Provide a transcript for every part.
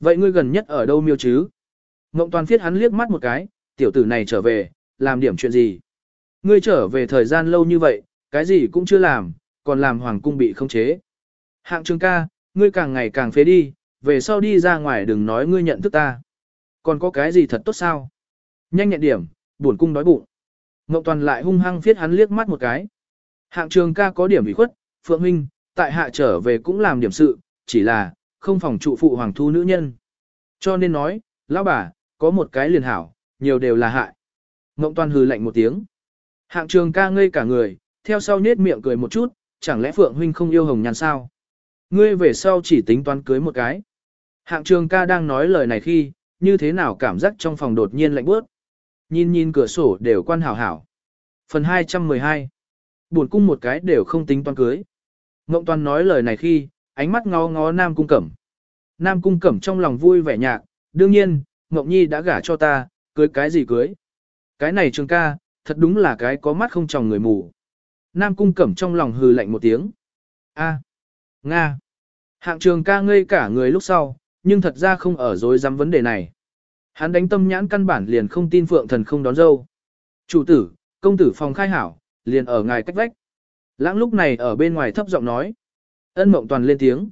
Vậy ngươi gần nhất ở đâu miêu chứ? Ngộng toàn phiết hắn liếc mắt một cái, tiểu tử này trở về, làm điểm chuyện gì? Ngươi trở về thời gian lâu như vậy, cái gì cũng chưa làm, còn làm hoàng cung bị không chế. Hạng trường ca, ngươi càng ngày càng phế đi, về sau đi ra ngoài đừng nói ngươi nhận thức ta. Còn có cái gì thật tốt sao? Nhanh nhẹn điểm, buồn cung đói bụng. Ngộng toàn lại hung hăng phiết hắn liếc mắt một cái. Hạng trường ca có điểm bị khuất, Phượng Huynh, tại hạ trở về cũng làm điểm sự, chỉ là, không phòng trụ phụ hoàng thu nữ nhân. Cho nên nói, lão bà, có một cái liền hảo, nhiều đều là hại. Ngộng toàn hừ lạnh một tiếng. Hạng trường ca ngây cả người, theo sau nết miệng cười một chút, chẳng lẽ Phượng Huynh không yêu hồng nhàn sao? Ngươi về sau chỉ tính toán cưới một cái. Hạng trường ca đang nói lời này khi, như thế nào cảm giác trong phòng đột nhiên lạnh bớt. Nhìn nhìn cửa sổ đều quan hảo hảo. Phần 212 Buồn cung một cái đều không tính toán cưới. Ngộng toàn nói lời này khi, ánh mắt ngó ngó Nam Cung Cẩm. Nam Cung Cẩm trong lòng vui vẻ nhạc, đương nhiên, Ngọc Nhi đã gả cho ta, cưới cái gì cưới. Cái này trường ca, thật đúng là cái có mắt không tròng người mù. Nam Cung Cẩm trong lòng hừ lạnh một tiếng. A, Nga. Hạng trường ca ngây cả người lúc sau, nhưng thật ra không ở dối dám vấn đề này. Hắn đánh tâm nhãn căn bản liền không tin phượng thần không đón dâu. Chủ tử, công tử phòng khai hảo, liền ở ngài cách vách. Lãng lúc này ở bên ngoài thấp giọng nói. Ân mộng toàn lên tiếng.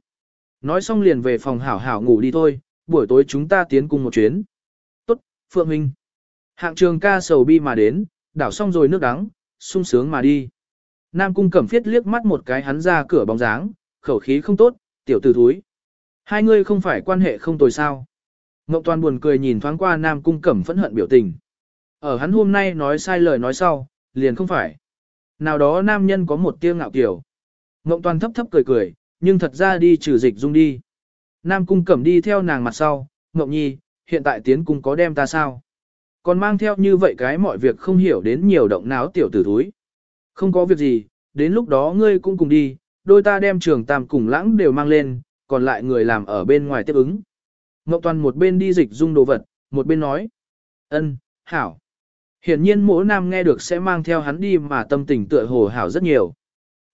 Nói xong liền về phòng hảo hảo ngủ đi thôi, buổi tối chúng ta tiến cùng một chuyến. Tốt, Phượng Minh. Hạng trường ca sầu bi mà đến, đảo xong rồi nước đắng, sung sướng mà đi. Nam cung cẩm phiết liếc mắt một cái hắn ra cửa bóng dáng, khẩu khí không tốt, tiểu tử thúi. Hai người không phải quan hệ không tồi sao. Ngọc Toàn buồn cười nhìn thoáng qua Nam cung cẩm phẫn hận biểu tình. Ở hắn hôm nay nói sai lời nói sau, liền không phải. Nào đó nam nhân có một tiêu ngạo kiểu. Ngộng toàn thấp thấp cười cười, nhưng thật ra đi trừ dịch dung đi. Nam cung cẩm đi theo nàng mặt sau, Ngộng nhi, hiện tại tiến cung có đem ta sao? Còn mang theo như vậy cái mọi việc không hiểu đến nhiều động náo tiểu tử túi. Không có việc gì, đến lúc đó ngươi cũng cùng đi, đôi ta đem trường tam cùng lãng đều mang lên, còn lại người làm ở bên ngoài tiếp ứng. Ngọc Toàn một bên đi dịch dung đồ vật, một bên nói. ân, hảo. Hiển nhiên mỗi nam nghe được sẽ mang theo hắn đi mà tâm tình tựa hồ hảo rất nhiều.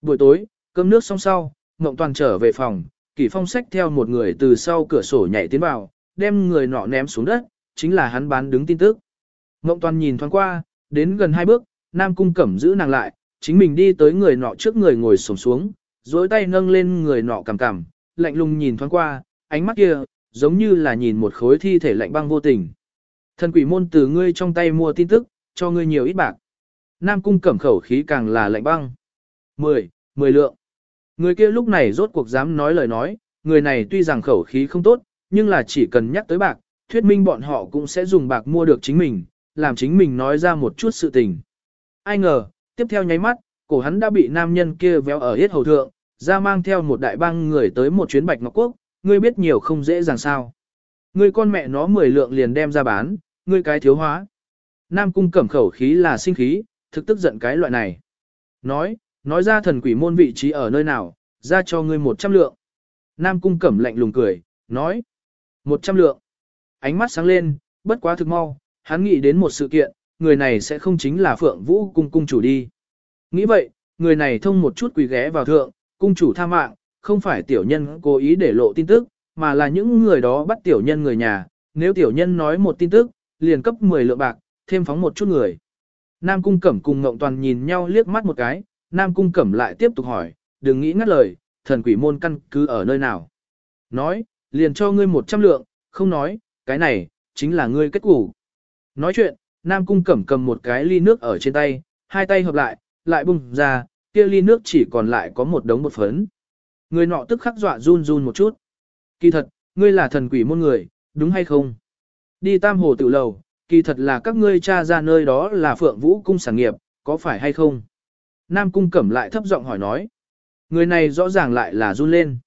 Buổi tối, cơm nước xong sau, Ngộng Toàn trở về phòng, Kỷ Phong xách theo một người từ sau cửa sổ nhảy tiến vào, đem người nọ ném xuống đất, chính là hắn bán đứng tin tức. Ngộng Toàn nhìn thoáng qua, đến gần hai bước, Nam Cung Cẩm giữ nàng lại, chính mình đi tới người nọ trước người ngồi xổm xuống, duỗi tay nâng lên người nọ cằm cằm, lạnh lùng nhìn thoáng qua, ánh mắt kia, giống như là nhìn một khối thi thể lạnh băng vô tình. Thần quỷ môn từ ngươi trong tay mua tin tức, cho ngươi nhiều ít bạc. Nam cung cẩm khẩu khí càng là lạnh băng. Mười, mười lượng. Người kia lúc này rốt cuộc dám nói lời nói, người này tuy rằng khẩu khí không tốt, nhưng là chỉ cần nhắc tới bạc, thuyết minh bọn họ cũng sẽ dùng bạc mua được chính mình, làm chính mình nói ra một chút sự tình. Ai ngờ, tiếp theo nháy mắt, cổ hắn đã bị nam nhân kia véo ở hết hầu thượng, ra mang theo một đại bang người tới một chuyến bạch ngọc quốc, ngươi biết nhiều không dễ dàng sao. Ngươi con mẹ nó mười lượng liền đem ra bán, ngươi cái thiếu hóa. Nam cung cẩm khẩu khí là sinh khí, thực tức giận cái loại này. Nói, nói ra thần quỷ môn vị trí ở nơi nào, ra cho ngươi một trăm lượng. Nam cung cẩm lạnh lùng cười, nói. một trăm lượng. Ánh mắt sáng lên, bất quá thực mau, hắn nghĩ đến một sự kiện, người này sẽ không chính là Phượng Vũ cung cung chủ đi. Nghĩ vậy, người này thông một chút quỳ ghé vào thượng, cung chủ tha mạng, không phải tiểu nhân cố ý để lộ tin tức, mà là những người đó bắt tiểu nhân người nhà, nếu tiểu nhân nói một tin tức, liền cấp 10 lượng bạc, thêm phóng một chút người. Nam Cung Cẩm cùng Ngộng Toàn nhìn nhau liếc mắt một cái, Nam Cung Cẩm lại tiếp tục hỏi, đừng nghĩ ngắt lời, thần quỷ môn căn cứ ở nơi nào. Nói, liền cho ngươi một trăm lượng, không nói, cái này, chính là ngươi kết củ. Nói chuyện, Nam Cung Cẩm cầm một cái ly nước ở trên tay, hai tay hợp lại, lại bung ra, kia ly nước chỉ còn lại có một đống một phấn. Người nọ tức khắc dọa run run một chút. Kỳ thật, ngươi là thần quỷ môn người, đúng hay không? Đi tam hồ tự lầu, kỳ thật là các ngươi cha ra nơi đó là phượng vũ cung sản nghiệp, có phải hay không? Nam cung cẩm lại thấp giọng hỏi nói. Người này rõ ràng lại là run lên.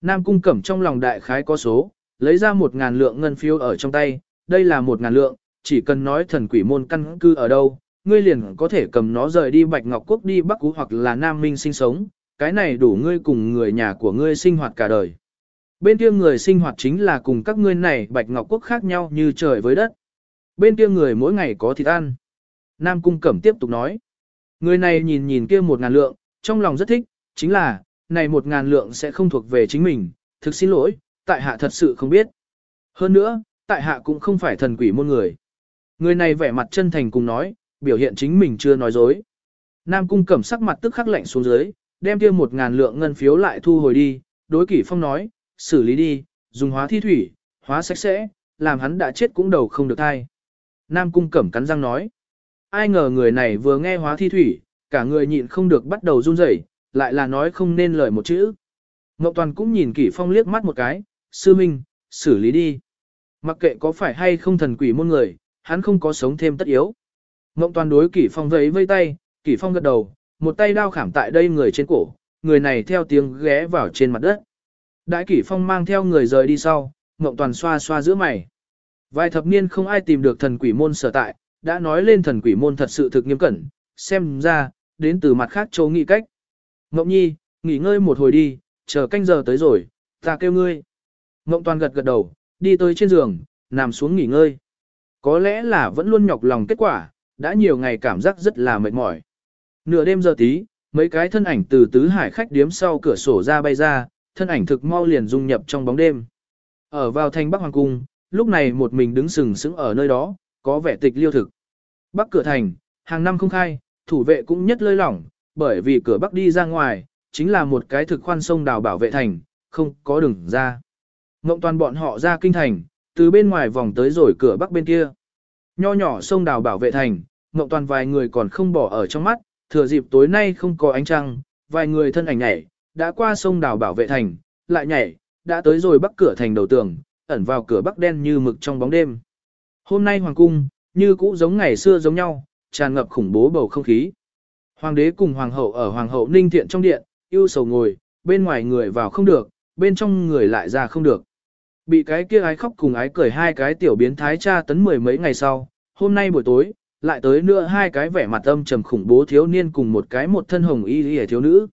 Nam cung cẩm trong lòng đại khái có số, lấy ra một ngàn lượng ngân phiếu ở trong tay, đây là một ngàn lượng, chỉ cần nói thần quỷ môn căn cư ở đâu, ngươi liền có thể cầm nó rời đi Bạch Ngọc Quốc đi Bắc Cú hoặc là Nam Minh sinh sống, cái này đủ ngươi cùng người nhà của ngươi sinh hoạt cả đời. Bên kia người sinh hoạt chính là cùng các ngươi này Bạch Ngọc Quốc khác nhau như trời với đất bên kia người mỗi ngày có thịt ăn. Nam Cung Cẩm tiếp tục nói. Người này nhìn nhìn kia một ngàn lượng, trong lòng rất thích, chính là, này một ngàn lượng sẽ không thuộc về chính mình, thực xin lỗi, tại hạ thật sự không biết. Hơn nữa, tại hạ cũng không phải thần quỷ môn người. Người này vẻ mặt chân thành cùng nói, biểu hiện chính mình chưa nói dối. Nam cung cẩm sắc mặt tức khắc lạnh xuống dưới, đem kia một ngàn lượng ngân phiếu lại thu hồi đi, đối kỷ phong nói, xử lý đi, dùng hóa thi thủy, hóa sạch sẽ, làm hắn đã chết cũng đầu không được thai. Nam cung cẩm cắn răng nói, ai ngờ người này vừa nghe hóa thi thủy, cả người nhịn không được bắt đầu run rẩy, lại là nói không nên lời một chữ. Ngọc Toàn cũng nhìn kỷ phong liếc mắt một cái, sư minh, xử lý đi. Mặc kệ có phải hay không thần quỷ môn người, hắn không có sống thêm tất yếu. Ngọc toàn đối kỷ phong vẫy vây tay, kỷ phong gật đầu, một tay đao khảm tại đây người trên cổ, người này theo tiếng ghé vào trên mặt đất. Đại kỷ phong mang theo người rời đi sau, Ngọc toàn xoa xoa giữa mày. Vài thập niên không ai tìm được thần quỷ môn sở tại, đã nói lên thần quỷ môn thật sự thực nghiêm cẩn, xem ra, đến từ mặt khác châu nghị cách. Ngộng nhi, nghỉ ngơi một hồi đi, chờ canh giờ tới rồi, ta kêu ngươi. Ngộng toàn gật gật đầu, đi tới trên giường, nằm xuống nghỉ ngơi. Có lẽ là vẫn luôn nhọc lòng kết quả, đã nhiều ngày cảm giác rất là mệt mỏi. Nửa đêm giờ tí, mấy cái thân ảnh từ tứ hải khách điếm sau cửa sổ ra bay ra, thân ảnh thực mau liền dung nhập trong bóng đêm. Ở vào thành Bắc Hoàng Cung, lúc này một mình đứng sừng sững ở nơi đó, có vẻ tịch liêu thực. Bắc cửa thành, hàng năm không khai, thủ vệ cũng nhất lơi lỏng, bởi vì cửa Bắc đi ra ngoài, chính là một cái thực khoan sông đào bảo vệ thành, không có đường ra. Ngộng toàn bọn họ ra kinh thành, từ bên ngoài vòng tới rồi cửa Bắc bên kia. Nho nhỏ sông đào bảo vệ thành, Ngộng toàn vài người còn không bỏ ở trong mắt, thừa dịp tối nay không có ánh trăng, vài người thân ảnh nhảy, đã qua sông đào bảo vệ thành, lại nhảy, đã tới rồi bắc cửa thành đầu tường, ẩn vào cửa bắc đen như mực trong bóng đêm. Hôm nay hoàng cung, như cũ giống ngày xưa giống nhau, tràn ngập khủng bố bầu không khí. Hoàng đế cùng hoàng hậu ở hoàng hậu ninh thiện trong điện, yêu sầu ngồi, bên ngoài người vào không được, bên trong người lại ra không được. Bị cái kia ái khóc cùng ái cười hai cái tiểu biến thái cha tấn mười mấy ngày sau, hôm nay buổi tối, lại tới nữa hai cái vẻ mặt âm trầm khủng bố thiếu niên cùng một cái một thân hồng y y thiếu nữ.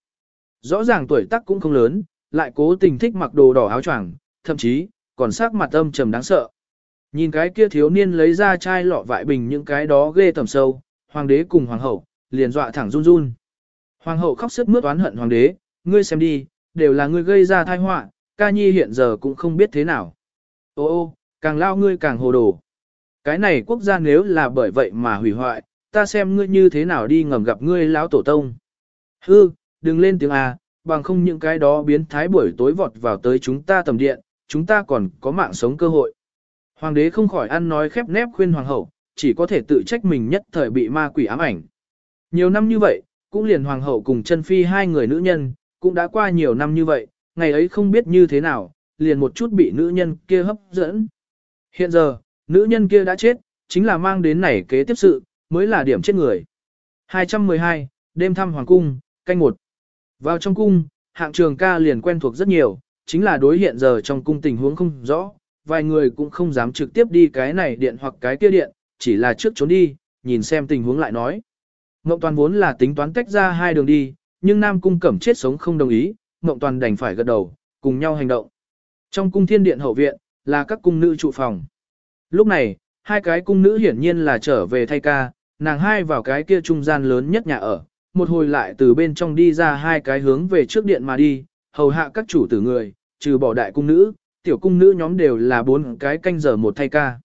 Rõ ràng tuổi tác cũng không lớn, lại cố tình thích mặc đồ đỏ áo choàng, thậm chí, còn sắc mặt âm trầm đáng sợ. Nhìn cái kia thiếu niên lấy ra chai lọ vại bình những cái đó ghê tầm sâu, hoàng đế cùng hoàng hậu, liền dọa thẳng run run. Hoàng hậu khóc sức mướt oán hận hoàng đế, ngươi xem đi, đều là ngươi gây ra tai họa, ca nhi hiện giờ cũng không biết thế nào. Ô ô, càng lao ngươi càng hồ đồ. Cái này quốc gia nếu là bởi vậy mà hủy hoại, ta xem ngươi như thế nào đi ngầm gặp ngươi lão tổ tông. Hư, đừng lên tiếng à. bằng không những cái đó biến thái buổi tối vọt vào tới chúng ta tầm điện, chúng ta còn có mạng sống cơ hội. Hoàng đế không khỏi ăn nói khép nép khuyên hoàng hậu, chỉ có thể tự trách mình nhất thời bị ma quỷ ám ảnh. Nhiều năm như vậy, cũng liền hoàng hậu cùng chân phi hai người nữ nhân, cũng đã qua nhiều năm như vậy, ngày ấy không biết như thế nào, liền một chút bị nữ nhân kia hấp dẫn. Hiện giờ, nữ nhân kia đã chết, chính là mang đến này kế tiếp sự, mới là điểm chết người. 212, đêm thăm hoàng cung, canh một. Vào trong cung, hạng trường ca liền quen thuộc rất nhiều, chính là đối hiện giờ trong cung tình huống không rõ, vài người cũng không dám trực tiếp đi cái này điện hoặc cái kia điện, chỉ là trước trốn đi, nhìn xem tình huống lại nói. Ngộng Toàn vốn là tính toán tách ra hai đường đi, nhưng Nam Cung Cẩm chết sống không đồng ý, Ngộng Toàn đành phải gật đầu, cùng nhau hành động. Trong cung thiên điện hậu viện, là các cung nữ trụ phòng. Lúc này, hai cái cung nữ hiển nhiên là trở về thay ca, nàng hai vào cái kia trung gian lớn nhất nhà ở, một hồi lại từ bên trong đi ra hai cái hướng về trước điện mà đi, hầu hạ các chủ tử người, trừ bỏ đại cung nữ, tiểu cung nữ nhóm đều là bốn cái canh giờ một thay ca.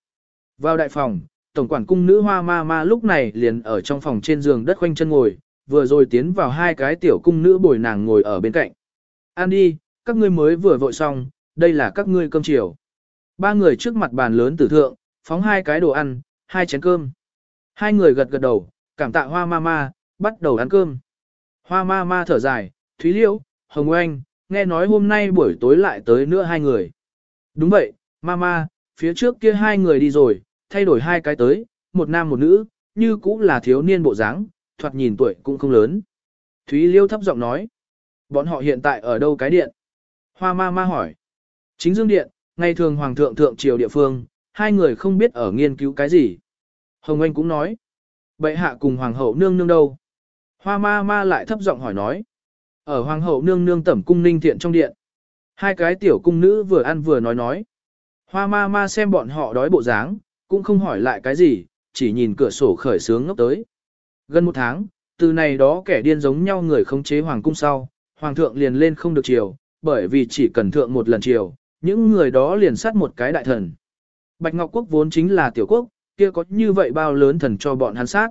Vào đại phòng, tổng quản cung nữ hoa ma ma lúc này liền ở trong phòng trên giường đất khoanh chân ngồi, vừa rồi tiến vào hai cái tiểu cung nữ bồi nàng ngồi ở bên cạnh. An đi, các ngươi mới vừa vội xong, đây là các ngươi cơm chiều. Ba người trước mặt bàn lớn tử thượng, phóng hai cái đồ ăn, hai chén cơm. Hai người gật gật đầu, cảm tạ hoa ma ma, bắt đầu ăn cơm. Hoa ma ma thở dài, Thúy Liễu, Hồng Oanh, nghe nói hôm nay buổi tối lại tới nữa hai người. Đúng vậy, mama, phía trước kia hai người đi rồi, thay đổi hai cái tới, một nam một nữ, như cũng là thiếu niên bộ dáng, thoạt nhìn tuổi cũng không lớn. Thúy Liêu thấp giọng nói, bọn họ hiện tại ở đâu cái điện? Hoa ma ma hỏi. Chính dương điện, ngày thường hoàng thượng thượng triều địa phương, hai người không biết ở nghiên cứu cái gì. Hồng Anh cũng nói, bệ hạ cùng hoàng hậu nương nương đâu? Hoa ma ma lại thấp giọng hỏi nói, ở hoàng hậu nương nương tẩm cung ninh thiện trong điện. Hai cái tiểu cung nữ vừa ăn vừa nói nói. Hoa ma ma xem bọn họ đói bộ dáng, cũng không hỏi lại cái gì, chỉ nhìn cửa sổ khởi sướng ngốc tới. Gần một tháng, từ này đó kẻ điên giống nhau người khống chế hoàng cung sau, hoàng thượng liền lên không được chiều, bởi vì chỉ cần thượng một lần chiều, những người đó liền sát một cái đại thần. Bạch Ngọc Quốc vốn chính là tiểu quốc, kia có như vậy bao lớn thần cho bọn hắn sát.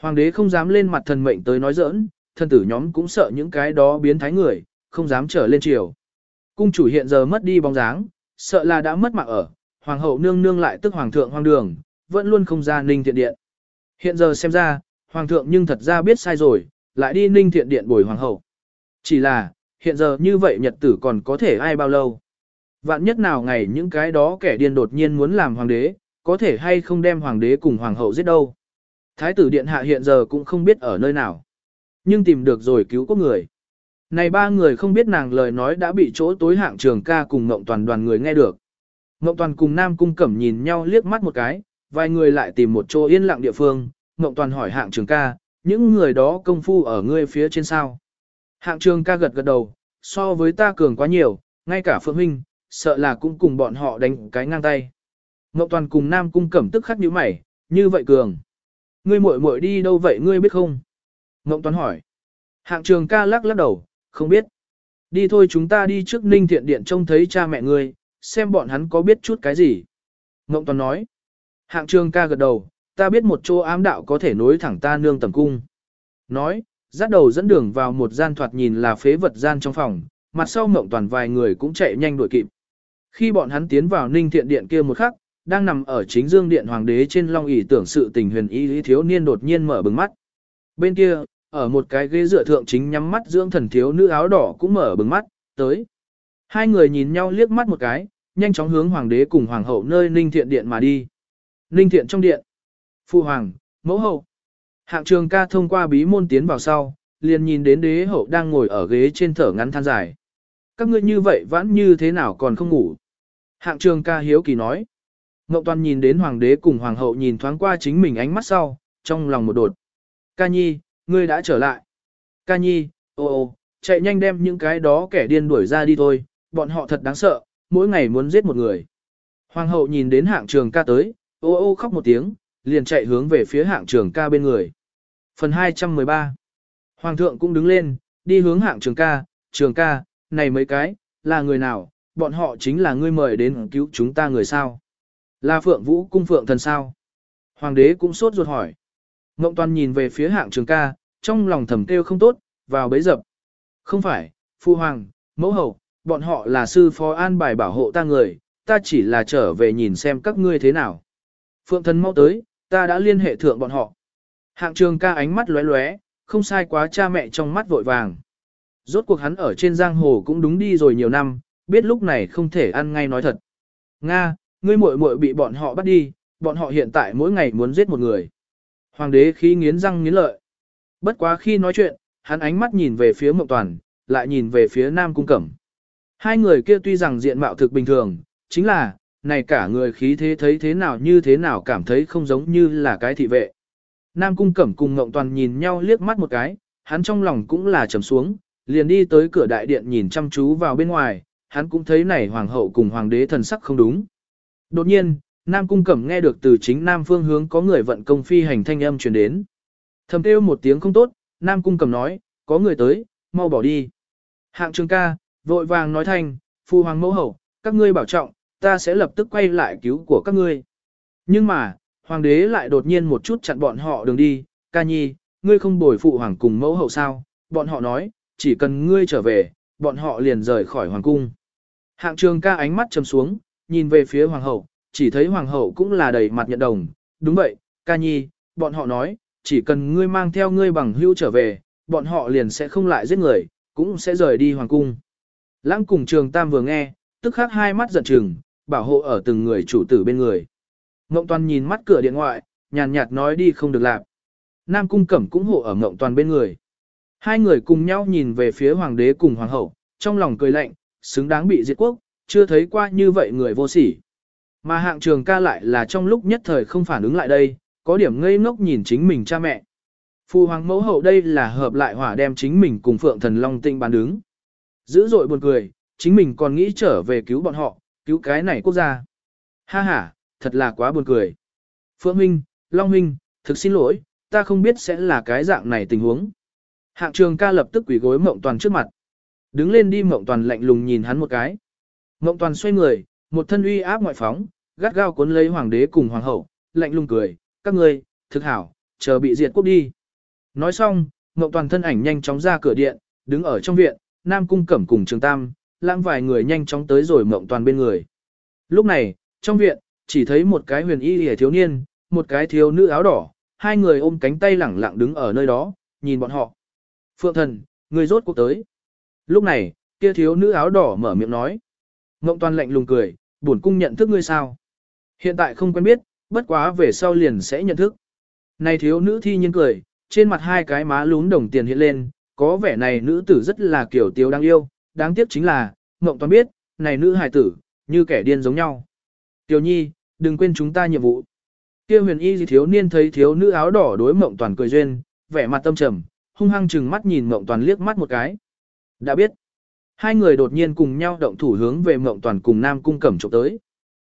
Hoàng đế không dám lên mặt thần mệnh tới nói giỡn, thần tử nhóm cũng sợ những cái đó biến thái người, không dám trở lên chiều. Cung chủ hiện giờ mất đi bóng dáng, sợ là đã mất mạng ở, hoàng hậu nương nương lại tức hoàng thượng hoang đường, vẫn luôn không ra ninh thiện điện. Hiện giờ xem ra, hoàng thượng nhưng thật ra biết sai rồi, lại đi ninh thiện điện bồi hoàng hậu. Chỉ là, hiện giờ như vậy nhật tử còn có thể ai bao lâu. Vạn nhất nào ngày những cái đó kẻ điên đột nhiên muốn làm hoàng đế, có thể hay không đem hoàng đế cùng hoàng hậu giết đâu. Thái tử điện hạ hiện giờ cũng không biết ở nơi nào. Nhưng tìm được rồi cứu quốc người. Này ba người không biết nàng lời nói đã bị chỗ tối hạng trường ca cùng Ngộng Toàn đoàn người nghe được. Ngộng Toàn cùng Nam Cung Cẩm nhìn nhau liếc mắt một cái, vài người lại tìm một chỗ yên lặng địa phương. Ngộng Toàn hỏi hạng trường ca, những người đó công phu ở ngươi phía trên sao. Hạng trường ca gật gật đầu, so với ta cường quá nhiều, ngay cả Phượng Huynh, sợ là cũng cùng bọn họ đánh cái ngang tay. Ngộng Toàn cùng Nam Cung Cẩm tức khắc nhíu mày, như vậy cường. Ngươi muội muội đi đâu vậy ngươi biết không? Ngộng Toàn hỏi. Hạng trường ca lắc lắc đầu, không biết. Đi thôi chúng ta đi trước ninh thiện điện trông thấy cha mẹ ngươi, xem bọn hắn có biết chút cái gì. Ngộng Toàn nói. Hạng trường ca gật đầu, ta biết một chỗ ám đạo có thể nối thẳng ta nương tầm cung. Nói, dắt đầu dẫn đường vào một gian thoạt nhìn là phế vật gian trong phòng, mặt sau Ngộng Toàn vài người cũng chạy nhanh đuổi kịp. Khi bọn hắn tiến vào ninh thiện điện kia một khắc, đang nằm ở chính dương điện hoàng đế trên long ỷ tưởng sự tình huyền y thiếu niên đột nhiên mở bừng mắt. Bên kia, ở một cái ghế dựa thượng chính nhắm mắt dưỡng thần thiếu nữ áo đỏ cũng mở bừng mắt, tới. Hai người nhìn nhau liếc mắt một cái, nhanh chóng hướng hoàng đế cùng hoàng hậu nơi ninh thiện điện mà đi. Ninh thiện trong điện. phu hoàng, mẫu hậu. Hạng trường ca thông qua bí môn tiến vào sau, liền nhìn đến đế hậu đang ngồi ở ghế trên thở ngắn than dài. Các ngươi như vậy vẫn như thế nào còn không ngủ. Hạng trường ca hiếu kỳ nói. Ngọc Toàn nhìn đến hoàng đế cùng hoàng hậu nhìn thoáng qua chính mình ánh mắt sau, trong lòng một đột. Ca nhi, ngươi đã trở lại. Ca nhi, ô ô, chạy nhanh đem những cái đó kẻ điên đuổi ra đi thôi, bọn họ thật đáng sợ, mỗi ngày muốn giết một người. Hoàng hậu nhìn đến hạng trường ca tới, ô ô khóc một tiếng, liền chạy hướng về phía hạng trường ca bên người. Phần 213 Hoàng thượng cũng đứng lên, đi hướng hạng trường ca, trường ca, này mấy cái, là người nào, bọn họ chính là ngươi mời đến cứu chúng ta người sao. Là phượng vũ cung phượng thần sao. Hoàng đế cũng sốt ruột hỏi. Ngộng toàn nhìn về phía hạng trường ca, trong lòng thầm kêu không tốt, vào bấy dập. Không phải, phu hoàng, mẫu hậu, bọn họ là sư phó an bài bảo hộ ta người, ta chỉ là trở về nhìn xem các ngươi thế nào. Phượng thần mau tới, ta đã liên hệ thượng bọn họ. Hạng trường ca ánh mắt lóe lóe, không sai quá cha mẹ trong mắt vội vàng. Rốt cuộc hắn ở trên giang hồ cũng đúng đi rồi nhiều năm, biết lúc này không thể ăn ngay nói thật. Nga, ngươi muội muội bị bọn họ bắt đi, bọn họ hiện tại mỗi ngày muốn giết một người. Hoàng đế khí nghiến răng nghiến lợi. Bất quá khi nói chuyện, hắn ánh mắt nhìn về phía Mộng Toàn, lại nhìn về phía Nam Cung Cẩm. Hai người kia tuy rằng diện mạo thực bình thường, chính là, này cả người khí thế thấy thế nào như thế nào cảm thấy không giống như là cái thị vệ. Nam Cung Cẩm cùng Ngộng Toàn nhìn nhau liếc mắt một cái, hắn trong lòng cũng là trầm xuống, liền đi tới cửa đại điện nhìn chăm chú vào bên ngoài, hắn cũng thấy này hoàng hậu cùng hoàng đế thần sắc không đúng. Đột nhiên, Nam Cung Cẩm nghe được từ chính Nam phương hướng có người vận công phi hành thanh âm truyền đến. Thầm kêu một tiếng không tốt, Nam Cung Cẩm nói, có người tới, mau bỏ đi. Hạng trường ca, vội vàng nói thanh, phu hoàng mẫu hậu, các ngươi bảo trọng, ta sẽ lập tức quay lại cứu của các ngươi. Nhưng mà, hoàng đế lại đột nhiên một chút chặn bọn họ đường đi, ca nhi, ngươi không bồi phụ hoàng cùng mẫu hậu sao, bọn họ nói, chỉ cần ngươi trở về, bọn họ liền rời khỏi hoàng cung. Hạng trường ca ánh mắt trầm xuống, nhìn về phía hoàng hậu, chỉ thấy hoàng hậu cũng là đầy mặt nhận đồng, đúng vậy, ca nhi, bọn họ nói, chỉ cần ngươi mang theo ngươi bằng hữu trở về, bọn họ liền sẽ không lại giết người, cũng sẽ rời đi hoàng cung. Lãng cùng trường tam vừa nghe, tức khắc hai mắt giận trừng, bảo hộ ở từng người chủ tử bên người. Ngộng toàn nhìn mắt cửa điện ngoại, nhàn nhạt nói đi không được làm. Nam cung cẩm cũng hộ ở ngộng toàn bên người. Hai người cùng nhau nhìn về phía hoàng đế cùng hoàng hậu, trong lòng cười lạnh, xứng đáng bị diệt quốc, chưa thấy qua như vậy người vô sỉ. Mà hạng trường ca lại là trong lúc nhất thời không phản ứng lại đây, có điểm ngây ngốc nhìn chính mình cha mẹ. Phu hoàng mẫu hậu đây là hợp lại hỏa đem chính mình cùng Phượng Thần Long Tinh bán đứng. Dữ dội buồn cười, chính mình còn nghĩ trở về cứu bọn họ, cứu cái này quốc gia. Ha ha, thật là quá buồn cười. Phượng Huynh, Long Huynh, thực xin lỗi, ta không biết sẽ là cái dạng này tình huống. Hạng trường ca lập tức quỷ gối mộng toàn trước mặt. Đứng lên đi mộng toàn lạnh lùng nhìn hắn một cái. Mộng toàn xoay người, một thân uy áp ngoại phóng, gắt gao cuốn lấy hoàng đế cùng hoàng hậu, lạnh lùng cười, các ngươi, thực hảo, chờ bị diệt quốc đi. Nói xong, ngọc Toàn thân ảnh nhanh chóng ra cửa điện, đứng ở trong viện, Nam Cung Cẩm cùng Trường Tam, lãng vài người nhanh chóng tới rồi ngọc Toàn bên người. Lúc này, trong viện, chỉ thấy một cái huyền y hề thiếu niên, một cái thiếu nữ áo đỏ, hai người ôm cánh tay lẳng lặng đứng ở nơi đó, nhìn bọn họ. Phượng thần, người rốt cuộc tới. Lúc này, kia thiếu nữ áo đỏ mở miệng nói. Ngộng Toàn lạnh lùng cười, bổn cung nhận thức ngươi sao? Hiện tại không quen biết, bất quá về sau liền sẽ nhận thức. Này thiếu nữ thi nhiên cười, trên mặt hai cái má lún đồng tiền hiện lên, có vẻ này nữ tử rất là kiểu tiếu đáng yêu, đáng tiếc chính là, Ngộng Toàn biết, này nữ hài tử, như kẻ điên giống nhau. Tiểu nhi, đừng quên chúng ta nhiệm vụ. Kia huyền y thiếu niên thấy thiếu nữ áo đỏ đối Mộng Toàn cười duyên, vẻ mặt tâm trầm, hung hăng chừng mắt nhìn Mộng Toàn liếc mắt một cái. Đã biết. Hai người đột nhiên cùng nhau động thủ hướng về Mộng Toàn cùng Nam Cung Cẩm trộm tới.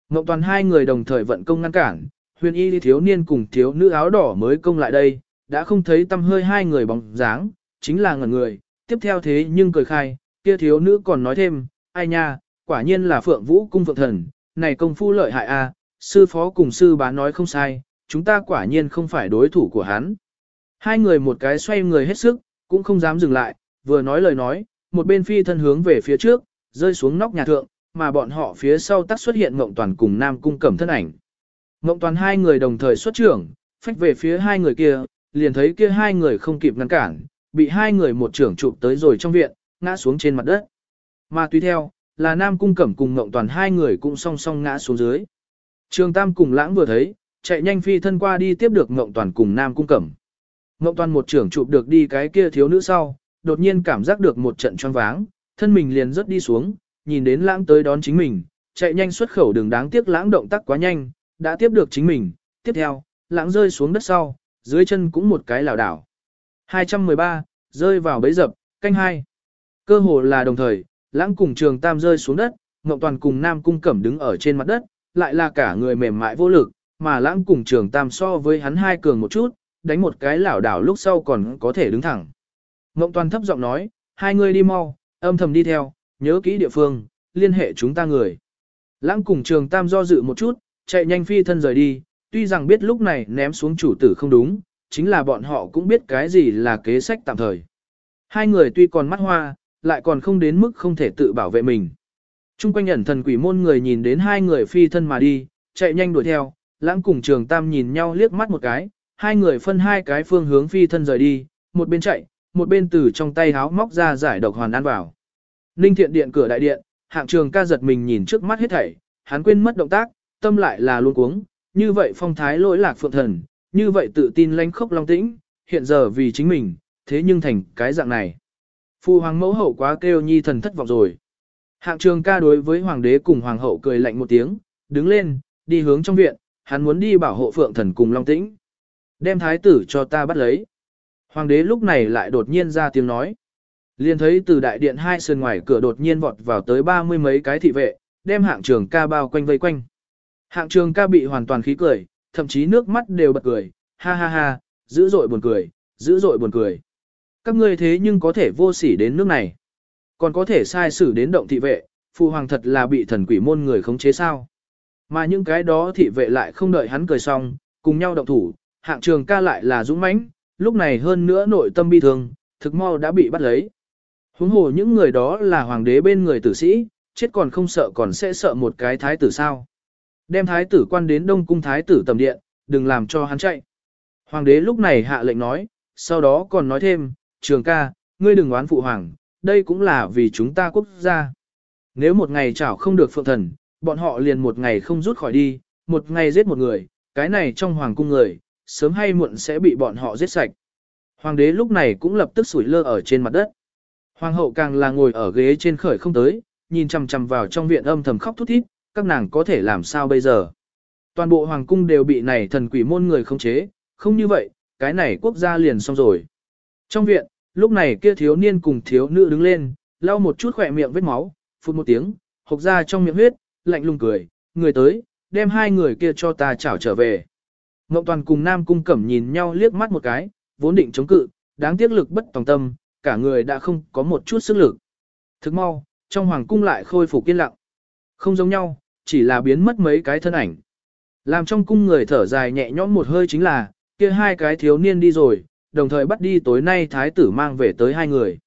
Mộng Toàn hai người đồng thời vận công ngăn cản, huyền y thiếu niên cùng thiếu nữ áo đỏ mới công lại đây, đã không thấy tâm hơi hai người bóng dáng, chính là ngẩn người, tiếp theo thế nhưng cười khai, kia thiếu nữ còn nói thêm, ai nha, quả nhiên là phượng vũ cung phượng thần, này công phu lợi hại a, sư phó cùng sư bá nói không sai, chúng ta quả nhiên không phải đối thủ của hắn. Hai người một cái xoay người hết sức, cũng không dám dừng lại, vừa nói lời nói, một bên phi thân hướng về phía trước, rơi xuống nóc nhà thượng, mà bọn họ phía sau tắt xuất hiện Ngộng Toàn cùng Nam Cung Cẩm thân ảnh. Ngộng Toàn hai người đồng thời xuất trưởng, phách về phía hai người kia, liền thấy kia hai người không kịp ngăn cản, bị hai người một trưởng chụp tới rồi trong viện, ngã xuống trên mặt đất. Mà tùy theo, là Nam Cung Cẩm cùng Ngộng Toàn hai người cũng song song ngã xuống dưới. Trường Tam cùng Lãng vừa thấy, chạy nhanh phi thân qua đi tiếp được Ngộng Toàn cùng Nam Cung Cẩm. Ngộng Toàn một trưởng chụp được đi cái kia thiếu nữ sau, đột nhiên cảm giác được một trận choáng váng, thân mình liền rớt đi xuống, nhìn đến Lãng tới đón chính mình, chạy nhanh xuất khẩu đường đáng tiếc Lãng động tác quá nhanh, đã tiếp được chính mình. Tiếp theo, Lãng rơi xuống đất sau, dưới chân cũng một cái lảo đảo. 213, rơi vào bẫy dập, canh hai. Cơ hồ là đồng thời, lãng cùng trường tam rơi xuống đất, Ngọc Toàn cùng Nam Cung Cẩm đứng ở trên mặt đất, lại là cả người mềm mại vô lực, mà lãng cùng trường tam so với hắn hai cường một chút, đánh một cái lảo đảo lúc sau còn có thể đứng thẳng. Mộng Toàn thấp giọng nói, hai người đi mau, âm thầm đi theo, nhớ kỹ địa phương, liên hệ chúng ta người. Lãng cùng trường tam do dự một chút, chạy nhanh phi thân rời đi, tuy rằng biết lúc này ném xuống chủ tử không đúng, chính là bọn họ cũng biết cái gì là kế sách tạm thời. Hai người tuy còn mắt hoa, lại còn không đến mức không thể tự bảo vệ mình. Trung quanh ẩn thần quỷ môn người nhìn đến hai người phi thân mà đi, chạy nhanh đuổi theo, lãng cùng trường tam nhìn nhau liếc mắt một cái, hai người phân hai cái phương hướng phi thân rời đi, một bên chạy, một bên từ trong tay háo móc ra giải độc hoàn ăn vào. Ninh thiện điện cửa đại điện, hạng trường ca giật mình nhìn trước mắt hết thảy, hắn quên mất động tác, tâm lại là luôn cuống, như vậy phong thái lỗi lạc phượng thần, như vậy tự tin lanh khốc long tĩnh, hiện giờ vì chính mình, thế nhưng thành cái dạng này. Phu hoàng mẫu hậu quá kêu nhi thần thất vọng rồi. Hạng trường ca đối với hoàng đế cùng hoàng hậu cười lạnh một tiếng, đứng lên, đi hướng trong viện, hắn muốn đi bảo hộ phượng thần cùng long tĩnh. Đem thái tử cho ta bắt lấy. Hoàng đế lúc này lại đột nhiên ra tiếng nói. Liền thấy từ đại điện hai sườn ngoài cửa đột nhiên vọt vào tới ba mươi mấy cái thị vệ, đem hạng trường ca bao quanh vây quanh. Hạng trường ca bị hoàn toàn khí cười, thậm chí nước mắt đều bật cười, ha ha ha, dữ dội buồn cười, dữ dội buồn cười. Các ngươi thế nhưng có thể vô sỉ đến nước này. Còn có thể sai xử đến động thị vệ, phụ hoàng thật là bị thần quỷ môn người khống chế sao. Mà những cái đó thị vệ lại không đợi hắn cười xong, cùng nhau động thủ, hạng trường ca lại là dũng mãnh, lúc này hơn nữa nội tâm bi thương, thực mau đã bị bắt lấy. Huống hồ những người đó là hoàng đế bên người tử sĩ, chết còn không sợ còn sẽ sợ một cái thái tử sao. Đem thái tử quan đến đông cung thái tử tầm điện, đừng làm cho hắn chạy. Hoàng đế lúc này hạ lệnh nói, sau đó còn nói thêm, trường ca, ngươi đừng oán phụ hoàng, đây cũng là vì chúng ta quốc gia. Nếu một ngày chảo không được phượng thần, bọn họ liền một ngày không rút khỏi đi, một ngày giết một người, cái này trong hoàng cung người, sớm hay muộn sẽ bị bọn họ giết sạch. Hoàng đế lúc này cũng lập tức sủi lơ ở trên mặt đất. Hoàng hậu càng là ngồi ở ghế trên khởi không tới, nhìn chằm chằm vào trong viện âm thầm khóc thút thít, các nàng có thể làm sao bây giờ. Toàn bộ hoàng cung đều bị này thần quỷ môn người khống chế, không như vậy, cái này quốc gia liền xong rồi. Trong viện, lúc này kia thiếu niên cùng thiếu nữ đứng lên, lau một chút khỏe miệng vết máu, phút một tiếng, hộc ra trong miệng huyết, lạnh lùng cười, người tới, đem hai người kia cho ta chảo trở về. Ngọc Toàn cùng Nam Cung Cẩm nhìn nhau liếc mắt một cái, vốn định chống cự, đáng tiếc lực bất tòng tâm, cả người đã không có một chút sức lực. Thức mau, trong hoàng cung lại khôi phục yên lặng. Không giống nhau, chỉ là biến mất mấy cái thân ảnh. Làm trong cung người thở dài nhẹ nhõm một hơi chính là, kia hai cái thiếu niên đi rồi, đồng thời bắt đi tối nay thái tử mang về tới hai người.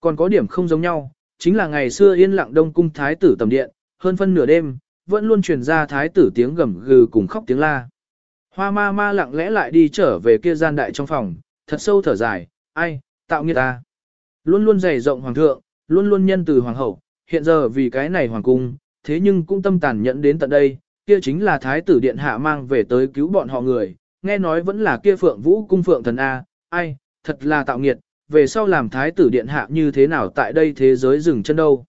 Còn có điểm không giống nhau, chính là ngày xưa yên lặng đông cung thái tử tầm điện, hơn phân nửa đêm, vẫn luôn truyền ra thái tử tiếng gầm gừ cùng khóc tiếng la. Hoa ma ma lặng lẽ lại đi trở về kia gian đại trong phòng, thật sâu thở dài, ai, tạo nghiệt ta. Luôn luôn dày rộng hoàng thượng, luôn luôn nhân từ hoàng hậu, hiện giờ vì cái này hoàng cung, thế nhưng cũng tâm tàn nhẫn đến tận đây, kia chính là thái tử điện hạ mang về tới cứu bọn họ người, nghe nói vẫn là kia phượng vũ cung phượng thần A, ai, thật là tạo nghiệt, về sau làm thái tử điện hạ như thế nào tại đây thế giới dừng chân đâu.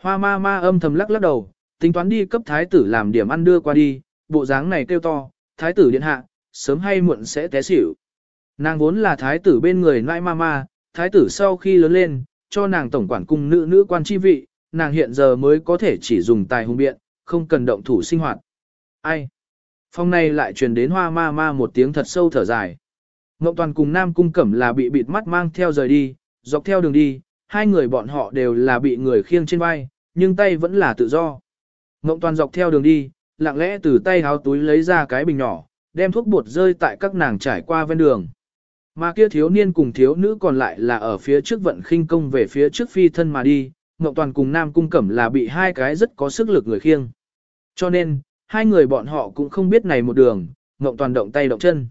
Hoa ma ma âm thầm lắc lắc đầu, tính toán đi cấp thái tử làm điểm ăn đưa qua đi, bộ dáng này kêu to, thái tử điện hạ, sớm hay muộn sẽ té xỉu. Nàng vốn là thái tử bên người nãi ma ma, thái tử sau khi lớn lên, cho nàng tổng quản cung nữ nữ quan chi vị, nàng hiện giờ mới có thể chỉ dùng tài hung biện, không cần động thủ sinh hoạt. Ai? Phong này lại truyền đến hoa ma ma một tiếng thật sâu thở dài. Ngọc Toàn cùng Nam Cung Cẩm là bị bịt mắt mang theo rời đi, dọc theo đường đi, hai người bọn họ đều là bị người khiêng trên vai, nhưng tay vẫn là tự do. Ngọc Toàn dọc theo đường đi, lặng lẽ từ tay háo túi lấy ra cái bình nhỏ, đem thuốc bột rơi tại các nàng trải qua ven đường. Mà kia thiếu niên cùng thiếu nữ còn lại là ở phía trước vận khinh công về phía trước phi thân mà đi, Ngọc Toàn cùng Nam Cung Cẩm là bị hai cái rất có sức lực người khiêng. Cho nên, hai người bọn họ cũng không biết này một đường, Ngọc Toàn động tay động chân.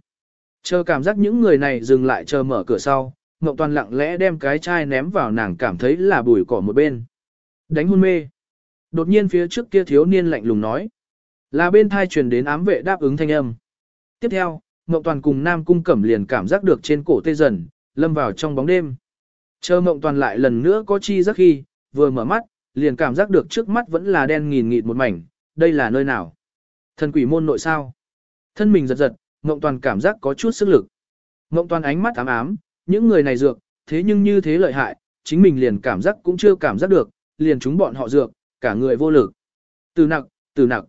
Chờ cảm giác những người này dừng lại chờ mở cửa sau, Ngọc Toàn lặng lẽ đem cái chai ném vào nàng cảm thấy là bùi cỏ một bên. Đánh hôn mê. Đột nhiên phía trước kia thiếu niên lạnh lùng nói. Là bên thai truyền đến ám vệ đáp ứng thanh âm. Tiếp theo, Ngọc Toàn cùng Nam Cung Cẩm liền cảm giác được trên cổ tê dần, lâm vào trong bóng đêm. Chờ Ngọc Toàn lại lần nữa có chi giấc khi, vừa mở mắt, liền cảm giác được trước mắt vẫn là đen nghìn nghịt một mảnh, đây là nơi nào? Thần quỷ môn nội sao? Thân mình giật giật, Ngộng Toàn cảm giác có chút sức lực. Ngộng Toàn ánh mắt ám ám, những người này dược, thế nhưng như thế lợi hại, chính mình liền cảm giác cũng chưa cảm giác được, liền chúng bọn họ dược, cả người vô lực. Từ nặng, từ nặng.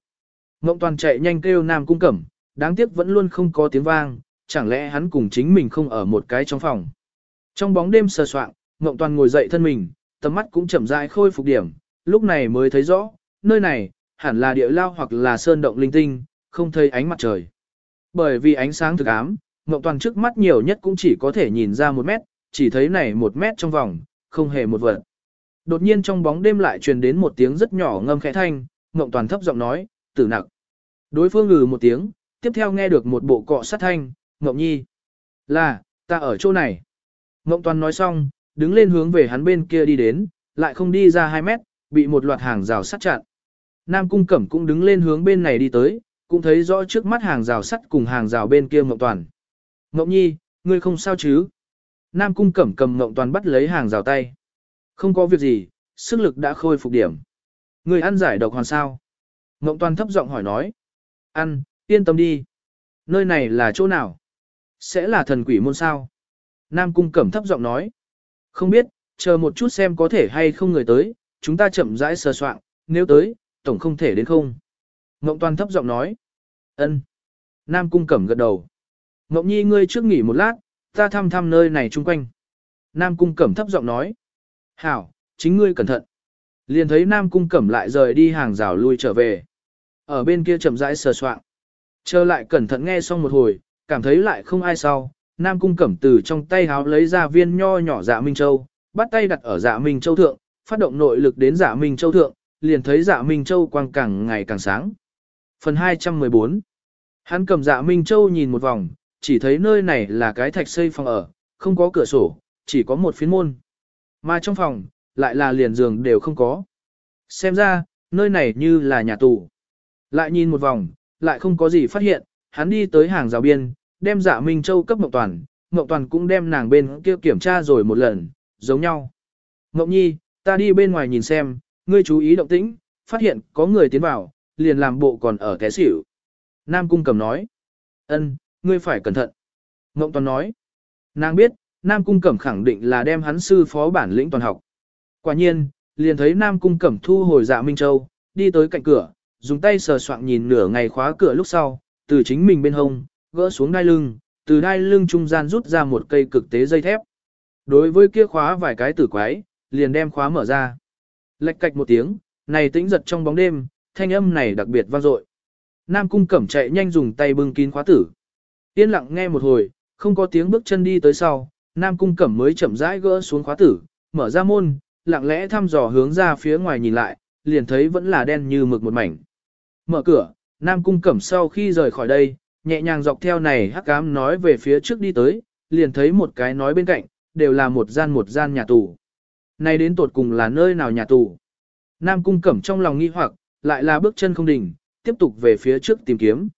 Ngộng Toàn chạy nhanh kêu Nam Cung Cẩm, đáng tiếc vẫn luôn không có tiếng vang, chẳng lẽ hắn cùng chính mình không ở một cái trong phòng. Trong bóng đêm sờ soạng, Ngộng Toàn ngồi dậy thân mình, tầm mắt cũng chậm rãi khôi phục điểm, lúc này mới thấy rõ, nơi này, hẳn là địa lao hoặc là sơn động linh tinh, không thấy ánh mặt trời. Bởi vì ánh sáng thực ám, Ngộng Toàn trước mắt nhiều nhất cũng chỉ có thể nhìn ra một mét, chỉ thấy này một mét trong vòng, không hề một vật. Đột nhiên trong bóng đêm lại truyền đến một tiếng rất nhỏ ngâm khẽ thanh, Ngộng Toàn thấp giọng nói, tử nặc. Đối phương ngừ một tiếng, tiếp theo nghe được một bộ cọ sát thanh, Ngộng Nhi. Là, ta ở chỗ này. Ngộng Toàn nói xong, đứng lên hướng về hắn bên kia đi đến, lại không đi ra 2 mét, bị một loạt hàng rào sắt chặn. Nam Cung Cẩm cũng đứng lên hướng bên này đi tới, cũng thấy rõ trước mắt hàng rào sắt cùng hàng rào bên kia Ngộng Toàn. Ngộng Nhi, ngươi không sao chứ? Nam Cung Cẩm cầm Ngộng Toàn bắt lấy hàng rào tay. Không có việc gì, sức lực đã khôi phục điểm. Ngươi ăn giải độc hoàn sao? Ngộng Toàn thấp giọng hỏi nói. Ăn, yên tâm đi. Nơi này là chỗ nào? Sẽ là thần quỷ môn sao? Nam Cung Cẩm thấp giọng nói. Không biết, chờ một chút xem có thể hay không người tới, chúng ta chậm rãi sờ soạn, nếu tới, tổng không thể đến không. Ngộng toàn thấp giọng nói. ân. Nam cung cẩm gật đầu. Ngộng nhi ngươi trước nghỉ một lát, ta thăm thăm nơi này chung quanh. Nam cung cẩm thấp giọng nói. Hảo, chính ngươi cẩn thận. Liền thấy Nam cung cẩm lại rời đi hàng rào lui trở về. Ở bên kia chậm rãi sờ soạn. Chờ lại cẩn thận nghe xong một hồi, cảm thấy lại không ai sau. Nam cung cẩm từ trong tay háo lấy ra viên nho nhỏ dạ Minh Châu, bắt tay đặt ở dạ Minh Châu thượng, phát động nội lực đến dạ Minh Châu thượng, liền thấy dạ Minh Châu quang càng ngày càng sáng. Phần 214 Hắn cầm dạ Minh Châu nhìn một vòng, chỉ thấy nơi này là cái thạch xây phòng ở, không có cửa sổ, chỉ có một phiến môn. Mà trong phòng, lại là liền giường đều không có. Xem ra, nơi này như là nhà tù. Lại nhìn một vòng, lại không có gì phát hiện, hắn đi tới hàng rào biên, đem dạ Minh Châu cấp Mộng Toàn, Mộng Toàn cũng đem nàng bên kia kiểm tra rồi một lần, giống nhau. Mộng Nhi, ta đi bên ngoài nhìn xem, ngươi chú ý động tĩnh, phát hiện có người tiến vào, liền làm bộ còn ở té xỉu. Nam Cung Cẩm nói, ân, ngươi phải cẩn thận. Mộng Toàn nói, nàng biết, Nam Cung Cẩm khẳng định là đem hắn sư phó bản lĩnh toàn học. Quả nhiên, liền thấy Nam Cung Cẩm thu hồi dạ Minh Châu, đi tới cạnh cửa, dùng tay sờ soạng nhìn nửa ngày khóa cửa lúc sau, từ chính mình bên hông, gỡ xuống đai lưng, từ đai lưng trung gian rút ra một cây cực tế dây thép. Đối với kia khóa vài cái tử quái, liền đem khóa mở ra. Lệch cạch một tiếng, này tĩnh giật trong bóng đêm, thanh âm này đặc biệt vang dội. Nam cung cẩm chạy nhanh dùng tay bưng kín khóa tử. Yên lặng nghe một hồi, không có tiếng bước chân đi tới sau, Nam cung cẩm mới chậm rãi gỡ xuống khóa tử, mở ra môn, lặng lẽ thăm dò hướng ra phía ngoài nhìn lại, liền thấy vẫn là đen như mực một mảnh. Mở cửa, Nam cung cẩm sau khi rời khỏi đây, nhẹ nhàng dọc theo này hắc cám nói về phía trước đi tới, liền thấy một cái nói bên cạnh, đều là một gian một gian nhà tù. Này đến tột cùng là nơi nào nhà tù? Nam cung cẩm trong lòng nghi hoặc, lại là bước chân không đỉnh, tiếp tục về phía trước tìm kiếm.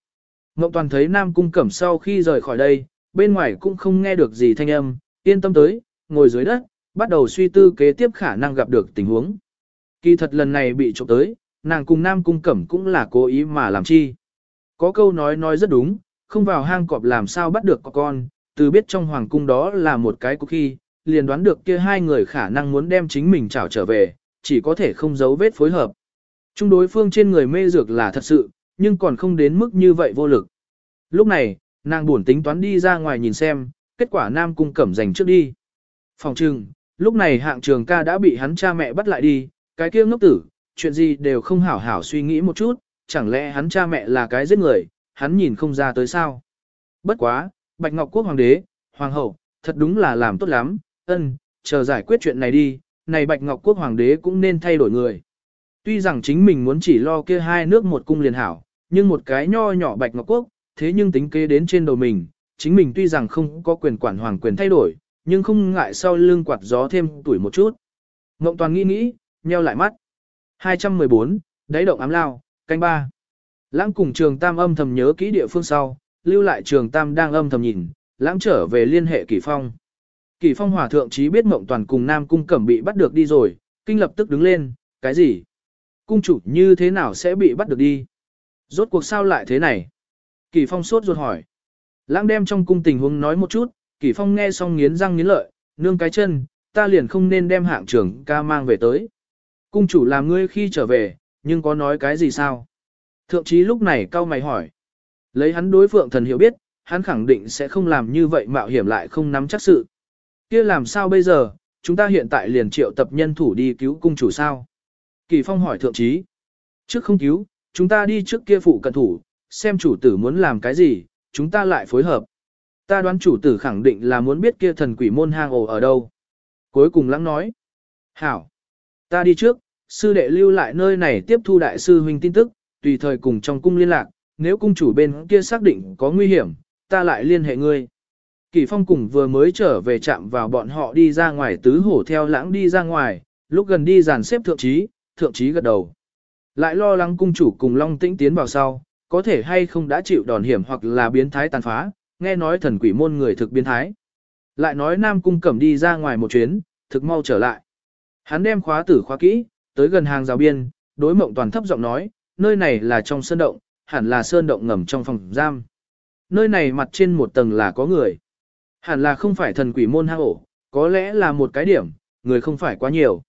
Ngộng toàn thấy Nam cung cẩm sau khi rời khỏi đây, bên ngoài cũng không nghe được gì thanh âm, yên tâm tới, ngồi dưới đất, bắt đầu suy tư kế tiếp khả năng gặp được tình huống. Kỳ thật lần này bị trộm tới, nàng cùng Nam cung cẩm cũng là cố ý mà làm chi. Có câu nói nói rất đúng, không vào hang cọp làm sao bắt được con, từ biết trong hoàng cung đó là một cái cục khi, liền đoán được kia hai người khả năng muốn đem chính mình trảo trở về, chỉ có thể không giấu vết phối hợp. Trung đối phương trên người mê dược là thật sự, nhưng còn không đến mức như vậy vô lực. Lúc này, nàng buồn tính toán đi ra ngoài nhìn xem, kết quả nam cung cẩm giành trước đi. Phòng trừng, lúc này hạng trường ca đã bị hắn cha mẹ bắt lại đi, cái kia ngốc tử, chuyện gì đều không hảo hảo suy nghĩ một chút, chẳng lẽ hắn cha mẹ là cái giết người, hắn nhìn không ra tới sao. Bất quá, Bạch Ngọc Quốc Hoàng đế, Hoàng hậu, thật đúng là làm tốt lắm, ân, chờ giải quyết chuyện này đi, này Bạch Ngọc Quốc Hoàng đế cũng nên thay đổi người. Tuy rằng chính mình muốn chỉ lo kia hai nước một cung liền hảo, nhưng một cái nho nhỏ Bạch Ngọc Quốc, thế nhưng tính kế đến trên đầu mình, chính mình tuy rằng không có quyền quản hoàng quyền thay đổi, nhưng không ngại sau lưng quạt gió thêm tuổi một chút. Ngộng toàn nghĩ nghĩ, nheo lại mắt. 214, đáy động ám lao, canh ba. Lãng cùng trường tam âm thầm nhớ kỹ địa phương sau, lưu lại trường tam đang âm thầm nhìn, lãng trở về liên hệ kỷ phong. Kỷ phong hòa thượng chí biết mộng toàn cùng nam cung cẩm bị bắt được đi rồi, kinh lập tức đứng lên, cái gì? Cung chủ như thế nào sẽ bị bắt được đi? Rốt cuộc sao lại thế này? Kỷ phong sốt ruột hỏi. Lãng đem trong cung tình huống nói một chút, Kỷ phong nghe xong nghiến răng nghiến lợi, nương cái chân, ta liền không nên đem hạng trưởng ca mang về tới. Cung chủ làm ngươi khi trở về, nhưng có nói cái gì sao? Thượng chí lúc này cao mày hỏi. Lấy hắn đối phượng thần hiểu biết, hắn khẳng định sẽ không làm như vậy mạo hiểm lại không nắm chắc sự. kia làm sao bây giờ, chúng ta hiện tại liền triệu tập nhân thủ đi cứu cung chủ sao? Kỳ phong hỏi thượng chí. Trước không cứu, chúng ta đi trước kia phụ cận thủ, xem chủ tử muốn làm cái gì, chúng ta lại phối hợp. Ta đoán chủ tử khẳng định là muốn biết kia thần quỷ môn hang ổ ở đâu. Cuối cùng lắng nói. Hảo. Ta đi trước, sư đệ lưu lại nơi này tiếp thu đại sư huynh tin tức, tùy thời cùng trong cung liên lạc, nếu cung chủ bên kia xác định có nguy hiểm, ta lại liên hệ ngươi. Kỳ phong cùng vừa mới trở về chạm vào bọn họ đi ra ngoài tứ hổ theo lãng đi ra ngoài, lúc gần đi dàn xếp thượng trí, thượng trí gật đầu. Lại lo lắng cung chủ cùng Long Tĩnh tiến vào sau, có thể hay không đã chịu đòn hiểm hoặc là biến thái tàn phá, nghe nói thần quỷ môn người thực biến thái. Lại nói Nam Cung Cẩm đi ra ngoài một chuyến, thực mau trở lại. Hắn đem khóa tử khóa kỹ, tới gần hàng rào biên, đối mộng toàn thấp giọng nói, nơi này là trong sơn động, hẳn là sơn động ngầm trong phòng giam. Nơi này mặt trên một tầng là có người. Hẳn là không phải thần quỷ môn hang ổ, có lẽ là một cái điểm, người không phải quá nhiều.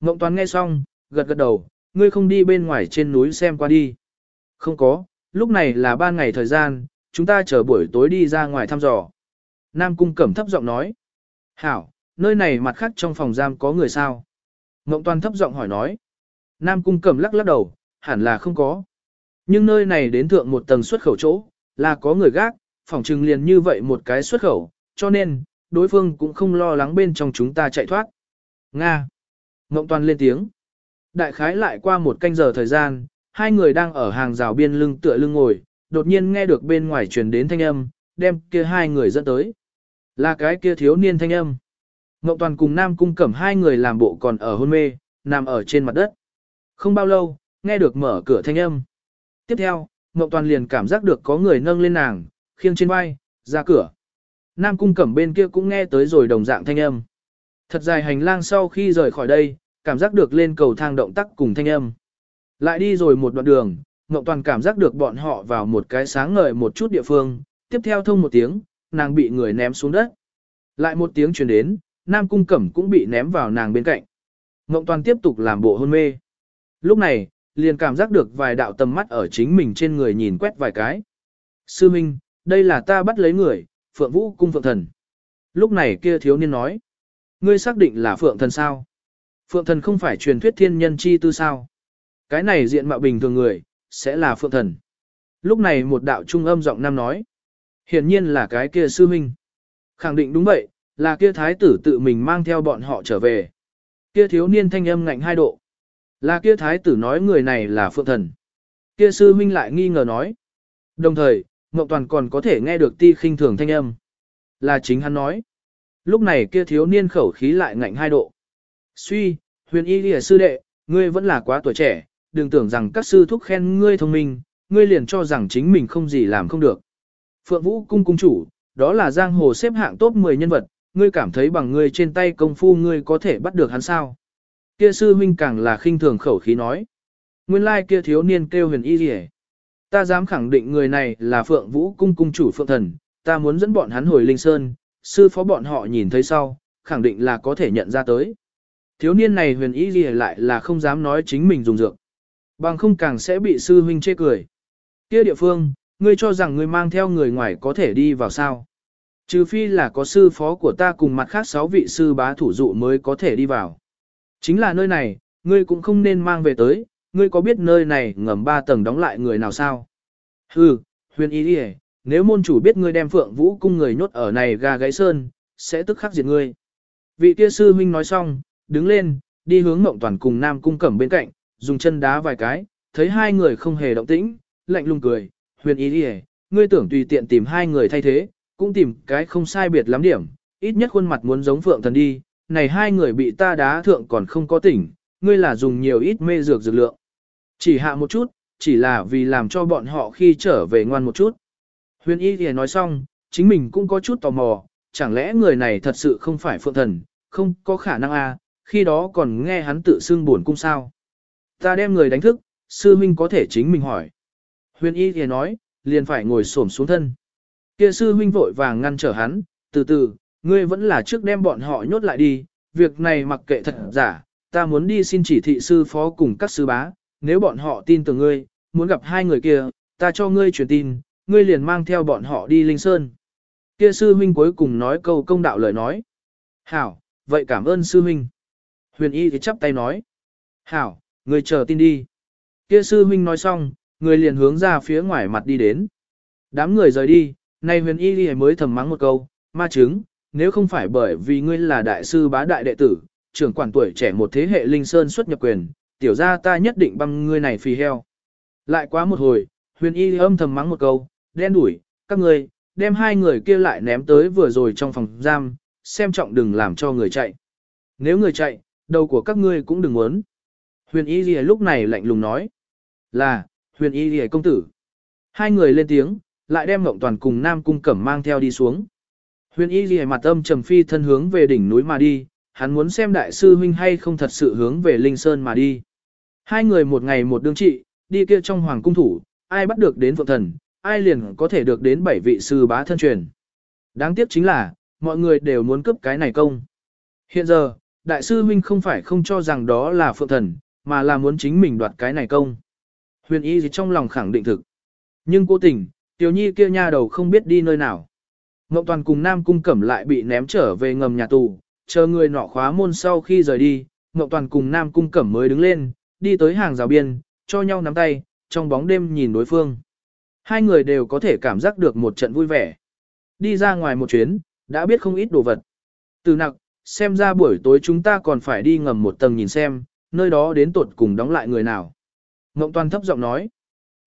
Mộng toàn nghe xong, gật gật đầu, ngươi không đi bên ngoài trên núi xem qua đi. Không có, lúc này là ban ngày thời gian, chúng ta chờ buổi tối đi ra ngoài thăm dò. Nam cung cẩm thấp giọng nói. Hảo, nơi này mặt khác trong phòng giam có người sao? Ngộng toàn thấp giọng hỏi nói. Nam cung cẩm lắc lắc đầu, hẳn là không có. Nhưng nơi này đến thượng một tầng xuất khẩu chỗ, là có người gác, phòng trừng liền như vậy một cái xuất khẩu, cho nên, đối phương cũng không lo lắng bên trong chúng ta chạy thoát. Nga. Ngộng toàn lên tiếng. Đại khái lại qua một canh giờ thời gian, hai người đang ở hàng rào biên lưng tựa lưng ngồi, đột nhiên nghe được bên ngoài truyền đến thanh âm, đem kia hai người dẫn tới. Là cái kia thiếu niên thanh âm. Ngộng toàn cùng Nam Cung Cẩm hai người làm bộ còn ở hôn mê, nằm ở trên mặt đất. Không bao lâu, nghe được mở cửa thanh âm. Tiếp theo, Ngộng toàn liền cảm giác được có người nâng lên nàng, khiêng trên vai, ra cửa. Nam Cung Cẩm bên kia cũng nghe tới rồi đồng dạng thanh âm. Thật dài hành lang sau khi rời khỏi đây, cảm giác được lên cầu thang động tác cùng thanh âm. Lại đi rồi một đoạn đường, Ngộng Toàn cảm giác được bọn họ vào một cái sáng ngời một chút địa phương, tiếp theo thông một tiếng, nàng bị người ném xuống đất. Lại một tiếng truyền đến, Nam Cung Cẩm cũng bị ném vào nàng bên cạnh. Ngộng Toàn tiếp tục làm bộ hôn mê. Lúc này, liền cảm giác được vài đạo tầm mắt ở chính mình trên người nhìn quét vài cái. Sư Minh, đây là ta bắt lấy người, Phượng Vũ Cung Phượng Thần. Lúc này kia thiếu niên nói. Ngươi xác định là Phượng Thần sao? Phượng Thần không phải truyền thuyết thiên nhân chi tư sao? cái này diện mạo bình thường người, sẽ là phượng thần. Lúc này một đạo trung âm giọng nam nói. Hiển nhiên là cái kia sư minh. Khẳng định đúng vậy, là kia thái tử tự mình mang theo bọn họ trở về. Kia thiếu niên thanh âm ngạnh hai độ. Là kia thái tử nói người này là phượng thần. Kia sư minh lại nghi ngờ nói. Đồng thời, Ngọc Toàn còn có thể nghe được ti khinh thường thanh âm. Là chính hắn nói. Lúc này kia thiếu niên khẩu khí lại ngạnh hai độ. Suy, huyền y lìa sư đệ, ngươi vẫn là quá tuổi trẻ, đừng tưởng rằng các sư thúc khen ngươi thông minh, ngươi liền cho rằng chính mình không gì làm không được. Phượng Vũ cung cung chủ, đó là giang hồ xếp hạng top 10 nhân vật, ngươi cảm thấy bằng ngươi trên tay công phu ngươi có thể bắt được hắn sao. Kia sư huynh càng là khinh thường khẩu khí nói. Nguyên lai kia thiếu niên kêu huyền y lìa. Ta dám khẳng định người này là Phượng Vũ cung cung chủ Phượng Thần, ta muốn dẫn bọn hắn hồi Linh Sơn, sư phó bọn họ nhìn thấy sau, khẳng định là có thể nhận ra tới. Thiếu niên này huyền ý gì lại là không dám nói chính mình dùng dược. Bằng không càng sẽ bị sư huynh chê cười. Kia địa phương, ngươi cho rằng ngươi mang theo người ngoài có thể đi vào sao. Trừ phi là có sư phó của ta cùng mặt khác sáu vị sư bá thủ dụ mới có thể đi vào. Chính là nơi này, ngươi cũng không nên mang về tới, ngươi có biết nơi này ngầm ba tầng đóng lại người nào sao? Hừ, huyền ý đi nếu môn chủ biết ngươi đem phượng vũ cung người nhốt ở này gà gáy sơn, sẽ tức khắc diệt ngươi. Vị kia sư huynh nói xong, đứng lên, đi hướng mộng toàn cùng nam cung cẩm bên cạnh, dùng chân đá vài cái, thấy hai người không hề động tĩnh, lạnh lùng cười, huyền ý đi ngươi tưởng tùy tiện tìm hai người thay thế, cũng tìm cái không sai biệt lắm điểm, ít nhất khuôn mặt muốn giống phượng thần đi, này hai người bị ta đá thượng còn không có tỉnh, ngươi là dùng nhiều ít mê dược dược lượng. Chỉ hạ một chút, chỉ là vì làm cho bọn họ khi trở về ngoan một chút. Huyền y thì nói xong, chính mình cũng có chút tò mò, chẳng lẽ người này thật sự không phải phượng thần, không có khả năng à, khi đó còn nghe hắn tự xưng buồn cung sao. Ta đem người đánh thức, sư huynh có thể chính mình hỏi. Huyền y thì nói, liền phải ngồi xổm xuống thân. Kia sư huynh vội vàng ngăn trở hắn, từ từ, ngươi vẫn là trước đem bọn họ nhốt lại đi, việc này mặc kệ thật giả, ta muốn đi xin chỉ thị sư phó cùng các sư bá, nếu bọn họ tin tưởng ngươi, muốn gặp hai người kia, ta cho ngươi truyền tin, ngươi liền mang theo bọn họ đi Linh Sơn. Kia sư huynh cuối cùng nói câu công đạo lời nói. Hảo, vậy cảm ơn sư huynh. Huyền y thì chắp tay nói. Hảo, ngươi chờ tin đi. Kia sư huynh nói xong, người liền hướng ra phía ngoài mặt đi đến. Đám người rời đi, nay huyền y thì mới thầm mắng một câu, ma chứng, nếu không phải bởi vì ngươi là đại sư bá đại đệ tử, trưởng quản tuổi trẻ một thế hệ linh sơn xuất nhập quyền, tiểu ra ta nhất định băm ngươi này phì heo. Lại quá một hồi, huyền y âm thầm mắng một câu, đen đuổi, các ngươi, đem hai người kia lại ném tới vừa rồi trong phòng giam, xem trọng đừng làm cho người chạy. Nếu người chạy, đầu của các ngươi cũng đừng muốn. Huyền y lìa lúc này lạnh lùng nói, là, huyền y lìa công tử. Hai người lên tiếng, lại đem Ngộng Toàn cùng Nam Cung Cẩm mang theo đi xuống. Huyền y lìa mặt âm trầm phi thân hướng về đỉnh núi mà đi, hắn muốn xem đại sư huynh hay không thật sự hướng về Linh Sơn mà đi. Hai người một ngày một đương trị, đi kia trong hoàng cung thủ, ai bắt được đến phượng thần, ai liền có thể được đến bảy vị sư bá thân truyền. Đáng tiếc chính là, mọi người đều muốn cướp cái này công. Hiện giờ, đại sư huynh không phải không cho rằng đó là phượng thần, mà là muốn chính mình đoạt cái này công. Huyền y gì trong lòng khẳng định thực. Nhưng cố tình, tiểu nhi kia nha đầu không biết đi nơi nào. Ngọc Toàn cùng Nam Cung Cẩm lại bị ném trở về ngầm nhà tù, chờ người nọ khóa môn sau khi rời đi, Ngọc Toàn cùng Nam Cung Cẩm mới đứng lên, đi tới hàng rào biên, cho nhau nắm tay, trong bóng đêm nhìn đối phương. Hai người đều có thể cảm giác được một trận vui vẻ. Đi ra ngoài một chuyến, đã biết không ít đồ vật. Từ nặc, xem ra buổi tối chúng ta còn phải đi ngầm một tầng nhìn xem, nơi đó đến tột cùng đóng lại người nào. Ngộng toàn thấp giọng nói.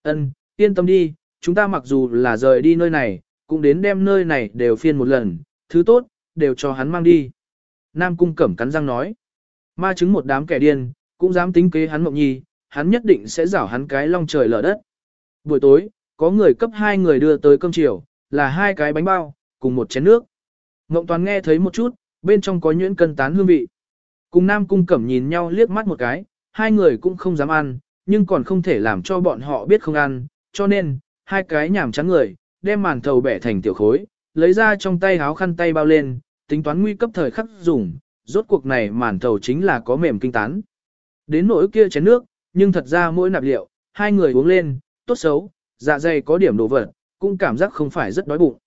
ân, yên tâm đi, chúng ta mặc dù là rời đi nơi này, cũng đến đem nơi này đều phiên một lần, thứ tốt, đều cho hắn mang đi. Nam cung cẩm cắn răng nói. Ma chứng một đám kẻ điên, cũng dám tính kế hắn mộng nhi, hắn nhất định sẽ rảo hắn cái long trời lở đất. Buổi tối, có người cấp hai người đưa tới cơm chiều, là hai cái bánh bao, cùng một chén nước. Ngộng toàn nghe thấy một chút, bên trong có nhuyễn cân tán hương vị. Cùng Nam Cung Cẩm nhìn nhau liếc mắt một cái, hai người cũng không dám ăn, nhưng còn không thể làm cho bọn họ biết không ăn, cho nên, hai cái nhảm trắng người, đem màn thầu bẻ thành tiểu khối, lấy ra trong tay áo khăn tay bao lên, tính toán nguy cấp thời khắc dùng, rốt cuộc này màn thầu chính là có mềm kinh tán. Đến nỗi kia chén nước, nhưng thật ra mỗi nạp liệu, hai người uống lên, tốt xấu, dạ dày có điểm đồ vật, cũng cảm giác không phải rất đói bụng.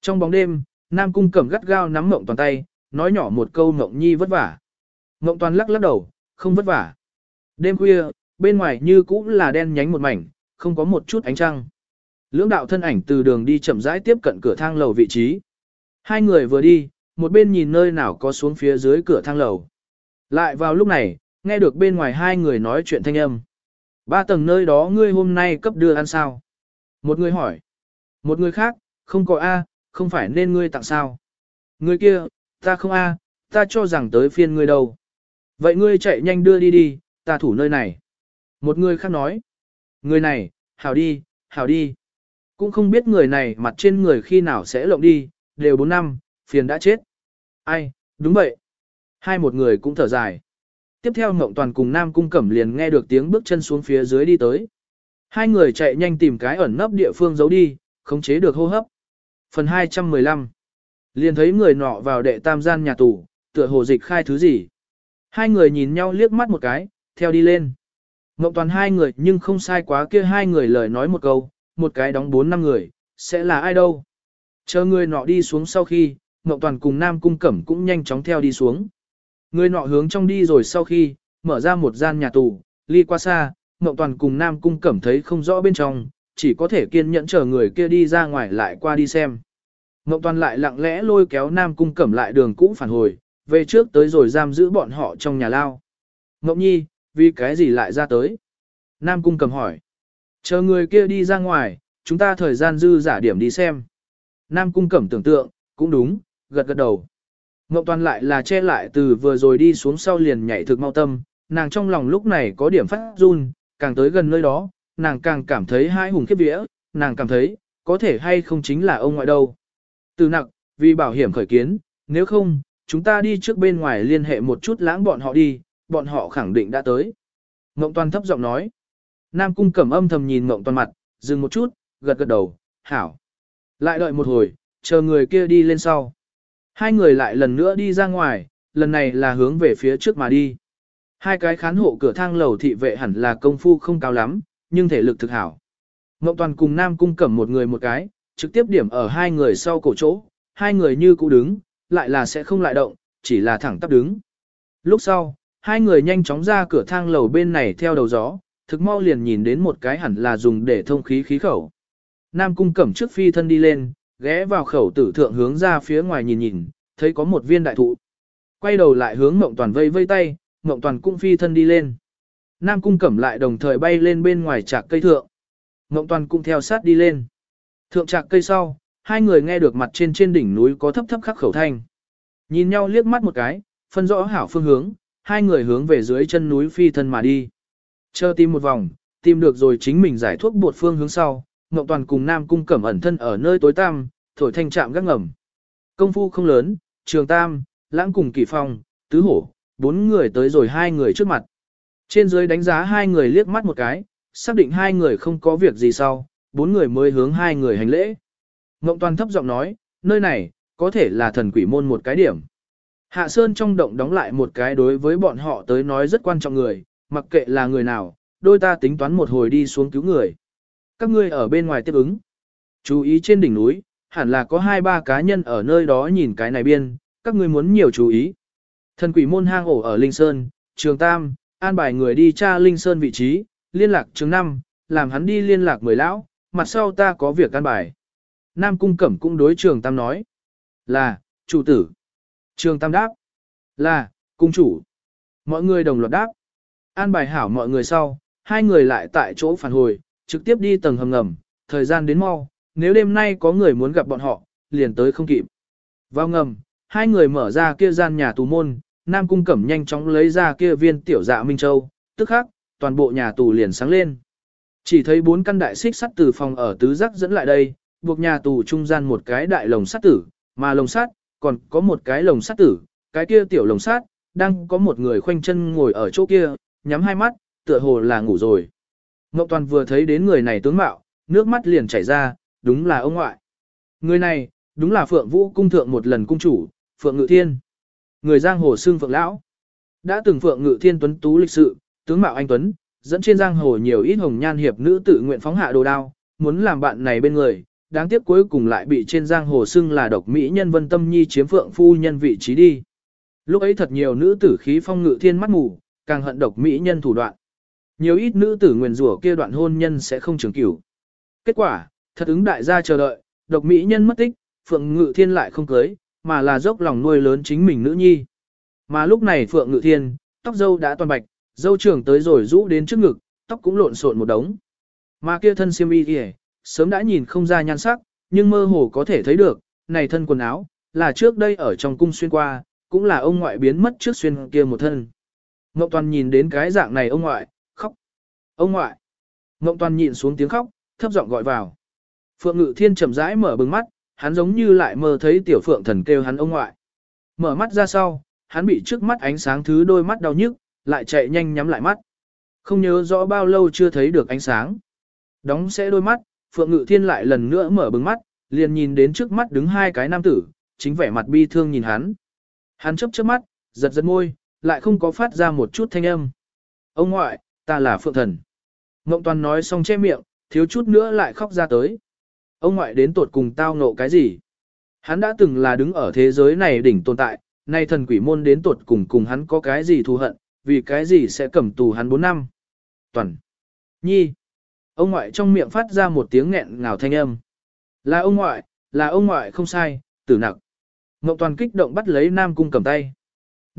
Trong bóng đêm, Nam Cung cầm gắt gao nắm Ngộng Toàn tay, nói nhỏ một câu Ngộng Nhi vất vả. Ngộng Toàn lắc lắc đầu, không vất vả. Đêm khuya, bên ngoài như cũ là đen nhánh một mảnh, không có một chút ánh trăng. Lưỡng đạo thân ảnh từ đường đi chậm rãi tiếp cận cửa thang lầu vị trí. Hai người vừa đi, một bên nhìn nơi nào có xuống phía dưới cửa thang lầu. Lại vào lúc này, nghe được bên ngoài hai người nói chuyện thanh âm. Ba tầng nơi đó ngươi hôm nay cấp đưa ăn sao? Một người hỏi. Một người khác, không có A, không phải nên ngươi tặng sao? Người kia, ta không A, ta cho rằng tới phiên ngươi đâu. Vậy ngươi chạy nhanh đưa đi đi, ta thủ nơi này. Một người khác nói. Người này, hảo đi, hảo đi. Cũng không biết người này mặt trên người khi nào sẽ lộng đi, đều 4 năm, phiền đã chết. Ai, đúng vậy. Hai một người cũng thở dài. Tiếp theo Ngộng Toàn cùng Nam Cung Cẩm liền nghe được tiếng bước chân xuống phía dưới đi tới. Hai người chạy nhanh tìm cái ẩn nấp địa phương giấu đi, khống chế được hô hấp. Phần 215 Liền thấy người nọ vào đệ tam gian nhà tù, tựa hồ dịch khai thứ gì. Hai người nhìn nhau liếc mắt một cái, theo đi lên. Ngộng toàn hai người nhưng không sai quá kia hai người lời nói một câu, một cái đóng bốn năm người, sẽ là ai đâu. Chờ người nọ đi xuống sau khi, Ngọc toàn cùng Nam Cung Cẩm cũng nhanh chóng theo đi xuống. Người nọ hướng trong đi rồi sau khi, mở ra một gian nhà tù, ly qua xa, Ngọc toàn cùng Nam Cung Cẩm thấy không rõ bên trong, chỉ có thể kiên nhẫn chờ người kia đi ra ngoài lại qua đi xem. Ngọc toàn lại lặng lẽ lôi kéo Nam Cung Cẩm lại đường cũ phản hồi, về trước tới rồi giam giữ bọn họ trong nhà lao. Ngọc nhi, vì cái gì lại ra tới? Nam Cung Cẩm hỏi. Chờ người kia đi ra ngoài, chúng ta thời gian dư giả điểm đi xem. Nam Cung Cẩm tưởng tượng, cũng đúng, gật gật đầu. Ngọc toàn lại là che lại từ vừa rồi đi xuống sau liền nhảy thực mau tâm, nàng trong lòng lúc này có điểm phát run, càng tới gần nơi đó, nàng càng cảm thấy hai hùng khiếp vía, nàng cảm thấy, có thể hay không chính là ông ngoại đâu. Từ nặng, vì bảo hiểm khởi kiến, nếu không, chúng ta đi trước bên ngoài liên hệ một chút lãng bọn họ đi, bọn họ khẳng định đã tới. Ngộng toàn thấp giọng nói. Nam cung cẩm âm thầm nhìn ngộng toàn mặt, dừng một chút, gật gật đầu, hảo. Lại đợi một hồi, chờ người kia đi lên sau. Hai người lại lần nữa đi ra ngoài, lần này là hướng về phía trước mà đi. Hai cái khán hộ cửa thang lầu thị vệ hẳn là công phu không cao lắm, nhưng thể lực thực hảo. Ngộng toàn cùng Nam cung cẩm một người một cái, trực tiếp điểm ở hai người sau cổ chỗ, hai người như cũ đứng, lại là sẽ không lại động, chỉ là thẳng tắp đứng. Lúc sau, hai người nhanh chóng ra cửa thang lầu bên này theo đầu gió, thực mau liền nhìn đến một cái hẳn là dùng để thông khí khí khẩu. Nam cung cẩm trước phi thân đi lên, ghé vào khẩu tử thượng hướng ra phía ngoài nhìn nhìn, thấy có một viên đại thụ. Quay đầu lại hướng Mộng Toàn vây vây tay, Mộng Toàn cũng phi thân đi lên. Nam cung cẩm lại đồng thời bay lên bên ngoài trạc cây thượng. Mộng Toàn cũng theo sát đi lên. Thượng trạc cây sau, hai người nghe được mặt trên trên đỉnh núi có thấp thấp khắc khẩu thanh. Nhìn nhau liếc mắt một cái, phân rõ hảo phương hướng, hai người hướng về dưới chân núi phi thân mà đi. Chờ tìm một vòng, tìm được rồi chính mình giải thuốc bột phương hướng sau, Ngọc Toàn cùng Nam Cung Cẩm ẩn thân ở nơi tối tăm, thổi thanh trạm gác ngầm. Công phu không lớn, Trường Tam, Lãng cùng Kỳ Phong, Tứ Hổ, bốn người tới rồi hai người trước mặt. Trên dưới đánh giá hai người liếc mắt một cái, xác định hai người không có việc gì sau, bốn người mới hướng hai người hành lễ. Ngộng Toàn thấp giọng nói, nơi này, có thể là thần quỷ môn một cái điểm. Hạ Sơn trong động đóng lại một cái đối với bọn họ tới nói rất quan trọng người, mặc kệ là người nào, đôi ta tính toán một hồi đi xuống cứu người. Các ngươi ở bên ngoài tiếp ứng. Chú ý trên đỉnh núi, hẳn là có hai ba cá nhân ở nơi đó nhìn cái này biên, các ngươi muốn nhiều chú ý. Thần quỷ môn hang ổ ở Linh Sơn, Trường Tam, an bài người đi tra Linh Sơn vị trí, liên lạc trường năm, làm hắn đi liên lạc mười lão, mặt sau ta có việc an bài. Nam Cung Cẩm cũng đối Trường Tam nói. Là, chủ tử. Trường Tam đáp. Là, cung chủ. Mọi người đồng loạt đáp. An bài hảo mọi người sau, hai người lại tại chỗ phản hồi, trực tiếp đi tầng hầm ngầm, thời gian đến mau, nếu đêm nay có người muốn gặp bọn họ, liền tới không kịp. Vào ngầm, hai người mở ra kia gian nhà tù môn, Nam Cung Cẩm nhanh chóng lấy ra kia viên tiểu dạ Minh Châu, tức khắc, toàn bộ nhà tù liền sáng lên. Chỉ thấy bốn căn đại xích sắt từ phòng ở tứ giác dẫn lại đây, buộc nhà tù trung gian một cái đại lồng sắt tử, mà lồng sắt, còn có một cái lồng sắt tử, cái kia tiểu lồng sắt, đang có một người khoanh chân ngồi ở chỗ kia, nhắm hai mắt, tựa hồ là ngủ rồi. Ngọc Toàn vừa thấy đến người này tướng mạo, nước mắt liền chảy ra, đúng là ông ngoại. Người này, đúng là Phượng Vũ cung thượng một lần cung chủ, Phượng Ngự Thiên. Người giang hồ xương Phượng Lão. Đã từng Phượng Ngự Thiên tuấn tú lịch sự, tướng mạo anh tuấn, dẫn trên giang hồ nhiều ít hồng nhan hiệp nữ tự nguyện phóng hạ đồ đao, muốn làm bạn này bên người, đáng tiếc cuối cùng lại bị trên giang hồ xưng là độc mỹ nhân Vân Tâm Nhi chiếm Phượng phu nhân vị trí đi. Lúc ấy thật nhiều nữ tử khí phong ngự thiên mắt mù, càng hận độc mỹ nhân thủ đoạn. Nhiều ít nữ tử nguyền rủa kia đoạn hôn nhân sẽ không trường cửu. Kết quả, thật ứng đại gia chờ đợi, độc mỹ nhân mất tích, Phượng Ngự Thiên lại không cưới, mà là dốc lòng nuôi lớn chính mình nữ nhi. Mà lúc này Phượng Ngự Thiên, tóc dâu đã toàn bạch, dâu trưởng tới rồi rũ đến trước ngực, tóc cũng lộn xộn một đống. Mà kia thân xiêm y kìa, sớm đã nhìn không ra nhan sắc, nhưng mơ hồ có thể thấy được, này thân quần áo, là trước đây ở trong cung xuyên qua, cũng là ông ngoại biến mất trước xuyên kia một thân. Ngọc Toàn nhìn đến cái dạng này ông ngoại, khóc. Ông ngoại. Ngọc Toàn nhịn xuống tiếng khóc, thấp giọng gọi vào. Phượng Ngự Thiên chậm rãi mở bừng mắt, hắn giống như lại mơ thấy tiểu phượng thần kêu hắn ông ngoại. Mở mắt ra sau, hắn bị trước mắt ánh sáng thứ đôi mắt đau nhức, lại chạy nhanh nhắm lại mắt. Không nhớ rõ bao lâu chưa thấy được ánh sáng. Đóng sẽ đôi mắt, Phượng Ngự Thiên lại lần nữa mở bừng mắt, liền nhìn đến trước mắt đứng hai cái nam tử, chính vẻ mặt bi thương nhìn hắn. Hắn chớp chớp mắt, giật giật môi, lại không có phát ra một chút thanh âm. Ông ngoại, ta là Phượng Thần. Ngộng Toàn nói xong che miệng, thiếu chút nữa lại khóc ra tới. Ông ngoại đến tột cùng tao ngộ cái gì? Hắn đã từng là đứng ở thế giới này đỉnh tồn tại, nay thần quỷ môn đến tột cùng cùng hắn có cái gì thù hận, vì cái gì sẽ cầm tù hắn 4 năm. Toàn. Nhi. Ông ngoại trong miệng phát ra một tiếng nghẹn ngào thanh âm. Là ông ngoại, là ông ngoại không sai, tử nặc. Mộng toàn kích động bắt lấy Nam Cung cầm tay.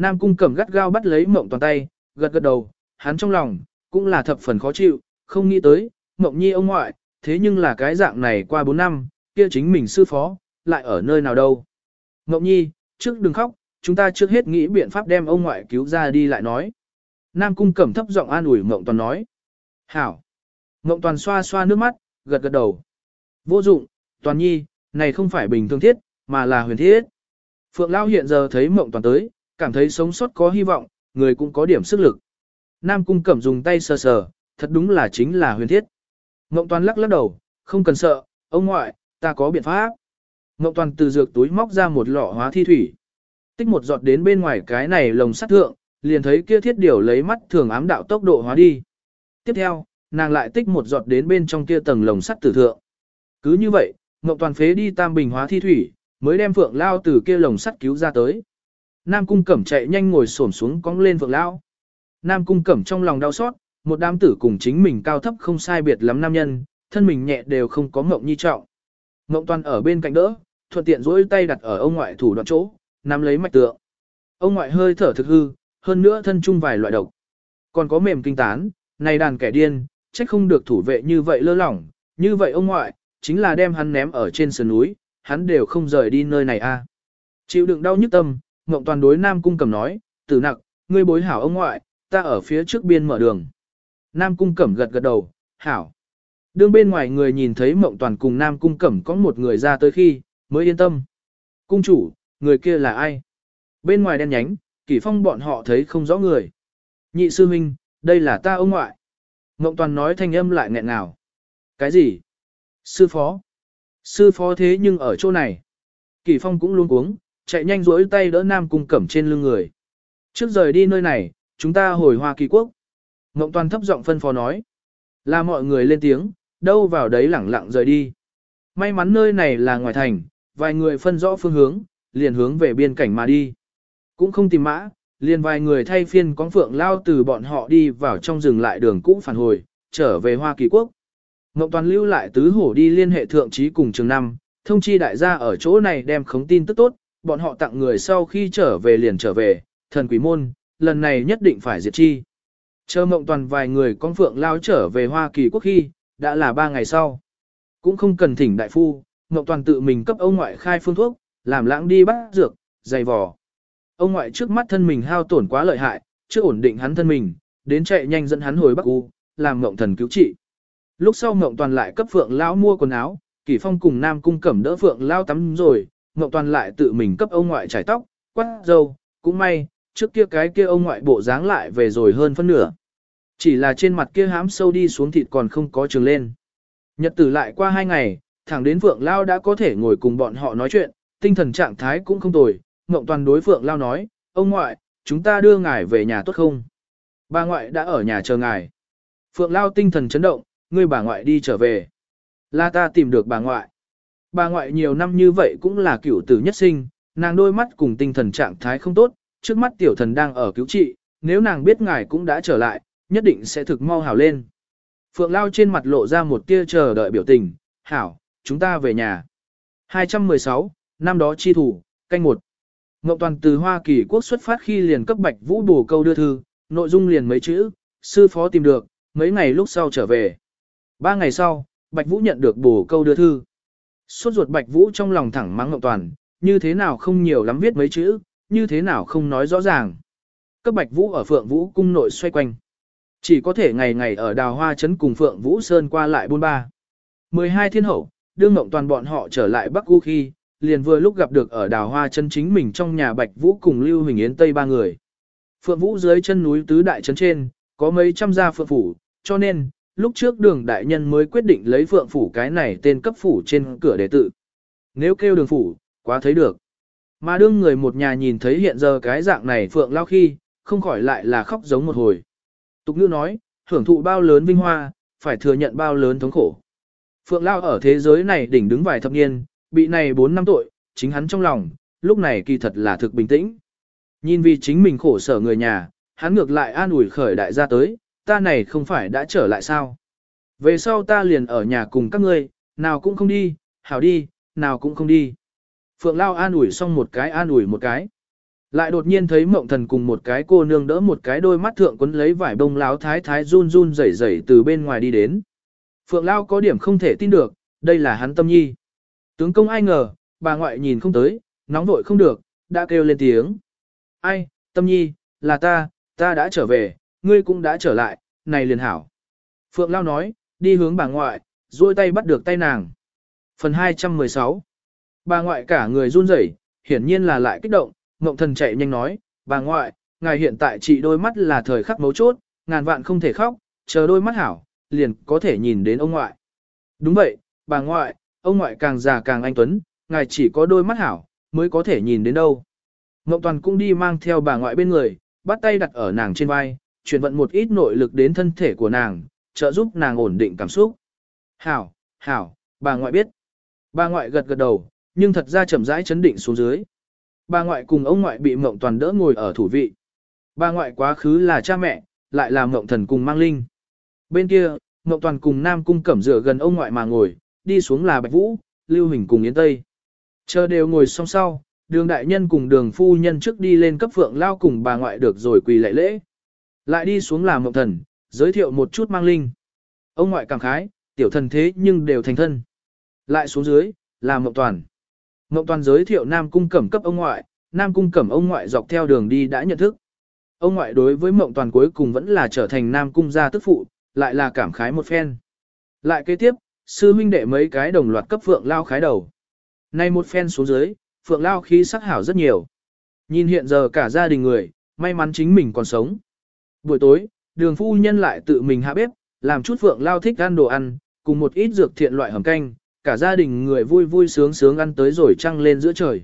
Nam Cung cẩm gắt gao bắt lấy mộng toàn tay, gật gật đầu, hắn trong lòng, cũng là thập phần khó chịu, không nghĩ tới, mộng nhi ông ngoại, thế nhưng là cái dạng này qua 4 năm, kia chính mình sư phó, lại ở nơi nào đâu. Mộng nhi, trước đừng khóc, chúng ta trước hết nghĩ biện pháp đem ông ngoại cứu ra đi lại nói. Nam cung cẩm thấp giọng an ủi mộng toàn nói. Hảo. Mộng toàn xoa xoa nước mắt, gật gật đầu. Vô dụng, toàn nhi, này không phải bình thường thiết, mà là huyền thiết. Phượng Lao hiện giờ thấy mộng toàn tới, cảm thấy sống sót có hy vọng, người cũng có điểm sức lực. Nam cung cẩm dùng tay sờ sờ, thật đúng là chính là huyền thiết. Ngộng toàn lắc lắc đầu, không cần sợ, ông ngoại, ta có biện pháp. Ngộng toàn từ dược túi móc ra một lọ hóa thi thủy. Tích một giọt đến bên ngoài cái này lồng sắt thượng, liền thấy kia thiết điểu lấy mắt thường ám đạo tốc độ hóa đi. Tiếp theo, nàng lại tích một giọt đến bên trong kia tầng lồng sắt tử thượng. Cứ như vậy, Ngộng Toàn phế đi tam bình hóa thi thủy, mới đem Phượng Lao từ kia lồng sắt cứu ra tới. Nam Cung Cẩm chạy nhanh ngồi xổm xuống cong lên Phượng lão. Nam Cung Cẩm trong lòng đau xót, một đám tử cùng chính mình cao thấp không sai biệt lắm nam nhân, thân mình nhẹ đều không có ngộng nhi trọng. Ngộng Toàn ở bên cạnh đỡ, thuận tiện duỗi tay đặt ở ông ngoại thủ đoạn chỗ, nắm lấy mạch tượng. Ông ngoại hơi thở thực hư, hơn nữa thân chung vài loại độc. Còn có mềm kinh tán, này đàn kẻ điên, trách không được thủ vệ như vậy lơ lỏng, như vậy ông ngoại, chính là đem hắn ném ở trên sườn núi, hắn đều không rời đi nơi này a. À. Chịu đựng đau nhức tâm, Ngộng Toàn đối Nam Cung Cẩm nói, tử nặc, ngươi bối hảo ông ngoại, ta ở phía trước biên mở đường. Nam Cung Cẩm gật gật đầu, hảo. Đương bên ngoài người nhìn thấy Mộng Toàn cùng Nam Cung Cẩm có một người ra tới khi, mới yên tâm. Cung chủ, người kia là ai? Bên ngoài đen nhánh, kỷ phong bọn họ thấy không rõ người. Nhị sư huynh, đây là ta ông ngoại. Ngộng toàn nói thanh âm lại nghẹn ngào. Cái gì? Sư phó. Sư phó thế nhưng ở chỗ này. Kỷ phong cũng luôn uống, chạy nhanh rỗi tay đỡ nam cung cẩm trên lưng người. Trước rời đi nơi này, chúng ta hồi hoa kỳ quốc. Ngộng toàn thấp giọng phân phó nói. Là mọi người lên tiếng, đâu vào đấy lẳng lặng rời đi. May mắn nơi này là ngoài thành, vài người phân rõ phương hướng, liền hướng về biên cảnh mà đi. Cũng không tìm mã, liền vài người thay phiên con phượng lao từ bọn họ đi vào trong rừng lại đường cũ phản hồi, trở về Hoa Kỳ Quốc. Ngộng Toàn lưu lại tứ hổ đi liên hệ thượng trí cùng trường năm, thông chi đại gia ở chỗ này đem khống tin tức tốt, bọn họ tặng người sau khi trở về liền trở về, thần quỷ môn, lần này nhất định phải diệt chi. Chờ mộng toàn vài người con phượng lao trở về Hoa Kỳ Quốc khi, đã là ba ngày sau. Cũng không cần thỉnh đại phu, mộng toàn tự mình cấp ông ngoại khai phương thuốc, làm lãng đi bắt dược, dày vò. Ông ngoại trước mắt thân mình hao tổn quá lợi hại, chưa ổn định hắn thân mình, đến chạy nhanh dẫn hắn hồi Bắc U, làm mộng thần cứu trị. Lúc sau mộng toàn lại cấp Phượng Lão mua quần áo, kỳ Phong cùng Nam Cung Cẩm đỡ Phượng lao tắm rồi, Ngọc toàn lại tự mình cấp ông ngoại trải tóc, quát dâu, cũng may, trước kia cái kia ông ngoại bộ dáng lại về rồi hơn phân nửa. Chỉ là trên mặt kia hám sâu đi xuống thịt còn không có trường lên. Nhật tử lại qua hai ngày, thẳng đến Phượng Lao đã có thể ngồi cùng bọn họ nói chuyện, tinh thần trạng thái cũng không tồi, Ngộng Toàn đối Phượng Lao nói, ông ngoại, chúng ta đưa ngài về nhà tốt không? Bà ngoại đã ở nhà chờ ngài. Phượng Lao tinh thần chấn động, ngươi bà ngoại đi trở về. Là ta tìm được bà ngoại. Bà ngoại nhiều năm như vậy cũng là cựu tử nhất sinh, nàng đôi mắt cùng tinh thần trạng thái không tốt, trước mắt tiểu thần đang ở cứu trị, nếu nàng biết ngài cũng đã trở lại, nhất định sẽ thực mau hảo lên. Phượng Lao trên mặt lộ ra một tia chờ đợi biểu tình, hảo, chúng ta về nhà. 216, năm đó chi thủ, canh một. Ngọc Toàn từ Hoa Kỳ quốc xuất phát khi liền cấp Bạch Vũ bổ câu đưa thư, nội dung liền mấy chữ, sư phó tìm được, mấy ngày lúc sau trở về. Ba ngày sau, Bạch Vũ nhận được bổ câu đưa thư. Suốt ruột Bạch Vũ trong lòng thẳng mắng Ngọc Toàn, như thế nào không nhiều lắm viết mấy chữ, như thế nào không nói rõ ràng. Cấp Bạch Vũ ở Phượng Vũ cung nội xoay quanh. Chỉ có thể ngày ngày ở đào hoa trấn cùng Phượng Vũ Sơn qua lại buôn ba. 12 thiên hậu, đương ngậu toàn bọn họ trở lại Bắc U khi, liền vừa lúc gặp được ở đào hoa chấn chính mình trong nhà Bạch Vũ cùng Lưu Huỳnh Yến Tây ba người. Phượng Vũ dưới chân núi tứ đại trấn trên, có mấy trăm gia phượng phủ, cho nên, lúc trước đường đại nhân mới quyết định lấy phượng phủ cái này tên cấp phủ trên cửa đệ tự. Nếu kêu đường phủ, quá thấy được. Mà đương người một nhà nhìn thấy hiện giờ cái dạng này phượng lao khi, không khỏi lại là khóc giống một hồi. Tục ngữ nói, hưởng thụ bao lớn vinh hoa, phải thừa nhận bao lớn thống khổ. Phượng lao ở thế giới này đỉnh đứng vài thập niên, bị này 4 năm tội, chính hắn trong lòng, lúc này kỳ thật là thực bình tĩnh. Nhìn vì chính mình khổ sở người nhà, hắn ngược lại an ủi khởi đại gia tới, ta này không phải đã trở lại sao. Về sau ta liền ở nhà cùng các ngươi, nào cũng không đi, hảo đi, nào cũng không đi. Phượng Lao an ủi xong một cái an ủi một cái. Lại đột nhiên thấy mộng thần cùng một cái cô nương đỡ một cái đôi mắt thượng quấn lấy vải bông láo thái thái run run rẩy rẩy từ bên ngoài đi đến. Phượng Lao có điểm không thể tin được, đây là hắn tâm nhi. Tướng công ai ngờ, bà ngoại nhìn không tới, nóng vội không được, đã kêu lên tiếng. Ai, tâm nhi, là ta, ta đã trở về, ngươi cũng đã trở lại, này liền hảo. Phượng Lao nói, đi hướng bà ngoại, duỗi tay bắt được tay nàng. Phần 216 Bà ngoại cả người run rẩy, hiển nhiên là lại kích động, Ngộng Thần chạy nhanh nói, bà ngoại, ngài hiện tại trị đôi mắt là thời khắc mấu chốt, ngàn vạn không thể khóc, chờ đôi mắt hảo, liền có thể nhìn đến ông ngoại. Đúng vậy, bà ngoại, ông ngoại càng già càng anh tuấn, ngài chỉ có đôi mắt hảo, mới có thể nhìn đến đâu. Ngộng Toàn cũng đi mang theo bà ngoại bên người, bắt tay đặt ở nàng trên vai, chuyển vận một ít nội lực đến thân thể của nàng, trợ giúp nàng ổn định cảm xúc. Hảo, hảo, bà ngoại biết. Bà ngoại gật gật đầu, nhưng thật ra chậm rãi chấn định xuống dưới. Bà ngoại cùng ông ngoại bị mộng toàn đỡ ngồi ở thủ vị. Bà ngoại quá khứ là cha mẹ, lại là mộng thần cùng mang linh. Bên kia, mộng toàn cùng nam cung cẩm rửa gần ông ngoại mà ngồi, đi xuống là bạch vũ, lưu hình cùng yến tây. Chờ đều ngồi song sau, đường đại nhân cùng đường phu nhân trước đi lên cấp phượng lao cùng bà ngoại được rồi quỳ lễ lễ. Lại đi xuống làm mộng thần, giới thiệu một chút mang linh. Ông ngoại cảm khái, tiểu thần thế nhưng đều thành thân. Lại xuống dưới, là mộng toàn. Mộng toàn giới thiệu Nam Cung Cẩm cấp ông ngoại, Nam Cung Cẩm ông ngoại dọc theo đường đi đã nhận thức. Ông ngoại đối với mộng toàn cuối cùng vẫn là trở thành Nam Cung gia tức phụ, lại là cảm khái một phen. Lại kế tiếp, sư minh đệ mấy cái đồng loạt cấp Phượng Lao khái đầu. Nay một phen xuống dưới, Phượng Lao khí sắc hảo rất nhiều. Nhìn hiện giờ cả gia đình người, may mắn chính mình còn sống. Buổi tối, đường phu nhân lại tự mình hạ bếp, làm chút Phượng Lao thích ăn đồ ăn, cùng một ít dược thiện loại hầm canh, cả gia đình người vui vui sướng sướng ăn tới rồi trăng lên giữa trời.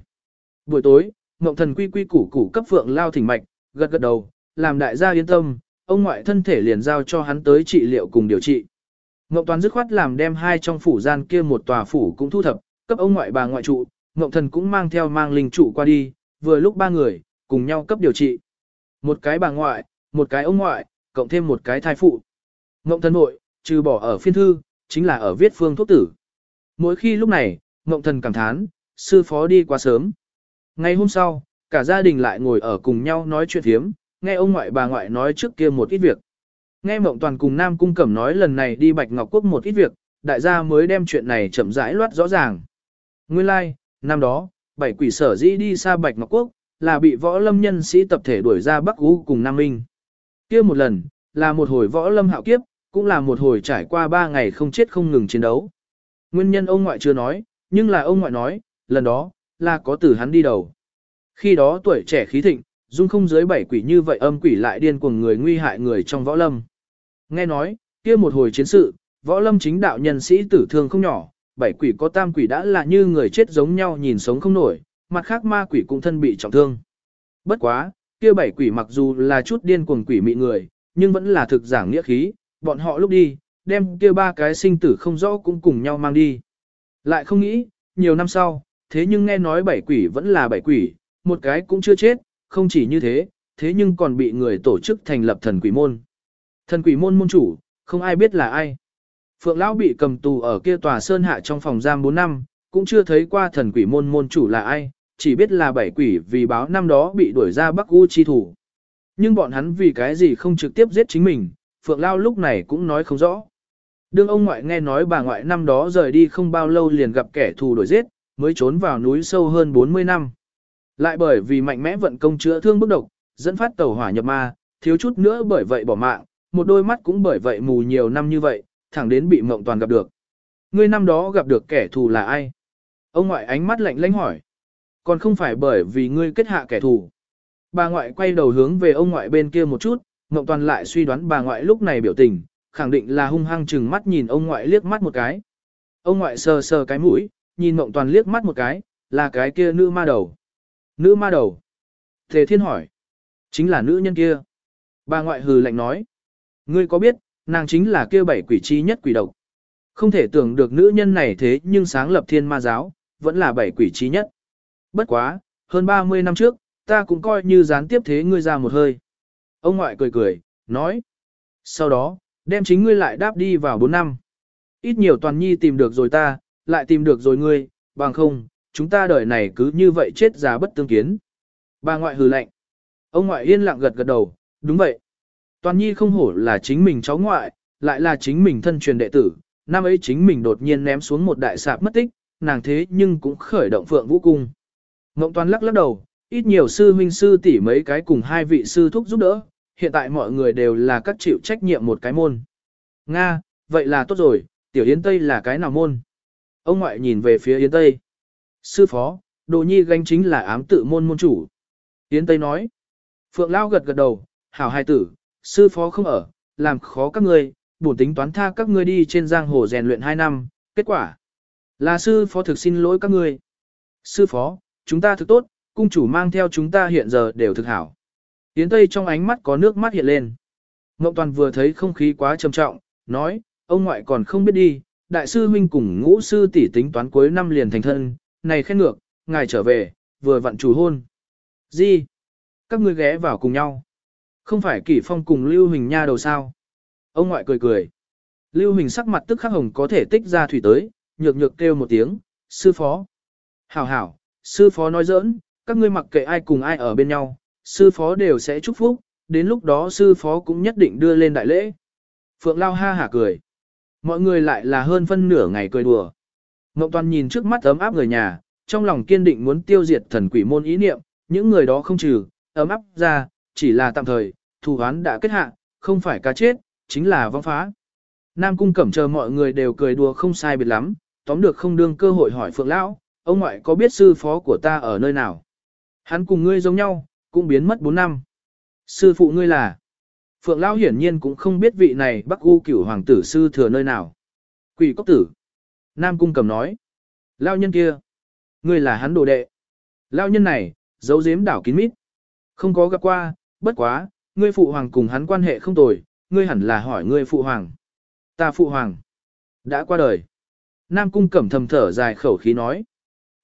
Buổi tối, Ngộng Thần quy quy củ củ cấp Phượng Lao thỉnh mạch, gật gật đầu, làm đại gia yên tâm, ông ngoại thân thể liền giao cho hắn tới trị liệu cùng điều trị. Ngộng Toàn dứt khoát làm đem hai trong phủ gian kia một tòa phủ cũng thu thập, cấp ông ngoại bà ngoại trụ, Ngộng Thần cũng mang theo mang linh trụ qua đi, vừa lúc ba người, cùng nhau cấp điều trị. Một cái bà ngoại, một cái ông ngoại, cộng thêm một cái thai phụ. Ngộng Thần nội, trừ bỏ ở phiên thư, chính là ở viết phương thuốc tử. Mỗi khi lúc này, Ngộng Thần cảm thán, sư phó đi quá sớm. Ngày hôm sau, cả gia đình lại ngồi ở cùng nhau nói chuyện thiếm, nghe ông ngoại bà ngoại nói trước kia một ít việc. Nghe Mộng Toàn cùng Nam Cung Cẩm nói lần này đi Bạch Ngọc Quốc một ít việc, đại gia mới đem chuyện này chậm rãi loát rõ ràng. Nguyên lai, like, năm đó, bảy quỷ sở dĩ đi xa Bạch Ngọc Quốc, là bị võ lâm nhân sĩ tập thể đuổi ra Bắc Ú cùng Nam Minh kia một lần, là một hồi võ lâm hạo kiếp, cũng là một hồi trải qua ba ngày không chết không ngừng chiến đấu. Nguyên nhân ông ngoại chưa nói, nhưng là ông ngoại nói, lần đó, là có tử hắn đi đầu. Khi đó tuổi trẻ khí thịnh, dung không dưới bảy quỷ như vậy âm quỷ lại điên cuồng người nguy hại người trong võ lâm. Nghe nói, kia một hồi chiến sự, võ lâm chính đạo nhân sĩ tử thương không nhỏ, bảy quỷ có tam quỷ đã là như người chết giống nhau nhìn sống không nổi, mặt khác ma quỷ cũng thân bị trọng thương. Bất quá, kia bảy quỷ mặc dù là chút điên cuồng quỷ mị người, nhưng vẫn là thực giảng nghĩa khí, bọn họ lúc đi, đem kia ba cái sinh tử không rõ cũng cùng nhau mang đi. Lại không nghĩ, nhiều năm sau, thế nhưng nghe nói bảy quỷ vẫn là bảy quỷ, một cái cũng chưa chết, không chỉ như thế, thế nhưng còn bị người tổ chức thành lập thần quỷ môn. Thần quỷ môn môn chủ, không ai biết là ai. Phượng Lão bị cầm tù ở kia tòa sơn hạ trong phòng giam 4 năm, cũng chưa thấy qua thần quỷ môn môn chủ là ai, chỉ biết là bảy quỷ vì báo năm đó bị đuổi ra Bắc U chi thủ. Nhưng bọn hắn vì cái gì không trực tiếp giết chính mình, Phượng Lao lúc này cũng nói không rõ. Đương ông ngoại nghe nói bà ngoại năm đó rời đi không bao lâu liền gặp kẻ thù đuổi giết, mới trốn vào núi sâu hơn 40 năm. Lại bởi vì mạnh mẽ vận công chữa thương bức độc, dẫn phát tàu hỏa nhập ma, thiếu chút nữa bởi vậy bỏ mạng, một đôi mắt cũng bởi vậy mù nhiều năm như vậy, thẳng đến bị mộng toàn gặp được. Ngươi năm đó gặp được kẻ thù là ai? Ông ngoại ánh mắt lạnh lãnh hỏi. Còn không phải bởi vì ngươi kết hạ kẻ thù. Bà ngoại quay đầu hướng về ông ngoại bên kia một chút, Ngộng Toàn lại suy đoán bà ngoại lúc này biểu tình, khẳng định là hung hăng chừng mắt nhìn ông ngoại liếc mắt một cái. Ông ngoại sờ sờ cái mũi, nhìn Ngộng Toàn liếc mắt một cái, là cái kia nữ ma đầu. Nữ ma đầu. Thế thiên hỏi. Chính là nữ nhân kia. Bà ngoại hừ lạnh nói. Ngươi có biết, nàng chính là kia bảy quỷ chi nhất quỷ độc. Không thể tưởng được nữ nhân này thế nhưng sáng lập thiên ma giáo, vẫn là bảy quỷ chi nhất. Bất quá, hơn 30 năm trước, ta cũng coi như gián tiếp thế ngươi ra một hơi. Ông ngoại cười cười, nói. Sau đó, đem chính ngươi lại đáp đi vào 4 năm. Ít nhiều toàn nhi tìm được rồi ta, lại tìm được rồi ngươi, bằng không, chúng ta đời này cứ như vậy chết giá bất tương kiến. Bà ngoại hừ lạnh. Ông ngoại yên lặng gật gật đầu, đúng vậy. Toàn nhi không hổ là chính mình cháu ngoại, lại là chính mình thân truyền đệ tử, năm ấy chính mình đột nhiên ném xuống một đại sạp mất tích, nàng thế nhưng cũng khởi động phượng vũ cung. Ngộng toàn lắc lắc đầu, ít nhiều sư huynh sư tỷ mấy cái cùng hai vị sư thúc giúp đỡ, hiện tại mọi người đều là các chịu trách nhiệm một cái môn. Nga, vậy là tốt rồi, tiểu Yến Tây là cái nào môn? Ông ngoại nhìn về phía Yến Tây. Sư phó, đồ nhi gánh chính là ám tự môn môn chủ. Yến Tây nói. Phượng Lao gật gật đầu, hảo hai tử, sư phó không ở, làm khó các ngươi, bổn tính toán tha các ngươi đi trên giang hồ rèn luyện 2 năm, kết quả là sư phó thực xin lỗi các ngươi. Sư phó, chúng ta thực tốt, cung chủ mang theo chúng ta hiện giờ đều thực hảo. Yến Tây trong ánh mắt có nước mắt hiện lên. Ngộng Toàn vừa thấy không khí quá trầm trọng, nói, ông ngoại còn không biết đi, đại sư huynh cùng ngũ sư tỷ tính toán cuối năm liền thành thân, này khen ngược, ngài trở về, vừa vặn chủ hôn. Gì? Các ngươi ghé vào cùng nhau. Không phải kỷ phong cùng Lưu Huỳnh nha đầu sao? Ông ngoại cười cười. Lưu Huỳnh sắc mặt tức khắc hồng có thể tích ra thủy tới, nhược nhược kêu một tiếng, sư phó. Hảo hảo, sư phó nói giỡn, các ngươi mặc kệ ai cùng ai ở bên nhau, sư phó đều sẽ chúc phúc, đến lúc đó sư phó cũng nhất định đưa lên đại lễ. Phượng Lao ha hả cười. Mọi người lại là hơn phân nửa ngày cười đùa. Ngọc Toàn nhìn trước mắt ấm áp người nhà, trong lòng kiên định muốn tiêu diệt thần quỷ môn ý niệm, những người đó không trừ, ấm áp ra, chỉ là tạm thời, thù hán đã kết hạ, không phải cá chết, chính là vong phá. Nam cung cẩm chờ mọi người đều cười đùa không sai biệt lắm, tóm được không đương cơ hội hỏi Phượng Lão, ông ngoại có biết sư phó của ta ở nơi nào? Hắn cùng ngươi giống nhau, cũng biến mất 4 năm. Sư phụ ngươi là? Phượng lao hiển nhiên cũng không biết vị này Bắc U cửu hoàng tử sư thừa nơi nào. Quỷ cốc tử. Nam cung cầm nói. lao nhân kia. Ngươi là hắn đồ đệ. lao nhân này, giấu giếm đảo kín mít. Không có gặp qua, bất quá, ngươi phụ hoàng cùng hắn quan hệ không tồi, ngươi hẳn là hỏi ngươi phụ hoàng. Ta phụ hoàng. Đã qua đời. Nam cung cẩm thầm thở dài khẩu khí nói.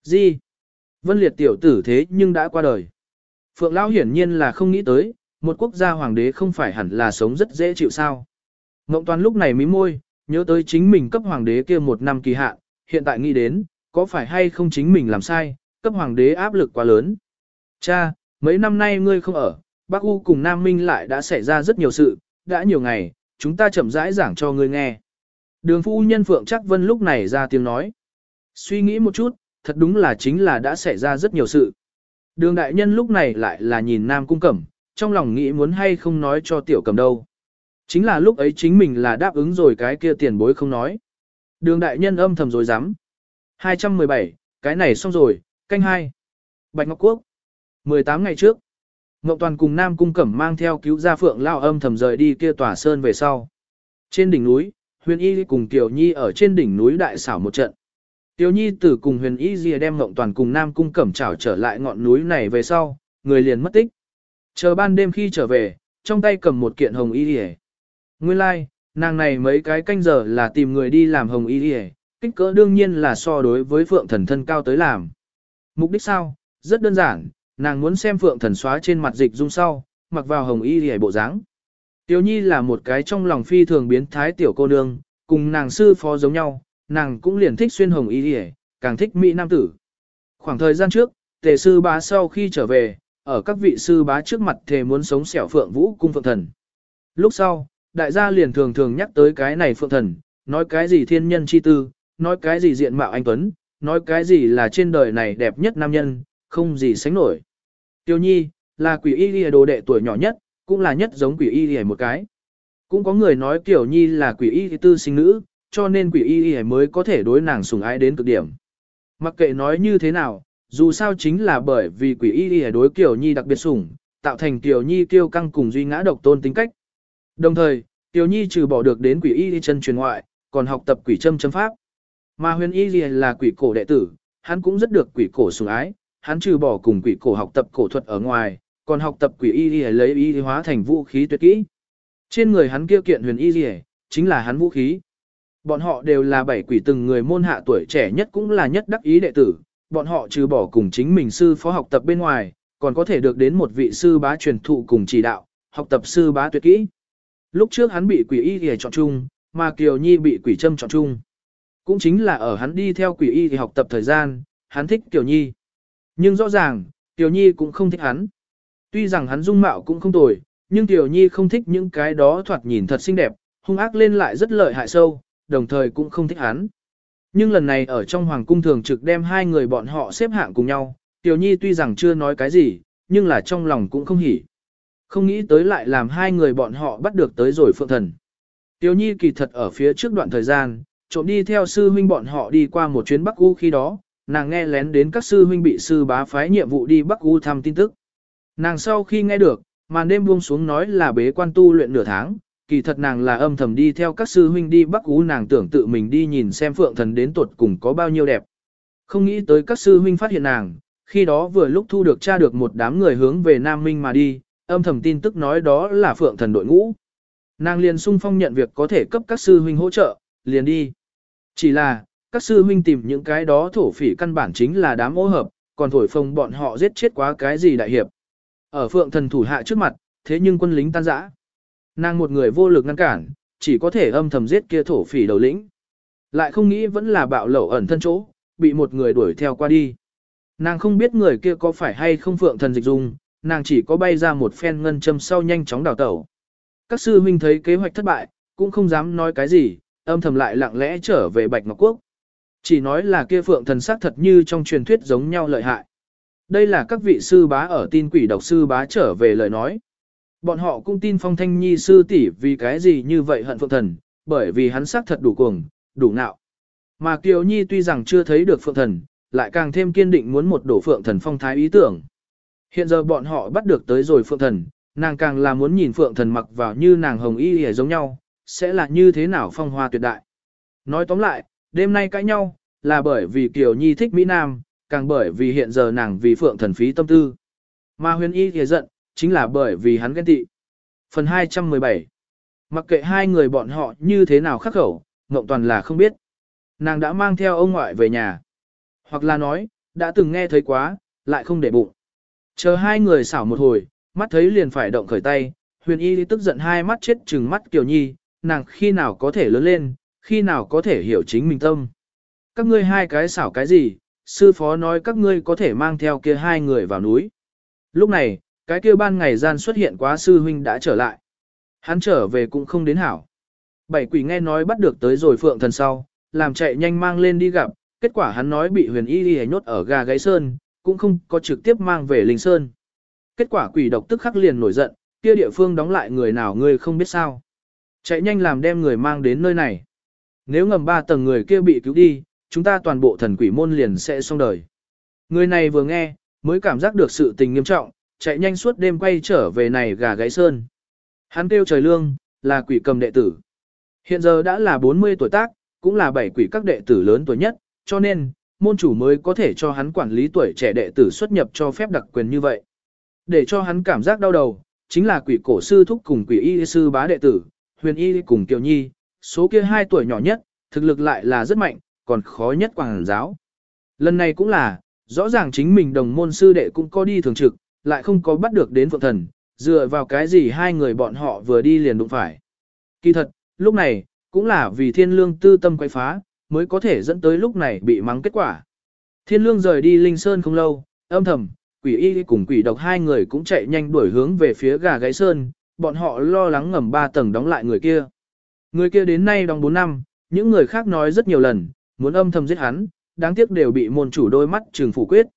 Gì? Vân liệt tiểu tử thế nhưng đã qua đời. Phượng Lão hiển nhiên là không nghĩ tới, một quốc gia hoàng đế không phải hẳn là sống rất dễ chịu sao. Ngộng toàn lúc này mím môi, nhớ tới chính mình cấp hoàng đế kia một năm kỳ hạn, hiện tại nghĩ đến, có phải hay không chính mình làm sai, cấp hoàng đế áp lực quá lớn. Cha, mấy năm nay ngươi không ở, Bắc U cùng Nam Minh lại đã xảy ra rất nhiều sự, đã nhiều ngày, chúng ta chậm rãi giảng cho ngươi nghe. Đường phu nhân Phượng Trác Vân lúc này ra tiếng nói. Suy nghĩ một chút, thật đúng là chính là đã xảy ra rất nhiều sự. Đường đại nhân lúc này lại là nhìn Nam Cung Cẩm, trong lòng nghĩ muốn hay không nói cho tiểu cầm đâu. Chính là lúc ấy chính mình là đáp ứng rồi cái kia tiền bối không nói. Đường đại nhân âm thầm rồi dám. 217, cái này xong rồi, canh hai. Bạch Ngọc Quốc. 18 ngày trước. Ngọc Toàn cùng Nam Cung Cẩm mang theo cứu gia phượng lao âm thầm rời đi kia tòa sơn về sau. Trên đỉnh núi, Huyền Y cùng Tiểu Nhi ở trên đỉnh núi đại xảo một trận. Tiểu Nhi tử cùng Huyền Y Dìa đem mộng Toàn cùng Nam Cung Cẩm trảo trở lại ngọn núi này về sau, người liền mất tích. Chờ ban đêm khi trở về, trong tay cầm một kiện hồng y Dìa. Nguyên lai, like, nàng này mấy cái canh giờ là tìm người đi làm hồng y Dìa, kích cỡ đương nhiên là so đối với phượng thần thân cao tới làm. Mục đích sao? Rất đơn giản, nàng muốn xem phượng thần xóa trên mặt dịch dung sau, mặc vào hồng y dìa bộ dáng. Tiểu Nhi là một cái trong lòng phi thường biến thái tiểu cô nương, cùng nàng sư phó giống nhau, nàng cũng liền thích xuyên hồng y hề, càng thích mỹ nam tử. Khoảng thời gian trước, tề sư bá sau khi trở về, ở các vị sư bá trước mặt thề muốn sống sẹo phượng vũ cung phượng thần. Lúc sau, đại gia liền thường thường nhắc tới cái này phượng thần, nói cái gì thiên nhân chi tư, nói cái gì diện mạo anh Tuấn, nói cái gì là trên đời này đẹp nhất nam nhân, không gì sánh nổi. Tiêu nhi, là quỷ y lìa đồ đệ tuổi nhỏ nhất, cũng là nhất giống quỷ y lìa một cái. Cũng có người nói Tiểu nhi là quỷ y tư sinh nữ, cho nên quỷ y y mới có thể đối nàng sủng ái đến cực điểm. Mặc kệ nói như thế nào, dù sao chính là bởi vì quỷ y y đối Tiểu nhi đặc biệt sủng, tạo thành Tiểu nhi kiêu căng cùng duy ngã độc tôn tính cách. Đồng thời, Tiểu nhi trừ bỏ được đến quỷ y y chân truyền ngoại, còn học tập quỷ châm châm pháp. Mà huyền y y là quỷ cổ đệ tử, hắn cũng rất được quỷ cổ sủng ái, hắn trừ bỏ cùng quỷ cổ học tập cổ thuật ở ngoài, còn học tập quỷ y y lấy y hóa thành vũ khí tuyệt kỹ. Trên người hắn kia kiện huyền y y, chính là hắn vũ khí. Bọn họ đều là bảy quỷ từng người môn hạ tuổi trẻ nhất cũng là nhất đắc ý đệ tử, bọn họ trừ bỏ cùng chính mình sư phó học tập bên ngoài, còn có thể được đến một vị sư bá truyền thụ cùng chỉ đạo, học tập sư bá tuyệt kỹ. Lúc trước hắn bị quỷ y thì chọn chung, mà Kiều Nhi bị quỷ châm chọn chung. Cũng chính là ở hắn đi theo quỷ y thì học tập thời gian, hắn thích Kiều Nhi. Nhưng rõ ràng, Kiều Nhi cũng không thích hắn. Tuy rằng hắn dung mạo cũng không tồi, nhưng kiều Nhi không thích những cái đó thoạt nhìn thật xinh đẹp, hung ác lên lại rất lợi hại sâu, đồng thời cũng không thích hắn. Nhưng lần này ở trong hoàng cung thường trực đem hai người bọn họ xếp hạng cùng nhau, Tiểu Nhi tuy rằng chưa nói cái gì, nhưng là trong lòng cũng không hỉ. Không nghĩ tới lại làm hai người bọn họ bắt được tới rồi phượng thần. Tiểu Nhi kỳ thật ở phía trước đoạn thời gian, trộm đi theo sư huynh bọn họ đi qua một chuyến Bắc U khi đó, nàng nghe lén đến các sư huynh bị sư bá phái nhiệm vụ đi Bắc U thăm tin tức. Nàng sau khi nghe được, màn đêm buông xuống nói là bế quan tu luyện nửa tháng, kỳ thật nàng là âm thầm đi theo các sư huynh đi Bắc Ú nàng tưởng tự mình đi nhìn xem phượng thần đến tuột cùng có bao nhiêu đẹp. Không nghĩ tới các sư huynh phát hiện nàng, khi đó vừa lúc thu được tra được một đám người hướng về Nam Minh mà đi, âm thầm tin tức nói đó là phượng thần đội ngũ. Nàng liền sung phong nhận việc có thể cấp các sư huynh hỗ trợ, liền đi. Chỉ là, các sư huynh tìm những cái đó thổ phỉ căn bản chính là đám ô hợp, còn thổi phồng bọn họ giết chết quá cái gì đại hiệp. Ở phượng thần thủ hạ trước mặt, thế nhưng quân lính tan rã. Nàng một người vô lực ngăn cản, chỉ có thể âm thầm giết kia thổ phỉ đầu lĩnh. Lại không nghĩ vẫn là bạo lẩu ẩn thân chỗ, bị một người đuổi theo qua đi. Nàng không biết người kia có phải hay không phượng thần dịch dung, nàng chỉ có bay ra một phen ngân châm sau nhanh chóng đào tẩu. Các sư huynh thấy kế hoạch thất bại, cũng không dám nói cái gì, âm thầm lại lặng lẽ trở về Bạch Ngọc Quốc. Chỉ nói là kia phượng thần sắc thật như trong truyền thuyết giống nhau lợi hại. Đây là các vị sư bá ở tin quỷ độc sư bá trở về lời nói. Bọn họ cũng tin phong thanh nhi sư tỷ vì cái gì như vậy hận phượng thần, bởi vì hắn xác thật đủ cuồng, đủ ngạo. Mà Kiều Nhi tuy rằng chưa thấy được phượng thần, lại càng thêm kiên định muốn một đổ phượng thần phong thái ý tưởng. Hiện giờ bọn họ bắt được tới rồi phượng thần, nàng càng là muốn nhìn phượng thần mặc vào như nàng hồng y hề giống nhau, sẽ là như thế nào phong hoa tuyệt đại. Nói tóm lại, đêm nay cãi nhau, là bởi vì Kiều Nhi thích Mỹ Nam, càng bởi vì hiện giờ nàng vì phượng thần phí tâm tư. Mà huyền y thì giận, chính là bởi vì hắn ghen tị. Phần 217 Mặc kệ hai người bọn họ như thế nào khắc khẩu, Ngộng Toàn là không biết. Nàng đã mang theo ông ngoại về nhà. Hoặc là nói, đã từng nghe thấy quá, lại không để bụng. Chờ hai người xảo một hồi, mắt thấy liền phải động khởi tay, huyền y tức giận hai mắt chết trừng mắt Kiều Nhi, nàng khi nào có thể lớn lên, khi nào có thể hiểu chính mình tâm. Các ngươi hai cái xảo cái gì, sư phó nói các ngươi có thể mang theo kia hai người vào núi. Lúc này, cái kia ban ngày gian xuất hiện quá sư huynh đã trở lại. Hắn trở về cũng không đến hảo. Bảy quỷ nghe nói bắt được tới rồi phượng thần sau, làm chạy nhanh mang lên đi gặp, kết quả hắn nói bị huyền y y nhốt ở gà gáy sơn, cũng không có trực tiếp mang về linh sơn. Kết quả quỷ độc tức khắc liền nổi giận, kia địa phương đóng lại người nào ngươi không biết sao. Chạy nhanh làm đem người mang đến nơi này. Nếu ngầm ba tầng người kia bị cứu đi, chúng ta toàn bộ thần quỷ môn liền sẽ xong đời. Người này vừa nghe, mới cảm giác được sự tình nghiêm trọng, chạy nhanh suốt đêm quay trở về này gà gáy sơn. Hắn kêu trời lương, là quỷ cầm đệ tử. Hiện giờ đã là 40 tuổi tác, cũng là bảy quỷ các đệ tử lớn tuổi nhất, cho nên, môn chủ mới có thể cho hắn quản lý tuổi trẻ đệ tử xuất nhập cho phép đặc quyền như vậy. Để cho hắn cảm giác đau đầu, chính là quỷ cổ sư thúc cùng quỷ y sư bá đệ tử, huyền y cùng kiều nhi, số kia hai tuổi nhỏ nhất, thực lực lại là rất mạnh, còn khó nhất quảng giáo. Lần này cũng là, rõ ràng chính mình đồng môn sư đệ cũng có đi thường trực, lại không có bắt được đến phượng thần, dựa vào cái gì hai người bọn họ vừa đi liền đụng phải. Kỳ thật, lúc này, cũng là vì thiên lương tư tâm quay phá, mới có thể dẫn tới lúc này bị mắng kết quả. Thiên lương rời đi Linh Sơn không lâu, âm thầm, quỷ y cùng quỷ độc hai người cũng chạy nhanh đuổi hướng về phía gà gáy sơn, bọn họ lo lắng ngầm ba tầng đóng lại người kia. Người kia đến nay đóng 4 năm, những người khác nói rất nhiều lần, muốn âm thầm giết hắn, đáng tiếc đều bị môn chủ đôi mắt trừng phủ quyết.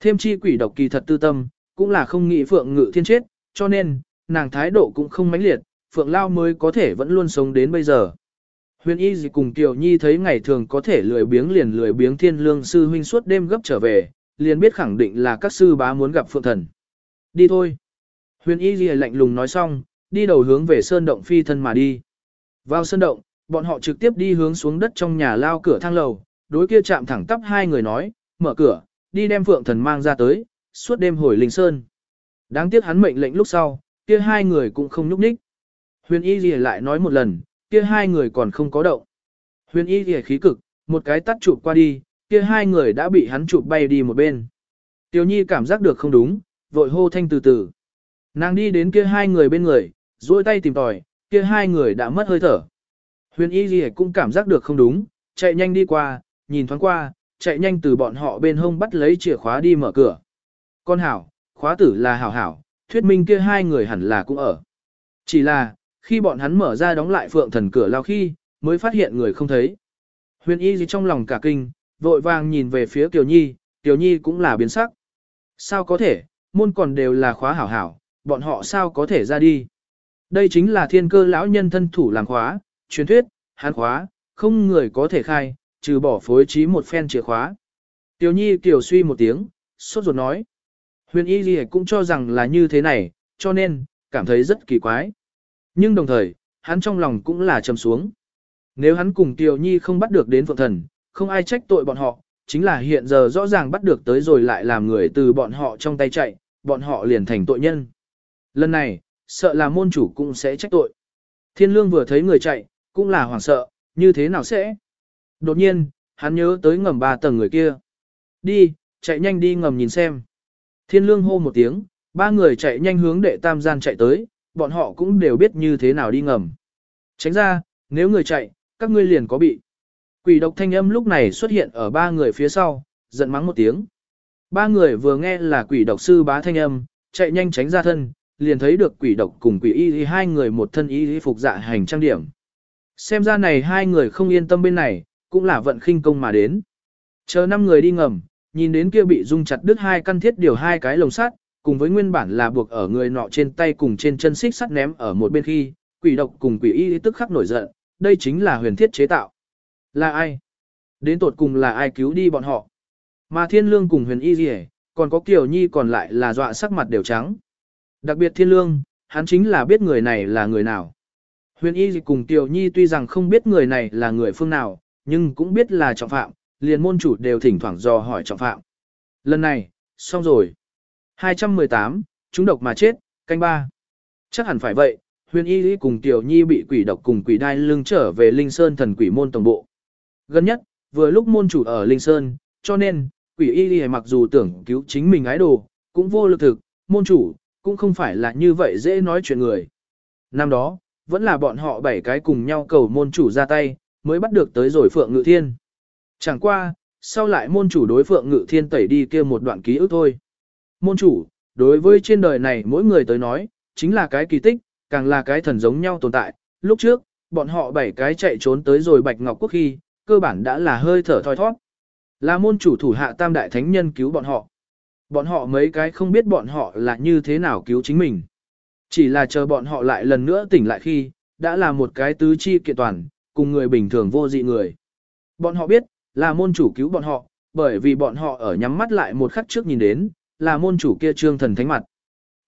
Thêm chi quỷ độc kỳ thật tư tâm, cũng là không nghĩ phượng ngự thiên chết, cho nên, nàng thái độ cũng không mãnh liệt, phượng lao mới có thể vẫn luôn sống đến bây giờ. Huyền y gì cùng Tiểu Nhi thấy ngày thường có thể lười biếng liền lười biếng thiên lương sư huynh suốt đêm gấp trở về, liền biết khẳng định là các sư bá muốn gặp phượng thần. Đi thôi. Huyền y gì lạnh lùng nói xong, đi đầu hướng về sơn động phi thân mà đi. Vào sơn động, bọn họ trực tiếp đi hướng xuống đất trong nhà lao cửa thang lầu, đối kia chạm thẳng tắp hai người nói, mở cửa, đi đem phượng thần mang ra tới, suốt đêm hồi linh sơn. Đáng tiếc hắn mệnh lệnh lúc sau, kia hai người cũng không nhúc nhích. Huyền y gì lại nói một lần, kia hai người còn không có động. Huyền y gì khí cực, một cái tắt chụp qua đi, kia hai người đã bị hắn chụp bay đi một bên. Tiểu nhi cảm giác được không đúng, vội hô thanh từ từ. Nàng đi đến kia hai người bên người, duỗi tay tìm tòi, kia hai người đã mất hơi thở. Huyền y gì cũng cảm giác được không đúng, chạy nhanh đi qua, nhìn thoáng qua, chạy nhanh từ bọn họ bên hông bắt lấy chìa khóa đi mở cửa. Con hảo, khóa tử là hảo hảo, thuyết minh kia hai người hẳn là cũng ở. Chỉ là, khi bọn hắn mở ra đóng lại phượng thần cửa lao khi, mới phát hiện người không thấy. Huyền y gì trong lòng cả kinh, vội vàng nhìn về phía Kiều Nhi, Kiều Nhi cũng là biến sắc. Sao có thể, môn còn đều là khóa hảo hảo, bọn họ sao có thể ra đi. Đây chính là thiên cơ lão nhân thân thủ làm khóa, truyền thuyết, hắn khóa, không người có thể khai, trừ bỏ phối trí một phen chìa khóa. Tiểu Nhi tiểu suy một tiếng, sốt ruột nói. Huyền Y Ghi cũng cho rằng là như thế này, cho nên, cảm thấy rất kỳ quái. Nhưng đồng thời, hắn trong lòng cũng là trầm xuống. Nếu hắn cùng Tiểu Nhi không bắt được đến Phượng Thần, không ai trách tội bọn họ, chính là hiện giờ rõ ràng bắt được tới rồi lại làm người từ bọn họ trong tay chạy, bọn họ liền thành tội nhân. Lần này, sợ là môn chủ cũng sẽ trách tội. Thiên lương vừa thấy người chạy, cũng là hoảng sợ, như thế nào sẽ? Đột nhiên, hắn nhớ tới ngầm ba tầng người kia. Đi, chạy nhanh đi ngầm nhìn xem. Thiên lương hô một tiếng, ba người chạy nhanh hướng đệ tam gian chạy tới, bọn họ cũng đều biết như thế nào đi ngầm. Tránh ra, nếu người chạy, các ngươi liền có bị. Quỷ độc thanh âm lúc này xuất hiện ở ba người phía sau, giận mắng một tiếng. Ba người vừa nghe là quỷ độc sư bá thanh âm, chạy nhanh tránh ra thân, liền thấy được quỷ độc cùng quỷ y hai người một thân y phục dạ hành trang điểm. Xem ra này hai người không yên tâm bên này, cũng là vận khinh công mà đến. Chờ năm người đi ngầm, nhìn đến kia bị dung chặt đứt hai căn thiết điều hai cái lồng sắt, cùng với nguyên bản là buộc ở người nọ trên tay cùng trên chân xích sắt ném ở một bên khi, quỷ độc cùng quỷ y tức khắc nổi giận, đây chính là huyền thiết chế tạo. Là ai? Đến tột cùng là ai cứu đi bọn họ? Mà thiên lương cùng huyền y gì còn có kiều nhi còn lại là dọa sắc mặt đều trắng. Đặc biệt thiên lương, hắn chính là biết người này là người nào. Huyền y cùng kiều nhi tuy rằng không biết người này là người phương nào, nhưng cũng biết là trọng phạm, liền môn chủ đều thỉnh thoảng dò hỏi trọng phạm. Lần này, xong rồi. 218, chúng độc mà chết, canh ba. Chắc hẳn phải vậy, huyền y lý cùng tiểu nhi bị quỷ độc cùng quỷ đai lưng trở về Linh Sơn thần quỷ môn tổng bộ. Gần nhất, vừa lúc môn chủ ở Linh Sơn, cho nên, quỷ y lý mặc dù tưởng cứu chính mình ái đồ, cũng vô lực thực, môn chủ, cũng không phải là như vậy dễ nói chuyện người. Năm đó, vẫn là bọn họ bảy cái cùng nhau cầu môn chủ ra tay, mới bắt được tới rồi Phượng Ngự Thiên. Chẳng qua, sau lại môn chủ đối Phượng Ngự Thiên tẩy đi kia một đoạn ký ức thôi. Môn chủ, đối với trên đời này mỗi người tới nói, chính là cái kỳ tích, càng là cái thần giống nhau tồn tại. Lúc trước, bọn họ bảy cái chạy trốn tới rồi Bạch Ngọc Quốc khi, cơ bản đã là hơi thở thoi thoát. Là môn chủ thủ hạ tam đại thánh nhân cứu bọn họ. Bọn họ mấy cái không biết bọn họ là như thế nào cứu chính mình. Chỉ là chờ bọn họ lại lần nữa tỉnh lại khi, đã là một cái tứ chi kiện toàn, cùng người bình thường vô dị người. Bọn họ biết, là môn chủ cứu bọn họ, bởi vì bọn họ ở nhắm mắt lại một khắc trước nhìn đến, là môn chủ kia trương thần thánh mặt.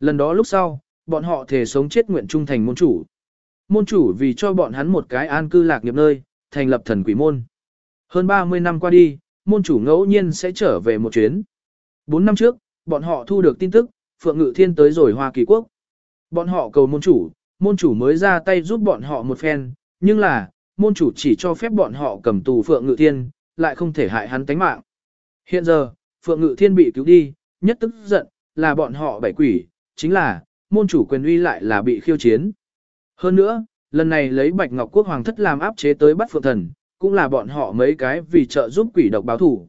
Lần đó lúc sau, bọn họ thể sống chết nguyện trung thành môn chủ. Môn chủ vì cho bọn hắn một cái an cư lạc nghiệp nơi, thành lập thần quỷ môn. Hơn 30 năm qua đi, môn chủ ngẫu nhiên sẽ trở về một chuyến. 4 năm trước, bọn họ thu được tin tức, Phượng Ngự Thiên tới rồi Hoa Kỳ Quốc. Bọn họ cầu môn chủ, môn chủ mới ra tay giúp bọn họ một phen, nhưng là, môn chủ chỉ cho phép bọn họ cầm tù Phượng Ngự Thiên, lại không thể hại hắn tánh mạng. Hiện giờ, Phượng Ngự Thiên bị cứu đi, nhất tức giận, là bọn họ bảy quỷ, chính là, môn chủ quyền uy lại là bị khiêu chiến. Hơn nữa, lần này lấy Bạch Ngọc Quốc Hoàng thất làm áp chế tới bắt phượng thần, cũng là bọn họ mấy cái vì trợ giúp quỷ độc báo thủ.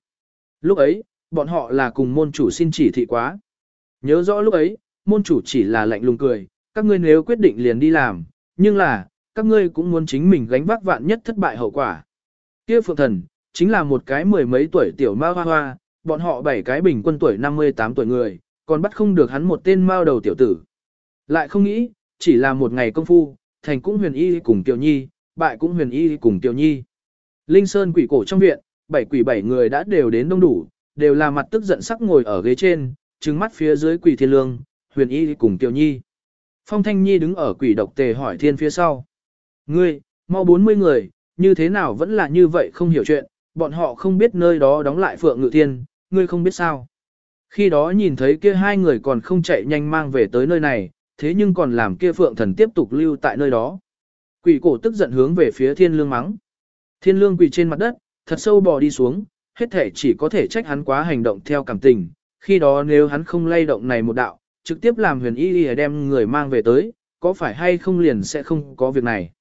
Lúc ấy, bọn họ là cùng môn chủ xin chỉ thị quá. Nhớ rõ lúc ấy, môn chủ chỉ là lạnh lùng cười, các ngươi nếu quyết định liền đi làm, nhưng là, các ngươi cũng muốn chính mình gánh vác vạn nhất thất bại hậu quả. Kia phượng thần, chính là một cái mười mấy tuổi tiểu ma hoa hoa, bọn họ bảy cái bình quân tuổi 58 tuổi người, còn bắt không được hắn một tên mao đầu tiểu tử. Lại không nghĩ, chỉ là một ngày công phu, thành cũng huyền y cùng tiểu nhi, bại cũng huyền y cùng tiểu nhi. Linh Sơn quỷ cổ trong viện, bảy quỷ bảy người đã đều đến đông đủ, đều là mặt tức giận sắc ngồi ở ghế trên, trừng mắt phía dưới quỷ thiên lương, huyền y cùng tiểu nhi. Phong Thanh Nhi đứng ở quỷ độc tề hỏi thiên phía sau. Ngươi, mau 40 người, như thế nào vẫn là như vậy không hiểu chuyện, bọn họ không biết nơi đó đóng lại phượng ngự thiên, ngươi không biết sao. Khi đó nhìn thấy kia hai người còn không chạy nhanh mang về tới nơi này, thế nhưng còn làm kia phượng thần tiếp tục lưu tại nơi đó. Quỷ cổ tức giận hướng về phía thiên lương mắng. Thiên lương quỳ trên mặt đất, thật sâu bò đi xuống, hết thể chỉ có thể trách hắn quá hành động theo cảm tình. Khi đó nếu hắn không lay động này một đạo, trực tiếp làm huyền y y đem người mang về tới, có phải hay không liền sẽ không có việc này.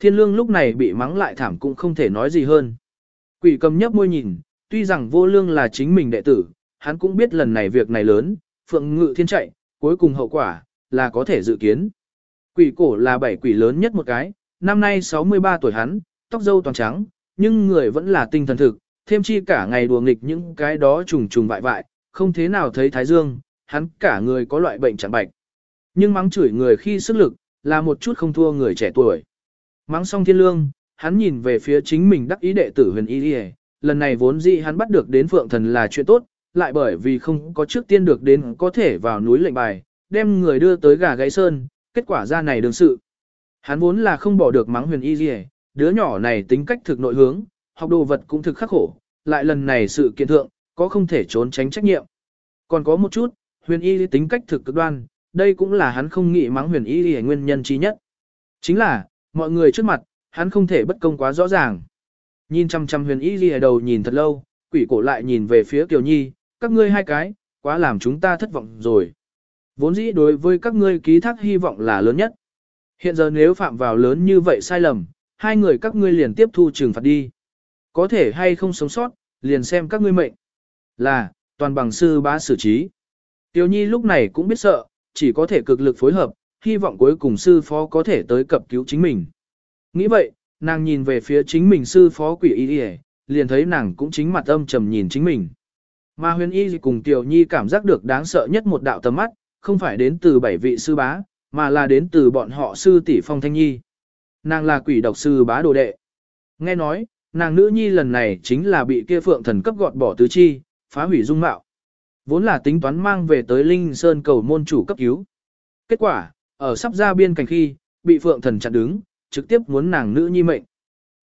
Thiên lương lúc này bị mắng lại thảm cũng không thể nói gì hơn. Quỷ cầm nhấp môi nhìn, tuy rằng vô lương là chính mình đệ tử, hắn cũng biết lần này việc này lớn, phượng ngự thiên chạy, cuối cùng hậu quả, là có thể dự kiến. Quỷ cổ là bảy quỷ lớn nhất một cái, năm nay 63 tuổi hắn, tóc dâu toàn trắng, nhưng người vẫn là tinh thần thực, thêm chi cả ngày đùa nghịch những cái đó trùng trùng vại vại, không thế nào thấy thái dương, hắn cả người có loại bệnh chẳng bạch. Nhưng mắng chửi người khi sức lực, là một chút không thua người trẻ tuổi. Mắng xong thiên lương, hắn nhìn về phía chính mình đắc ý đệ tử huyền y đi lần này vốn dĩ hắn bắt được đến phượng thần là chuyện tốt, lại bởi vì không có trước tiên được đến có thể vào núi lệnh bài, đem người đưa tới gà gáy sơn, kết quả ra này đương sự. Hắn vốn là không bỏ được mắng huyền y gì, đứa nhỏ này tính cách thực nội hướng, học đồ vật cũng thực khắc khổ, lại lần này sự kiện thượng, có không thể trốn tránh trách nhiệm. Còn có một chút, huyền y tính cách thực cực đoan, đây cũng là hắn không nghĩ mắng huyền y lý nguyên nhân trí nhất. Chính là, mọi người trước mặt, hắn không thể bất công quá rõ ràng. Nhìn chăm chăm huyền y lý đầu nhìn thật lâu, quỷ cổ lại nhìn về phía Kiều Nhi, các ngươi hai cái, quá làm chúng ta thất vọng rồi. Vốn dĩ đối với các ngươi ký thác hy vọng là lớn nhất. Hiện giờ nếu phạm vào lớn như vậy sai lầm, hai người các ngươi liền tiếp thu trừng phạt đi. Có thể hay không sống sót, liền xem các ngươi mệnh. Là, toàn bằng sư bá xử trí. tiểu Nhi lúc này cũng biết sợ, chỉ có thể cực lực phối hợp, hy vọng cuối cùng sư phó có thể tới cập cứu chính mình. Nghĩ vậy, nàng nhìn về phía chính mình sư phó quỷ y y, liền thấy nàng cũng chính mặt âm trầm nhìn chính mình. Mà huyền y cùng Tiểu Nhi cảm giác được đáng sợ nhất một đạo tầm mắt, không phải đến từ bảy vị sư bá, mà là đến từ bọn họ sư tỷ phong thanh nhi. Nàng là quỷ độc sư bá đồ đệ. Nghe nói, nàng nữ nhi lần này chính là bị kia phượng thần cấp gọt bỏ tứ chi, phá hủy dung mạo. Vốn là tính toán mang về tới Linh Sơn cầu môn chủ cấp cứu. Kết quả, ở sắp ra biên cảnh khi, bị phượng thần chặn đứng, trực tiếp muốn nàng nữ nhi mệnh.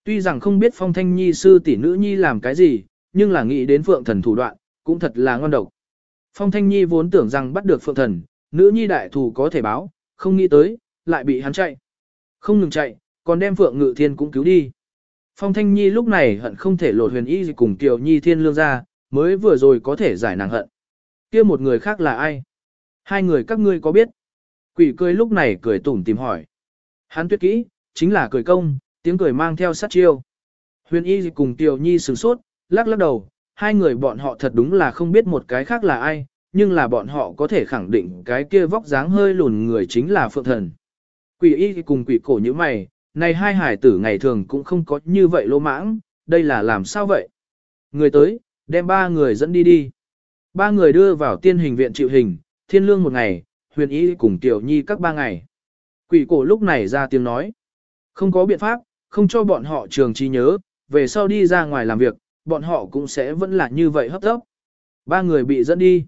Tuy rằng không biết phong thanh nhi sư tỷ nữ nhi làm cái gì, nhưng là nghĩ đến phượng thần thủ đoạn, cũng thật là ngon độc. Phong thanh nhi vốn tưởng rằng bắt được phượng thần, nữ nhi đại thù có thể báo, không nghĩ tới, lại bị hắn chạy. Không ngừng chạy, còn đem phượng ngự thiên cũng cứu đi. Phong thanh nhi lúc này hận không thể lột huyền y cùng kiều nhi thiên lương ra, mới vừa rồi có thể giải nàng hận. kia một người khác là ai? Hai người các ngươi có biết? Quỷ cười lúc này cười tủm tìm hỏi. Hắn tuyệt kỹ, chính là cười công, tiếng cười mang theo sát chiêu. Huyền y cùng Tiểu Nhi sửng sốt, lắc lắc đầu, hai người bọn họ thật đúng là không biết một cái khác là ai, nhưng là bọn họ có thể khẳng định cái kia vóc dáng hơi lùn người chính là Phượng Thần. Quỷ y cùng quỷ cổ như mày, này hai hải tử ngày thường cũng không có như vậy lô mãng, đây là làm sao vậy? Người tới, đem ba người dẫn đi đi. Ba người đưa vào tiên hình viện chịu hình, thiên lương một ngày, huyền y cùng tiểu nhi các ba ngày. Quỷ cổ lúc này ra tiếng nói. Không có biện pháp, không cho bọn họ trường trí nhớ, về sau đi ra ngoài làm việc, bọn họ cũng sẽ vẫn là như vậy hấp tấp. Ba người bị dẫn đi.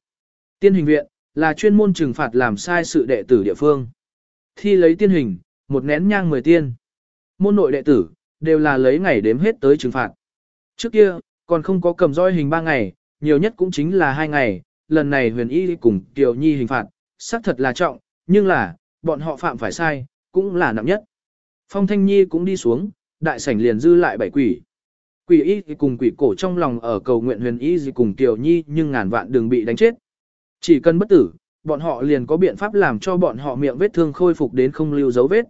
Tiên hình viện, là chuyên môn trừng phạt làm sai sự đệ tử địa phương. Thi lấy tiên hình, một nén nhang mười tiên. Môn nội đệ tử, đều là lấy ngày đếm hết tới trừng phạt. Trước kia, còn không có cầm roi hình ba ngày, nhiều nhất cũng chính là hai ngày, lần này huyền y cùng Kiều Nhi hình phạt, xác thật là trọng, nhưng là, bọn họ phạm phải sai, cũng là nặng nhất. Phong Thanh Nhi cũng đi xuống, đại sảnh liền dư lại bảy quỷ. Quỷ y cùng quỷ cổ trong lòng ở cầu nguyện huyền y gì cùng tiểu Nhi nhưng ngàn vạn đừng bị đánh chết. Chỉ cần bất tử, bọn họ liền có biện pháp làm cho bọn họ miệng vết thương khôi phục đến không lưu dấu vết.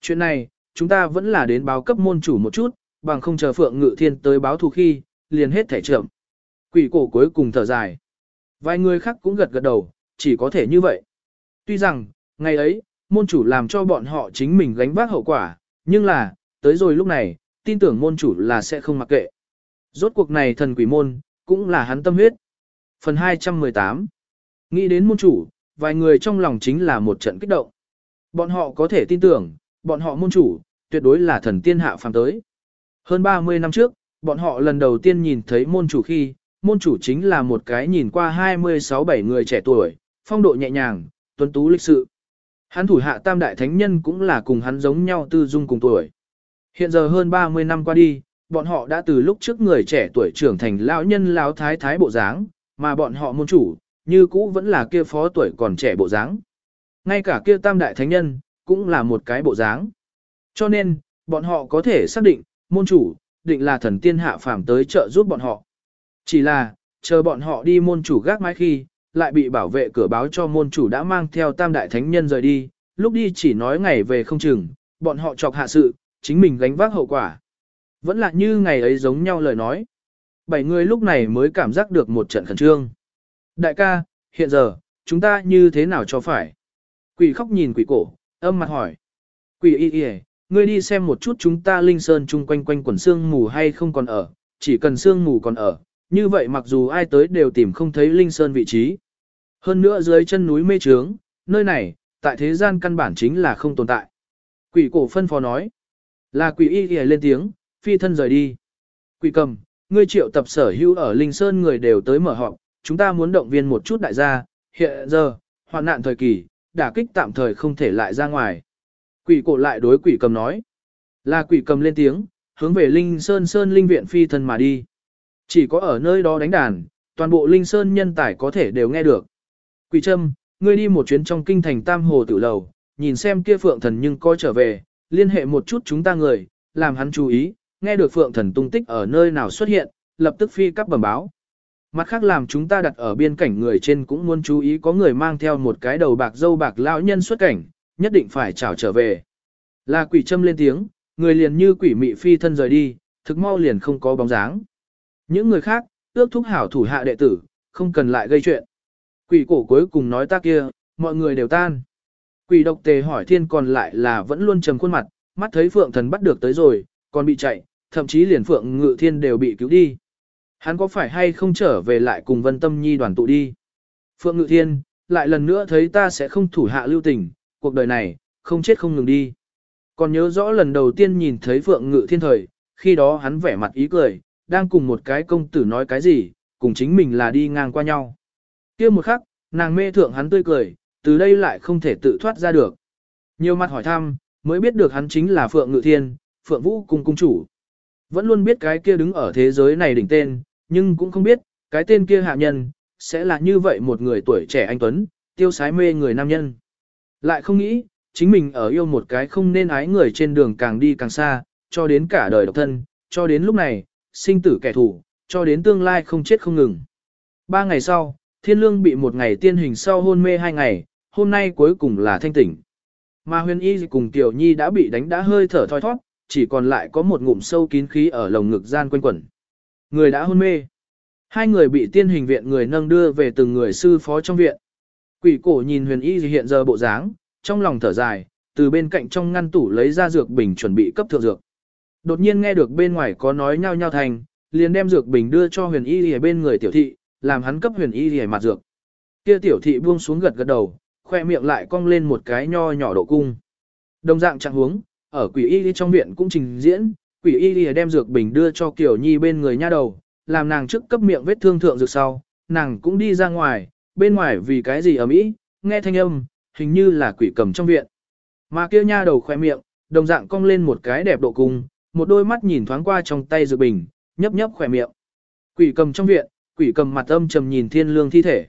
Chuyện này, chúng ta vẫn là đến báo cấp môn chủ một chút, bằng không chờ Phượng Ngự Thiên tới báo thù khi, liền hết thể trưởng. Quỷ cổ cuối cùng thở dài. Vài người khác cũng gật gật đầu, chỉ có thể như vậy. Tuy rằng, ngày ấy, môn chủ làm cho bọn họ chính mình gánh vác hậu quả, nhưng là, tới rồi lúc này, tin tưởng môn chủ là sẽ không mặc kệ. Rốt cuộc này thần quỷ môn, cũng là hắn tâm huyết. Phần 218 Nghĩ đến môn chủ, vài người trong lòng chính là một trận kích động. Bọn họ có thể tin tưởng, bọn họ môn chủ, tuyệt đối là thần tiên hạ phàm tới. Hơn 30 năm trước, bọn họ lần đầu tiên nhìn thấy môn chủ khi, môn chủ chính là một cái nhìn qua 26-7 người trẻ tuổi, phong độ nhẹ nhàng, tuấn tú lịch sự. Hắn thủ hạ tam đại thánh nhân cũng là cùng hắn giống nhau tư dung cùng tuổi. Hiện giờ hơn 30 năm qua đi, bọn họ đã từ lúc trước người trẻ tuổi trưởng thành lão nhân lão thái thái bộ dáng, mà bọn họ môn chủ, như cũ vẫn là kia phó tuổi còn trẻ bộ dáng. Ngay cả kia tam đại thánh nhân, cũng là một cái bộ dáng. Cho nên, bọn họ có thể xác định, môn chủ, định là thần tiên hạ phàm tới trợ giúp bọn họ. Chỉ là, chờ bọn họ đi môn chủ gác mái khi, lại bị bảo vệ cửa báo cho môn chủ đã mang theo tam đại thánh nhân rời đi, lúc đi chỉ nói ngày về không chừng, bọn họ chọc hạ sự, chính mình gánh vác hậu quả. Vẫn là như ngày ấy giống nhau lời nói. Bảy người lúc này mới cảm giác được một trận khẩn trương. Đại ca, hiện giờ, chúng ta như thế nào cho phải? Quỷ khóc nhìn quỷ cổ, âm mặt hỏi. Quỷ y y, ngươi đi xem một chút chúng ta linh sơn chung quanh quanh quần xương mù hay không còn ở, chỉ cần xương mù còn ở, như vậy mặc dù ai tới đều tìm không thấy linh sơn vị trí. Hơn nữa dưới chân núi mê trướng, nơi này, tại thế gian căn bản chính là không tồn tại. Quỷ cổ phân phó nói, là quỷ y y lên tiếng, phi thân rời đi. Quỷ cầm, ngươi triệu tập sở hữu ở linh sơn người đều tới mở họp, chúng ta muốn động viên một chút đại gia, hiện giờ, hoạn nạn thời kỳ, đả kích tạm thời không thể lại ra ngoài. Quỷ cổ lại đối quỷ cầm nói. Là quỷ cầm lên tiếng, hướng về Linh Sơn Sơn Linh Viện phi thân mà đi. Chỉ có ở nơi đó đánh đàn, toàn bộ Linh Sơn nhân tài có thể đều nghe được. Quỷ trâm, ngươi đi một chuyến trong kinh thành Tam Hồ Tử Lầu, nhìn xem kia phượng thần nhưng coi trở về, liên hệ một chút chúng ta người, làm hắn chú ý, nghe được phượng thần tung tích ở nơi nào xuất hiện, lập tức phi cấp bẩm báo. Mặt khác làm chúng ta đặt ở biên cảnh người trên cũng muốn chú ý có người mang theo một cái đầu bạc dâu bạc lão nhân xuất cảnh, nhất định phải trảo trở về. Là quỷ châm lên tiếng, người liền như quỷ mị phi thân rời đi, thực mau liền không có bóng dáng. Những người khác, ước thúc hảo thủ hạ đệ tử, không cần lại gây chuyện. Quỷ cổ cuối cùng nói ta kia, mọi người đều tan. Quỷ độc tề hỏi thiên còn lại là vẫn luôn trầm khuôn mặt, mắt thấy phượng thần bắt được tới rồi, còn bị chạy, thậm chí liền phượng ngự thiên đều bị cứu đi. Hắn có phải hay không trở về lại cùng Vân Tâm Nhi đoàn tụ đi? Phượng Ngự Thiên, lại lần nữa thấy ta sẽ không thủ hạ lưu tình, cuộc đời này, không chết không ngừng đi. Còn nhớ rõ lần đầu tiên nhìn thấy Phượng Ngự Thiên thời, khi đó hắn vẻ mặt ý cười, đang cùng một cái công tử nói cái gì, cùng chính mình là đi ngang qua nhau kia một khắc, nàng mê thượng hắn tươi cười, từ đây lại không thể tự thoát ra được. Nhiều mặt hỏi thăm, mới biết được hắn chính là Phượng Ngự Thiên, Phượng Vũ cùng cung chủ. Vẫn luôn biết cái kia đứng ở thế giới này đỉnh tên, nhưng cũng không biết, cái tên kia hạ nhân, sẽ là như vậy một người tuổi trẻ anh Tuấn, tiêu sái mê người nam nhân. Lại không nghĩ, chính mình ở yêu một cái không nên ái người trên đường càng đi càng xa, cho đến cả đời độc thân, cho đến lúc này, sinh tử kẻ thù, cho đến tương lai không chết không ngừng. Ba ngày sau, thiên lương bị một ngày tiên hình sau hôn mê hai ngày, hôm nay cuối cùng là thanh tỉnh. Mà huyền y cùng tiểu nhi đã bị đánh đã hơi thở thoi thoát, chỉ còn lại có một ngụm sâu kín khí ở lồng ngực gian quanh quẩn. Người đã hôn mê. Hai người bị tiên hình viện người nâng đưa về từng người sư phó trong viện. Quỷ cổ nhìn huyền y hiện giờ bộ dáng, trong lòng thở dài, từ bên cạnh trong ngăn tủ lấy ra dược bình chuẩn bị cấp thượng dược. Đột nhiên nghe được bên ngoài có nói nhau nhau thành, liền đem dược bình đưa cho huyền y ở bên người tiểu thị, làm hắn cấp huyền y ở mặt dược. Kia tiểu thị buông xuống gật gật đầu, khoe miệng lại cong lên một cái nho nhỏ độ cung. Đồng dạng trạng huống, ở quỷ y trong viện cũng trình diễn, quỷ y lìa đem dược bình đưa cho Kiều Nhi bên người nha đầu, làm nàng trước cấp miệng vết thương thượng dược sau, nàng cũng đi ra ngoài, bên ngoài vì cái gì ở mỹ, nghe thanh âm, hình như là quỷ cầm trong viện. Mà kia nha đầu khoe miệng, đồng dạng cong lên một cái đẹp độ cung, một đôi mắt nhìn thoáng qua trong tay dược bình, nhấp nhấp khoe miệng. Quỷ cầm trong viện, quỷ cầm mặt âm trầm nhìn thiên lương thi thể.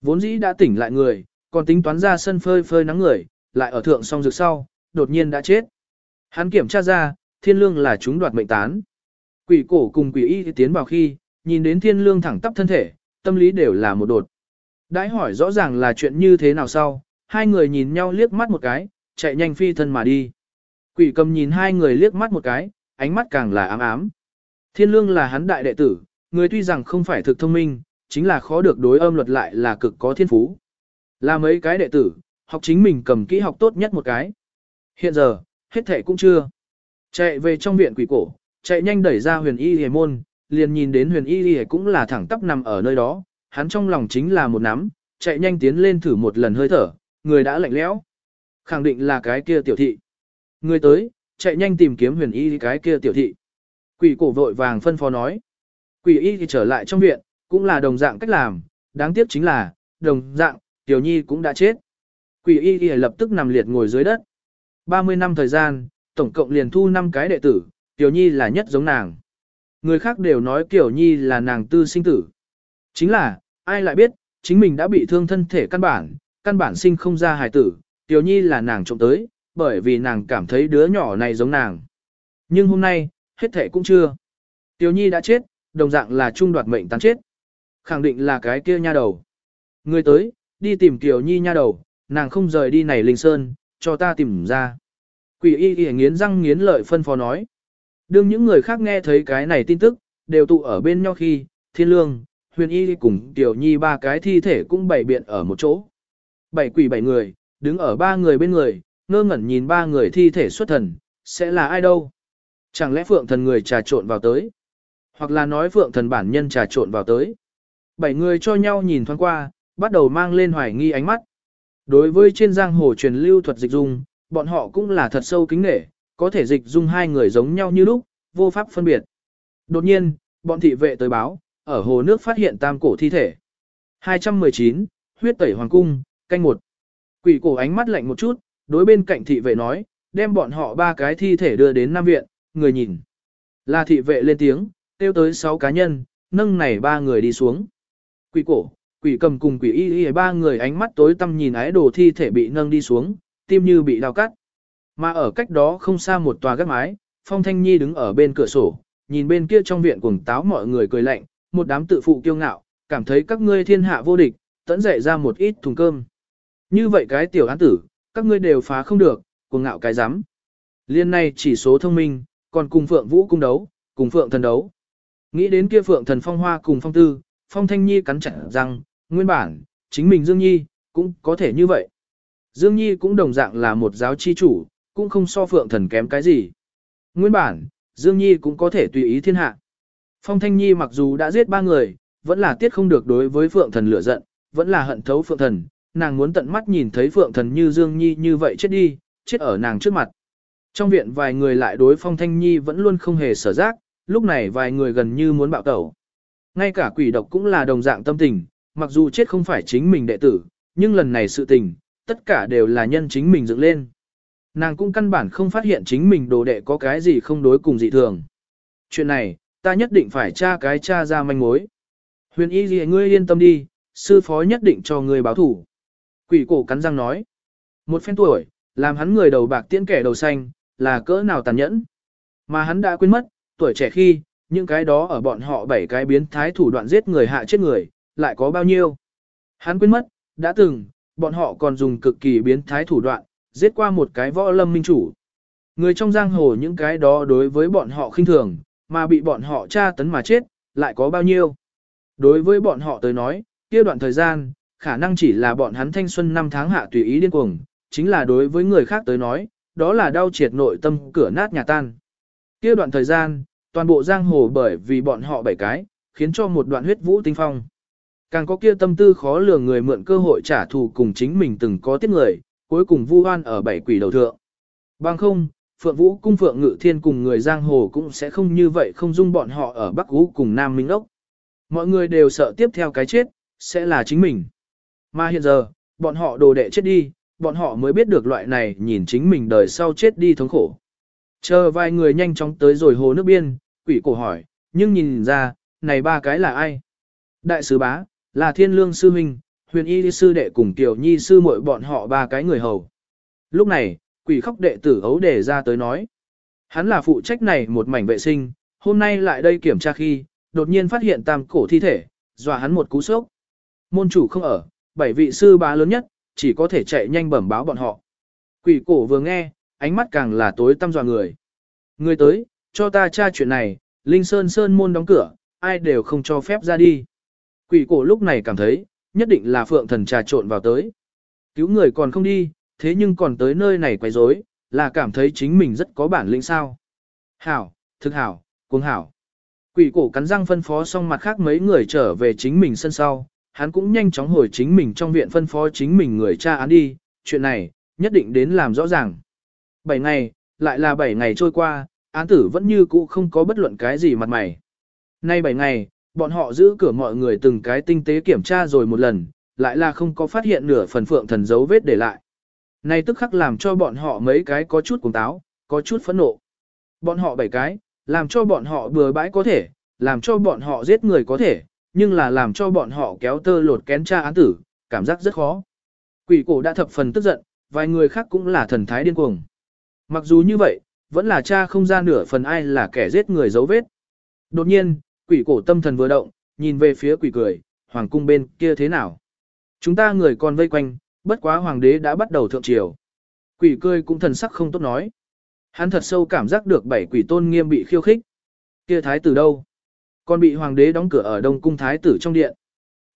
Vốn dĩ đã tỉnh lại người, còn tính toán ra sân phơi phơi nắng người, lại ở thượng song dược sau, đột nhiên đã chết. Hắn kiểm tra ra, thiên lương là chúng đoạt mệnh tán. Quỷ cổ cùng quỷ y tiến vào khi, nhìn đến thiên lương thẳng tắp thân thể, tâm lý đều là một đột. Đãi hỏi rõ ràng là chuyện như thế nào sau, hai người nhìn nhau liếc mắt một cái, chạy nhanh phi thân mà đi. Quỷ cầm nhìn hai người liếc mắt một cái, ánh mắt càng là ám ám. Thiên lương là hắn đại đệ tử, người tuy rằng không phải thực thông minh, chính là khó được đối âm luật lại là cực có thiên phú. Là mấy cái đệ tử, học chính mình cầm kỹ học tốt nhất một cái. Hiện giờ, hết thể cũng chưa. Chạy về trong viện quỷ cổ, chạy nhanh đẩy ra huyền y hề môn, liền nhìn đến huyền y hề cũng là thẳng tắp nằm ở nơi đó, hắn trong lòng chính là một nắm, chạy nhanh tiến lên thử một lần hơi thở, người đã lạnh lẽo. Khẳng định là cái kia tiểu thị. Người tới, chạy nhanh tìm kiếm huyền y cái kia tiểu thị. Quỷ cổ vội vàng phân phó nói. Quỷ y thì trở lại trong viện, cũng là đồng dạng cách làm, đáng tiếc chính là, đồng dạng, tiểu nhi cũng đã chết. Quỷ y thì lập tức nằm liệt ngồi dưới đất. 30 năm thời gian, tổng cộng liền thu 5 cái đệ tử, tiểu nhi là nhất giống nàng. Người khác đều nói tiểu nhi là nàng tư sinh tử. Chính là, ai lại biết, chính mình đã bị thương thân thể căn bản, căn bản sinh không ra hài tử, tiểu nhi là nàng trộm tới, bởi vì nàng cảm thấy đứa nhỏ này giống nàng. Nhưng hôm nay, hết thể cũng chưa. Tiểu nhi đã chết, đồng dạng là trung đoạt mệnh tán chết. Khẳng định là cái kia nha đầu. Người tới, đi tìm Tiểu nhi nha đầu, nàng không rời đi này linh sơn, cho ta tìm ra. Quỷ y y nghiến răng nghiến lợi phân phó nói. Đương những người khác nghe thấy cái này tin tức, đều tụ ở bên nhau khi, thiên lương, huyền y cùng tiểu nhi ba cái thi thể cũng bày biện ở một chỗ. Bảy quỷ bảy người, đứng ở ba người bên người, ngơ ngẩn nhìn ba người thi thể xuất thần, sẽ là ai đâu? Chẳng lẽ phượng thần người trà trộn vào tới? Hoặc là nói phượng thần bản nhân trà trộn vào tới? Bảy người cho nhau nhìn thoáng qua, bắt đầu mang lên hoài nghi ánh mắt. Đối với trên giang hồ truyền lưu thuật dịch dung, bọn họ cũng là thật sâu kính nghệ, có thể dịch dung hai người giống nhau như lúc, vô pháp phân biệt. Đột nhiên, bọn thị vệ tới báo, ở hồ nước phát hiện tam cổ thi thể. 219, huyết tẩy hoàng cung, canh một. Quỷ cổ ánh mắt lạnh một chút, đối bên cạnh thị vệ nói, đem bọn họ ba cái thi thể đưa đến Nam Viện, người nhìn. Là thị vệ lên tiếng, tiêu tới sáu cá nhân, nâng này ba người đi xuống. Quỷ cổ, quỷ cầm cùng quỷ y y ba người ánh mắt tối tăm nhìn ái đồ thi thể bị nâng đi xuống, tim như bị đau cắt. Mà ở cách đó không xa một tòa gác mái, Phong Thanh Nhi đứng ở bên cửa sổ, nhìn bên kia trong viện cuồng táo mọi người cười lạnh, một đám tự phụ kiêu ngạo, cảm thấy các ngươi thiên hạ vô địch, tẫn dậy ra một ít thùng cơm. Như vậy cái tiểu án tử, các ngươi đều phá không được, cuồng ngạo cái rắm Liên này chỉ số thông minh, còn cùng Phượng Vũ cung đấu, cùng Phượng thần đấu. Nghĩ đến kia Phượng thần phong hoa cùng phong tư, phong thanh nhi cắn chặt răng, nguyên bản, chính mình Dương Nhi, cũng có thể như vậy. Dương Nhi cũng đồng dạng là một giáo chi chủ, cũng không so Phượng thần kém cái gì. Nguyên bản, Dương Nhi cũng có thể tùy ý thiên hạ. Phong Thanh Nhi mặc dù đã giết ba người, vẫn là tiết không được đối với Phượng thần lửa giận, vẫn là hận thấu Phượng thần, nàng muốn tận mắt nhìn thấy Phượng thần như Dương Nhi như vậy chết đi, chết ở nàng trước mặt. Trong viện vài người lại đối Phong Thanh Nhi vẫn luôn không hề sở giác, lúc này vài người gần như muốn bạo tẩu. Ngay cả quỷ độc cũng là đồng dạng tâm tình, mặc dù chết không phải chính mình đệ tử, nhưng lần này sự tình, tất cả đều là nhân chính mình dựng lên. Nàng cũng căn bản không phát hiện chính mình đồ đệ có cái gì không đối cùng dị thường. Chuyện này, ta nhất định phải tra cái tra ra manh mối. Huyền y gì ngươi yên tâm đi, sư phó nhất định cho ngươi báo thủ. Quỷ cổ cắn răng nói. Một phen tuổi, làm hắn người đầu bạc tiễn kẻ đầu xanh, là cỡ nào tàn nhẫn. Mà hắn đã quên mất, tuổi trẻ khi, những cái đó ở bọn họ bảy cái biến thái thủ đoạn giết người hạ chết người, lại có bao nhiêu. Hắn quên mất, đã từng, bọn họ còn dùng cực kỳ biến thái thủ đoạn, giết qua một cái võ lâm minh chủ. Người trong giang hồ những cái đó đối với bọn họ khinh thường, mà bị bọn họ tra tấn mà chết, lại có bao nhiêu. Đối với bọn họ tới nói, kia đoạn thời gian, khả năng chỉ là bọn hắn thanh xuân năm tháng hạ tùy ý điên cuồng, chính là đối với người khác tới nói, đó là đau triệt nội tâm cửa nát nhà tan. Kia đoạn thời gian, toàn bộ giang hồ bởi vì bọn họ bảy cái, khiến cho một đoạn huyết vũ tinh phong. Càng có kia tâm tư khó lường người mượn cơ hội trả thù cùng chính mình từng có tiết người, cuối cùng vu oan ở bảy quỷ đầu thượng. Bằng không, Phượng Vũ cung Phượng Ngự Thiên cùng người giang hồ cũng sẽ không như vậy không dung bọn họ ở Bắc Vũ cùng Nam Minh Ốc. Mọi người đều sợ tiếp theo cái chết, sẽ là chính mình. Mà hiện giờ, bọn họ đồ đệ chết đi, bọn họ mới biết được loại này nhìn chính mình đời sau chết đi thống khổ. Chờ vài người nhanh chóng tới rồi hồ nước biên, quỷ cổ hỏi, nhưng nhìn ra, này ba cái là ai? Đại sứ bá, là thiên lương sư huynh, huyền y sư đệ cùng tiểu nhi sư muội bọn họ ba cái người hầu. Lúc này, quỷ khóc đệ tử ấu đề ra tới nói. Hắn là phụ trách này một mảnh vệ sinh, hôm nay lại đây kiểm tra khi, đột nhiên phát hiện tam cổ thi thể, dọa hắn một cú sốc. Môn chủ không ở, bảy vị sư bá lớn nhất, chỉ có thể chạy nhanh bẩm báo bọn họ. Quỷ cổ vừa nghe, ánh mắt càng là tối tăm dọa người. Người tới, cho ta tra chuyện này, Linh Sơn Sơn môn đóng cửa, ai đều không cho phép ra đi. Quỷ cổ lúc này cảm thấy, nhất định là phượng thần trà trộn vào tới. Cứu người còn không đi, thế nhưng còn tới nơi này quấy rối, là cảm thấy chính mình rất có bản lĩnh sao. Hảo, thực hảo, cuồng hảo. Quỷ cổ cắn răng phân phó xong mặt khác mấy người trở về chính mình sân sau, hắn cũng nhanh chóng hồi chính mình trong viện phân phó chính mình người cha án đi, chuyện này, nhất định đến làm rõ ràng. Bảy ngày, lại là bảy ngày trôi qua, án tử vẫn như cũ không có bất luận cái gì mặt mày. Nay bảy ngày, bọn họ giữ cửa mọi người từng cái tinh tế kiểm tra rồi một lần, lại là không có phát hiện nửa phần phượng thần dấu vết để lại. nay tức khắc làm cho bọn họ mấy cái có chút cuồng táo, có chút phẫn nộ. Bọn họ bảy cái, làm cho bọn họ bừa bãi có thể, làm cho bọn họ giết người có thể, nhưng là làm cho bọn họ kéo tơ lột kén tra án tử, cảm giác rất khó. Quỷ cổ đã thập phần tức giận, vài người khác cũng là thần thái điên cuồng. Mặc dù như vậy, vẫn là cha không ra nửa phần ai là kẻ giết người dấu vết. Đột nhiên, quỷ cổ tâm thần vừa động, nhìn về phía quỷ cười, hoàng cung bên kia thế nào. Chúng ta người còn vây quanh, bất quá hoàng đế đã bắt đầu thượng triều. Quỷ cười cũng thần sắc không tốt nói. Hắn thật sâu cảm giác được bảy quỷ tôn nghiêm bị khiêu khích. Kia thái tử đâu? Còn bị hoàng đế đóng cửa ở đông cung thái tử trong điện.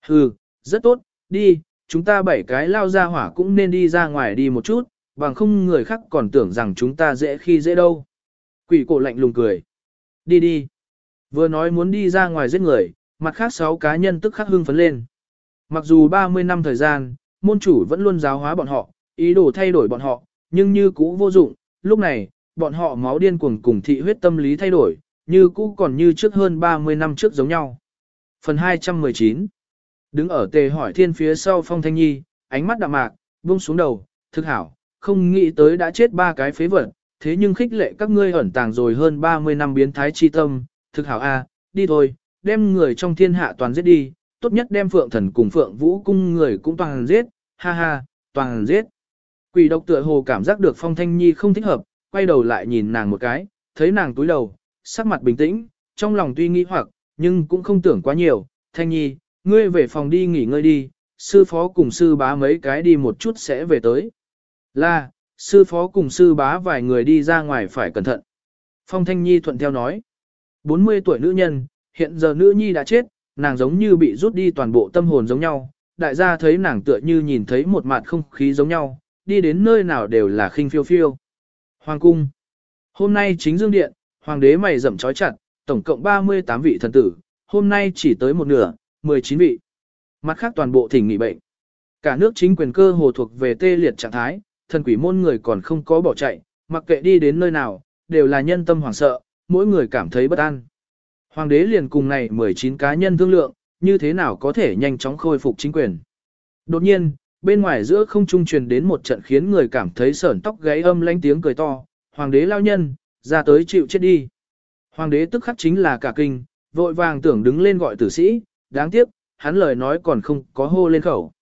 Hừ, rất tốt, đi, chúng ta bảy cái lao ra hỏa cũng nên đi ra ngoài đi một chút, bằng không người khác còn tưởng rằng chúng ta dễ khi dễ đâu. Quỷ cổ lạnh lùng cười. Đi đi. Vừa nói muốn đi ra ngoài giết người, mặt khác sáu cá nhân tức khắc hưng phấn lên. Mặc dù 30 năm thời gian, môn chủ vẫn luôn giáo hóa bọn họ, ý đồ thay đổi bọn họ, nhưng như cũ vô dụng, lúc này, bọn họ máu điên cuồng cùng thị huyết tâm lý thay đổi, như cũ còn như trước hơn 30 năm trước giống nhau. Phần 219 Đứng ở tề hỏi thiên phía sau phong thanh nhi, ánh mắt đạm mạc, buông xuống đầu, thực hảo, không nghĩ tới đã chết ba cái phế vật, thế nhưng khích lệ các ngươi ẩn tàng rồi hơn 30 năm biến thái chi tâm, thực hảo a, đi thôi, đem người trong thiên hạ toàn giết đi, tốt nhất đem phượng thần cùng phượng vũ cung người cũng toàn giết, ha ha, toàn giết. Quỷ độc tựa hồ cảm giác được phong thanh nhi không thích hợp, quay đầu lại nhìn nàng một cái, thấy nàng túi đầu, sắc mặt bình tĩnh, trong lòng tuy nghĩ hoặc, nhưng cũng không tưởng quá nhiều, thanh nhi, ngươi về phòng đi nghỉ ngơi đi, sư phó cùng sư bá mấy cái đi một chút sẽ về tới. Là, sư phó cùng sư bá vài người đi ra ngoài phải cẩn thận. Phong Thanh Nhi thuận theo nói. 40 tuổi nữ nhân, hiện giờ nữ nhi đã chết, nàng giống như bị rút đi toàn bộ tâm hồn giống nhau. Đại gia thấy nàng tựa như nhìn thấy một mặt không khí giống nhau, đi đến nơi nào đều là khinh phiêu phiêu. Hoàng cung. Hôm nay chính dương điện, hoàng đế mày rậm trói chặt, tổng cộng 38 vị thần tử, hôm nay chỉ tới một nửa, 19 vị. Mặt khác toàn bộ thỉnh nghỉ bệnh. Cả nước chính quyền cơ hồ thuộc về tê liệt trạng thái, thần quỷ môn người còn không có bỏ chạy, mặc kệ đi đến nơi nào, đều là nhân tâm hoảng sợ, mỗi người cảm thấy bất an. Hoàng đế liền cùng này 19 cá nhân thương lượng, như thế nào có thể nhanh chóng khôi phục chính quyền. Đột nhiên, bên ngoài giữa không trung truyền đến một trận khiến người cảm thấy sởn tóc gáy âm lanh tiếng cười to, hoàng đế lao nhân, ra tới chịu chết đi. Hoàng đế tức khắc chính là cả kinh, vội vàng tưởng đứng lên gọi tử sĩ, đáng tiếc, hắn lời nói còn không có hô lên khẩu.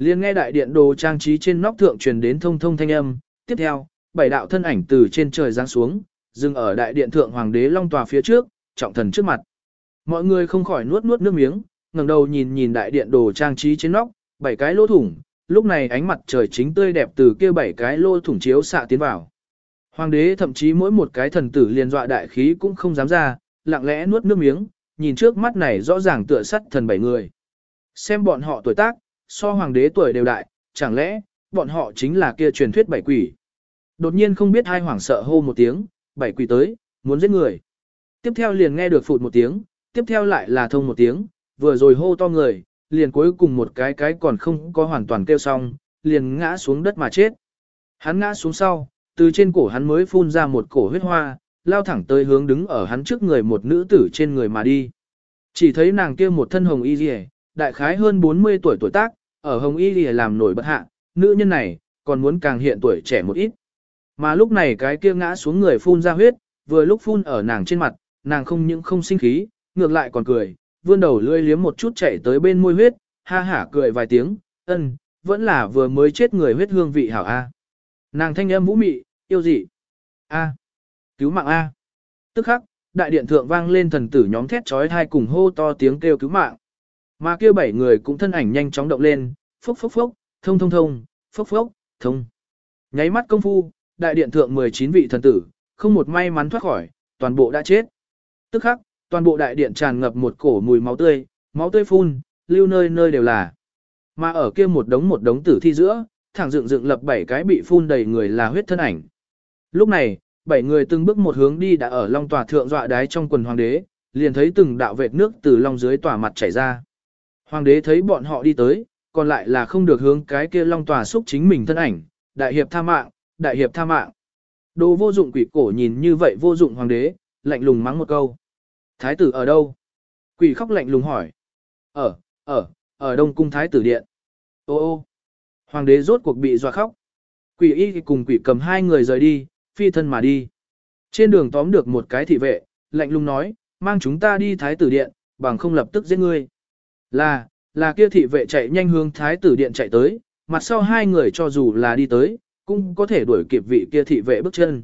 Liên nghe đại điện đồ trang trí trên nóc thượng truyền đến thông thông thanh âm, tiếp theo, bảy đạo thân ảnh từ trên trời giáng xuống, dừng ở đại điện thượng hoàng đế long tòa phía trước, trọng thần trước mặt. Mọi người không khỏi nuốt nuốt nước miếng, ngẩng đầu nhìn nhìn đại điện đồ trang trí trên nóc, bảy cái lỗ thủng, lúc này ánh mặt trời chính tươi đẹp từ kia bảy cái lỗ thủng chiếu xạ tiến vào. Hoàng đế thậm chí mỗi một cái thần tử liền dọa đại khí cũng không dám ra, lặng lẽ nuốt nước miếng, nhìn trước mắt này rõ ràng tựa sắt thần bảy người. Xem bọn họ tuổi tác, so hoàng đế tuổi đều đại, chẳng lẽ, bọn họ chính là kia truyền thuyết bảy quỷ. Đột nhiên không biết hai hoàng sợ hô một tiếng, bảy quỷ tới, muốn giết người. Tiếp theo liền nghe được phụt một tiếng, tiếp theo lại là thông một tiếng, vừa rồi hô to người, liền cuối cùng một cái cái còn không có hoàn toàn kêu xong, liền ngã xuống đất mà chết. Hắn ngã xuống sau, từ trên cổ hắn mới phun ra một cổ huyết hoa, lao thẳng tới hướng đứng ở hắn trước người một nữ tử trên người mà đi. Chỉ thấy nàng kia một thân hồng y rìa, đại khái hơn 40 tuổi tuổi tác, ở hồng y Lìa làm nổi bật hạ, nữ nhân này, còn muốn càng hiện tuổi trẻ một ít. Mà lúc này cái kia ngã xuống người phun ra huyết, vừa lúc phun ở nàng trên mặt, nàng không những không sinh khí, ngược lại còn cười, vươn đầu lươi liếm một chút chạy tới bên môi huyết, ha hả cười vài tiếng, ân, vẫn là vừa mới chết người huyết hương vị hảo A. Nàng thanh âm vũ mị, yêu dị. A. Cứu mạng A. Tức khắc, đại điện thượng vang lên thần tử nhóm thét trói thai cùng hô to tiếng kêu cứu mạng. Mà kia bảy người cũng thân ảnh nhanh chóng động lên, phốc phốc phốc, thông thông thông, phốc phốc, thông. Nháy mắt công phu, đại điện thượng 19 vị thần tử, không một may mắn thoát khỏi, toàn bộ đã chết. Tức khắc, toàn bộ đại điện tràn ngập một cổ mùi máu tươi, máu tươi phun, lưu nơi nơi đều là. Mà ở kia một đống một đống tử thi giữa, thẳng dựng dựng lập bảy cái bị phun đầy người là huyết thân ảnh. Lúc này, bảy người từng bước một hướng đi đã ở long tòa thượng dọa đái trong quần hoàng đế, liền thấy từng đạo vệt nước từ long dưới tòa mặt chảy ra. Hoàng đế thấy bọn họ đi tới, còn lại là không được hướng cái kia long tòa xúc chính mình thân ảnh, đại hiệp tha mạng, đại hiệp tha mạng. Đồ vô dụng quỷ cổ nhìn như vậy vô dụng hoàng đế, lạnh lùng mắng một câu. Thái tử ở đâu? Quỷ khóc lạnh lùng hỏi. Ở, ở, ở đông cung thái tử điện. Ô ô, hoàng đế rốt cuộc bị dọa khóc. Quỷ y cùng quỷ cầm hai người rời đi, phi thân mà đi. Trên đường tóm được một cái thị vệ, lạnh lùng nói, mang chúng ta đi thái tử điện, bằng không lập tức giết ngươi. Là, là kia thị vệ chạy nhanh hướng thái tử điện chạy tới, mặt sau hai người cho dù là đi tới, cũng có thể đuổi kịp vị kia thị vệ bước chân.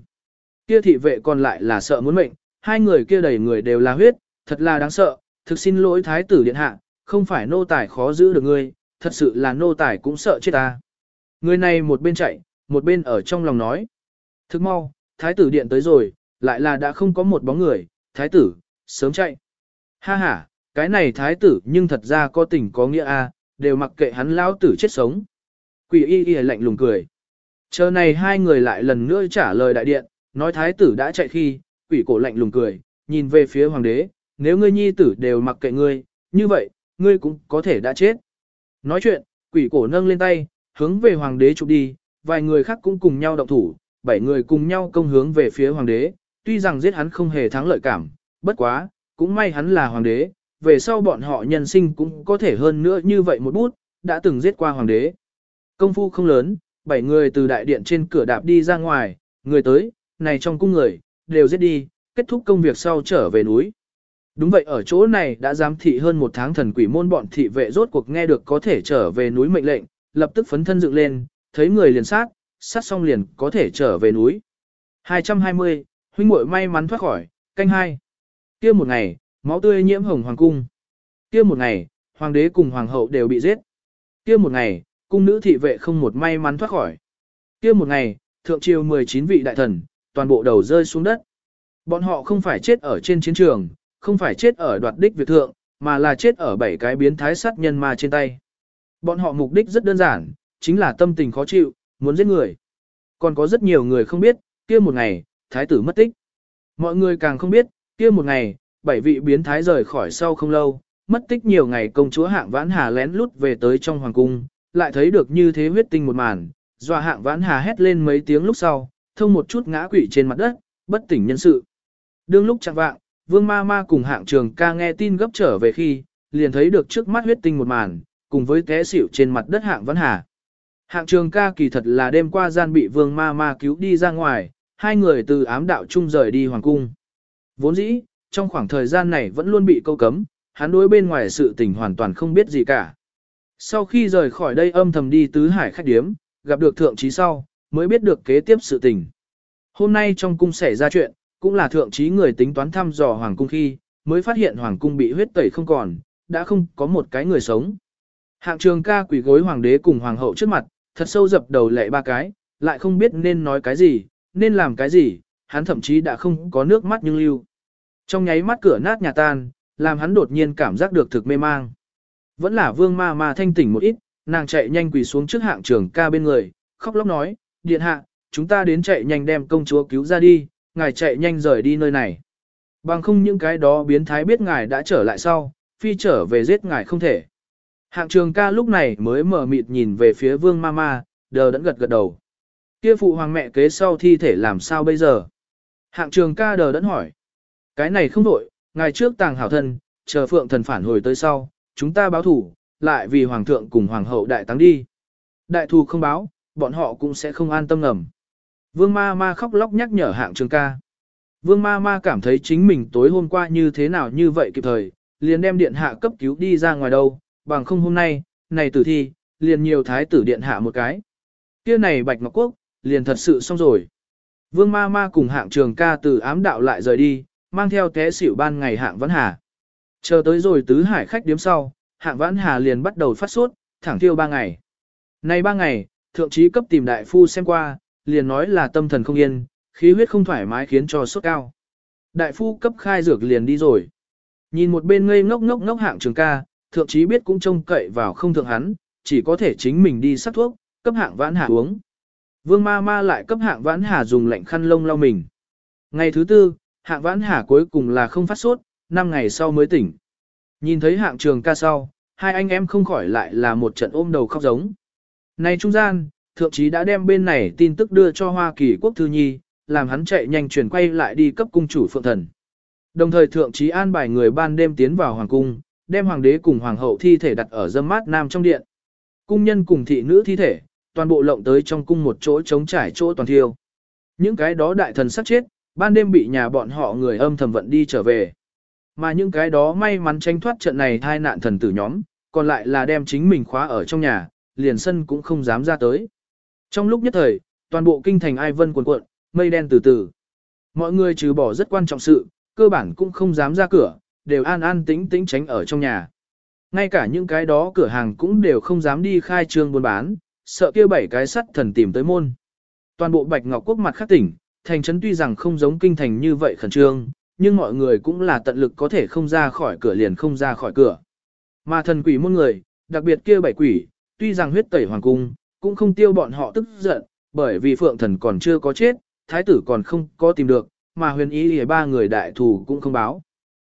Kia thị vệ còn lại là sợ muốn mệnh, hai người kia đầy người đều là huyết, thật là đáng sợ, thực xin lỗi thái tử điện hạ, không phải nô tài khó giữ được ngươi, thật sự là nô tài cũng sợ chết ta. Người này một bên chạy, một bên ở trong lòng nói. Thức mau, thái tử điện tới rồi, lại là đã không có một bóng người, thái tử, sớm chạy. Ha ha, cái này thái tử nhưng thật ra có tình có nghĩa a, đều mặc kệ hắn lão tử chết sống. Quỷ y y lạnh lùng cười. Chờ này hai người lại lần nữa trả lời đại điện, nói thái tử đã chạy khi, quỷ cổ lạnh lùng cười, nhìn về phía hoàng đế, nếu ngươi nhi tử đều mặc kệ ngươi, như vậy, ngươi cũng có thể đã chết. Nói chuyện, quỷ cổ nâng lên tay, hướng về hoàng đế chụp đi, vài người khác cũng cùng nhau động thủ, bảy người cùng nhau công hướng về phía hoàng đế, tuy rằng giết hắn không hề thắng lợi cảm, bất quá, cũng may hắn là hoàng đế, về sau bọn họ nhân sinh cũng có thể hơn nữa như vậy một bút, đã từng giết qua hoàng đế. Công phu không lớn, bảy người từ đại điện trên cửa đạp đi ra ngoài, người tới, này trong cung người, đều giết đi, kết thúc công việc sau trở về núi. Đúng vậy ở chỗ này đã giám thị hơn một tháng thần quỷ môn bọn thị vệ rốt cuộc nghe được có thể trở về núi mệnh lệnh, lập tức phấn thân dựng lên, thấy người liền sát, sát xong liền có thể trở về núi. 220, huynh muội may mắn thoát khỏi, canh hai. Kia một ngày, máu tươi nhiễm hồng hoàng cung. Kia một ngày, hoàng đế cùng hoàng hậu đều bị giết. Kia một ngày, cung nữ thị vệ không một may mắn thoát khỏi. Kia một ngày, thượng triều 19 vị đại thần, toàn bộ đầu rơi xuống đất. Bọn họ không phải chết ở trên chiến trường, không phải chết ở đoạt đích việt thượng, mà là chết ở bảy cái biến thái sát nhân ma trên tay. Bọn họ mục đích rất đơn giản, chính là tâm tình khó chịu, muốn giết người. Còn có rất nhiều người không biết, kia một ngày, thái tử mất tích. Mọi người càng không biết, kia một ngày, bảy vị biến thái rời khỏi sau không lâu, mất tích nhiều ngày công chúa hạng vãn hà lén lút về tới trong hoàng cung, lại thấy được như thế huyết tinh một màn, dọa hạng vãn hà hét lên mấy tiếng lúc sau, thông một chút ngã quỵ trên mặt đất, bất tỉnh nhân sự. Đương lúc chẳng vạng, vương ma ma cùng hạng trường ca nghe tin gấp trở về khi, liền thấy được trước mắt huyết tinh một màn, cùng với té xỉu trên mặt đất hạng vãn hà. Hạng trường ca kỳ thật là đêm qua gian bị vương ma ma cứu đi ra ngoài, hai người từ ám đạo chung rời đi hoàng cung. Vốn dĩ, trong khoảng thời gian này vẫn luôn bị câu cấm, hắn đối bên ngoài sự tình hoàn toàn không biết gì cả. Sau khi rời khỏi đây âm thầm đi tứ hải khách điếm, gặp được thượng trí sau, mới biết được kế tiếp sự tình. Hôm nay trong cung xảy ra chuyện, cũng là thượng trí người tính toán thăm dò hoàng cung khi, mới phát hiện hoàng cung bị huyết tẩy không còn, đã không có một cái người sống. Hạng trường ca quỷ gối hoàng đế cùng hoàng hậu trước mặt, thật sâu dập đầu lệ ba cái, lại không biết nên nói cái gì, nên làm cái gì, hắn thậm chí đã không có nước mắt nhưng lưu. Trong nháy mắt cửa nát nhà tan, làm hắn đột nhiên cảm giác được thực mê mang. Vẫn là vương ma ma thanh tỉnh một ít, nàng chạy nhanh quỳ xuống trước hạng trường ca bên người, khóc lóc nói, điện hạ, chúng ta đến chạy nhanh đem công chúa cứu ra đi, ngài chạy nhanh rời đi nơi này. Bằng không những cái đó biến thái biết ngài đã trở lại sau, phi trở về giết ngài không thể. Hạng trường ca lúc này mới mở mịt nhìn về phía vương ma ma, đờ đẫn gật gật đầu. Kia phụ hoàng mẹ kế sau thi thể làm sao bây giờ? Hạng trường ca đờ đẫn hỏi. Cái này không đổi, ngài trước tàng hảo thân, chờ phượng thần phản hồi tới sau, chúng ta báo thủ, lại vì hoàng thượng cùng hoàng hậu đại táng đi. Đại thù không báo, bọn họ cũng sẽ không an tâm ngầm. Vương ma ma khóc lóc nhắc nhở hạng trường ca. Vương ma ma cảm thấy chính mình tối hôm qua như thế nào như vậy kịp thời, liền đem điện hạ cấp cứu đi ra ngoài đâu, bằng không hôm nay, này tử thi, liền nhiều thái tử điện hạ một cái. Kia này Bạch Ngọc Quốc, liền thật sự xong rồi. Vương ma ma cùng hạng trường ca từ ám đạo lại rời đi, mang theo té xỉu ban ngày hạng vãn hà. Chờ tới rồi tứ hải khách điếm sau, hạng vãn hà liền bắt đầu phát sốt, thẳng tiêu ba ngày. Nay ba ngày, thượng trí cấp tìm đại phu xem qua, liền nói là tâm thần không yên, khí huyết không thoải mái khiến cho sốt cao. Đại phu cấp khai dược liền đi rồi. Nhìn một bên ngây ngốc ngốc ngốc hạng trường ca, thượng trí biết cũng trông cậy vào không thượng hắn, chỉ có thể chính mình đi sắc thuốc, cấp hạng vãn hà uống. Vương ma ma lại cấp hạng vãn hà dùng lạnh khăn lông lau mình. Ngày thứ tư, hạng vãn hà cuối cùng là không phát sốt, 5 ngày sau mới tỉnh. Nhìn thấy hạng trường ca sau, hai anh em không khỏi lại là một trận ôm đầu khóc giống. Này trung gian, thượng Chí đã đem bên này tin tức đưa cho Hoa Kỳ quốc thư nhi, làm hắn chạy nhanh chuyển quay lại đi cấp cung chủ phượng thần. Đồng thời thượng Chí an bài người ban đêm tiến vào hoàng cung, đem hoàng đế cùng hoàng hậu thi thể đặt ở dâm mát nam trong điện. Cung nhân cùng thị nữ thi thể, toàn bộ lộng tới trong cung một chỗ trống trải chỗ toàn thiêu. Những cái đó đại thần sát chết, ban đêm bị nhà bọn họ người âm thầm vận đi trở về. Mà những cái đó may mắn tránh thoát trận này thai nạn thần tử nhóm, còn lại là đem chính mình khóa ở trong nhà, liền sân cũng không dám ra tới. Trong lúc nhất thời, toàn bộ kinh thành ai vân cuộn cuộn, mây đen từ từ. Mọi người trừ bỏ rất quan trọng sự, cơ bản cũng không dám ra cửa, đều an an tĩnh tĩnh tránh ở trong nhà. Ngay cả những cái đó cửa hàng cũng đều không dám đi khai trương buôn bán, sợ kia bảy cái sắt thần tìm tới môn. Toàn bộ Bạch Ngọc Quốc mặt khác tỉnh, thành trấn tuy rằng không giống kinh thành như vậy khẩn trương, nhưng mọi người cũng là tận lực có thể không ra khỏi cửa liền không ra khỏi cửa. Mà thần quỷ môn người, đặc biệt kia bảy quỷ, tuy rằng huyết tẩy hoàng cung, cũng không tiêu bọn họ tức giận, bởi vì phượng thần còn chưa có chết, thái tử còn không có tìm được, mà huyền ý thì ba người đại thù cũng không báo.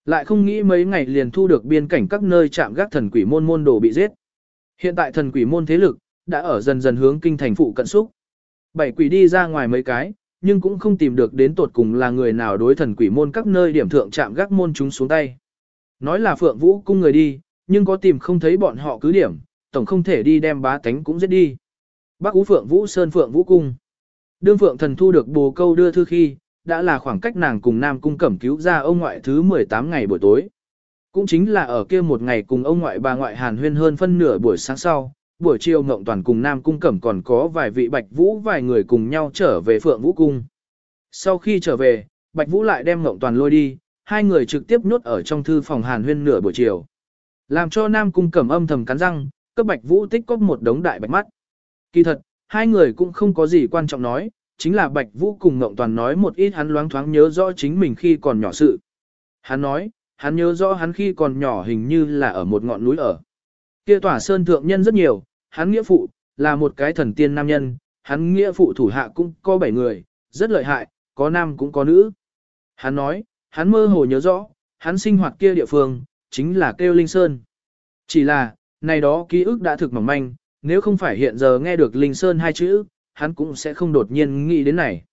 Lại không nghĩ mấy ngày liền thu được biên cảnh các nơi chạm gác thần quỷ môn môn đồ bị giết. Hiện tại thần quỷ môn thế lực, đã ở dần dần hướng kinh thành phụ cận xúc. Bảy quỷ đi ra ngoài mấy cái, nhưng cũng không tìm được đến tột cùng là người nào đối thần quỷ môn các nơi điểm thượng chạm gác môn chúng xuống tay. Nói là phượng vũ cung người đi, nhưng có tìm không thấy bọn họ cứ điểm, tổng không thể đi đem bá tánh cũng giết đi. bác Ú Phượng Vũ Sơn Phượng Vũ Cung. Đương Phượng thần thu được bồ câu đưa thư khi, đã là khoảng cách nàng cùng Nam Cung cẩm cứu ra ông ngoại thứ 18 ngày buổi tối. Cũng chính là ở kia một ngày cùng ông ngoại bà ngoại Hàn Huyên hơn phân nửa buổi sáng sau, buổi chiều Ngộng Toàn cùng Nam Cung Cẩm còn có vài vị Bạch Vũ vài người cùng nhau trở về Phượng Vũ Cung. Sau khi trở về, Bạch Vũ lại đem Ngộng Toàn lôi đi, hai người trực tiếp nhốt ở trong thư phòng Hàn Huyên nửa buổi chiều. Làm cho Nam Cung Cẩm âm thầm cắn răng, cấp Bạch Vũ tích có một đống đại bạch mắt. Kỳ thật, hai người cũng không có gì quan trọng nói, chính là Bạch Vũ cùng Ngộng Toàn nói một ít hắn loáng thoáng nhớ rõ chính mình khi còn nhỏ sự. Hắn nói, hắn nhớ rõ hắn khi còn nhỏ hình như là ở một ngọn núi ở. Kia tỏa sơn thượng nhân rất nhiều, hắn nghĩa phụ, là một cái thần tiên nam nhân, hắn nghĩa phụ thủ hạ cũng có bảy người, rất lợi hại, có nam cũng có nữ. Hắn nói, hắn mơ hồ nhớ rõ, hắn sinh hoạt kia địa phương, chính là kêu Linh Sơn. Chỉ là, này đó ký ức đã thực mỏng manh, nếu không phải hiện giờ nghe được Linh Sơn hai chữ, hắn cũng sẽ không đột nhiên nghĩ đến này.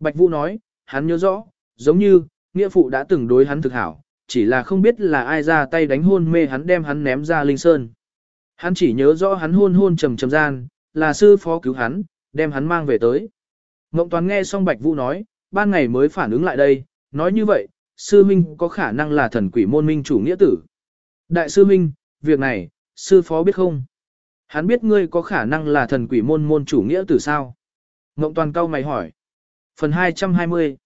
Bạch Vũ nói, hắn nhớ rõ, giống như, nghĩa phụ đã từng đối hắn thực hảo, chỉ là không biết là ai ra tay đánh hôn mê hắn đem hắn ném ra Linh Sơn. Hắn chỉ nhớ rõ hắn hôn hôn trầm trầm gian, là sư phó cứu hắn, đem hắn mang về tới. Ngộng Toàn nghe xong Bạch Vũ nói, ban ngày mới phản ứng lại đây, nói như vậy, sư minh có khả năng là thần quỷ môn minh chủ nghĩa tử. Đại sư minh, việc này, sư phó biết không? Hắn biết ngươi có khả năng là thần quỷ môn môn chủ nghĩa tử sao? Ngộng toàn cao mày hỏi. Phần 220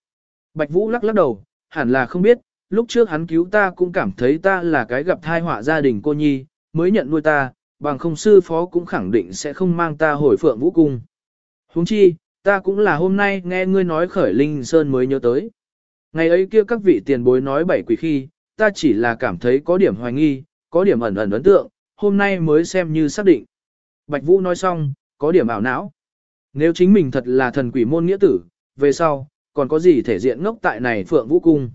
Bạch Vũ lắc lắc đầu, hẳn là không biết, lúc trước hắn cứu ta cũng cảm thấy ta là cái gặp thai họa gia đình cô nhi, mới nhận nuôi ta, bằng không sư phó cũng khẳng định sẽ không mang ta hồi phượng vũ cung. huống chi, ta cũng là hôm nay nghe ngươi nói khởi linh sơn mới nhớ tới. Ngày ấy kia các vị tiền bối nói bảy quỷ khi, ta chỉ là cảm thấy có điểm hoài nghi, có điểm ẩn ẩn ấn tượng, hôm nay mới xem như xác định. Bạch Vũ nói xong, có điểm ảo não. Nếu chính mình thật là thần quỷ môn nghĩa tử, về sau, còn có gì thể diện ngốc tại này Phượng Vũ Cung.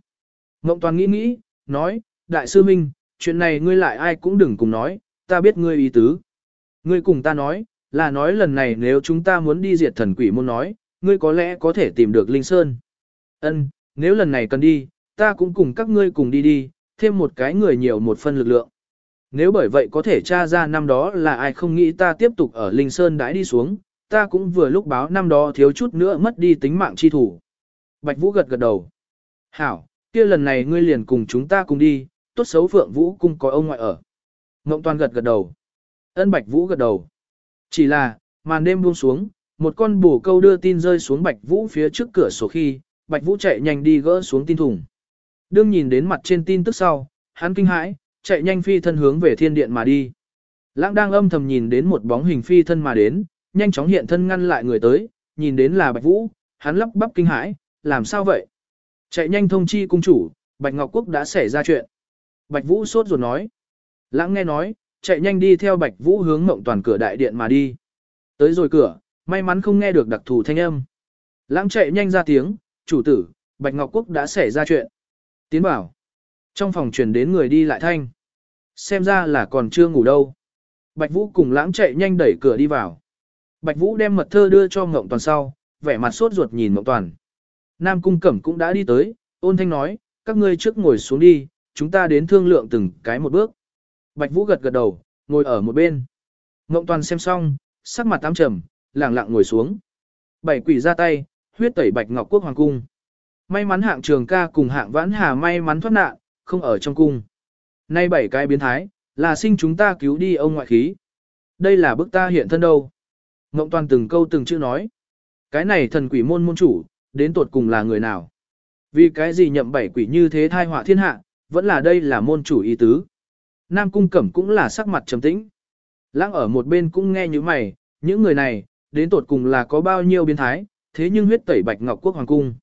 Ngộng Toàn nghĩ nghĩ, nói, Đại sư Minh, chuyện này ngươi lại ai cũng đừng cùng nói, ta biết ngươi ý tứ. Ngươi cùng ta nói, là nói lần này nếu chúng ta muốn đi diệt thần quỷ môn nói, ngươi có lẽ có thể tìm được Linh Sơn. Ân, nếu lần này cần đi, ta cũng cùng các ngươi cùng đi đi, thêm một cái người nhiều một phân lực lượng. Nếu bởi vậy có thể tra ra năm đó là ai không nghĩ ta tiếp tục ở Linh Sơn đãi đi xuống, ta cũng vừa lúc báo năm đó thiếu chút nữa mất đi tính mạng chi thủ. Bạch Vũ gật gật đầu. Hảo, kia lần này ngươi liền cùng chúng ta cùng đi, tốt xấu Phượng Vũ cung có ông ngoại ở. Ngộng Toàn gật gật đầu. Ân Bạch Vũ gật đầu. Chỉ là, màn đêm buông xuống, một con bổ câu đưa tin rơi xuống Bạch Vũ phía trước cửa sổ khi, Bạch Vũ chạy nhanh đi gỡ xuống tin thùng. Đương nhìn đến mặt trên tin tức sau, hắn kinh hãi, chạy nhanh phi thân hướng về thiên điện mà đi. Lãng đang âm thầm nhìn đến một bóng hình phi thân mà đến, nhanh chóng hiện thân ngăn lại người tới, nhìn đến là Bạch Vũ, hắn lắp bắp kinh hãi, làm sao vậy? Chạy nhanh thông chi cung chủ, Bạch Ngọc Quốc đã xảy ra chuyện. Bạch Vũ sốt ruột nói. Lãng nghe nói, chạy nhanh đi theo Bạch Vũ hướng mộng toàn cửa đại điện mà đi. Tới rồi cửa, may mắn không nghe được đặc thù thanh âm. Lãng chạy nhanh ra tiếng, chủ tử, Bạch Ngọc Quốc đã xảy ra chuyện. Tiến bảo. Trong phòng truyền đến người đi lại thanh. Xem ra là còn chưa ngủ đâu. Bạch Vũ cùng lãng chạy nhanh đẩy cửa đi vào. Bạch Vũ đem mật thơ đưa cho Ngộng Toàn sau, vẻ mặt sốt ruột nhìn Ngộng Toàn. Nam Cung Cẩm cũng đã đi tới, ôn thanh nói, các ngươi trước ngồi xuống đi, chúng ta đến thương lượng từng cái một bước. Bạch Vũ gật gật đầu, ngồi ở một bên. Ngộng Toàn xem xong, sắc mặt tám trầm, lặng lặng ngồi xuống. Bảy quỷ ra tay, huyết tẩy Bạch Ngọc Quốc Hoàng Cung. May mắn hạng trường ca cùng hạng vãn hà may mắn thoát nạn, không ở trong cung. Nay bảy cái biến thái, là sinh chúng ta cứu đi ông ngoại khí. Đây là bức ta hiện thân đâu. Ngộng toàn từng câu từng chữ nói. Cái này thần quỷ môn môn chủ, đến tột cùng là người nào? Vì cái gì nhậm bảy quỷ như thế thai họa thiên hạ, vẫn là đây là môn chủ ý tứ. Nam cung cẩm cũng là sắc mặt trầm tĩnh. Lãng ở một bên cũng nghe như mày, những người này, đến tột cùng là có bao nhiêu biến thái, thế nhưng huyết tẩy bạch ngọc quốc hoàng cung.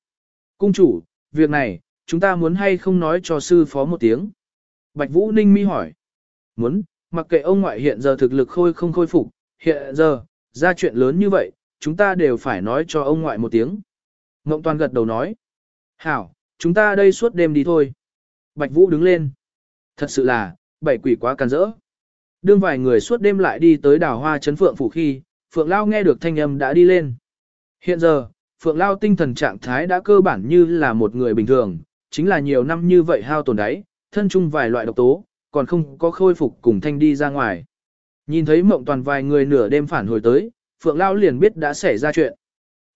Cung chủ, việc này, chúng ta muốn hay không nói cho sư phó một tiếng. Bạch Vũ Ninh mi hỏi. Muốn, mặc kệ ông ngoại hiện giờ thực lực khôi không khôi phục, hiện giờ, ra chuyện lớn như vậy, chúng ta đều phải nói cho ông ngoại một tiếng. Ngộng Toàn gật đầu nói. Hảo, chúng ta đây suốt đêm đi thôi. Bạch Vũ đứng lên. Thật sự là, bảy quỷ quá can rỡ. Đương vài người suốt đêm lại đi tới đảo hoa chấn phượng phủ khi, Phượng Lao nghe được thanh âm đã đi lên. Hiện giờ, Phượng Lao tinh thần trạng thái đã cơ bản như là một người bình thường, chính là nhiều năm như vậy hao tổn đáy, thân chung vài loại độc tố, còn không có khôi phục cùng thanh đi ra ngoài. Nhìn thấy mộng toàn vài người nửa đêm phản hồi tới, Phượng Lao liền biết đã xảy ra chuyện.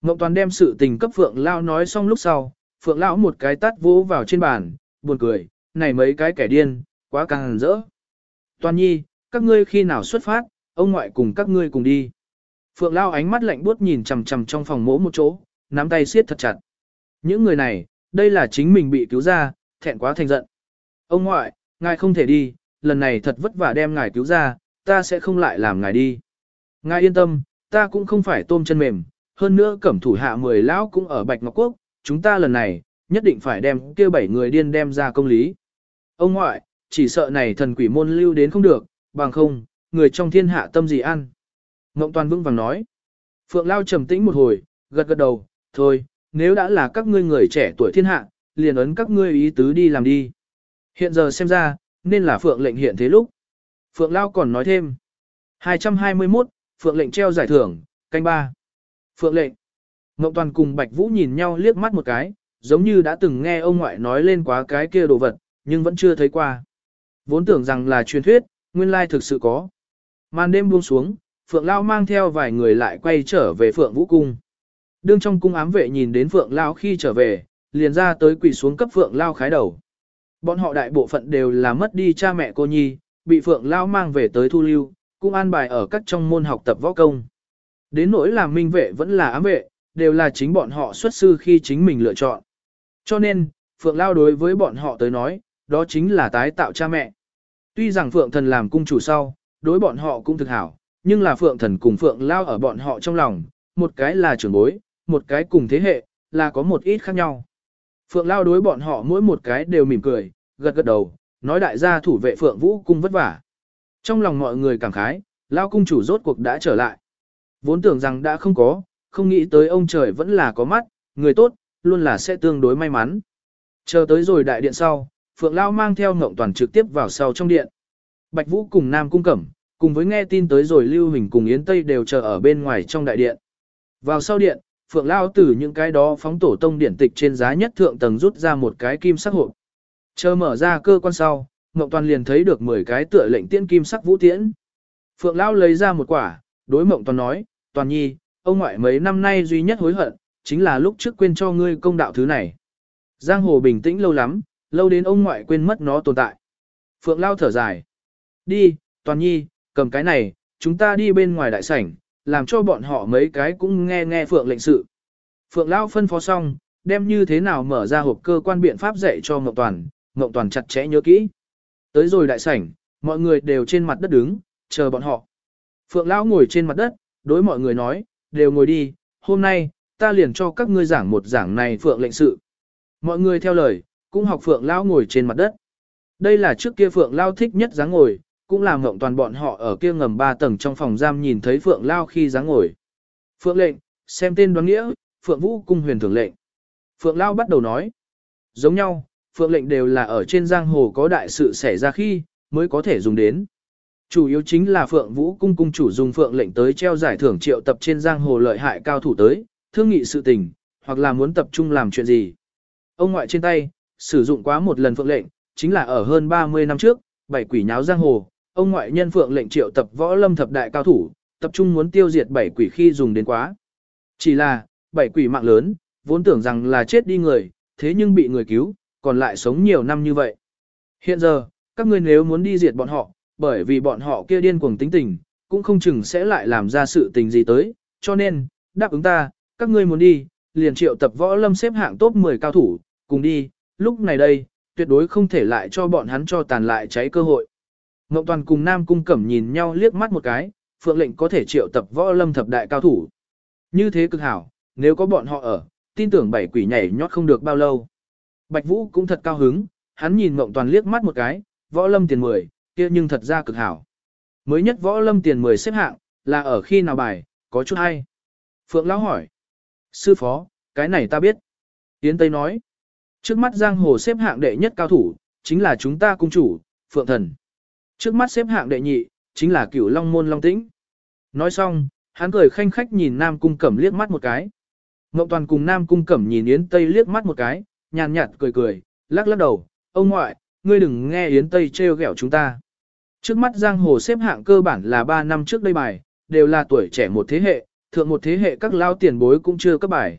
Mộng toàn đem sự tình cấp Phượng Lao nói xong lúc sau, Phượng Lão một cái tát vỗ vào trên bàn, buồn cười, này mấy cái kẻ điên, quá càng rỡ. Toàn nhi, các ngươi khi nào xuất phát, ông ngoại cùng các ngươi cùng đi. Phượng Lao ánh mắt lạnh buốt nhìn chằm chằm trong phòng mỗ một chỗ, nắm tay siết thật chặt. Những người này, đây là chính mình bị cứu ra, thẹn quá thành giận. Ông ngoại, ngài không thể đi, lần này thật vất vả đem ngài cứu ra, ta sẽ không lại làm ngài đi. Ngài yên tâm, ta cũng không phải tôm chân mềm, hơn nữa cẩm thủ hạ mười lão cũng ở Bạch Ngọc Quốc, chúng ta lần này, nhất định phải đem kia bảy người điên đem ra công lý. Ông ngoại, chỉ sợ này thần quỷ môn lưu đến không được, bằng không, người trong thiên hạ tâm gì ăn. Ngộng toàn vững vàng nói. Phượng Lao trầm tĩnh một hồi, gật gật đầu, thôi, nếu đã là các ngươi người trẻ tuổi thiên hạ, liền ấn các ngươi ý tứ đi làm đi. Hiện giờ xem ra, nên là Phượng lệnh hiện thế lúc. Phượng Lao còn nói thêm. 221, Phượng lệnh treo giải thưởng, canh ba. Phượng lệnh. Ngộng Toàn cùng Bạch Vũ nhìn nhau liếc mắt một cái, giống như đã từng nghe ông ngoại nói lên quá cái kia đồ vật, nhưng vẫn chưa thấy qua. Vốn tưởng rằng là truyền thuyết, nguyên lai thực sự có. Màn đêm buông xuống, Phượng Lao mang theo vài người lại quay trở về Phượng Vũ Cung. Đương trong cung ám vệ nhìn đến Phượng Lao khi trở về, liền ra tới quỳ xuống cấp Phượng Lao khái đầu. Bọn họ đại bộ phận đều là mất đi cha mẹ cô nhi, bị Phượng Lao mang về tới thu lưu, cũng an bài ở các trong môn học tập võ công. Đến nỗi là minh vệ vẫn là ám vệ, đều là chính bọn họ xuất sư khi chính mình lựa chọn. Cho nên, Phượng Lao đối với bọn họ tới nói, đó chính là tái tạo cha mẹ. Tuy rằng Phượng Thần làm cung chủ sau, đối bọn họ cũng thực hảo, nhưng là Phượng Thần cùng Phượng Lao ở bọn họ trong lòng, một cái là trưởng bối, một cái cùng thế hệ, là có một ít khác nhau. Phượng Lao đối bọn họ mỗi một cái đều mỉm cười, gật gật đầu, nói đại gia thủ vệ Phượng Vũ cung vất vả. Trong lòng mọi người cảm khái, Lao cung chủ rốt cuộc đã trở lại. Vốn tưởng rằng đã không có, không nghĩ tới ông trời vẫn là có mắt, người tốt, luôn là sẽ tương đối may mắn. Chờ tới rồi đại điện sau, Phượng Lao mang theo Ngộng Toàn trực tiếp vào sau trong điện. Bạch Vũ cùng Nam Cung Cẩm, cùng với nghe tin tới rồi Lưu Hình cùng Yến Tây đều chờ ở bên ngoài trong đại điện. Vào sau điện, Phượng Lao từ những cái đó phóng tổ tông điển tịch trên giá nhất thượng tầng rút ra một cái kim sắc hộp. Chờ mở ra cơ quan sau, Ngộng Toàn liền thấy được 10 cái tựa lệnh tiễn kim sắc vũ tiễn. Phượng Lao lấy ra một quả, đối Ngộng Toàn nói, Toàn nhi, ông ngoại mấy năm nay duy nhất hối hận, chính là lúc trước quên cho ngươi công đạo thứ này. Giang hồ bình tĩnh lâu lắm, lâu đến ông ngoại quên mất nó tồn tại. Phượng Lao thở dài. Đi, Toàn nhi, cầm cái này, chúng ta đi bên ngoài đại sảnh, làm cho bọn họ mấy cái cũng nghe nghe Phượng lệnh sự. Phượng Lao phân phó xong, đem như thế nào mở ra hộp cơ quan biện pháp dạy cho Ngọc Toàn, Ngọc Toàn chặt chẽ nhớ kỹ. Tới rồi đại sảnh, mọi người đều trên mặt đất đứng, chờ bọn họ. Phượng Lão ngồi trên mặt đất, đối mọi người nói, đều ngồi đi, hôm nay, ta liền cho các ngươi giảng một giảng này Phượng lệnh sự. Mọi người theo lời, cũng học Phượng lao ngồi trên mặt đất. Đây là trước kia Phượng lao thích nhất dáng ngồi, cũng là ngộng toàn bọn họ ở kia ngầm ba tầng trong phòng giam nhìn thấy Phượng lao khi dáng ngồi. Phượng lệnh, xem tên đoán nghĩa, Phượng Vũ cung huyền thường lệnh. Phượng lao bắt đầu nói, giống nhau, Phượng lệnh đều là ở trên giang hồ có đại sự xảy ra khi, mới có thể dùng đến. Chủ yếu chính là Phượng Vũ cung cung chủ dùng Phượng lệnh tới treo giải thưởng triệu tập trên giang hồ lợi hại cao thủ tới, thương nghị sự tình, hoặc là muốn tập trung làm chuyện gì. Ông ngoại trên tay, sử dụng quá một lần Phượng lệnh, chính là ở hơn 30 năm trước, bảy quỷ nháo giang hồ, ông ngoại nhân Phượng lệnh triệu tập võ lâm thập đại cao thủ, tập trung muốn tiêu diệt bảy quỷ khi dùng đến quá. Chỉ là, bảy quỷ mạng lớn, vốn tưởng rằng là chết đi người, thế nhưng bị người cứu, còn lại sống nhiều năm như vậy. Hiện giờ, các ngươi nếu muốn đi diệt bọn họ, bởi vì bọn họ kia điên cuồng tính tình, cũng không chừng sẽ lại làm ra sự tình gì tới, cho nên, đáp ứng ta, các ngươi muốn đi, liền triệu tập võ lâm xếp hạng top 10 cao thủ, cùng đi, lúc này đây, tuyệt đối không thể lại cho bọn hắn cho tàn lại cháy cơ hội. Ngộng Toàn cùng Nam Cung Cẩm nhìn nhau liếc mắt một cái, phượng lệnh có thể triệu tập võ lâm thập đại cao thủ. Như thế cực hảo, nếu có bọn họ ở, tin tưởng bảy quỷ nhảy nhót không được bao lâu. Bạch Vũ cũng thật cao hứng, hắn nhìn Ngộng Toàn liếc mắt một cái, võ lâm tiền 10, kia nhưng thật ra cực hảo. Mới nhất võ lâm tiền 10 xếp hạng, là ở khi nào bài, có chút hay. Phượng Lão hỏi. Sư phó, cái này ta biết. Yến Tây nói. Trước mắt giang hồ xếp hạng đệ nhất cao thủ, chính là chúng ta cung chủ, Phượng Thần. Trước mắt xếp hạng đệ nhị, chính là cửu Long Môn Long Tĩnh. Nói xong, hắn cười khanh khách nhìn Nam Cung Cẩm liếc mắt một cái. Ngộng Toàn cùng Nam Cung Cẩm nhìn Yến Tây liếc mắt một cái, nhàn nhạt cười cười, lắc lắc đầu, ông ngoại, ngươi đừng nghe Yến Tây trêu ghẹo chúng ta. Trước mắt giang hồ xếp hạng cơ bản là 3 năm trước đây bài, đều là tuổi trẻ một thế hệ, thượng một thế hệ các lao tiền bối cũng chưa cấp bài.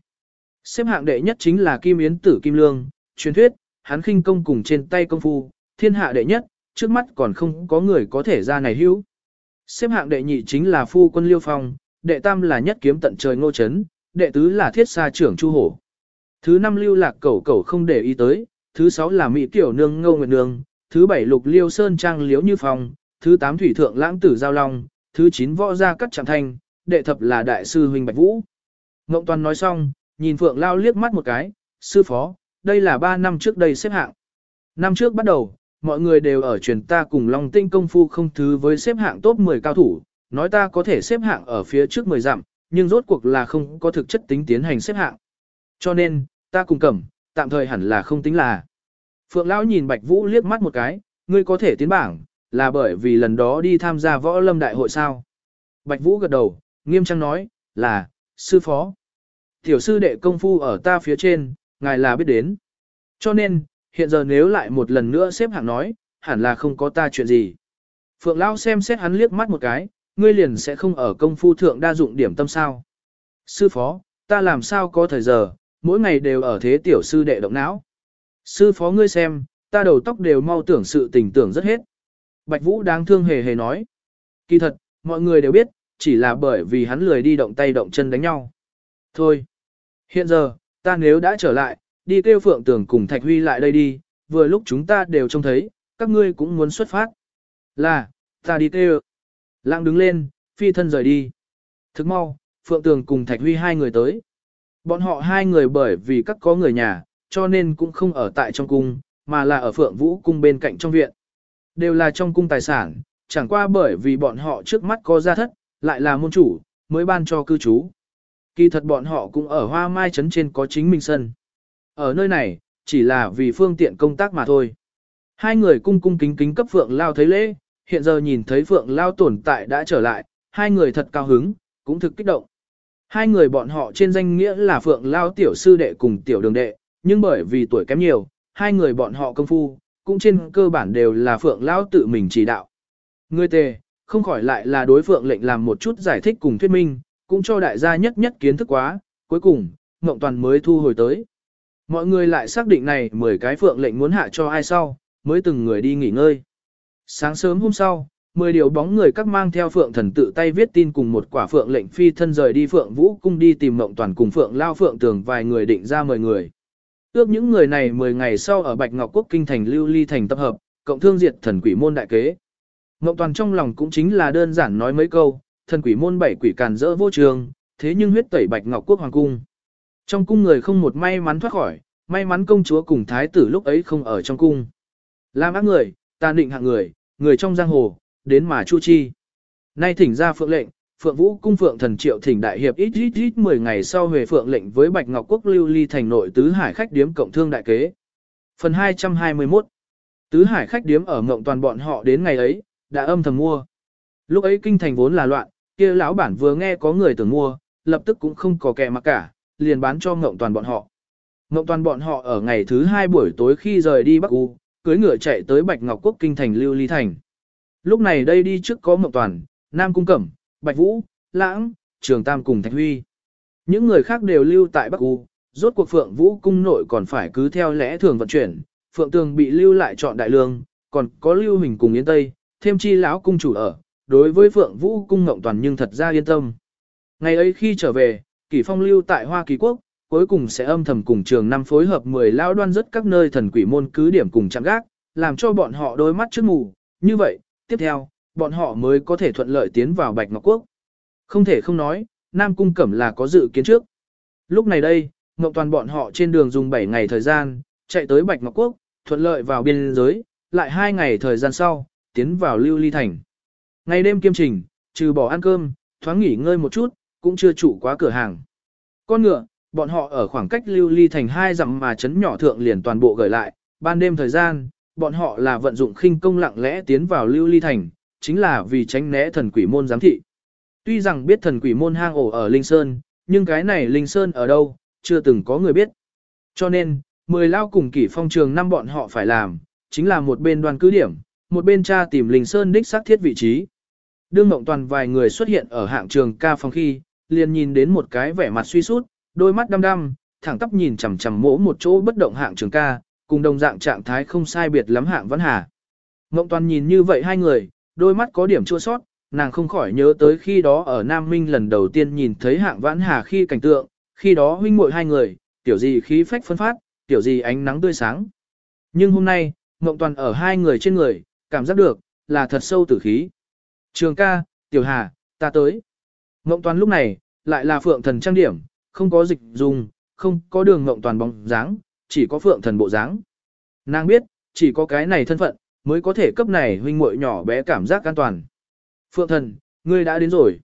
Xếp hạng đệ nhất chính là Kim Yến Tử Kim Lương, truyền thuyết, hắn khinh công cùng trên tay công phu, thiên hạ đệ nhất, trước mắt còn không có người có thể ra này hữu. Xếp hạng đệ nhị chính là Phu Quân Liêu Phong, đệ tam là nhất kiếm tận trời ngô chấn, đệ tứ là thiết sa trưởng Chu Hổ. Thứ năm lưu lạc cẩu cẩu không để ý tới, thứ sáu là Mỹ Tiểu Nương Ngô Nguyệt Nương, thứ bảy lục liêu sơn trang liếu như phong, thứ tám thủy thượng lãng tử giao long, thứ chín võ gia cắt trạm thanh, đệ thập là đại sư huynh Bạch Vũ. Ngộng Toàn nói xong, nhìn Phượng Lao liếc mắt một cái, sư phó, đây là ba năm trước đây xếp hạng. Năm trước bắt đầu, mọi người đều ở truyền ta cùng Long Tinh công phu không thứ với xếp hạng top 10 cao thủ, nói ta có thể xếp hạng ở phía trước 10 dặm, nhưng rốt cuộc là không có thực chất tính tiến hành xếp hạng. Cho nên, ta cùng cẩm, tạm thời hẳn là không tính là. Phượng Lão nhìn Bạch Vũ liếc mắt một cái, ngươi có thể tiến bảng, là bởi vì lần đó đi tham gia võ lâm đại hội sao. Bạch Vũ gật đầu, nghiêm trang nói, là, sư phó. Tiểu sư đệ công phu ở ta phía trên, ngài là biết đến. Cho nên, hiện giờ nếu lại một lần nữa xếp hạng nói, hẳn là không có ta chuyện gì. Phượng Lão xem xét hắn liếc mắt một cái, ngươi liền sẽ không ở công phu thượng đa dụng điểm tâm sao. Sư phó, ta làm sao có thời giờ, mỗi ngày đều ở thế tiểu sư đệ động não. Sư phó ngươi xem, ta đầu tóc đều mau tưởng sự tình tưởng rất hết. Bạch Vũ đáng thương hề hề nói. Kỳ thật, mọi người đều biết, chỉ là bởi vì hắn lười đi động tay động chân đánh nhau. Thôi. Hiện giờ, ta nếu đã trở lại, đi kêu phượng tường cùng Thạch Huy lại đây đi, vừa lúc chúng ta đều trông thấy, các ngươi cũng muốn xuất phát. Là, ta đi kêu. Lãng đứng lên, phi thân rời đi. Thức mau, Phượng Tường cùng Thạch Huy hai người tới. Bọn họ hai người bởi vì các có người nhà, cho nên cũng không ở tại trong cung, mà là ở Phượng Vũ cung bên cạnh trong viện. Đều là trong cung tài sản, chẳng qua bởi vì bọn họ trước mắt có gia thất, lại là môn chủ, mới ban cho cư trú. Kỳ thật bọn họ cũng ở hoa mai trấn trên có chính mình sân. Ở nơi này, chỉ là vì phương tiện công tác mà thôi. Hai người cung cung kính kính cấp Phượng Lao thấy lễ, hiện giờ nhìn thấy Phượng Lao tồn tại đã trở lại, hai người thật cao hứng, cũng thực kích động. Hai người bọn họ trên danh nghĩa là Phượng Lao tiểu sư đệ cùng tiểu đường đệ, nhưng bởi vì tuổi kém nhiều, hai người bọn họ công phu, cũng trên cơ bản đều là Phượng Lao tự mình chỉ đạo. Người tề, không khỏi lại là đối Phượng lệnh làm một chút giải thích cùng thuyết minh, cũng cho đại gia nhất nhất kiến thức quá, cuối cùng, Ngộng Toàn mới thu hồi tới. Mọi người lại xác định này 10 cái Phượng lệnh muốn hạ cho ai sau, mới từng người đi nghỉ ngơi. Sáng sớm hôm sau, Mười điều bóng người các mang theo phượng thần tự tay viết tin cùng một quả phượng lệnh phi thân rời đi phượng vũ cung đi tìm Ngộng toàn cùng phượng lao phượng tường vài người định ra 10 người. Ước những người này 10 ngày sau ở Bạch Ngọc Quốc Kinh thành lưu ly thành tập hợp, cộng thương diệt thần quỷ môn đại kế. Ngộng toàn trong lòng cũng chính là đơn giản nói mấy câu, thần quỷ môn bảy quỷ càn rỡ vô trường, thế nhưng huyết tẩy bạch ngọc quốc hoàng cung. Trong cung người không một may mắn thoát khỏi, may mắn công chúa cùng thái tử lúc ấy không ở trong cung. Làm ác người, ta định hạng người, người trong giang hồ, đến mà chu chi. Nay thỉnh ra phượng lệnh, phượng vũ cung phượng thần triệu thỉnh đại hiệp ít ít ít 10 ngày sau về phượng lệnh với bạch ngọc quốc lưu ly thành nội tứ hải khách điếm cộng thương đại kế. Phần 221 Tứ hải khách điếm ở ngộng toàn bọn họ đến ngày ấy, đã âm thầm mua. Lúc ấy kinh thành vốn là loạn, kia lão bản vừa nghe có người tưởng mua, lập tức cũng không có kẻ mặc cả, liền bán cho ngộng toàn bọn họ. Ngộng toàn bọn họ ở ngày thứ hai buổi tối khi rời đi Bắc U, cưới ngựa chạy tới Bạch Ngọc Quốc kinh thành Lưu Ly Thành. Lúc này đây đi trước có Ngộng toàn, Nam Cung Cẩm, Bạch Vũ, Lãng, Trường Tam cùng Thạch Huy. Những người khác đều lưu tại Bắc U, rốt cuộc Phượng Vũ cung nội còn phải cứ theo lẽ thường vận chuyển, Phượng Tường bị lưu lại chọn đại lương, còn có lưu hình cùng Yến Tây, thêm chi lão cung chủ ở, đối với Phượng Vũ cung ngộng toàn nhưng thật ra yên tâm. Ngày ấy khi trở về, Kỷ Phong lưu tại Hoa Kỳ Quốc, cuối cùng sẽ âm thầm cùng trường năm phối hợp 10 lão đoan rất các nơi thần quỷ môn cứ điểm cùng chạm gác, làm cho bọn họ đôi mắt trước mù. Như vậy, tiếp theo, bọn họ mới có thể thuận lợi tiến vào Bạch Ngọc Quốc. Không thể không nói, Nam Cung Cẩm là có dự kiến trước. Lúc này đây, Ngọc Toàn bọn họ trên đường dùng 7 ngày thời gian, chạy tới Bạch Ngọc Quốc, thuận lợi vào biên giới, lại 2 ngày thời gian sau, tiến vào Lưu Ly Thành. Ngày đêm kiêm trình, trừ bỏ ăn cơm, thoáng nghỉ ngơi một chút, cũng chưa chủ quá cửa hàng. Con ngựa, bọn họ ở khoảng cách Lưu Ly Thành hai dặm mà chấn nhỏ thượng liền toàn bộ gửi lại, ban đêm thời gian, bọn họ là vận dụng khinh công lặng lẽ tiến vào Lưu Ly Thành, chính là vì tránh né thần quỷ môn giám thị. Tuy rằng biết thần quỷ môn hang ổ ở Linh Sơn, nhưng cái này Linh Sơn ở đâu, chưa từng có người biết. Cho nên, mười lao cùng kỷ phong trường năm bọn họ phải làm, chính là một bên đoàn cứ điểm, một bên tra tìm Linh Sơn đích xác thiết vị trí. Đương Mộng Toàn vài người xuất hiện ở hạng trường ca phòng khi, liền nhìn đến một cái vẻ mặt suy sút, đôi mắt đăm đăm, thẳng tắp nhìn chằm chằm mỗ một chỗ bất động hạng trường ca, cùng đồng dạng trạng thái không sai biệt lắm hạng văn hà. Mộng Toàn nhìn như vậy hai người, đôi mắt có điểm chua sót, nàng không khỏi nhớ tới khi đó ở Nam Minh lần đầu tiên nhìn thấy hạng vãn hà khi cảnh tượng, khi đó huynh muội hai người, tiểu gì khí phách phân phát, tiểu gì ánh nắng tươi sáng. Nhưng hôm nay, Mộng Toàn ở hai người trên người, cảm giác được, là thật sâu tử khí. Trường ca, tiểu hà, ta tới. Mộng Toàn lúc này, lại là phượng thần trang điểm, không có dịch dùng, không có đường Mộng Toàn bóng dáng, chỉ có phượng thần bộ dáng. Nàng biết, chỉ có cái này thân phận, mới có thể cấp này huynh muội nhỏ bé cảm giác an toàn. Phượng thần, ngươi đã đến rồi.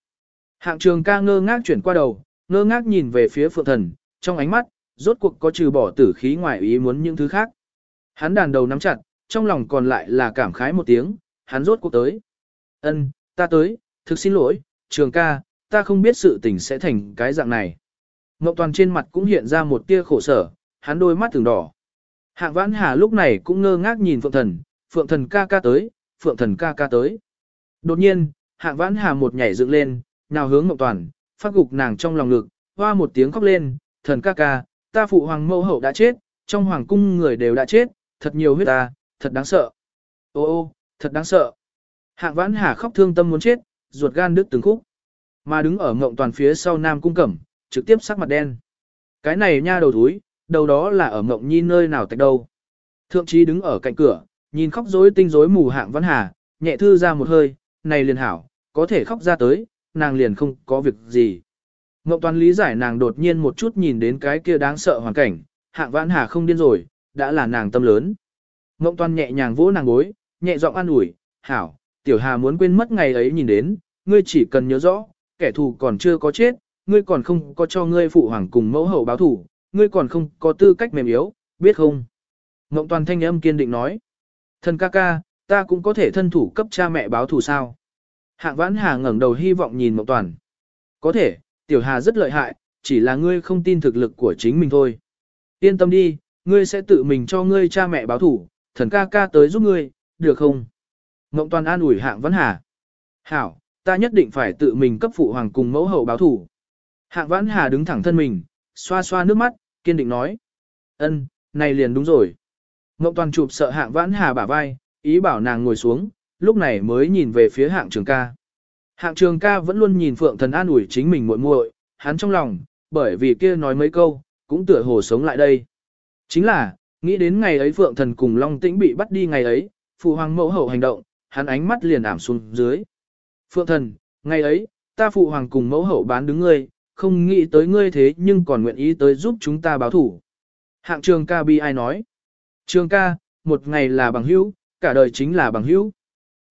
Hạng trường ca ngơ ngác chuyển qua đầu, ngơ ngác nhìn về phía phượng thần, trong ánh mắt, rốt cuộc có trừ bỏ tử khí ngoài ý muốn những thứ khác. Hắn đàn đầu nắm chặt, trong lòng còn lại là cảm khái một tiếng, hắn rốt cuộc tới. Ân, ta tới, thực xin lỗi, trường ca, ta không biết sự tình sẽ thành cái dạng này. Ngọc Toàn trên mặt cũng hiện ra một tia khổ sở, hắn đôi mắt thường đỏ. Hạng vãn hà lúc này cũng ngơ ngác nhìn Phượng Thần, Phượng Thần ca ca tới, Phượng Thần ca ca tới. Đột nhiên, hạng vãn hà một nhảy dựng lên, nào hướng Ngọc Toàn, phát gục nàng trong lòng ngực, hoa một tiếng khóc lên, thần ca ca, ta phụ hoàng mẫu hậu đã chết, trong hoàng cung người đều đã chết, thật nhiều huyết ta, thật đáng sợ. Ô ô, thật đáng sợ. Hạng vãn hà khóc thương tâm muốn chết, ruột gan đứt từng khúc. Mà đứng ở ngộng toàn phía sau nam cung cẩm, trực tiếp sắc mặt đen. Cái này nha đầu thúi, đầu đó là ở ngộng nhi nơi nào tạch đâu. Thượng trí đứng ở cạnh cửa, nhìn khóc rối tinh rối mù hạng vãn hà, nhẹ thư ra một hơi, này liền hảo, có thể khóc ra tới, nàng liền không có việc gì. Ngộng toàn lý giải nàng đột nhiên một chút nhìn đến cái kia đáng sợ hoàn cảnh, hạng vãn hà không điên rồi, đã là nàng tâm lớn. Ngộng toàn nhẹ nhàng vỗ nàng gối, nhẹ giọng an ủi, hảo, tiểu hà muốn quên mất ngày ấy nhìn đến, ngươi chỉ cần nhớ rõ, kẻ thù còn chưa có chết, ngươi còn không có cho ngươi phụ hoàng cùng mẫu hậu báo thủ, ngươi còn không có tư cách mềm yếu, biết không? Ngộng toàn thanh âm kiên định nói, thần ca ca, ta cũng có thể thân thủ cấp cha mẹ báo thù sao? Hạng vãn hà ngẩng đầu hy vọng nhìn Ngộng toàn. Có thể, tiểu hà rất lợi hại, chỉ là ngươi không tin thực lực của chính mình thôi. Yên tâm đi, ngươi sẽ tự mình cho ngươi cha mẹ báo thủ, thần ca ca tới giúp ngươi, được không? Ngộng toàn an ủi hạng vãn hà. Hảo, ta nhất định phải tự mình cấp phụ hoàng cùng mẫu hậu báo thủ. Hạng vãn hà đứng thẳng thân mình, xoa xoa nước mắt, kiên định nói. ân, này liền đúng rồi. Ngộng toàn chụp sợ hạng vãn hà bả vai, ý bảo nàng ngồi xuống, lúc này mới nhìn về phía hạng trường ca. Hạng trường ca vẫn luôn nhìn phượng thần an ủi chính mình muội muội, hắn trong lòng, bởi vì kia nói mấy câu, cũng tựa hồ sống lại đây. Chính là, nghĩ đến ngày ấy phượng thần cùng Long Tĩnh bị bắt đi ngày ấy, phụ hoàng mẫu hậu hành động, hắn ánh mắt liền ảm xuống dưới. Phượng thần, ngày ấy, ta phụ hoàng cùng mẫu hậu bán đứng ngươi, không nghĩ tới ngươi thế nhưng còn nguyện ý tới giúp chúng ta báo thủ. Hạng trường ca bi ai nói. Trường ca, một ngày là bằng hữu, cả đời chính là bằng hữu.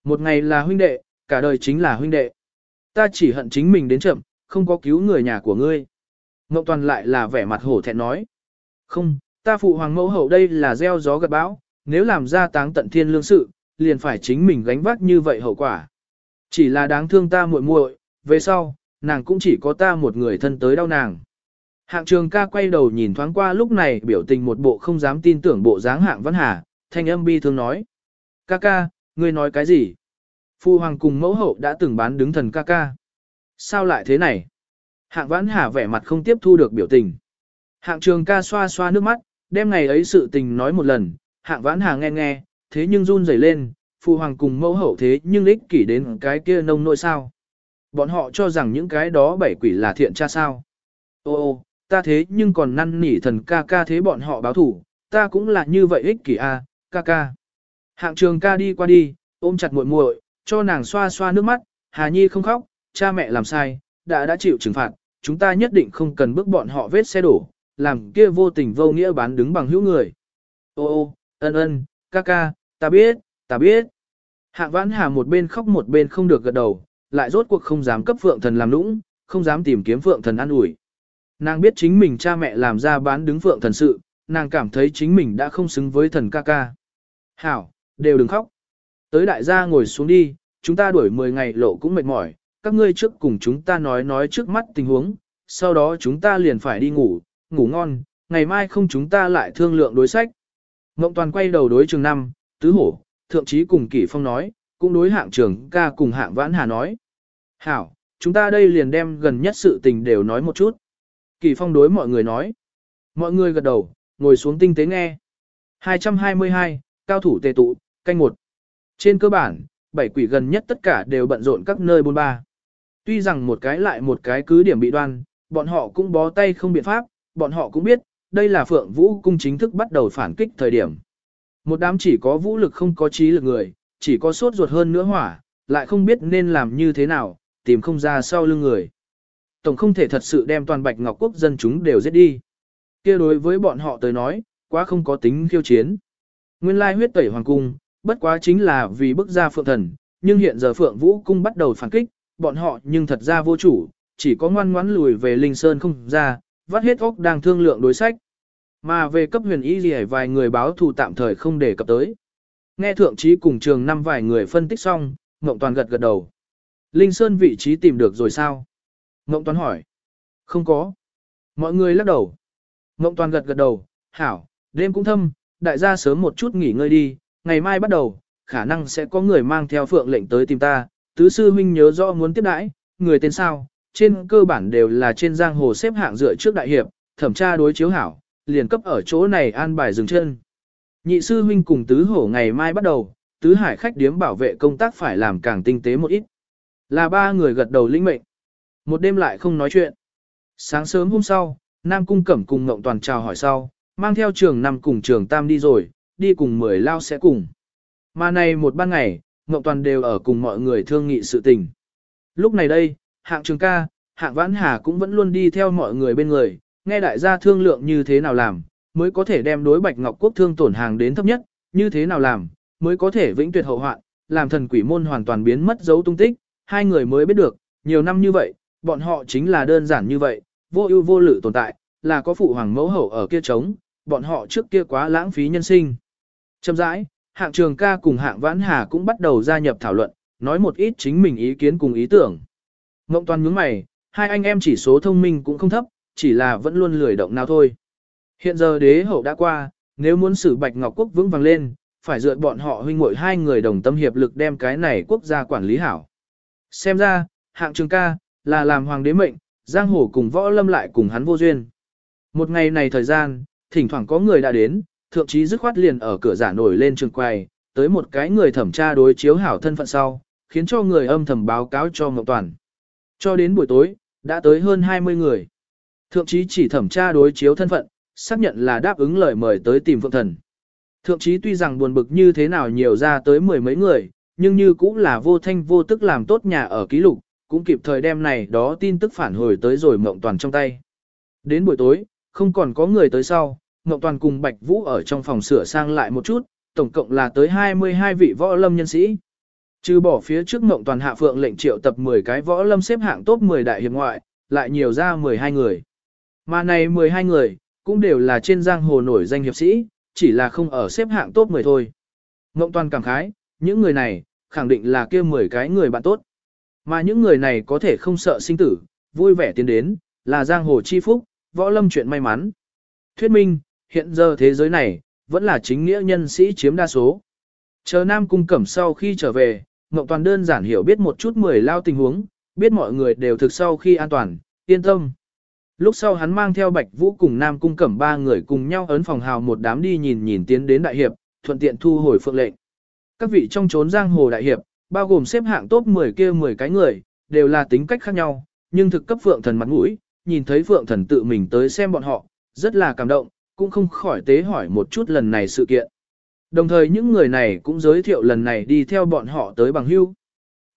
Một ngày là huynh đệ, cả đời chính là huynh đệ. Ta chỉ hận chính mình đến chậm, không có cứu người nhà của ngươi. Ngộng toàn lại là vẻ mặt hổ thẹn nói. Không, ta phụ hoàng mẫu hậu đây là gieo gió gật bão, nếu làm ra táng tận thiên lương sự, liền phải chính mình gánh vác như vậy hậu quả. Chỉ là đáng thương ta muội muội, về sau, nàng cũng chỉ có ta một người thân tới đau nàng. Hạng trường ca quay đầu nhìn thoáng qua lúc này biểu tình một bộ không dám tin tưởng bộ dáng hạng văn hà, thanh âm bi thương nói. Ca ca, ngươi nói cái gì? Phu hoàng cùng mẫu hậu đã từng bán đứng thần ca ca. Sao lại thế này? Hạng vãn hà vẻ mặt không tiếp thu được biểu tình. Hạng trường ca xoa xoa nước mắt, đem ngày ấy sự tình nói một lần, hạng vãn hà nghe nghe, thế nhưng run rẩy lên, phu hoàng cùng mẫu hậu thế nhưng ích kỷ đến cái kia nông nỗi sao. Bọn họ cho rằng những cái đó bảy quỷ là thiện cha sao. Ô ô, ta thế nhưng còn năn nỉ thần ca ca thế bọn họ báo thủ, ta cũng là như vậy ích kỷ a, à, ca ca. Hạng trường ca đi qua đi, ôm chặt muội muội, cho nàng xoa xoa nước mắt, Hà Nhi không khóc, cha mẹ làm sai, đã đã chịu trừng phạt, chúng ta nhất định không cần bước bọn họ vết xe đổ, làm kia vô tình vô nghĩa bán đứng bằng hữu người. Ô ô, ân ân, ca ca, ta biết, ta biết. Hạ vãn hà một bên khóc một bên không được gật đầu, lại rốt cuộc không dám cấp phượng thần làm nũng, không dám tìm kiếm phượng thần ăn ủi. Nàng biết chính mình cha mẹ làm ra bán đứng phượng thần sự, nàng cảm thấy chính mình đã không xứng với thần ca ca. Hảo, đều đừng khóc. Tới đại gia ngồi xuống đi, chúng ta đuổi 10 ngày lộ cũng mệt mỏi, các ngươi trước cùng chúng ta nói nói trước mắt tình huống, sau đó chúng ta liền phải đi ngủ, ngủ ngon, ngày mai không chúng ta lại thương lượng đối sách. Ngộng toàn quay đầu đối trường năm, tứ hổ, thượng trí cùng kỷ phong nói, cũng đối hạng trường ca cùng hạng vãn hà nói. Hảo, chúng ta đây liền đem gần nhất sự tình đều nói một chút. Kỷ phong đối mọi người nói. Mọi người gật đầu, ngồi xuống tinh tế nghe. 222, cao thủ tề tụ, canh một. Trên cơ bản, bảy quỷ gần nhất tất cả đều bận rộn các nơi bôn ba. Tuy rằng một cái lại một cái cứ điểm bị đoan, bọn họ cũng bó tay không biện pháp, bọn họ cũng biết, đây là Phượng Vũ cung chính thức bắt đầu phản kích thời điểm. Một đám chỉ có vũ lực không có trí lực người, chỉ có sốt ruột hơn nữa hỏa, lại không biết nên làm như thế nào, tìm không ra sau lưng người. Tổng không thể thật sự đem toàn Bạch Ngọc Quốc dân chúng đều giết đi. kia đối với bọn họ tới nói, quá không có tính khiêu chiến. Nguyên lai huyết tẩy hoàng cung, bất quá chính là vì bức ra phượng thần, nhưng hiện giờ phượng vũ cung bắt đầu phản kích, bọn họ nhưng thật ra vô chủ, chỉ có ngoan ngoãn lùi về Linh Sơn không ra, vắt hết óc đang thương lượng đối sách. Mà về cấp huyền y gì vài người báo thù tạm thời không để cập tới. Nghe thượng trí cùng trường năm vài người phân tích xong, Ngộng Toàn gật gật đầu. Linh Sơn vị trí tìm được rồi sao? Ngộng Toàn hỏi. Không có. Mọi người lắc đầu. Ngộng Toàn gật gật đầu. Hảo, đêm cũng thâm, đại gia sớm một chút nghỉ ngơi đi, ngày mai bắt đầu, khả năng sẽ có người mang theo phượng lệnh tới tìm ta. Tứ sư huynh nhớ rõ muốn tiếp đãi, người tên sao, trên cơ bản đều là trên giang hồ xếp hạng dựa trước đại hiệp, thẩm tra đối chiếu hảo, liền cấp ở chỗ này an bài dừng chân. Nhị sư huynh cùng tứ hổ ngày mai bắt đầu, tứ hải khách điếm bảo vệ công tác phải làm càng tinh tế một ít. Là ba người gật đầu lĩnh mệnh. Một đêm lại không nói chuyện. Sáng sớm hôm sau, Nam Cung Cẩm cùng Ngộng Toàn chào hỏi sau, mang theo trường năm cùng trường Tam đi rồi, đi cùng mười lao sẽ cùng. Mà này một ban ngày, Ngộng Toàn đều ở cùng mọi người thương nghị sự tình. Lúc này đây, hạng trường ca, hạng vãn hà cũng vẫn luôn đi theo mọi người bên người, nghe đại gia thương lượng như thế nào làm, mới có thể đem đối bạch ngọc quốc thương tổn hàng đến thấp nhất, như thế nào làm, mới có thể vĩnh tuyệt hậu hoạn, làm thần quỷ môn hoàn toàn biến mất dấu tung tích, hai người mới biết được, nhiều năm như vậy, bọn họ chính là đơn giản như vậy, vô ưu vô lự tồn tại, là có phụ hoàng mẫu hậu ở kia trống, bọn họ trước kia quá lãng phí nhân sinh. Châm rãi, hạng trường ca cùng hạng vãn hà cũng bắt đầu gia nhập thảo luận, nói một ít chính mình ý kiến cùng ý tưởng. Ngộng toàn nhướng mày, hai anh em chỉ số thông minh cũng không thấp, chỉ là vẫn luôn lười động nào thôi. Hiện giờ đế hậu đã qua, nếu muốn xử Bạch Ngọc Quốc vững vàng lên, phải dựa bọn họ huynh muội hai người đồng tâm hiệp lực đem cái này quốc gia quản lý hảo. Xem ra, hạng trường ca, là làm hoàng đế mệnh, giang hồ cùng võ lâm lại cùng hắn vô duyên. Một ngày này thời gian, thỉnh thoảng có người đã đến, thượng trí dứt khoát liền ở cửa giả nổi lên trường quầy, tới một cái người thẩm tra đối chiếu hảo thân phận sau, khiến cho người âm thầm báo cáo cho Ngọc Toàn. Cho đến buổi tối, đã tới hơn 20 người. Thượng trí chỉ thẩm tra đối chiếu thân phận, xác nhận là đáp ứng lời mời tới tìm Phượng Thần. Thượng trí tuy rằng buồn bực như thế nào nhiều ra tới mười mấy người, nhưng như cũng là vô thanh vô tức làm tốt nhà ở ký lục, cũng kịp thời đem này đó tin tức phản hồi tới rồi Mộng Toàn trong tay. Đến buổi tối, không còn có người tới sau, Mộng Toàn cùng Bạch Vũ ở trong phòng sửa sang lại một chút, tổng cộng là tới 22 vị võ lâm nhân sĩ. Trừ bỏ phía trước Mộng Toàn hạ phượng lệnh triệu tập 10 cái võ lâm xếp hạng top 10 đại hiệp ngoại, lại nhiều ra 12 người. Mà này 12 người, cũng đều là trên giang hồ nổi danh hiệp sĩ, chỉ là không ở xếp hạng top 10 thôi. Mộng Toàn cảm khái, những người này, khẳng định là kia 10 cái người bạn tốt. Mà những người này có thể không sợ sinh tử, vui vẻ tiến đến, là giang hồ chi phúc, võ lâm chuyện may mắn. Thuyết minh, hiện giờ thế giới này, vẫn là chính nghĩa nhân sĩ chiếm đa số. Chờ Nam Cung Cẩm sau khi trở về, Ngộng Toàn đơn giản hiểu biết một chút mười lao tình huống, biết mọi người đều thực sau khi an toàn, yên tâm. Lúc sau hắn mang theo Bạch Vũ cùng Nam Cung Cẩm ba người cùng nhau ấn phòng hào một đám đi nhìn nhìn tiến đến đại hiệp, thuận tiện thu hồi phượng lệnh. Các vị trong trốn giang hồ đại hiệp, bao gồm xếp hạng top 10 kia 10 cái người, đều là tính cách khác nhau, nhưng thực cấp phượng thần mặt mũi, nhìn thấy phượng thần tự mình tới xem bọn họ, rất là cảm động, cũng không khỏi tế hỏi một chút lần này sự kiện. Đồng thời những người này cũng giới thiệu lần này đi theo bọn họ tới bằng hưu.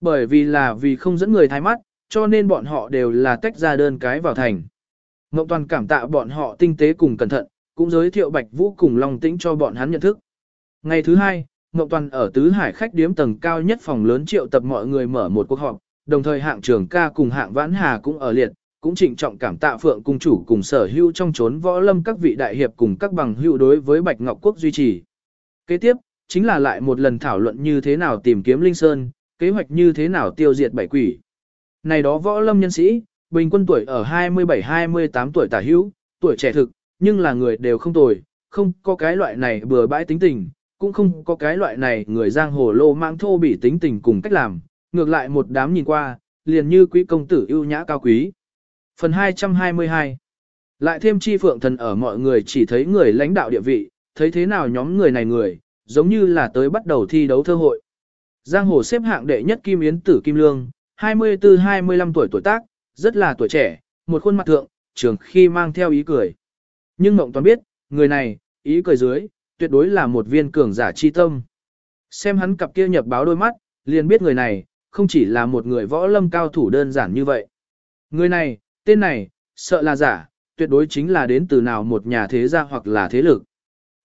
Bởi vì là vì không dẫn người thái mắt, cho nên bọn họ đều là tách ra đơn cái vào thành. Ngọc Toàn cảm tạ bọn họ tinh tế cùng cẩn thận, cũng giới thiệu Bạch Vũ cùng Long Tĩnh cho bọn hắn nhận thức. Ngày thứ hai, Ngọc Toàn ở Tứ Hải khách điếm tầng cao nhất phòng lớn triệu tập mọi người mở một cuộc họp, đồng thời hạng trưởng ca cùng hạng vãn hà cũng ở liệt, cũng trịnh trọng cảm tạ Phượng cung chủ cùng sở hữu trong chốn võ lâm các vị đại hiệp cùng các bằng hữu đối với Bạch Ngọc Quốc duy trì. Kế tiếp, chính là lại một lần thảo luận như thế nào tìm kiếm Linh Sơn, kế hoạch như thế nào tiêu diệt bảy quỷ. Này đó võ lâm nhân sĩ, bình quân tuổi ở 27-28 tuổi tả hữu, tuổi trẻ thực, nhưng là người đều không tuổi, không có cái loại này bừa bãi tính tình, cũng không có cái loại này người giang hồ lô mang thô bị tính tình cùng cách làm, ngược lại một đám nhìn qua, liền như quý công tử ưu nhã cao quý. Phần 222 Lại thêm chi phượng thần ở mọi người chỉ thấy người lãnh đạo địa vị, thấy thế nào nhóm người này người, giống như là tới bắt đầu thi đấu thơ hội. Giang hồ xếp hạng đệ nhất Kim Yến Tử Kim Lương, 24-25 tuổi tuổi tác, rất là tuổi trẻ, một khuôn mặt thượng, trường khi mang theo ý cười. Nhưng Ngộng Toàn biết, người này, ý cười dưới, tuyệt đối là một viên cường giả chi tâm. Xem hắn cặp kia nhập báo đôi mắt, liền biết người này, không chỉ là một người võ lâm cao thủ đơn giản như vậy. Người này, tên này, sợ là giả, tuyệt đối chính là đến từ nào một nhà thế gia hoặc là thế lực.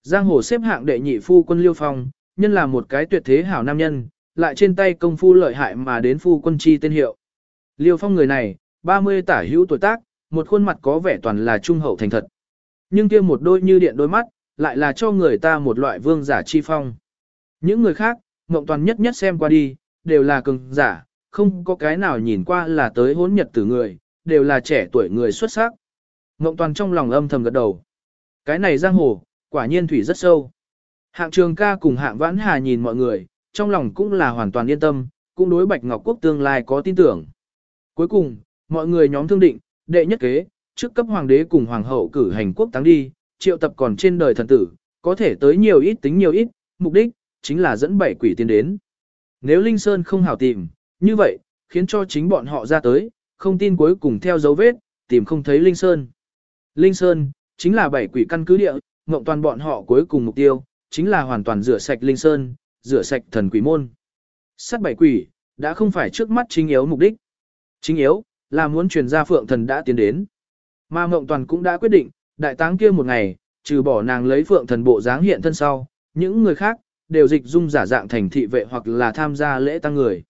Giang hồ xếp hạng đệ nhị phu quân Liêu Phong, nhân là một cái tuyệt thế hảo nam nhân, lại trên tay công phu lợi hại mà đến phu quân chi tên hiệu. Liêu Phong người này, 30 tả hữu tuổi tác, một khuôn mặt có vẻ toàn là trung hậu thành thật. Nhưng kia một đôi như điện đôi mắt, lại là cho người ta một loại vương giả chi phong. Những người khác, mộng toàn nhất nhất xem qua đi, đều là cường giả, không có cái nào nhìn qua là tới hỗn nhật tử người, đều là trẻ tuổi người xuất sắc. Mộng toàn trong lòng âm thầm gật đầu. Cái này giang hồ, quả nhiên thủy rất sâu. Hạng trường ca cùng hạng vãn hà nhìn mọi người, trong lòng cũng là hoàn toàn yên tâm, cũng đối Bạch Ngọc Quốc tương lai có tin tưởng. Cuối cùng, mọi người nhóm thương định, đệ nhất kế, trước cấp hoàng đế cùng hoàng hậu cử hành quốc táng đi, triệu tập còn trên đời thần tử, có thể tới nhiều ít tính nhiều ít, mục đích, chính là dẫn bảy quỷ tiến đến. Nếu Linh Sơn không hảo tìm, như vậy, khiến cho chính bọn họ ra tới, không tin cuối cùng theo dấu vết, tìm không thấy Linh Sơn. Linh Sơn, chính là bảy quỷ căn cứ địa, ngộng toàn bọn họ cuối cùng mục tiêu, chính là hoàn toàn rửa sạch Linh Sơn, rửa sạch thần quỷ môn. Sát bảy quỷ, đã không phải trước mắt chính yếu mục đích. Chính yếu, là muốn truyền ra phượng thần đã tiến đến. Mà ngộng toàn cũng đã quyết định, đại táng kia một ngày, trừ bỏ nàng lấy phượng thần bộ dáng hiện thân sau, những người khác, đều dịch dung giả dạng thành thị vệ hoặc là tham gia lễ tăng người.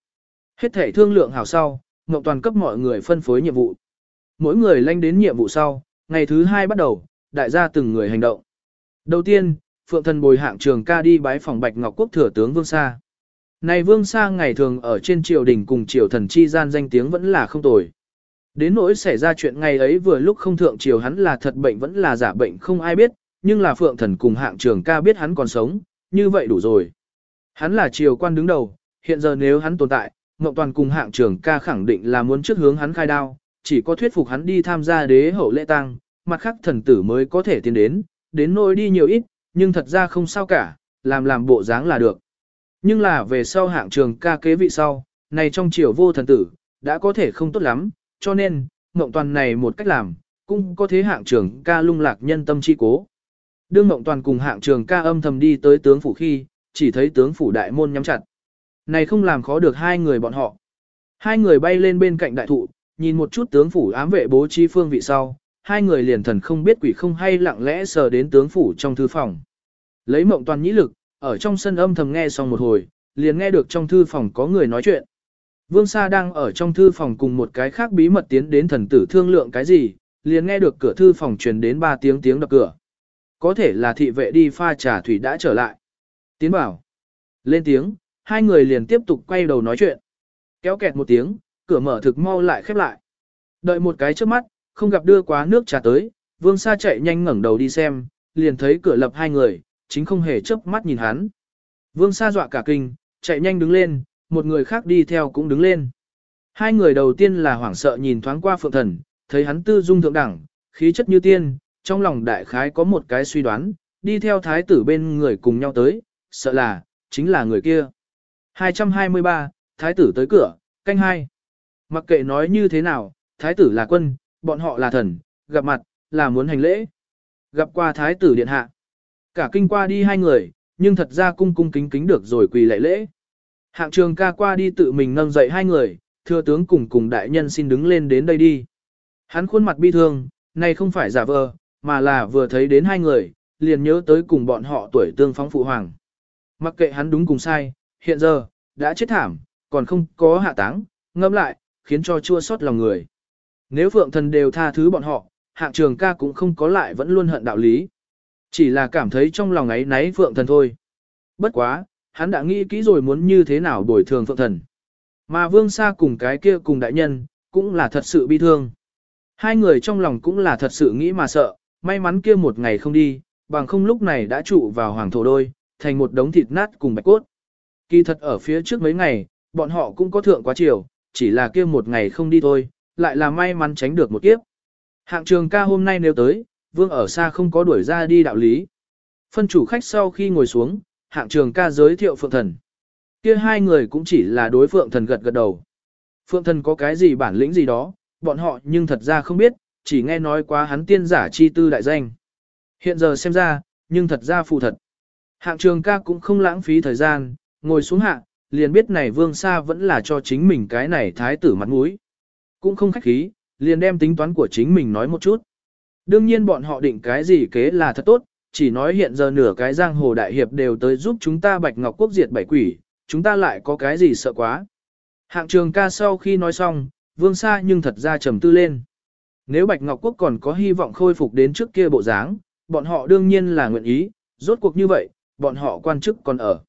Hết thể thương lượng hảo sau, Ngọc Toàn cấp mọi người phân phối nhiệm vụ. Mỗi người lanh đến nhiệm vụ sau, ngày thứ hai bắt đầu, đại gia từng người hành động. Đầu tiên, Phượng Thần bồi hạng trường ca đi bái phòng Bạch Ngọc Quốc thừa tướng Vương Sa. Này Vương Sa ngày thường ở trên triều đình cùng triều thần chi gian danh tiếng vẫn là không tồi. Đến nỗi xảy ra chuyện ngày ấy vừa lúc không thượng triều hắn là thật bệnh vẫn là giả bệnh không ai biết, nhưng là Phượng Thần cùng hạng trường ca biết hắn còn sống, như vậy đủ rồi. Hắn là triều quan đứng đầu, hiện giờ nếu hắn tồn tại, Ngọc Toàn cùng hạng trường ca khẳng định là muốn trước hướng hắn khai đao, chỉ có thuyết phục hắn đi tham gia đế hậu lễ tang, mặt khác thần tử mới có thể tiến đến, đến nỗi đi nhiều ít, nhưng thật ra không sao cả, làm làm bộ dáng là được. Nhưng là về sau hạng trường ca kế vị sau, này trong triều vô thần tử, đã có thể không tốt lắm, cho nên, Ngộng Toàn này một cách làm, cũng có thế hạng trường ca lung lạc nhân tâm chi cố. Đương Ngộng Toàn cùng hạng trường ca âm thầm đi tới tướng phủ khi, chỉ thấy tướng phủ đại môn nhắm chặt. này không làm khó được hai người bọn họ. Hai người bay lên bên cạnh đại thụ, nhìn một chút tướng phủ ám vệ bố trí phương vị sau, hai người liền thần không biết quỷ không hay lặng lẽ sờ đến tướng phủ trong thư phòng. Lấy mộng toàn nhĩ lực, ở trong sân âm thầm nghe xong một hồi, liền nghe được trong thư phòng có người nói chuyện. Vương Sa đang ở trong thư phòng cùng một cái khác bí mật tiến đến thần tử thương lượng cái gì, liền nghe được cửa thư phòng truyền đến ba tiếng tiếng đập cửa. Có thể là thị vệ đi pha trà thủy đã trở lại. Tiến bảo. Lên tiếng, hai người liền tiếp tục quay đầu nói chuyện. Kéo kẹt một tiếng, cửa mở thực mau lại khép lại. Đợi một cái trước mắt, không gặp đưa quá nước trà tới, vương sa chạy nhanh ngẩng đầu đi xem, liền thấy cửa lập hai người, chính không hề chớp mắt nhìn hắn. Vương sa dọa cả kinh, chạy nhanh đứng lên, một người khác đi theo cũng đứng lên. Hai người đầu tiên là hoảng sợ nhìn thoáng qua phượng thần, thấy hắn tư dung thượng đẳng, khí chất như tiên, trong lòng đại khái có một cái suy đoán, đi theo thái tử bên người cùng nhau tới, sợ là, chính là người kia. 223, thái tử tới cửa, canh hai. Mặc kệ nói như thế nào, thái tử là quân, bọn họ là thần, gặp mặt, là muốn hành lễ. Gặp qua thái tử điện hạ. Cả kinh qua đi hai người, nhưng thật ra cung cung kính kính được rồi quỳ lạy lễ. Hạng trường ca qua đi tự mình nâng dậy hai người, thưa tướng cùng cùng đại nhân xin đứng lên đến đây đi. Hắn khuôn mặt bi thương, này không phải giả vờ, mà là vừa thấy đến hai người, liền nhớ tới cùng bọn họ tuổi tương phóng phụ hoàng. Mặc kệ hắn đúng cùng sai, hiện giờ, đã chết thảm, còn không có hạ táng, ngâm lại, khiến cho chua xót lòng người. Nếu phượng thần đều tha thứ bọn họ, hạng trường ca cũng không có lại vẫn luôn hận đạo lý. Chỉ là cảm thấy trong lòng ấy náy phượng thần thôi. Bất quá, hắn đã nghĩ kỹ rồi muốn như thế nào đổi thường phượng thần. Mà vương xa cùng cái kia cùng đại nhân, cũng là thật sự bi thương. Hai người trong lòng cũng là thật sự nghĩ mà sợ, may mắn kia một ngày không đi, bằng không lúc này đã trụ vào hoàng thổ đôi, thành một đống thịt nát cùng bạch cốt. Kỳ thật ở phía trước mấy ngày, bọn họ cũng có thượng quá chiều, chỉ là kia một ngày không đi thôi, lại là may mắn tránh được một kiếp. Hạng trường ca hôm nay nếu tới, vương ở xa không có đuổi ra đi đạo lý. Phân chủ khách sau khi ngồi xuống, hạng trường ca giới thiệu phượng thần. Kia hai người cũng chỉ là đối phượng thần gật gật đầu. Phượng thần có cái gì bản lĩnh gì đó, bọn họ nhưng thật ra không biết, chỉ nghe nói quá hắn tiên giả chi tư đại danh. Hiện giờ xem ra, nhưng thật ra phù thật. Hạng trường ca cũng không lãng phí thời gian, ngồi xuống hạ, liền biết này vương xa vẫn là cho chính mình cái này thái tử mặt mũi. Cũng không khách khí, liền đem tính toán của chính mình nói một chút. Đương nhiên bọn họ định cái gì kế là thật tốt, chỉ nói hiện giờ nửa cái giang hồ đại hiệp đều tới giúp chúng ta bạch ngọc quốc diệt bảy quỷ, chúng ta lại có cái gì sợ quá. Hạng trường ca sau khi nói xong, vương xa nhưng thật ra trầm tư lên. Nếu bạch ngọc quốc còn có hy vọng khôi phục đến trước kia bộ dáng, bọn họ đương nhiên là nguyện ý, rốt cuộc như vậy, bọn họ quan chức còn ở.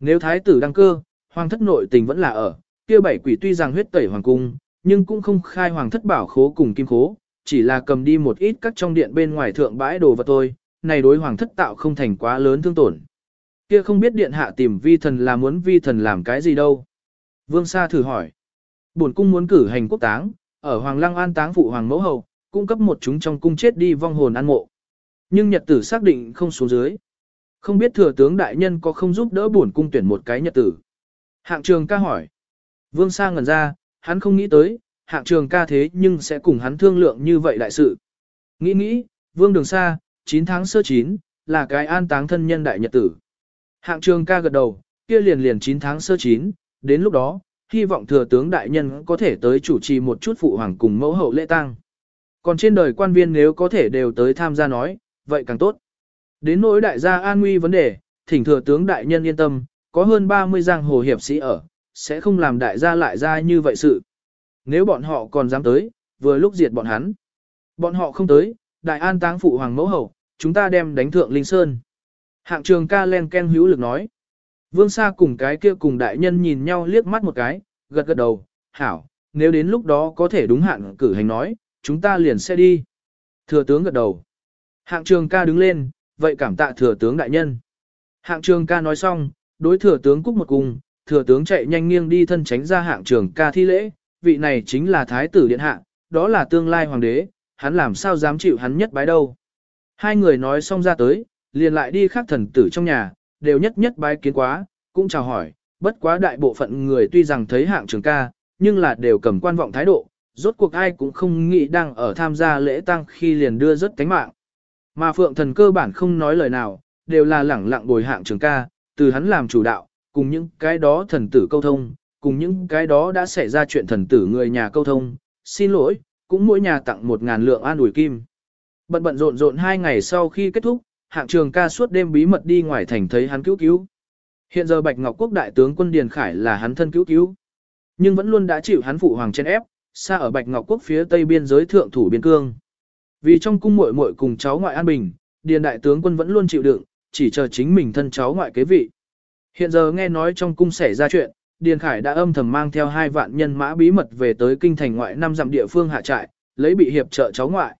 Nếu thái tử đăng cơ, hoàng thất nội tình vẫn là ở, kia bảy quỷ tuy rằng huyết tẩy hoàng cung, nhưng cũng không khai hoàng thất bảo khố cùng kim khố, chỉ là cầm đi một ít các trong điện bên ngoài thượng bãi đồ vật thôi, này đối hoàng thất tạo không thành quá lớn thương tổn. Kia không biết điện hạ tìm vi thần là muốn vi thần làm cái gì đâu. Vương Sa thử hỏi. Bổn cung muốn cử hành quốc táng, ở Hoàng Lăng an táng phụ hoàng mẫu hậu, cung cấp một chúng trong cung chết đi vong hồn an mộ. Nhưng nhật tử xác định không xuống dưới. Không biết thừa tướng đại nhân có không giúp đỡ bổn cung tuyển một cái nhật tử. Hạng trường ca hỏi. Vương Sa ngẩn ra, hắn không nghĩ tới, hạng trường ca thế nhưng sẽ cùng hắn thương lượng như vậy đại sự. Nghĩ nghĩ, Vương Đường xa, 9 tháng sơ 9, là cái an táng thân nhân đại nhật tử. Hạng trường ca gật đầu, kia liền liền 9 tháng sơ 9, đến lúc đó, hy vọng thừa tướng đại nhân có thể tới chủ trì một chút phụ hoàng cùng mẫu hậu lễ tang. Còn trên đời quan viên nếu có thể đều tới tham gia nói, vậy càng tốt. Đến nỗi đại gia an nguy vấn đề, thỉnh thừa tướng đại nhân yên tâm, có hơn 30 giang hồ hiệp sĩ ở, sẽ không làm đại gia lại ra như vậy sự. Nếu bọn họ còn dám tới, vừa lúc diệt bọn hắn. Bọn họ không tới, đại an táng phụ hoàng mẫu hậu, chúng ta đem đánh thượng Linh Sơn. Hạng trường ca len ken hữu lực nói. Vương Sa cùng cái kia cùng đại nhân nhìn nhau liếc mắt một cái, gật gật đầu, hảo, nếu đến lúc đó có thể đúng hạn cử hành nói, chúng ta liền sẽ đi. Thừa tướng gật đầu. Hạng trường ca đứng lên, vậy cảm tạ thừa tướng đại nhân. Hạng trường ca nói xong, đối thừa tướng cúc một cùng, thừa tướng chạy nhanh nghiêng đi thân tránh ra hạng trường ca thi lễ, vị này chính là thái tử điện hạ, đó là tương lai hoàng đế, hắn làm sao dám chịu hắn nhất bái đâu. Hai người nói xong ra tới, liền lại đi khác thần tử trong nhà, đều nhất nhất bái kiến quá, cũng chào hỏi, bất quá đại bộ phận người tuy rằng thấy hạng trường ca, nhưng là đều cầm quan vọng thái độ, rốt cuộc ai cũng không nghĩ đang ở tham gia lễ tang khi liền đưa rất cánh mạng. Mà phượng thần cơ bản không nói lời nào, đều là lẳng lặng bồi hạng trường ca, từ hắn làm chủ đạo, cùng những cái đó thần tử câu thông, cùng những cái đó đã xảy ra chuyện thần tử người nhà câu thông, xin lỗi, cũng mỗi nhà tặng một ngàn lượng an ủi kim. Bận bận rộn rộn hai ngày sau khi kết thúc, hạng trường ca suốt đêm bí mật đi ngoài thành thấy hắn cứu cứu. Hiện giờ Bạch Ngọc Quốc đại tướng quân Điền Khải là hắn thân cứu cứu, nhưng vẫn luôn đã chịu hắn phụ hoàng chen ép, xa ở Bạch Ngọc Quốc phía tây biên giới thượng thủ biên cương. Vì trong cung muội muội cùng cháu ngoại an bình, Điền đại tướng quân vẫn luôn chịu đựng, chỉ chờ chính mình thân cháu ngoại kế vị. Hiện giờ nghe nói trong cung xảy ra chuyện, Điền Khải đã âm thầm mang theo hai vạn nhân mã bí mật về tới kinh thành ngoại năm dặm địa phương hạ trại, lấy bị hiệp trợ cháu ngoại.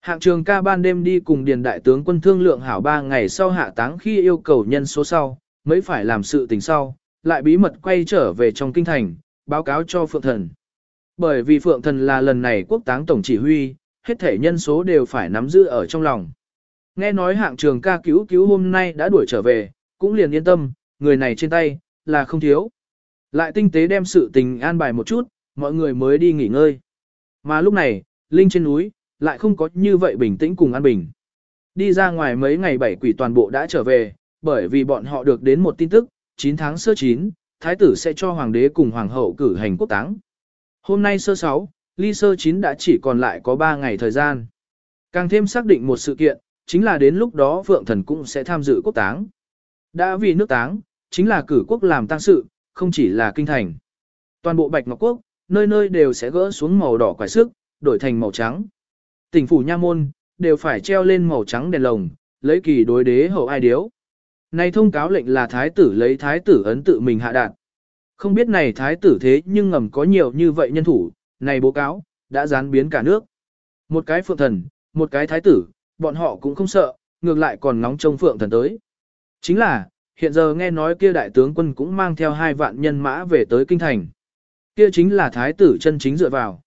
Hạng trường ca ban đêm đi cùng Điền đại tướng quân thương lượng hảo ba ngày sau hạ táng khi yêu cầu nhân số sau, mới phải làm sự tình sau, lại bí mật quay trở về trong kinh thành, báo cáo cho Phượng Thần. Bởi vì Phượng Thần là lần này quốc táng tổng chỉ huy, hết thể nhân số đều phải nắm giữ ở trong lòng. Nghe nói hạng trường ca cứu cứu hôm nay đã đuổi trở về, cũng liền yên tâm, người này trên tay, là không thiếu. Lại tinh tế đem sự tình an bài một chút, mọi người mới đi nghỉ ngơi. Mà lúc này, Linh trên núi, lại không có như vậy bình tĩnh cùng an bình. Đi ra ngoài mấy ngày bảy quỷ toàn bộ đã trở về, bởi vì bọn họ được đến một tin tức, 9 tháng sơ 9, thái tử sẽ cho hoàng đế cùng hoàng hậu cử hành quốc táng. Hôm nay sơ 6, ly sơ 9 đã chỉ còn lại có 3 ngày thời gian. Càng thêm xác định một sự kiện, chính là đến lúc đó Phượng Thần cũng sẽ tham dự quốc táng. Đã vì nước táng, chính là cử quốc làm tăng sự, không chỉ là kinh thành. Toàn bộ Bạch Ngọc Quốc, nơi nơi đều sẽ gỡ xuống màu đỏ quải sức, đổi thành màu trắng. Tỉnh phủ nha môn, đều phải treo lên màu trắng đèn lồng, lấy kỳ đối đế hậu ai điếu. Này thông cáo lệnh là thái tử lấy thái tử ấn tự mình hạ đạt. Không biết này thái tử thế nhưng ngầm có nhiều như vậy nhân thủ, này bố cáo, đã gián biến cả nước. Một cái phượng thần, một cái thái tử, bọn họ cũng không sợ, ngược lại còn nóng trông phượng thần tới. Chính là, hiện giờ nghe nói kia đại tướng quân cũng mang theo hai vạn nhân mã về tới kinh thành. Kia chính là thái tử chân chính dựa vào.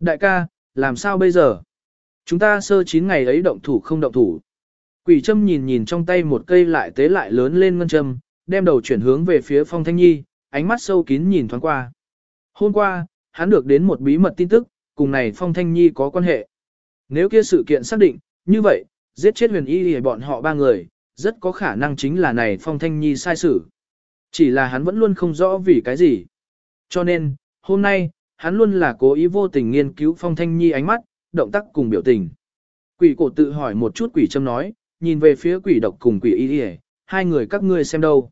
Đại ca, làm sao bây giờ? Chúng ta sơ chín ngày ấy động thủ không động thủ. Quỷ châm nhìn nhìn trong tay một cây lại tế lại lớn lên ngân châm, đem đầu chuyển hướng về phía phong thanh nhi, ánh mắt sâu kín nhìn thoáng qua. Hôm qua, hắn được đến một bí mật tin tức, cùng này phong thanh nhi có quan hệ. Nếu kia sự kiện xác định, như vậy, giết chết huyền y thì bọn họ ba người, rất có khả năng chính là này phong thanh nhi sai xử. Chỉ là hắn vẫn luôn không rõ vì cái gì. Cho nên, hôm nay, hắn luôn là cố ý vô tình nghiên cứu phong thanh nhi ánh mắt, động tác cùng biểu tình. Quỷ cổ tự hỏi một chút quỷ châm nói, nhìn về phía quỷ độc cùng quỷ y đi hai người các ngươi xem đâu.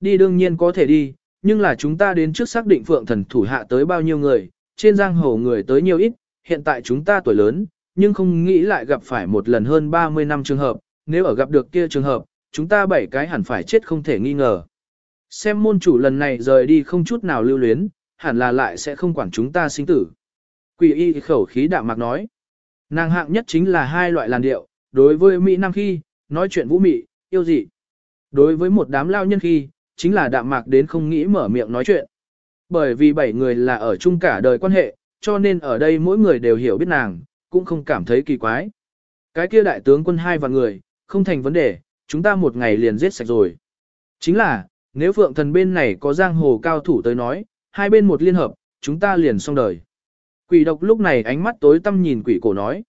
Đi đương nhiên có thể đi, nhưng là chúng ta đến trước xác định phượng thần thủ hạ tới bao nhiêu người, trên giang hồ người tới nhiều ít, hiện tại chúng ta tuổi lớn, nhưng không nghĩ lại gặp phải một lần hơn 30 năm trường hợp, nếu ở gặp được kia trường hợp, chúng ta bảy cái hẳn phải chết không thể nghi ngờ. Xem môn chủ lần này rời đi không chút nào lưu luyến, hẳn là lại sẽ không quản chúng ta sinh tử. Quỷ y khẩu khí đạm mạc nói. Nàng hạng nhất chính là hai loại làn điệu, đối với Mỹ Nam khi, nói chuyện vũ mị, yêu dị. Đối với một đám lao nhân khi, chính là đạm mạc đến không nghĩ mở miệng nói chuyện. Bởi vì bảy người là ở chung cả đời quan hệ, cho nên ở đây mỗi người đều hiểu biết nàng, cũng không cảm thấy kỳ quái. Cái kia đại tướng quân hai và người, không thành vấn đề, chúng ta một ngày liền giết sạch rồi. Chính là, nếu phượng thần bên này có giang hồ cao thủ tới nói, hai bên một liên hợp, chúng ta liền xong đời. Quỷ độc lúc này ánh mắt tối tăm nhìn quỷ cổ nói.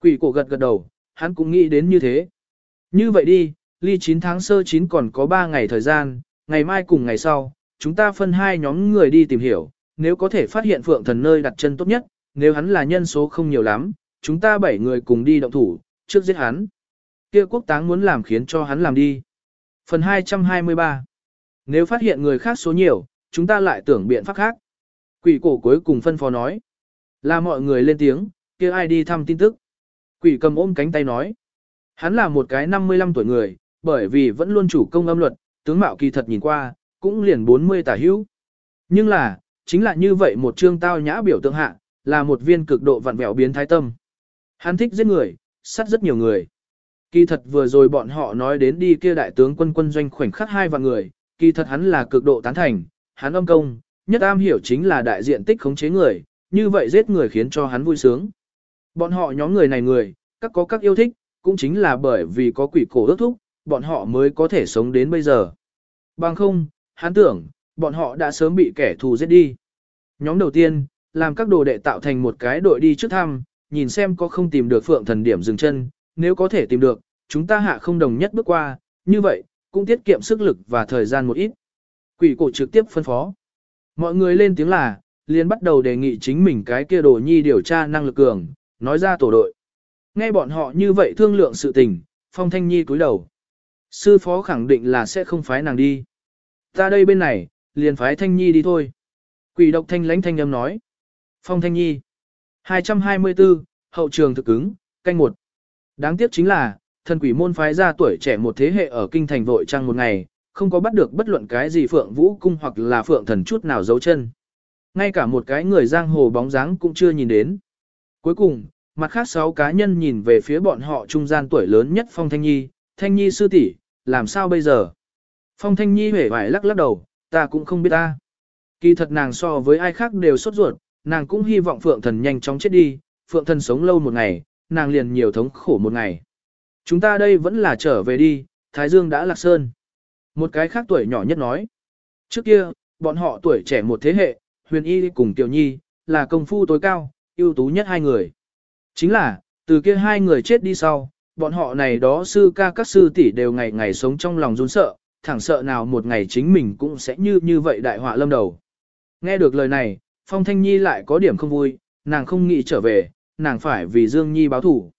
Quỷ cổ gật gật đầu, hắn cũng nghĩ đến như thế. Như vậy đi, ly 9 tháng sơ 9 còn có 3 ngày thời gian, ngày mai cùng ngày sau, chúng ta phân hai nhóm người đi tìm hiểu, nếu có thể phát hiện phượng thần nơi đặt chân tốt nhất, nếu hắn là nhân số không nhiều lắm, chúng ta bảy người cùng đi động thủ, trước giết hắn. Kia quốc táng muốn làm khiến cho hắn làm đi. Phần 223 Nếu phát hiện người khác số nhiều, chúng ta lại tưởng biện pháp khác. Quỷ cổ cuối cùng phân phó nói. Là mọi người lên tiếng, kia ai đi thăm tin tức. Quỷ cầm ôm cánh tay nói. Hắn là một cái 55 tuổi người, bởi vì vẫn luôn chủ công âm luật, tướng mạo kỳ thật nhìn qua, cũng liền 40 tả hữu. Nhưng là, chính là như vậy một trương tao nhã biểu tượng hạ, là một viên cực độ vặn vẹo biến thái tâm. Hắn thích giết người, sát rất nhiều người. Kỳ thật vừa rồi bọn họ nói đến đi kia đại tướng quân quân doanh khoảnh khắc hai vạn người, kỳ thật hắn là cực độ tán thành, hắn âm công, nhất am hiểu chính là đại diện tích khống chế người, như vậy giết người khiến cho hắn vui sướng. Bọn họ nhóm người này người, các có các yêu thích, cũng chính là bởi vì có quỷ cổ ước thúc, bọn họ mới có thể sống đến bây giờ. Bằng không, hắn tưởng, bọn họ đã sớm bị kẻ thù giết đi. Nhóm đầu tiên, làm các đồ đệ tạo thành một cái đội đi trước thăm, nhìn xem có không tìm được phượng thần điểm dừng chân, nếu có thể tìm được, chúng ta hạ không đồng nhất bước qua, như vậy, cũng tiết kiệm sức lực và thời gian một ít. Quỷ cổ trực tiếp phân phó. Mọi người lên tiếng là, liền bắt đầu đề nghị chính mình cái kia đồ nhi điều tra năng lực cường, nói ra tổ đội. Nghe bọn họ như vậy thương lượng sự tình, Phong Thanh Nhi cúi đầu. Sư phó khẳng định là sẽ không phái nàng đi. Ta đây bên này, liền phái Thanh Nhi đi thôi. Quỷ độc thanh lãnh thanh âm nói. Phong Thanh Nhi. 224, hậu trường thực ứng, canh một. Đáng tiếc chính là, thần quỷ môn phái ra tuổi trẻ một thế hệ ở kinh thành vội trăng một ngày, không có bắt được bất luận cái gì phượng vũ cung hoặc là phượng thần chút nào giấu chân. Ngay cả một cái người giang hồ bóng dáng cũng chưa nhìn đến. Cuối cùng, mặt khác sáu cá nhân nhìn về phía bọn họ trung gian tuổi lớn nhất Phong Thanh Nhi, Thanh Nhi sư tỷ, làm sao bây giờ? Phong Thanh Nhi hề vải lắc lắc đầu, ta cũng không biết ta. Kỳ thật nàng so với ai khác đều sốt ruột, nàng cũng hy vọng Phượng Thần nhanh chóng chết đi, Phượng Thần sống lâu một ngày, nàng liền nhiều thống khổ một ngày. Chúng ta đây vẫn là trở về đi, Thái Dương đã lạc sơn. Một cái khác tuổi nhỏ nhất nói. Trước kia, bọn họ tuổi trẻ một thế hệ, huyền y cùng tiểu nhi, là công phu tối cao, ưu tú nhất hai người. Chính là, từ kia hai người chết đi sau, bọn họ này đó sư ca các sư tỷ đều ngày ngày sống trong lòng run sợ, thẳng sợ nào một ngày chính mình cũng sẽ như như vậy đại họa lâm đầu. Nghe được lời này, Phong Thanh Nhi lại có điểm không vui, nàng không nghĩ trở về, nàng phải vì Dương Nhi báo thủ.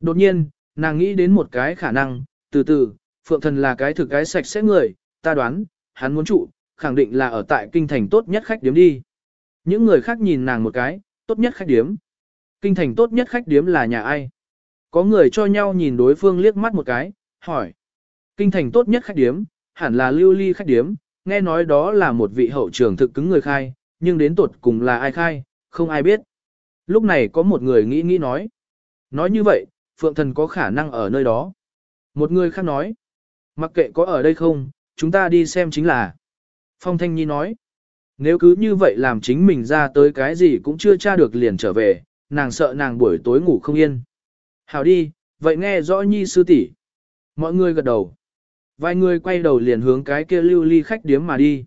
Đột nhiên, nàng nghĩ đến một cái khả năng, từ từ, Phượng Thần là cái thực cái sạch sẽ người, ta đoán, hắn muốn trụ, khẳng định là ở tại kinh thành tốt nhất khách điếm đi. Những người khác nhìn nàng một cái, tốt nhất khách điếm. Kinh thành tốt nhất khách điếm là nhà ai? Có người cho nhau nhìn đối phương liếc mắt một cái, hỏi. Kinh thành tốt nhất khách điếm, hẳn là lưu ly khách điếm, nghe nói đó là một vị hậu trưởng thực cứng người khai, nhưng đến tuột cùng là ai khai, không ai biết. Lúc này có một người nghĩ nghĩ nói. Nói như vậy, Phượng Thần có khả năng ở nơi đó. Một người khác nói. Mặc kệ có ở đây không, chúng ta đi xem chính là. Phong Thanh Nhi nói. Nếu cứ như vậy làm chính mình ra tới cái gì cũng chưa tra được liền trở về, nàng sợ nàng buổi tối ngủ không yên. Hảo đi, vậy nghe rõ Nhi sư tỷ. Mọi người gật đầu. Vài người quay đầu liền hướng cái kia lưu ly khách điếm mà đi.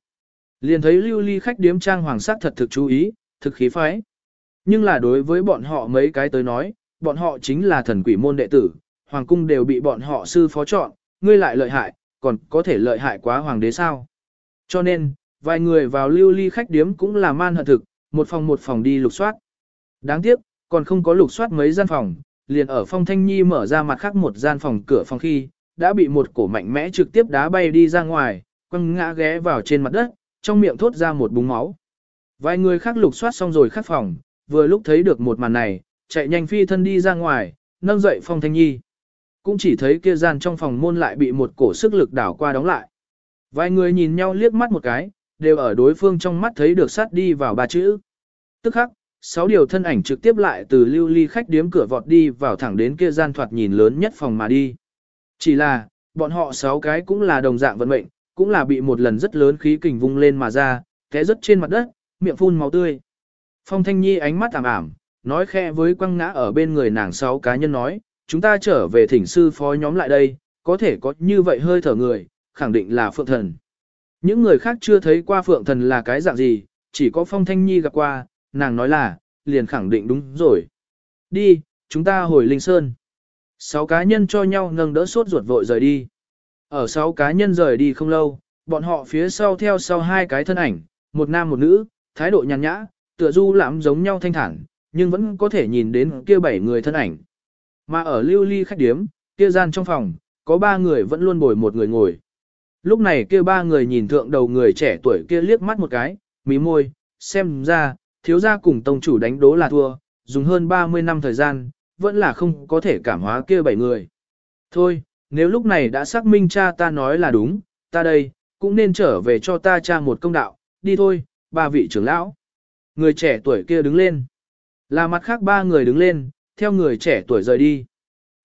Liền thấy lưu ly khách điếm trang hoàng sắc thật thực chú ý, thực khí phái. Nhưng là đối với bọn họ mấy cái tới nói, bọn họ chính là thần quỷ môn đệ tử, hoàng cung đều bị bọn họ sư phó chọn, ngươi lại lợi hại, còn có thể lợi hại quá hoàng đế sao. Cho nên, vài người vào lưu ly khách điếm cũng là man hận thực, một phòng một phòng đi lục soát. Đáng tiếc, còn không có lục soát mấy gian phòng, liền ở phong thanh nhi mở ra mặt khác một gian phòng cửa phòng khi, đã bị một cổ mạnh mẽ trực tiếp đá bay đi ra ngoài, quăng ngã ghé vào trên mặt đất, trong miệng thốt ra một búng máu. Vài người khác lục soát xong rồi khắc phòng, vừa lúc thấy được một màn này, chạy nhanh phi thân đi ra ngoài, nâng dậy phong thanh nhi. Cũng chỉ thấy kia gian trong phòng môn lại bị một cổ sức lực đảo qua đóng lại. Vài người nhìn nhau liếc mắt một cái, đều ở đối phương trong mắt thấy được sát đi vào ba chữ. Tức khắc, sáu điều thân ảnh trực tiếp lại từ lưu ly khách điếm cửa vọt đi vào thẳng đến kia gian thoạt nhìn lớn nhất phòng mà đi. Chỉ là, bọn họ sáu cái cũng là đồng dạng vận mệnh, cũng là bị một lần rất lớn khí kình vung lên mà ra, té rất trên mặt đất, miệng phun máu tươi. Phong Thanh Nhi ánh mắt ảm ảm, nói khẽ với quăng ngã ở bên người nàng sáu cá nhân nói, chúng ta trở về thỉnh sư phó nhóm lại đây, có thể có như vậy hơi thở người, khẳng định là phượng thần. Những người khác chưa thấy qua phượng thần là cái dạng gì, chỉ có Phong Thanh Nhi gặp qua, nàng nói là, liền khẳng định đúng rồi. Đi, chúng ta hồi Linh Sơn. Sáu cá nhân cho nhau nâng đỡ sốt ruột vội rời đi. Ở sáu cá nhân rời đi không lâu, bọn họ phía sau theo sau hai cái thân ảnh, một nam một nữ, thái độ nhàn nhã, tựa du lãm giống nhau thanh thản, nhưng vẫn có thể nhìn đến kia bảy người thân ảnh. Mà ở lưu ly khách điếm, kia gian trong phòng, có ba người vẫn luôn bồi một người ngồi. Lúc này kia ba người nhìn thượng đầu người trẻ tuổi kia liếc mắt một cái, mí môi, xem ra, thiếu gia cùng tông chủ đánh đố là thua, dùng hơn 30 năm thời gian, vẫn là không có thể cảm hóa kia bảy người. Thôi, nếu lúc này đã xác minh cha ta nói là đúng, ta đây, cũng nên trở về cho ta cha một công đạo, đi thôi, ba vị trưởng lão. Người trẻ tuổi kia đứng lên. Là mặt khác ba người đứng lên, theo người trẻ tuổi rời đi.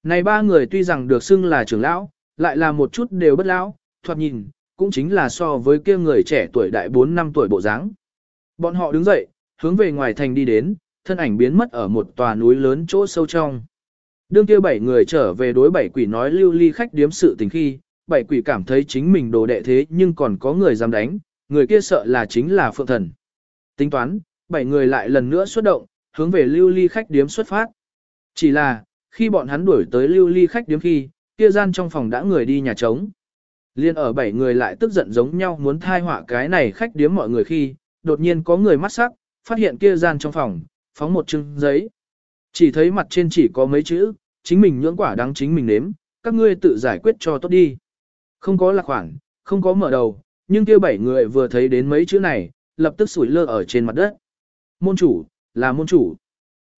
Này ba người tuy rằng được xưng là trưởng lão, lại là một chút đều bất lão, thoạt nhìn, cũng chính là so với kia người trẻ tuổi đại 4 năm tuổi bộ dáng. Bọn họ đứng dậy, hướng về ngoài thành đi đến, thân ảnh biến mất ở một tòa núi lớn chỗ sâu trong. Đương kia bảy người trở về đối bảy quỷ nói lưu ly khách điếm sự tình khi, bảy quỷ cảm thấy chính mình đồ đệ thế nhưng còn có người dám đánh, người kia sợ là chính là phượng thần. Tính toán, bảy người lại lần nữa xuất động, hướng về lưu ly khách điếm xuất phát. Chỉ là, khi bọn hắn đuổi tới lưu ly khách điếm khi, kia gian trong phòng đã người đi nhà trống. Liên ở bảy người lại tức giận giống nhau muốn thai họa cái này khách điếm mọi người khi, đột nhiên có người mắt sắc, phát hiện kia gian trong phòng, phóng một chưng giấy. Chỉ thấy mặt trên chỉ có mấy chữ, chính mình nhưỡng quả đáng chính mình nếm, các ngươi tự giải quyết cho tốt đi. Không có lạc khoản, không có mở đầu, nhưng kia bảy người vừa thấy đến mấy chữ này, lập tức sủi lơ ở trên mặt đất. Môn chủ, là môn chủ.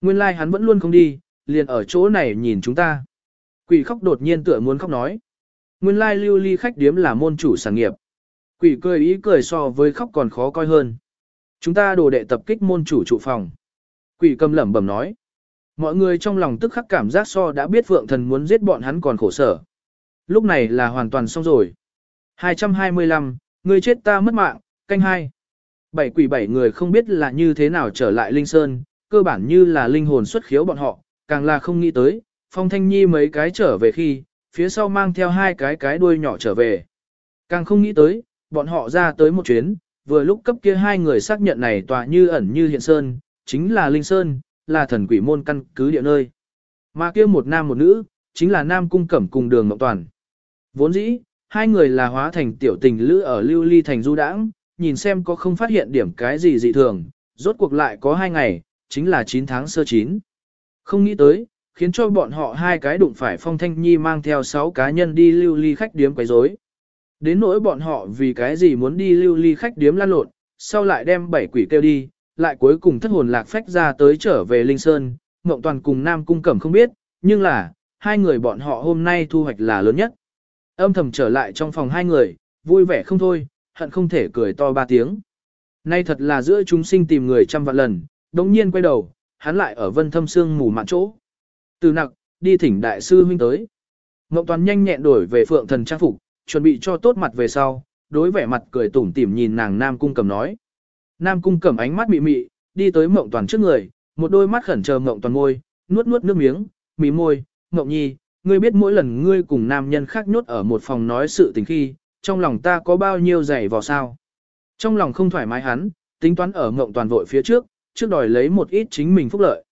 Nguyên lai like hắn vẫn luôn không đi, liền ở chỗ này nhìn chúng ta. Quỷ khóc đột nhiên tựa muốn khóc nói. Nguyên lai like lưu ly khách điếm là môn chủ sản nghiệp. Quỷ cười ý cười so với khóc còn khó coi hơn. Chúng ta đồ đệ tập kích môn chủ trụ phòng. Quỷ cầm lẩm bẩm nói. Mọi người trong lòng tức khắc cảm giác so đã biết vượng thần muốn giết bọn hắn còn khổ sở. Lúc này là hoàn toàn xong rồi. 225, người chết ta mất mạng, canh hai. Bảy quỷ bảy người không biết là như thế nào trở lại Linh Sơn, cơ bản như là linh hồn xuất khiếu bọn họ, càng là không nghĩ tới, Phong Thanh Nhi mấy cái trở về khi, phía sau mang theo hai cái cái đuôi nhỏ trở về. Càng không nghĩ tới, bọn họ ra tới một chuyến, vừa lúc cấp kia hai người xác nhận này tòa như ẩn như hiện sơn, chính là Linh Sơn, là thần quỷ môn căn cứ địa nơi. Mà kia một nam một nữ, chính là nam cung cẩm cùng đường Ngọc Toàn. Vốn dĩ, hai người là hóa thành tiểu tình lữ ở lưu ly thành du đãng, nhìn xem có không phát hiện điểm cái gì dị thường, rốt cuộc lại có hai ngày, chính là 9 tháng sơ 9. Không nghĩ tới, khiến cho bọn họ hai cái đụng phải Phong Thanh Nhi mang theo 6 cá nhân đi lưu ly khách điếm quấy rối. Đến nỗi bọn họ vì cái gì muốn đi lưu ly khách điếm lan lộn, sau lại đem bảy quỷ kêu đi, lại cuối cùng thất hồn lạc phách ra tới trở về Linh Sơn, Ngộng Toàn cùng Nam Cung Cẩm không biết, nhưng là, hai người bọn họ hôm nay thu hoạch là lớn nhất. Âm thầm trở lại trong phòng hai người, vui vẻ không thôi, hận không thể cười to ba tiếng. Nay thật là giữa chúng sinh tìm người trăm vạn lần, đồng nhiên quay đầu, hắn lại ở vân thâm xương mù mạn chỗ. Từ nặc, đi thỉnh đại sư huynh tới. Ngọc toàn nhanh nhẹn đổi về phượng thần trang phục, chuẩn bị cho tốt mặt về sau, đối vẻ mặt cười tủm tỉm nhìn nàng Nam Cung cẩm nói. Nam Cung cẩm ánh mắt mị mị, đi tới mộng toàn trước người, một đôi mắt khẩn chờ mộng toàn môi, nuốt nuốt nước miếng, mí môi, mộng nhi, ngươi biết mỗi lần ngươi cùng nam nhân khác nhốt ở một phòng nói sự tình khi, trong lòng ta có bao nhiêu dày vào sao. Trong lòng không thoải mái hắn, tính toán ở mộng toàn vội phía trước, trước đòi lấy một ít chính mình phúc lợi.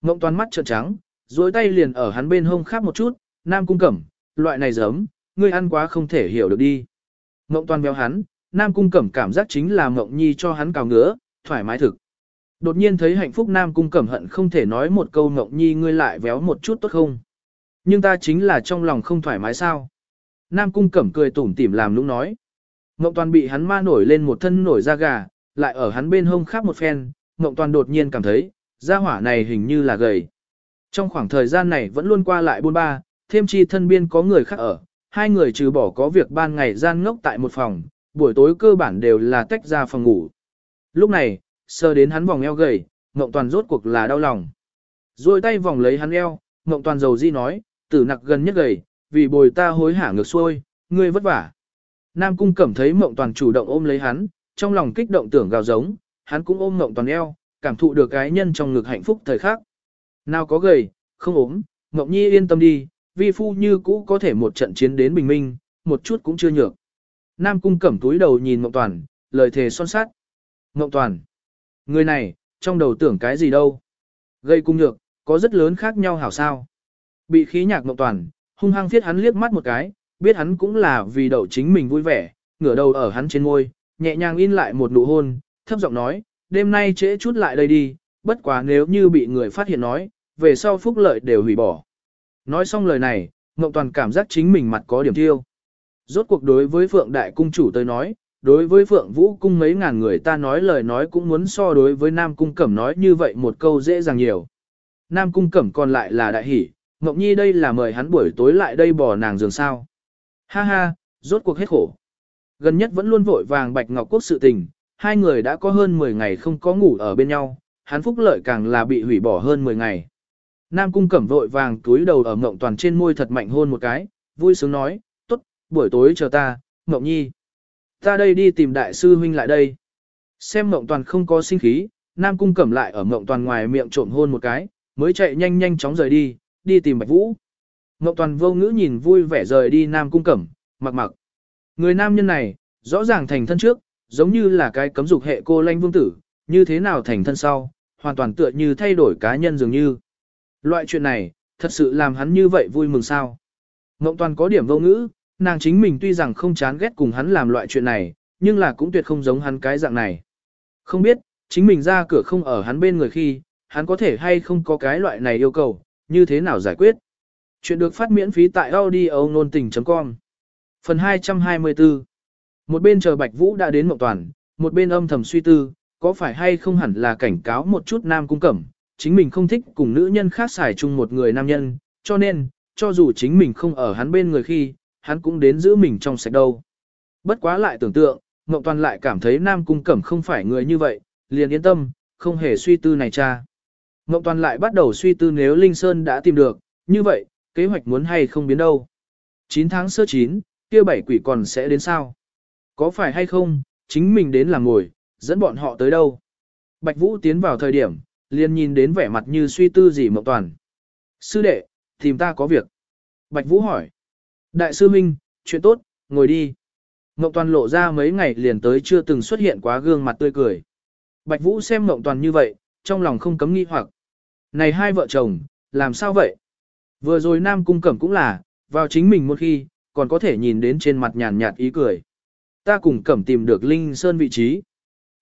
Mộng toàn mắt trợn trắng, duỗi tay liền ở hắn bên hông khác một chút, nam cung cẩm, loại này giấm, ngươi ăn quá không thể hiểu được đi. Mộng toàn béo hắn, nam cung cẩm cảm giác chính là mộng nhi cho hắn cào ngứa, thoải mái thực. Đột nhiên thấy hạnh phúc nam cung cẩm hận không thể nói một câu mộng nhi ngươi lại véo một chút tốt không. Nhưng ta chính là trong lòng không thoải mái sao. Nam cung cẩm cười tủm tỉm làm lúc nói. Ngộng toàn bị hắn ma nổi lên một thân nổi da gà, lại ở hắn bên hông khác một phen, Ngộng toàn đột nhiên cảm thấy, da hỏa này hình như là gầy. Trong khoảng thời gian này vẫn luôn qua lại buôn ba, thêm chi thân biên có người khác ở, hai người trừ bỏ có việc ban ngày gian ngốc tại một phòng, buổi tối cơ bản đều là tách ra phòng ngủ. Lúc này, sơ đến hắn vòng eo gầy, Ngộng Toàn rốt cuộc là đau lòng. Rồi tay vòng lấy hắn eo, Ngộng Toàn dầu di nói, tử nặc gần nhất gầy, vì bồi ta hối hả ngược xuôi, ngươi vất vả. Nam Cung Cẩm thấy Mộng Toàn chủ động ôm lấy hắn, trong lòng kích động tưởng gào giống, hắn cũng ôm Mộng Toàn eo, cảm thụ được cái nhân trong ngực hạnh phúc thời khắc. Nào có gầy, không ốm, Mộng Nhi yên tâm đi, vi phu như cũ có thể một trận chiến đến bình minh, một chút cũng chưa nhược. Nam Cung Cẩm túi đầu nhìn Mộng Toàn, lời thề son sát. Mộng Toàn, người này, trong đầu tưởng cái gì đâu. Gây cung nhược, có rất lớn khác nhau hảo sao. Bị khí nhạc Mộng Toàn, hung hăng thiết hắn liếc mắt một cái, biết hắn cũng là vì đậu chính mình vui vẻ, ngửa đầu ở hắn trên môi, nhẹ nhàng in lại một nụ hôn, thấp giọng nói, đêm nay trễ chút lại đây đi, bất quá nếu như bị người phát hiện nói, về sau phúc lợi đều hủy bỏ. Nói xong lời này, Ngộng Toàn cảm giác chính mình mặt có điểm tiêu. Rốt cuộc đối với Phượng Đại Cung chủ tới nói, đối với Phượng Vũ Cung mấy ngàn người ta nói lời nói cũng muốn so đối với Nam Cung Cẩm nói như vậy một câu dễ dàng nhiều. Nam Cung Cẩm còn lại là đại hỷ, Ngọc Nhi đây là mời hắn buổi tối lại đây bỏ nàng giường sao. Ha ha, rốt cuộc hết khổ. Gần nhất vẫn luôn vội vàng Bạch Ngọc Quốc sự tình, hai người đã có hơn 10 ngày không có ngủ ở bên nhau, hắn phúc lợi càng là bị hủy bỏ hơn 10 ngày. Nam Cung Cẩm vội vàng túi đầu ở Ngộng Toàn trên môi thật mạnh hôn một cái, vui sướng nói, tốt, buổi tối chờ ta, Ngộng Nhi. Ta đây đi tìm đại sư huynh lại đây. Xem Ngộng Toàn không có sinh khí, Nam Cung Cẩm lại ở Ngộng Toàn ngoài miệng trộm hôn một cái, mới chạy nhanh nhanh chóng rời đi, đi tìm Bạch Vũ. ngọc Toàn vô ngữ nhìn vui vẻ rời đi Nam Cung Cẩm, mặc mặc. Người nam nhân này, rõ ràng thành thân trước, giống như là cái cấm dục hệ cô lanh vương tử, như thế nào thành thân sau, hoàn toàn tựa như thay đổi cá nhân dường như. Loại chuyện này, thật sự làm hắn như vậy vui mừng sao. Ngộng Toàn có điểm vô ngữ, Nàng chính mình tuy rằng không chán ghét cùng hắn làm loại chuyện này, nhưng là cũng tuyệt không giống hắn cái dạng này. Không biết, chính mình ra cửa không ở hắn bên người khi, hắn có thể hay không có cái loại này yêu cầu, như thế nào giải quyết. Chuyện được phát miễn phí tại audio nôn tình.com Phần 224 Một bên chờ Bạch Vũ đã đến Mộng Toàn, một bên âm thầm suy tư, có phải hay không hẳn là cảnh cáo một chút nam cung cẩm, chính mình không thích cùng nữ nhân khác xài chung một người nam nhân, cho nên, cho dù chính mình không ở hắn bên người khi, hắn cũng đến giữ mình trong sạch đâu. Bất quá lại tưởng tượng, Mộng Toàn lại cảm thấy Nam Cung Cẩm không phải người như vậy, liền yên tâm, không hề suy tư này cha. Ngộng Toàn lại bắt đầu suy tư nếu Linh Sơn đã tìm được, như vậy, kế hoạch muốn hay không biến đâu. 9 tháng sơ 9, kia bảy quỷ còn sẽ đến sao? Có phải hay không, chính mình đến làm ngồi, dẫn bọn họ tới đâu? Bạch Vũ tiến vào thời điểm, liền nhìn đến vẻ mặt như suy tư gì Mộng Toàn. Sư đệ, tìm ta có việc. Bạch Vũ hỏi. Đại sư Minh, chuyện tốt, ngồi đi. Mộng Toàn lộ ra mấy ngày liền tới chưa từng xuất hiện quá gương mặt tươi cười. Bạch Vũ xem Mộng Toàn như vậy, trong lòng không cấm nghi hoặc. Này hai vợ chồng, làm sao vậy? Vừa rồi Nam Cung Cẩm cũng là, vào chính mình một khi, còn có thể nhìn đến trên mặt nhàn nhạt ý cười. Ta cùng Cẩm tìm được Linh Sơn vị trí.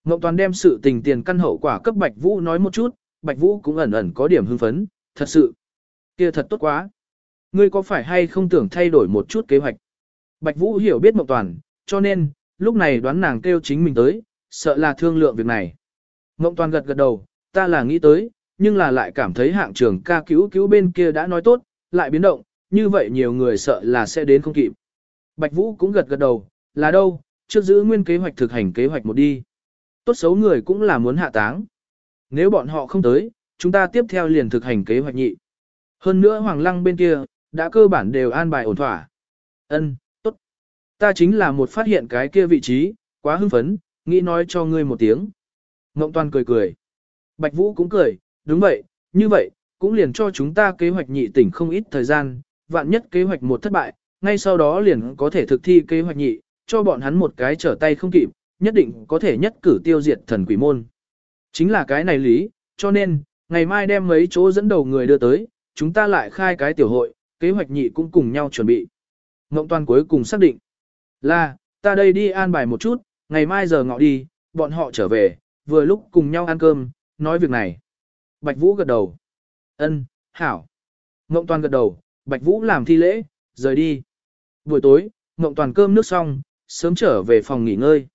Ngọc Toàn đem sự tình tiền căn hậu quả cấp Bạch Vũ nói một chút, Bạch Vũ cũng ẩn ẩn có điểm hưng phấn, thật sự. kia thật tốt quá. Ngươi có phải hay không tưởng thay đổi một chút kế hoạch? Bạch Vũ hiểu biết Ngọc Toàn, cho nên, lúc này đoán nàng kêu chính mình tới, sợ là thương lượng việc này. Ngọc Toàn gật gật đầu, ta là nghĩ tới, nhưng là lại cảm thấy hạng trưởng ca cứu cứu bên kia đã nói tốt, lại biến động, như vậy nhiều người sợ là sẽ đến không kịp. Bạch Vũ cũng gật gật đầu, là đâu, trước giữ nguyên kế hoạch thực hành kế hoạch một đi. Tốt xấu người cũng là muốn hạ táng. Nếu bọn họ không tới, chúng ta tiếp theo liền thực hành kế hoạch nhị. Hơn nữa Hoàng Lăng bên kia, đã cơ bản đều an bài ổn thỏa. Ân, tốt. Ta chính là một phát hiện cái kia vị trí, quá hưng phấn, nghĩ nói cho ngươi một tiếng. Ngộng Toàn cười cười. Bạch Vũ cũng cười, đúng vậy, như vậy, cũng liền cho chúng ta kế hoạch nhị tỉnh không ít thời gian, vạn nhất kế hoạch một thất bại, ngay sau đó liền có thể thực thi kế hoạch nhị, cho bọn hắn một cái trở tay không kịp, nhất định có thể nhất cử tiêu diệt thần quỷ môn. Chính là cái này lý, cho nên, ngày mai đem mấy chỗ dẫn đầu người đưa tới, chúng ta lại khai cái tiểu hội, kế hoạch nhị cũng cùng nhau chuẩn bị. Ngộng toàn cuối cùng xác định là, ta đây đi an bài một chút, ngày mai giờ ngọ đi, bọn họ trở về, vừa lúc cùng nhau ăn cơm, nói việc này. Bạch Vũ gật đầu. Ân, hảo. Ngộng toàn gật đầu, Bạch Vũ làm thi lễ, rời đi. Buổi tối, Ngộng toàn cơm nước xong, sớm trở về phòng nghỉ ngơi.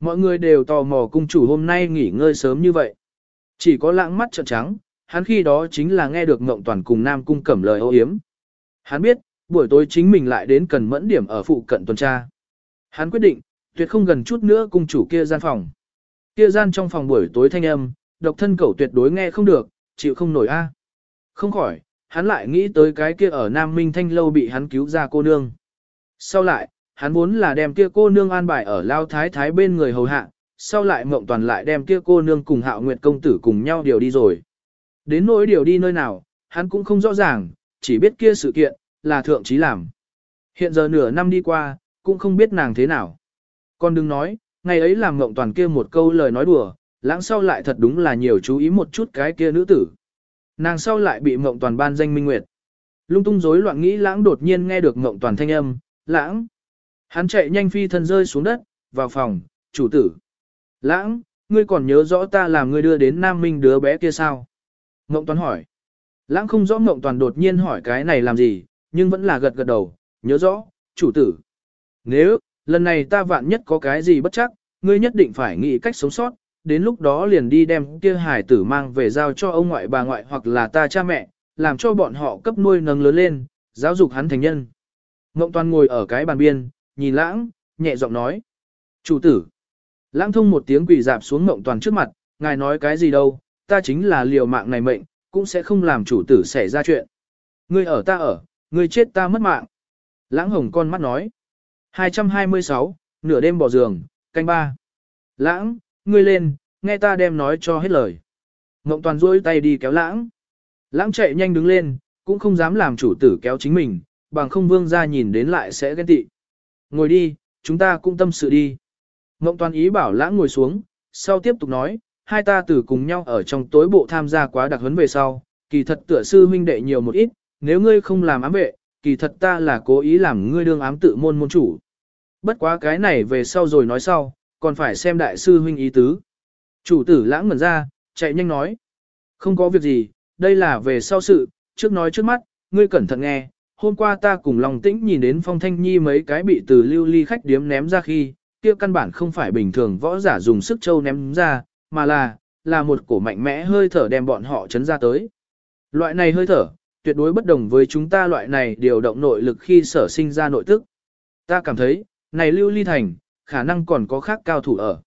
Mọi người đều tò mò cung chủ hôm nay nghỉ ngơi sớm như vậy. Chỉ có lãng mắt trợn trắng, hắn khi đó chính là nghe được Ngộng toàn cùng Nam cung cẩm lời ô hiếm. Hắn biết, buổi tối chính mình lại đến cần mẫn điểm ở phụ cận tuần tra. Hắn quyết định, tuyệt không gần chút nữa cung chủ kia gian phòng. Kia gian trong phòng buổi tối thanh âm, độc thân cẩu tuyệt đối nghe không được, chịu không nổi a. À. Không khỏi, hắn lại nghĩ tới cái kia ở Nam Minh Thanh Lâu bị hắn cứu ra cô nương. Sau lại, hắn muốn là đem kia cô nương an bài ở Lao Thái Thái bên người hầu hạ, sau lại mộng toàn lại đem kia cô nương cùng hạo nguyệt công tử cùng nhau điều đi rồi. Đến nỗi điều đi nơi nào, hắn cũng không rõ ràng, chỉ biết kia sự kiện, là thượng trí làm. Hiện giờ nửa năm đi qua, cũng không biết nàng thế nào. Còn đừng nói, ngày ấy làm mộng toàn kia một câu lời nói đùa, lãng sau lại thật đúng là nhiều chú ý một chút cái kia nữ tử. Nàng sau lại bị mộng toàn ban danh minh nguyệt. Lung tung rối loạn nghĩ lãng đột nhiên nghe được mộng toàn thanh âm, lãng. Hắn chạy nhanh phi thân rơi xuống đất, vào phòng, chủ tử. Lãng, ngươi còn nhớ rõ ta làm ngươi đưa đến Nam Minh đứa bé kia sao? Mộng toàn hỏi. Lãng không rõ mộng toàn đột nhiên hỏi cái này làm gì, nhưng vẫn là gật gật đầu, nhớ rõ, chủ tử. Nếu, lần này ta vạn nhất có cái gì bất chắc, ngươi nhất định phải nghĩ cách sống sót, đến lúc đó liền đi đem kia hải tử mang về giao cho ông ngoại bà ngoại hoặc là ta cha mẹ, làm cho bọn họ cấp nuôi nâng lớn lên, giáo dục hắn thành nhân. Ngộng toàn ngồi ở cái bàn biên, nhìn lãng, nhẹ giọng nói. Chủ tử. Lãng thông một tiếng quỳ dạp xuống ngộng toàn trước mặt, ngài nói cái gì đâu, ta chính là liều mạng này mệnh, cũng sẽ không làm chủ tử xảy ra chuyện. Ngươi ở ta ở, ngươi chết ta mất mạng. Lãng hồng con mắt nói. 226, nửa đêm bỏ giường, canh ba. Lãng, ngươi lên, nghe ta đem nói cho hết lời. Ngộng toàn duỗi tay đi kéo lãng. Lãng chạy nhanh đứng lên, cũng không dám làm chủ tử kéo chính mình, bằng không vương ra nhìn đến lại sẽ ghen tị. Ngồi đi, chúng ta cũng tâm sự đi. Ngộng toàn ý bảo lãng ngồi xuống, sau tiếp tục nói, hai ta tử cùng nhau ở trong tối bộ tham gia quá đặc huấn về sau, kỳ thật tựa sư huynh đệ nhiều một ít, nếu ngươi không làm ám vệ, kỳ thật ta là cố ý làm ngươi đương ám tự môn môn chủ. Bất quá cái này về sau rồi nói sau, còn phải xem đại sư huynh ý tứ. Chủ tử lãng ngẩn ra, chạy nhanh nói. Không có việc gì, đây là về sau sự, trước nói trước mắt, ngươi cẩn thận nghe. Hôm qua ta cùng lòng tĩnh nhìn đến phong thanh nhi mấy cái bị từ lưu ly khách điếm ném ra khi, kia căn bản không phải bình thường võ giả dùng sức châu ném ra, mà là, là một cổ mạnh mẽ hơi thở đem bọn họ chấn ra tới. Loại này hơi thở, tuyệt đối bất đồng với chúng ta loại này điều động nội lực khi sở sinh ra nội tức. Ta cảm thấy, này lưu ly thành, khả năng còn có khác cao thủ ở.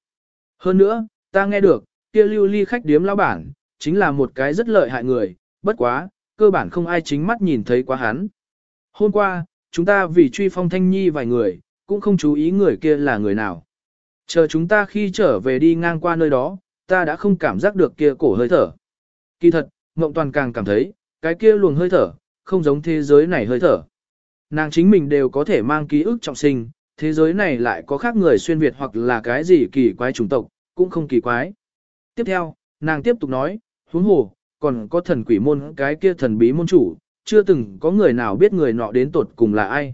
Hơn nữa, ta nghe được, kia lưu ly khách điếm lão bản, chính là một cái rất lợi hại người, bất quá, cơ bản không ai chính mắt nhìn thấy quá hắn. Hôm qua, chúng ta vì truy phong thanh nhi vài người, cũng không chú ý người kia là người nào. Chờ chúng ta khi trở về đi ngang qua nơi đó, ta đã không cảm giác được kia cổ hơi thở. Kỳ thật, Ngộng Toàn càng cảm thấy, cái kia luồng hơi thở, không giống thế giới này hơi thở. Nàng chính mình đều có thể mang ký ức trọng sinh, thế giới này lại có khác người xuyên Việt hoặc là cái gì kỳ quái chủng tộc, cũng không kỳ quái. Tiếp theo, nàng tiếp tục nói, huống hồ, còn có thần quỷ môn cái kia thần bí môn chủ, chưa từng có người nào biết người nọ đến tột cùng là ai.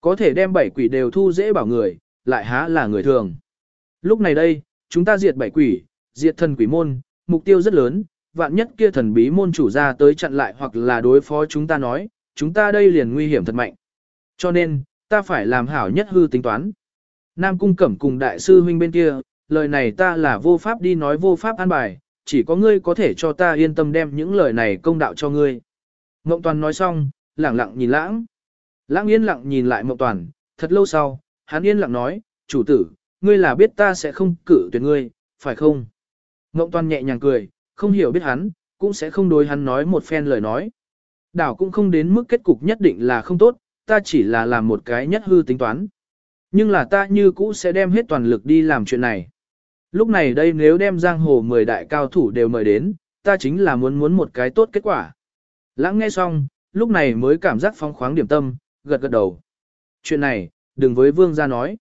Có thể đem bảy quỷ đều thu dễ bảo người, lại há là người thường. Lúc này đây, chúng ta diệt bảy quỷ, diệt thần quỷ môn, mục tiêu rất lớn, vạn nhất kia thần bí môn chủ ra tới chặn lại hoặc là đối phó chúng ta nói, chúng ta đây liền nguy hiểm thật mạnh. Cho nên, ta phải làm hảo nhất hư tính toán. Nam cung cẩm cùng đại sư huynh bên kia, lời này ta là vô pháp đi nói vô pháp an bài, chỉ có ngươi có thể cho ta yên tâm đem những lời này công đạo cho ngươi. Mộng toàn nói xong, lẳng lặng nhìn lãng. Lãng yên lặng nhìn lại mộng toàn, thật lâu sau, hắn yên lặng nói, chủ tử, ngươi là biết ta sẽ không cử tuyệt ngươi, phải không? Mộng toàn nhẹ nhàng cười, không hiểu biết hắn, cũng sẽ không đối hắn nói một phen lời nói. Đảo cũng không đến mức kết cục nhất định là không tốt, ta chỉ là làm một cái nhất hư tính toán. Nhưng là ta như cũ sẽ đem hết toàn lực đi làm chuyện này. Lúc này đây nếu đem giang hồ 10 đại cao thủ đều mời đến, ta chính là muốn muốn một cái tốt kết quả. Lãng nghe xong, lúc này mới cảm giác phong khoáng điểm tâm, gật gật đầu. Chuyện này, đừng với vương ra nói.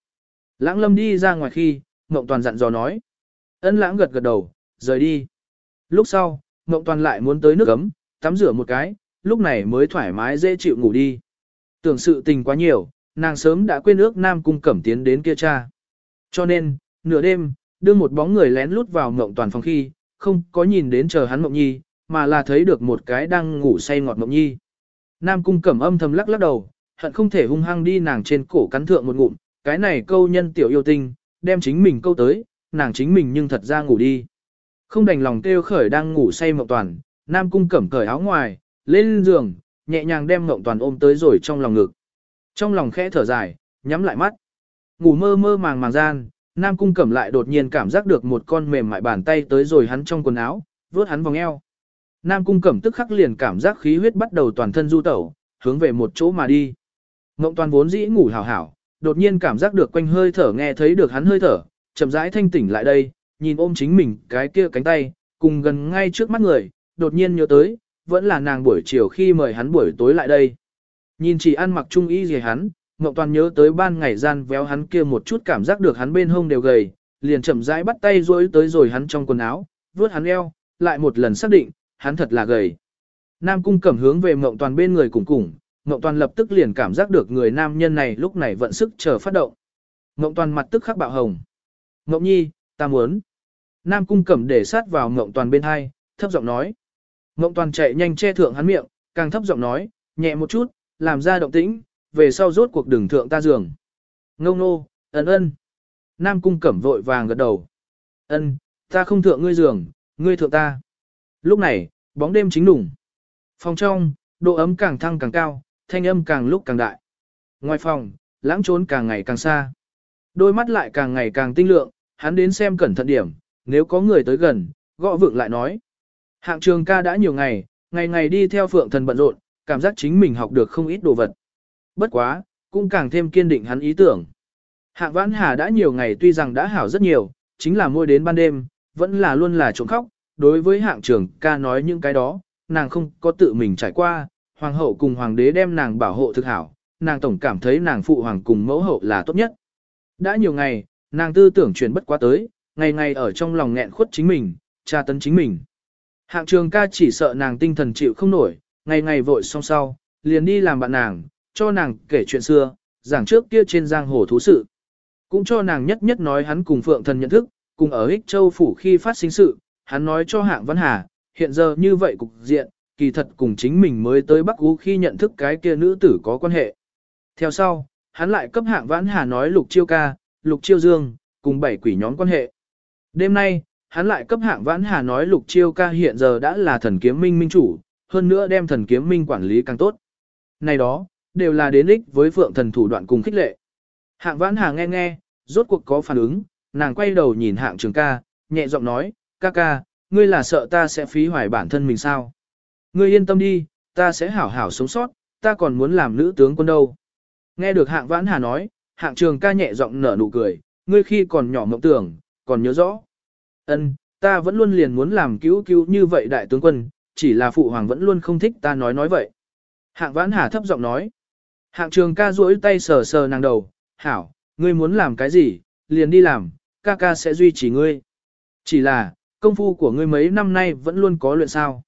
Lãng lâm đi ra ngoài khi, Ngộng Toàn dặn dò nói. Ân lãng gật gật đầu, rời đi. Lúc sau, Ngộng Toàn lại muốn tới nước ấm, tắm rửa một cái, lúc này mới thoải mái dễ chịu ngủ đi. Tưởng sự tình quá nhiều, nàng sớm đã quên ước Nam Cung Cẩm tiến đến kia cha. Cho nên, nửa đêm, đưa một bóng người lén lút vào mộng Toàn phòng khi, không có nhìn đến chờ hắn mộng Nhi, mà là thấy được một cái đang ngủ say ngọt mộng Nhi. Nam Cung Cẩm âm thầm lắc lắc đầu, hận không thể hung hăng đi nàng trên cổ cắn thượng một ngụm, cái này câu nhân tiểu yêu tinh, đem chính mình câu tới, nàng chính mình nhưng thật ra ngủ đi. Không đành lòng kêu khởi đang ngủ say mộng toàn, Nam Cung cẩm cởi áo ngoài, lên giường, nhẹ nhàng đem Ngộng toàn ôm tới rồi trong lòng ngực. Trong lòng khẽ thở dài, nhắm lại mắt. Ngủ mơ mơ màng màng gian, Nam Cung cẩm lại đột nhiên cảm giác được một con mềm mại bàn tay tới rồi hắn trong quần áo, vướt hắn vòng eo. Nam Cung cẩm tức khắc liền cảm giác khí huyết bắt đầu toàn thân du tẩu, hướng về một chỗ mà đi. Ngộng toàn vốn dĩ ngủ hảo hảo, đột nhiên cảm giác được quanh hơi thở nghe thấy được hắn hơi thở, chậm rãi thanh tỉnh lại đây, nhìn ôm chính mình cái kia cánh tay, cùng gần ngay trước mắt người, đột nhiên nhớ tới, vẫn là nàng buổi chiều khi mời hắn buổi tối lại đây. Nhìn chỉ ăn mặc trung y gì hắn, Ngọc Toàn nhớ tới ban ngày gian véo hắn kia một chút cảm giác được hắn bên hông đều gầy, liền chậm rãi bắt tay rối tới rồi hắn trong quần áo, vướt hắn eo, lại một lần xác định, hắn thật là gầy. Nam cung cẩm hướng về Ngọc Toàn bên người cùng cùng, Ngọc Toàn lập tức liền cảm giác được người nam nhân này lúc này vận sức chờ phát động. Ngọc Toàn mặt tức khắc bạo hồng. Ngọc Nhi, ta muốn. Nam Cung Cẩm để sát vào Ngọc Toàn bên hai, thấp giọng nói. Ngộng Toàn chạy nhanh che thượng hắn miệng, càng thấp giọng nói, nhẹ một chút, làm ra động tĩnh, về sau rốt cuộc đường thượng ta giường. Ngông nô, ấn ân. Nam Cung Cẩm vội vàng gật đầu. Ân, ta không thượng ngươi giường, ngươi thượng ta. Lúc này, bóng đêm chính đủng. Phòng trong, độ ấm càng thăng càng cao, thanh âm càng lúc càng đại. Ngoài phòng, lãng trốn càng ngày càng xa. Đôi mắt lại càng ngày càng tinh lượng, hắn đến xem cẩn thận điểm, nếu có người tới gần, gõ vượng lại nói. Hạng trường ca đã nhiều ngày, ngày ngày đi theo phượng thần bận rộn, cảm giác chính mình học được không ít đồ vật. Bất quá, cũng càng thêm kiên định hắn ý tưởng. Hạng vãn hà đã nhiều ngày tuy rằng đã hảo rất nhiều, chính là môi đến ban đêm, vẫn là luôn là trộm khóc. Đối với hạng trường ca nói những cái đó, nàng không có tự mình trải qua, hoàng hậu cùng hoàng đế đem nàng bảo hộ thực hảo, nàng tổng cảm thấy nàng phụ hoàng cùng mẫu hậu là tốt nhất. Đã nhiều ngày, nàng tư tưởng chuyển bất quá tới, ngày ngày ở trong lòng nghẹn khuất chính mình, tra tấn chính mình. Hạng trường ca chỉ sợ nàng tinh thần chịu không nổi, ngày ngày vội xong sau, liền đi làm bạn nàng, cho nàng kể chuyện xưa, giảng trước kia trên giang hồ thú sự. Cũng cho nàng nhất nhất nói hắn cùng Phượng Thần nhận thức, cùng ở Hích Châu Phủ khi phát sinh sự, hắn nói cho hạng Văn Hà, hiện giờ như vậy cục diện, kỳ thật cùng chính mình mới tới Bắc Ú khi nhận thức cái kia nữ tử có quan hệ. Theo sau, hắn lại cấp hạng Vãn Hà nói Lục Chiêu Ca, Lục Chiêu Dương, cùng bảy quỷ nhóm quan hệ. Đêm nay, hắn lại cấp hạng Vãn Hà nói Lục Chiêu Ca hiện giờ đã là thần kiếm minh minh chủ, hơn nữa đem thần kiếm minh quản lý càng tốt. Này đó, đều là đến ích với phượng thần thủ đoạn cùng khích lệ. Hạng Vãn Hà nghe nghe, rốt cuộc có phản ứng, nàng quay đầu nhìn hạng trường ca, nhẹ giọng nói, ca ca, ngươi là sợ ta sẽ phí hoài bản thân mình sao? Ngươi yên tâm đi, ta sẽ hảo hảo sống sót, ta còn muốn làm nữ tướng quân đâu. Nghe được hạng vãn hà nói, hạng trường ca nhẹ giọng nở nụ cười, ngươi khi còn nhỏ mộng tưởng, còn nhớ rõ. Ân, ta vẫn luôn liền muốn làm cứu cứu như vậy đại tướng quân, chỉ là phụ hoàng vẫn luôn không thích ta nói nói vậy. Hạng vãn hà thấp giọng nói. Hạng trường ca duỗi tay sờ sờ nàng đầu, hảo, ngươi muốn làm cái gì, liền đi làm, ca ca sẽ duy trì ngươi. Chỉ là, công phu của ngươi mấy năm nay vẫn luôn có luyện sao.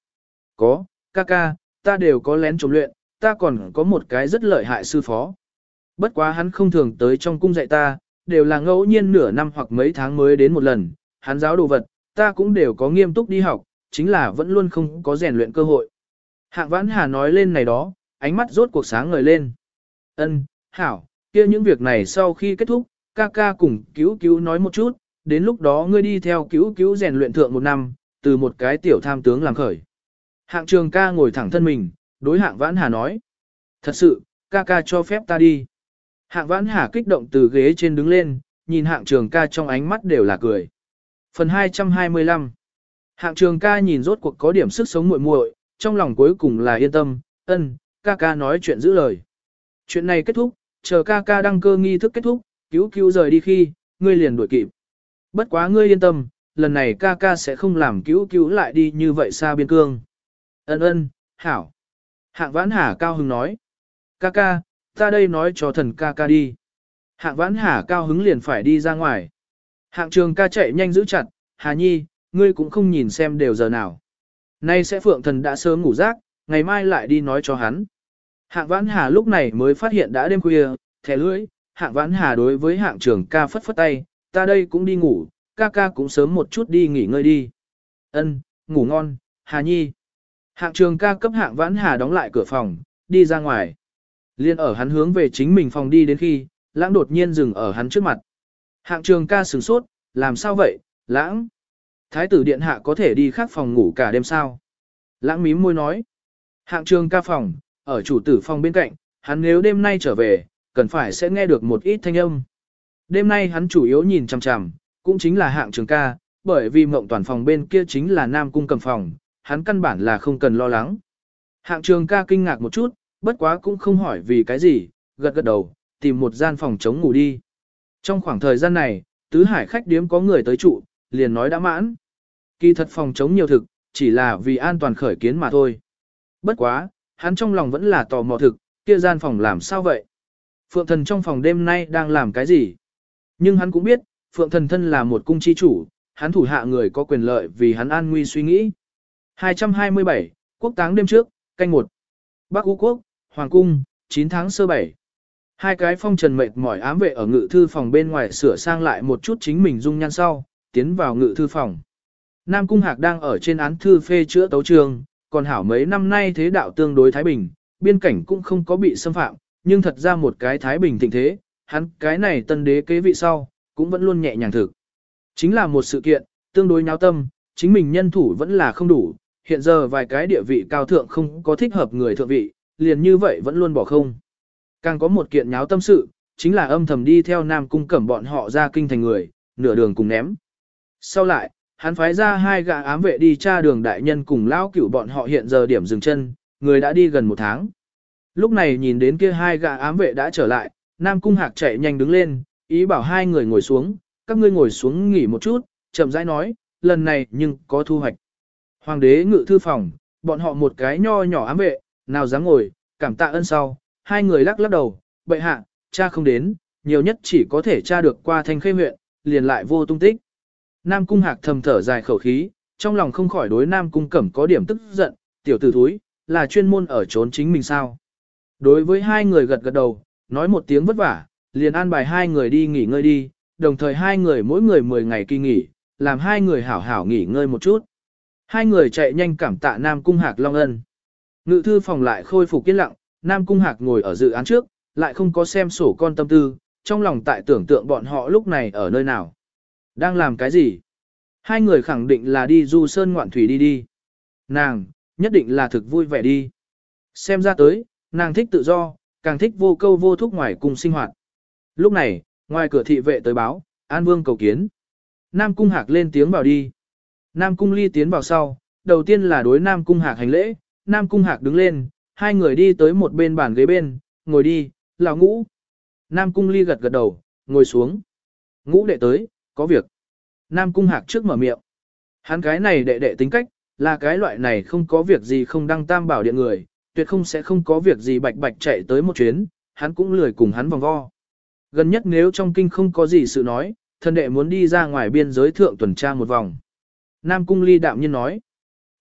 Có, ca ca, ta đều có lén trộm luyện, ta còn có một cái rất lợi hại sư phó. Bất quá hắn không thường tới trong cung dạy ta, đều là ngẫu nhiên nửa năm hoặc mấy tháng mới đến một lần, hắn giáo đồ vật, ta cũng đều có nghiêm túc đi học, chính là vẫn luôn không có rèn luyện cơ hội. Hạng vãn hà nói lên này đó, ánh mắt rốt cuộc sáng ngời lên. Ân, hảo, kia những việc này sau khi kết thúc, ca ca cùng cứu cứu nói một chút, đến lúc đó ngươi đi theo cứu cứu rèn luyện thượng một năm, từ một cái tiểu tham tướng làm khởi. Hạng trường ca ngồi thẳng thân mình, đối hạng vãn hà nói. Thật sự, ca ca cho phép ta đi. Hạng vãn hà kích động từ ghế trên đứng lên, nhìn hạng trường ca trong ánh mắt đều là cười. Phần 225 Hạng trường ca nhìn rốt cuộc có điểm sức sống muội muội, trong lòng cuối cùng là yên tâm, ân, ca ca nói chuyện giữ lời. Chuyện này kết thúc, chờ ca ca đăng cơ nghi thức kết thúc, cứu cứu rời đi khi, ngươi liền đuổi kịp. Bất quá ngươi yên tâm, lần này ca ca sẽ không làm cứu cứu lại đi như vậy xa biên cương. Ân ân, hảo. Hạng vãn hà cao hứng nói. Ca ca, ta đây nói cho thần ca ca đi. Hạng vãn hà cao hứng liền phải đi ra ngoài. Hạng trường ca chạy nhanh giữ chặt, Hà Nhi, ngươi cũng không nhìn xem đều giờ nào. Nay sẽ phượng thần đã sớm ngủ rác, ngày mai lại đi nói cho hắn. Hạng vãn hà lúc này mới phát hiện đã đêm khuya, thẻ lưỡi, hạng vãn hà đối với hạng trường ca phất phất tay, ta đây cũng đi ngủ, ca ca cũng sớm một chút đi nghỉ ngơi đi. Ân, ngủ ngon, Hà Nhi. Hạng trường ca cấp hạng vãn hà đóng lại cửa phòng, đi ra ngoài. Liên ở hắn hướng về chính mình phòng đi đến khi, lãng đột nhiên dừng ở hắn trước mặt. Hạng trường ca sửng sốt, làm sao vậy, lãng? Thái tử điện hạ có thể đi khác phòng ngủ cả đêm sao? Lãng mím môi nói. Hạng trường ca phòng, ở chủ tử phòng bên cạnh, hắn nếu đêm nay trở về, cần phải sẽ nghe được một ít thanh âm. Đêm nay hắn chủ yếu nhìn chằm chằm, cũng chính là hạng trường ca, bởi vì mộng toàn phòng bên kia chính là nam cung cầm phòng, hắn căn bản là không cần lo lắng. Hạng trường ca kinh ngạc một chút, bất quá cũng không hỏi vì cái gì, gật gật đầu, tìm một gian phòng chống ngủ đi. Trong khoảng thời gian này, tứ hải khách điếm có người tới trụ, liền nói đã mãn. Kỳ thật phòng chống nhiều thực, chỉ là vì an toàn khởi kiến mà thôi. Bất quá, hắn trong lòng vẫn là tò mò thực, kia gian phòng làm sao vậy? Phượng thần trong phòng đêm nay đang làm cái gì? Nhưng hắn cũng biết, Phượng thần thân là một cung chi chủ, hắn thủ hạ người có quyền lợi vì hắn an nguy suy nghĩ. 227, quốc táng đêm trước, canh một. Bắc Ú Quốc, Hoàng Cung, 9 tháng sơ bảy. Hai cái phong trần mệt mỏi ám vệ ở ngự thư phòng bên ngoài sửa sang lại một chút chính mình dung nhan sau, tiến vào ngự thư phòng. Nam Cung Hạc đang ở trên án thư phê chữa tấu trường, còn hảo mấy năm nay thế đạo tương đối Thái Bình, biên cảnh cũng không có bị xâm phạm, nhưng thật ra một cái Thái Bình thịnh thế, hắn cái này tân đế kế vị sau, cũng vẫn luôn nhẹ nhàng thực. Chính là một sự kiện, tương đối nháo tâm, chính mình nhân thủ vẫn là không đủ, hiện giờ vài cái địa vị cao thượng không có thích hợp người thượng vị, liền như vậy vẫn luôn bỏ không. Càng có một kiện nháo tâm sự, chính là âm thầm đi theo Nam Cung cẩm bọn họ ra kinh thành người, nửa đường cùng ném. Sau lại, hắn phái ra hai gã ám vệ đi tra đường đại nhân cùng lão cửu bọn họ hiện giờ điểm dừng chân, người đã đi gần một tháng. Lúc này nhìn đến kia hai gã ám vệ đã trở lại, Nam Cung Hạc chạy nhanh đứng lên, ý bảo hai người ngồi xuống, các ngươi ngồi xuống nghỉ một chút, chậm rãi nói, lần này nhưng có thu hoạch. Hoàng đế ngự thư phòng, bọn họ một cái nho nhỏ ám vệ, nào dám ngồi, cảm tạ ơn sau, hai người lắc lắc đầu, bệ hạ, cha không đến, nhiều nhất chỉ có thể cha được qua thanh khê huyện, liền lại vô tung tích. Nam cung hạc thầm thở dài khẩu khí, trong lòng không khỏi đối Nam cung cẩm có điểm tức giận, tiểu tử thúi, là chuyên môn ở trốn chính mình sao. Đối với hai người gật gật đầu, nói một tiếng vất vả, liền an bài hai người đi nghỉ ngơi đi, đồng thời hai người mỗi người 10 ngày kỳ nghỉ, làm hai người hảo hảo nghỉ ngơi một chút. Hai người chạy nhanh cảm tạ Nam Cung Hạc Long Ân. Ngự thư phòng lại khôi phục yên lặng, Nam Cung Hạc ngồi ở dự án trước, lại không có xem sổ con tâm tư, trong lòng tại tưởng tượng bọn họ lúc này ở nơi nào. Đang làm cái gì? Hai người khẳng định là đi du sơn ngoạn thủy đi đi. Nàng, nhất định là thực vui vẻ đi. Xem ra tới, nàng thích tự do, càng thích vô câu vô thúc ngoài cùng sinh hoạt. Lúc này, ngoài cửa thị vệ tới báo, An Vương cầu kiến. Nam Cung Hạc lên tiếng vào đi. Nam Cung Ly tiến vào sau, đầu tiên là đối Nam Cung Hạc hành lễ, Nam Cung Hạc đứng lên, hai người đi tới một bên bàn ghế bên, ngồi đi, lão ngũ. Nam Cung Ly gật gật đầu, ngồi xuống. Ngũ đệ tới, có việc. Nam Cung Hạc trước mở miệng. Hắn cái này đệ đệ tính cách, là cái loại này không có việc gì không đăng tam bảo điện người, tuyệt không sẽ không có việc gì bạch bạch chạy tới một chuyến, hắn cũng lười cùng hắn vòng vo. Gần nhất nếu trong kinh không có gì sự nói, thân đệ muốn đi ra ngoài biên giới thượng tuần tra một vòng. Nam Cung Ly đạm nhiên nói.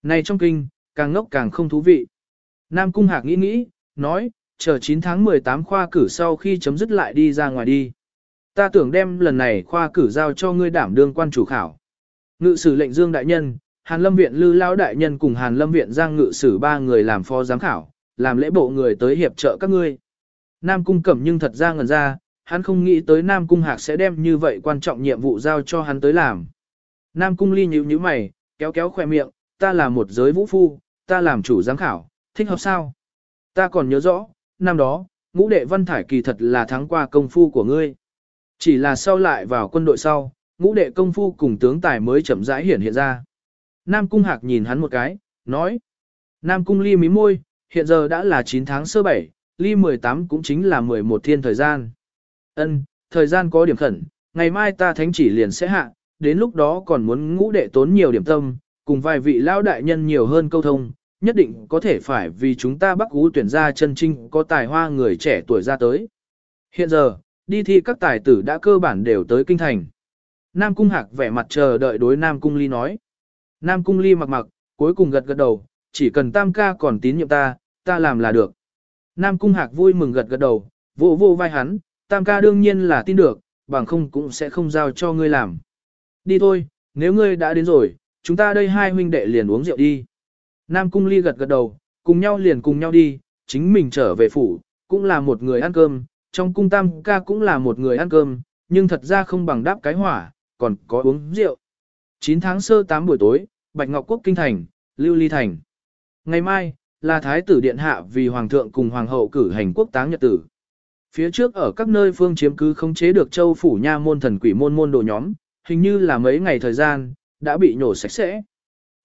Này trong kinh, càng ngốc càng không thú vị. Nam Cung Hạc nghĩ nghĩ, nói, chờ 9 tháng 18 khoa cử sau khi chấm dứt lại đi ra ngoài đi. Ta tưởng đem lần này khoa cử giao cho ngươi đảm đương quan chủ khảo. Ngự sử lệnh Dương Đại Nhân, Hàn Lâm Viện Lư Lão Đại Nhân cùng Hàn Lâm Viện Giang Ngự sử ba người làm phó giám khảo, làm lễ bộ người tới hiệp trợ các ngươi. Nam Cung Cẩm nhưng thật ra ngần ra, hắn không nghĩ tới Nam Cung Hạc sẽ đem như vậy quan trọng nhiệm vụ giao cho hắn tới làm. Nam Cung Ly nhíu nhíu mày, kéo kéo khoe miệng, ta là một giới vũ phu, ta làm chủ giám khảo, thích hợp sao? Ta còn nhớ rõ, năm đó, ngũ đệ văn thải kỳ thật là thắng qua công phu của ngươi. Chỉ là sau lại vào quân đội sau, ngũ đệ công phu cùng tướng tài mới chậm rãi hiển hiện ra. Nam Cung Hạc nhìn hắn một cái, nói. Nam Cung Ly mí môi, hiện giờ đã là 9 tháng sơ 7, Ly 18 cũng chính là 11 thiên thời gian. Ân, thời gian có điểm khẩn, ngày mai ta thánh chỉ liền sẽ hạ, đến lúc đó còn muốn ngũ đệ tốn nhiều điểm tâm, cùng vài vị lão đại nhân nhiều hơn câu thông, nhất định có thể phải vì chúng ta bắc ú tuyển ra chân trinh có tài hoa người trẻ tuổi ra tới. Hiện giờ, đi thi các tài tử đã cơ bản đều tới kinh thành. Nam Cung Hạc vẻ mặt chờ đợi đối Nam Cung Ly nói. Nam Cung Ly mặc mặc, cuối cùng gật gật đầu, chỉ cần tam ca còn tín nhiệm ta, ta làm là được. Nam Cung Hạc vui mừng gật gật đầu, vỗ vỗ vai hắn, tam ca đương nhiên là tin được, bằng không cũng sẽ không giao cho ngươi làm. Đi thôi, nếu ngươi đã đến rồi, chúng ta đây hai huynh đệ liền uống rượu đi. Nam Cung Ly gật gật đầu, cùng nhau liền cùng nhau đi, chính mình trở về phủ, cũng là một người ăn cơm, trong cung tam ca cũng là một người ăn cơm, nhưng thật ra không bằng đáp cái hỏa, còn có uống rượu. 9 tháng sơ 8 buổi tối, Bạch Ngọc Quốc Kinh Thành, Lưu Ly Thành. Ngày mai, là Thái tử Điện Hạ vì Hoàng thượng cùng Hoàng hậu cử hành quốc táng nhật tử. Phía trước ở các nơi phương chiếm cứ không chế được châu phủ nha môn thần quỷ môn môn đồ nhóm, hình như là mấy ngày thời gian, đã bị nhổ sạch sẽ.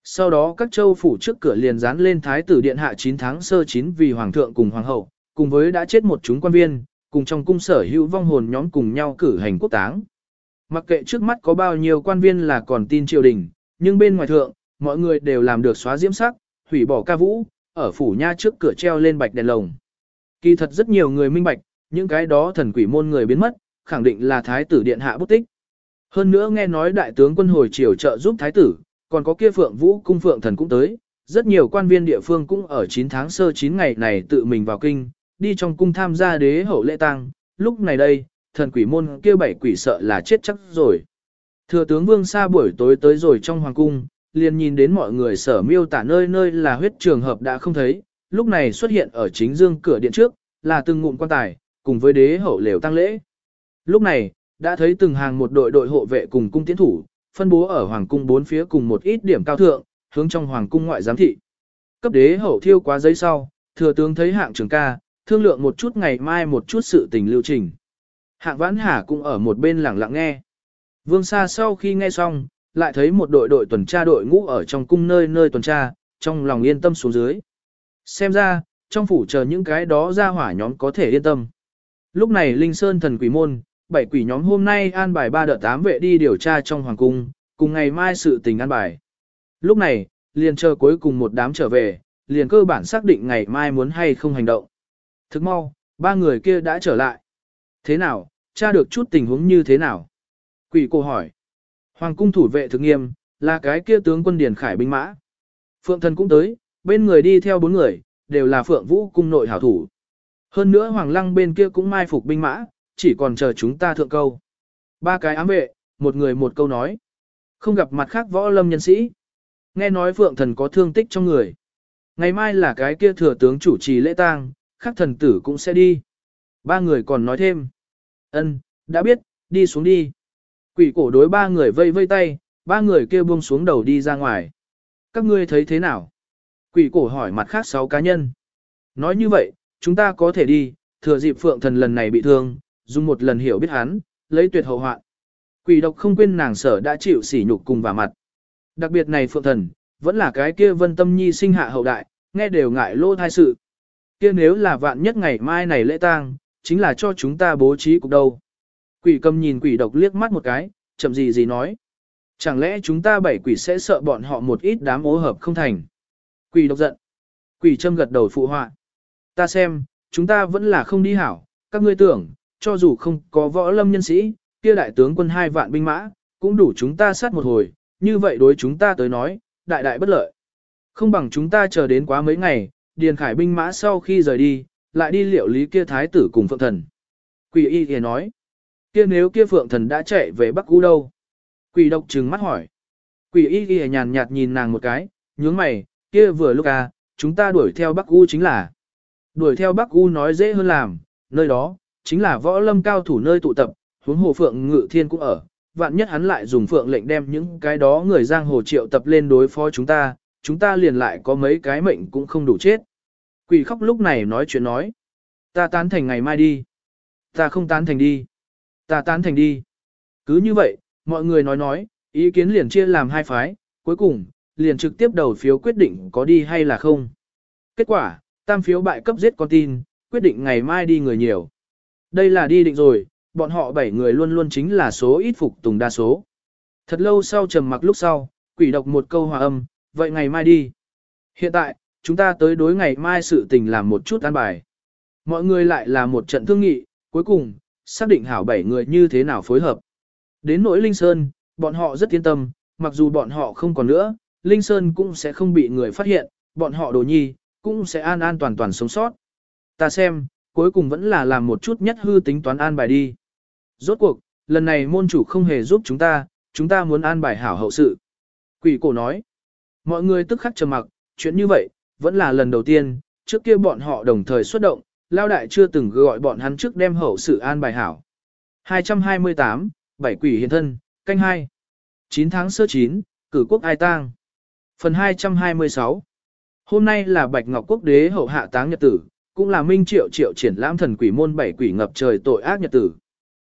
Sau đó các châu phủ trước cửa liền dán lên Thái tử Điện Hạ 9 tháng sơ 9 vì Hoàng thượng cùng Hoàng hậu, cùng với đã chết một chúng quan viên, cùng trong cung sở hữu vong hồn nhóm cùng nhau cử hành quốc táng. Mặc kệ trước mắt có bao nhiêu quan viên là còn tin triều đình, nhưng bên ngoài thượng, mọi người đều làm được xóa diễm sắc, hủy bỏ ca vũ, ở phủ nha trước cửa treo lên bạch đèn lồng. Kỳ thật rất nhiều người minh bạch, những cái đó thần quỷ môn người biến mất, khẳng định là thái tử điện hạ bút tích. Hơn nữa nghe nói đại tướng quân hồi triều trợ giúp thái tử, còn có kia phượng vũ cung phượng thần cũng tới, rất nhiều quan viên địa phương cũng ở 9 tháng sơ 9 ngày này tự mình vào kinh, đi trong cung tham gia đế hậu lễ tang, lúc này đây, thần quỷ môn kia bảy quỷ sợ là chết chắc rồi. Thừa tướng Vương Sa buổi tối tới rồi trong hoàng cung, liền nhìn đến mọi người sở miêu tả nơi nơi là huyết trường hợp đã không thấy, lúc này xuất hiện ở chính dương cửa điện trước, là từng ngụm quan tài, cùng với đế hậu lều tăng lễ. Lúc này, đã thấy từng hàng một đội đội hộ vệ cùng cung tiến thủ, phân bố ở hoàng cung bốn phía cùng một ít điểm cao thượng, hướng trong hoàng cung ngoại giám thị. Cấp đế hậu thiêu quá giấy sau, thừa tướng thấy hạng trường ca, thương lượng một chút ngày mai một chút sự tình lưu trình. Hạng vãn hà cũng ở một bên lặng lặng nghe. Vương Sa sau khi nghe xong, lại thấy một đội đội tuần tra đội ngũ ở trong cung nơi nơi tuần tra, trong lòng yên tâm xuống dưới. Xem ra, trong phủ chờ những cái đó ra hỏa nhóm có thể yên tâm. Lúc này Linh Sơn thần quỷ môn, bảy quỷ nhóm hôm nay an bài ba đợt tám vệ đi điều tra trong hoàng cung, cùng ngày mai sự tình an bài. Lúc này, liền chờ cuối cùng một đám trở về, liền cơ bản xác định ngày mai muốn hay không hành động. Thức mau, ba người kia đã trở lại. Thế nào, tra được chút tình huống như thế nào? Quỷ cô hỏi. Hoàng cung thủ vệ thực nghiêm, là cái kia tướng quân Điền Khải binh mã. Phượng thần cũng tới, bên người đi theo bốn người, đều là Phượng Vũ cung nội hảo thủ. Hơn nữa Hoàng Lăng bên kia cũng mai phục binh mã, chỉ còn chờ chúng ta thượng câu. Ba cái ám vệ, một người một câu nói. Không gặp mặt khác võ lâm nhân sĩ. Nghe nói Phượng Thần có thương tích trong người. Ngày mai là cái kia thừa tướng chủ trì lễ tang, khác thần tử cũng sẽ đi. Ba người còn nói thêm. ân đã biết, đi xuống đi. Quỷ cổ đối ba người vây vây tay, ba người kia buông xuống đầu đi ra ngoài. Các ngươi thấy thế nào? Quỷ cổ hỏi mặt khác sáu cá nhân. Nói như vậy, chúng ta có thể đi, thừa dịp phượng thần lần này bị thương, dùng một lần hiểu biết hắn, lấy tuyệt hậu hoạn. Quỷ độc không quên nàng sở đã chịu sỉ nhục cùng và mặt. Đặc biệt này phượng thần, vẫn là cái kia vân tâm nhi sinh hạ hậu đại, nghe đều ngại lô thai sự. Kia nếu là vạn nhất ngày mai này lễ tang, chính là cho chúng ta bố trí cục đâu. Quỷ cầm nhìn quỷ độc liếc mắt một cái, chậm gì gì nói. Chẳng lẽ chúng ta bảy quỷ sẽ sợ bọn họ một ít đám ố hợp không thành. Quỷ độc giận. Quỷ châm gật đầu phụ họa. Ta xem, chúng ta vẫn là không đi hảo, các ngươi tưởng, cho dù không có võ lâm nhân sĩ, kia đại tướng quân hai vạn binh mã, cũng đủ chúng ta sát một hồi, như vậy đối chúng ta tới nói, đại đại bất lợi. Không bằng chúng ta chờ đến quá mấy ngày, điền khải binh mã sau khi rời đi, lại đi liệu lý kia thái tử cùng phượng thần. Quỷ y thì nói, kia nếu kia phượng thần đã chạy về Bắc U đâu? Quỷ độc trừng mắt hỏi. Quỷ y thì nhàn nhạt nhìn nàng một cái, nhướng mày, kia vừa lúc à, chúng ta đuổi theo Bắc U chính là. Đuổi theo Bắc U nói dễ hơn làm, nơi đó, chính là võ lâm cao thủ nơi tụ tập, huống hồ phượng ngự thiên cũng ở. Vạn nhất hắn lại dùng phượng lệnh đem những cái đó người giang hồ triệu tập lên đối phó chúng ta, chúng ta liền lại có mấy cái mệnh cũng không đủ chết. Quỷ khóc lúc này nói chuyện nói. Ta tán thành ngày mai đi. Ta không tán thành đi. Ta tán thành đi. Cứ như vậy, mọi người nói nói, ý kiến liền chia làm hai phái, cuối cùng, liền trực tiếp đầu phiếu quyết định có đi hay là không. Kết quả, tam phiếu bại cấp giết con tin, quyết định ngày mai đi người nhiều. Đây là đi định rồi, bọn họ bảy người luôn luôn chính là số ít phục tùng đa số. Thật lâu sau trầm mặc lúc sau, quỷ độc một câu hòa âm, vậy ngày mai đi. Hiện tại, chúng ta tới đối ngày mai sự tình làm một chút an bài. Mọi người lại là một trận thương nghị, cuối cùng, xác định hảo bảy người như thế nào phối hợp. Đến nỗi Linh Sơn, bọn họ rất yên tâm, mặc dù bọn họ không còn nữa, Linh Sơn cũng sẽ không bị người phát hiện, bọn họ đồ nhi, cũng sẽ an an toàn toàn sống sót. Ta xem, cuối cùng vẫn là làm một chút nhất hư tính toán an bài đi. Rốt cuộc, lần này môn chủ không hề giúp chúng ta, chúng ta muốn an bài hảo hậu sự. Quỷ cổ nói, mọi người tức khắc trầm mặc, chuyện như vậy, vẫn là lần đầu tiên, trước kia bọn họ đồng thời xuất động, lao đại chưa từng gọi bọn hắn trước đem hậu sự an bài hảo. 228, bảy quỷ hiện thân, canh 2. 9 tháng sơ 9, cử quốc ai tang. Phần 226. Hôm nay là Bạch Ngọc Quốc đế hậu hạ táng nhật tử, cũng là minh triệu triệu triển lãm thần quỷ môn bảy quỷ ngập trời tội ác nhật tử.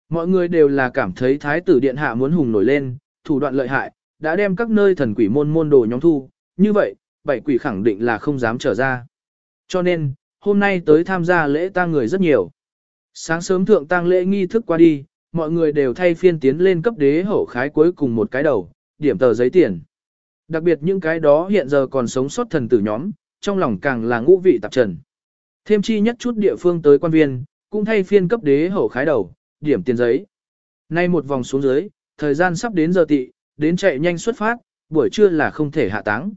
Mọi người đều là cảm thấy thái tử điện hạ muốn hùng nổi lên, thủ đoạn lợi hại, đã đem các nơi thần quỷ môn môn đồ nhóm thu, như vậy, bảy quỷ khẳng định là không dám trở ra. Cho nên, hôm nay tới tham gia lễ tang người rất nhiều. Sáng sớm thượng tang lễ nghi thức qua đi, mọi người đều thay phiên tiến lên cấp đế hậu khái cuối cùng một cái đầu, điểm tờ giấy tiền. Đặc biệt những cái đó hiện giờ còn sống sót thần tử nhóm, trong lòng càng là ngũ vị tạp trần. Thêm chi nhất chút địa phương tới quan viên, cũng thay phiên cấp đế hậu khái đầu, điểm tiền giấy. Nay một vòng xuống dưới, thời gian sắp đến giờ tị, đến chạy nhanh xuất phát, buổi trưa là không thể hạ táng.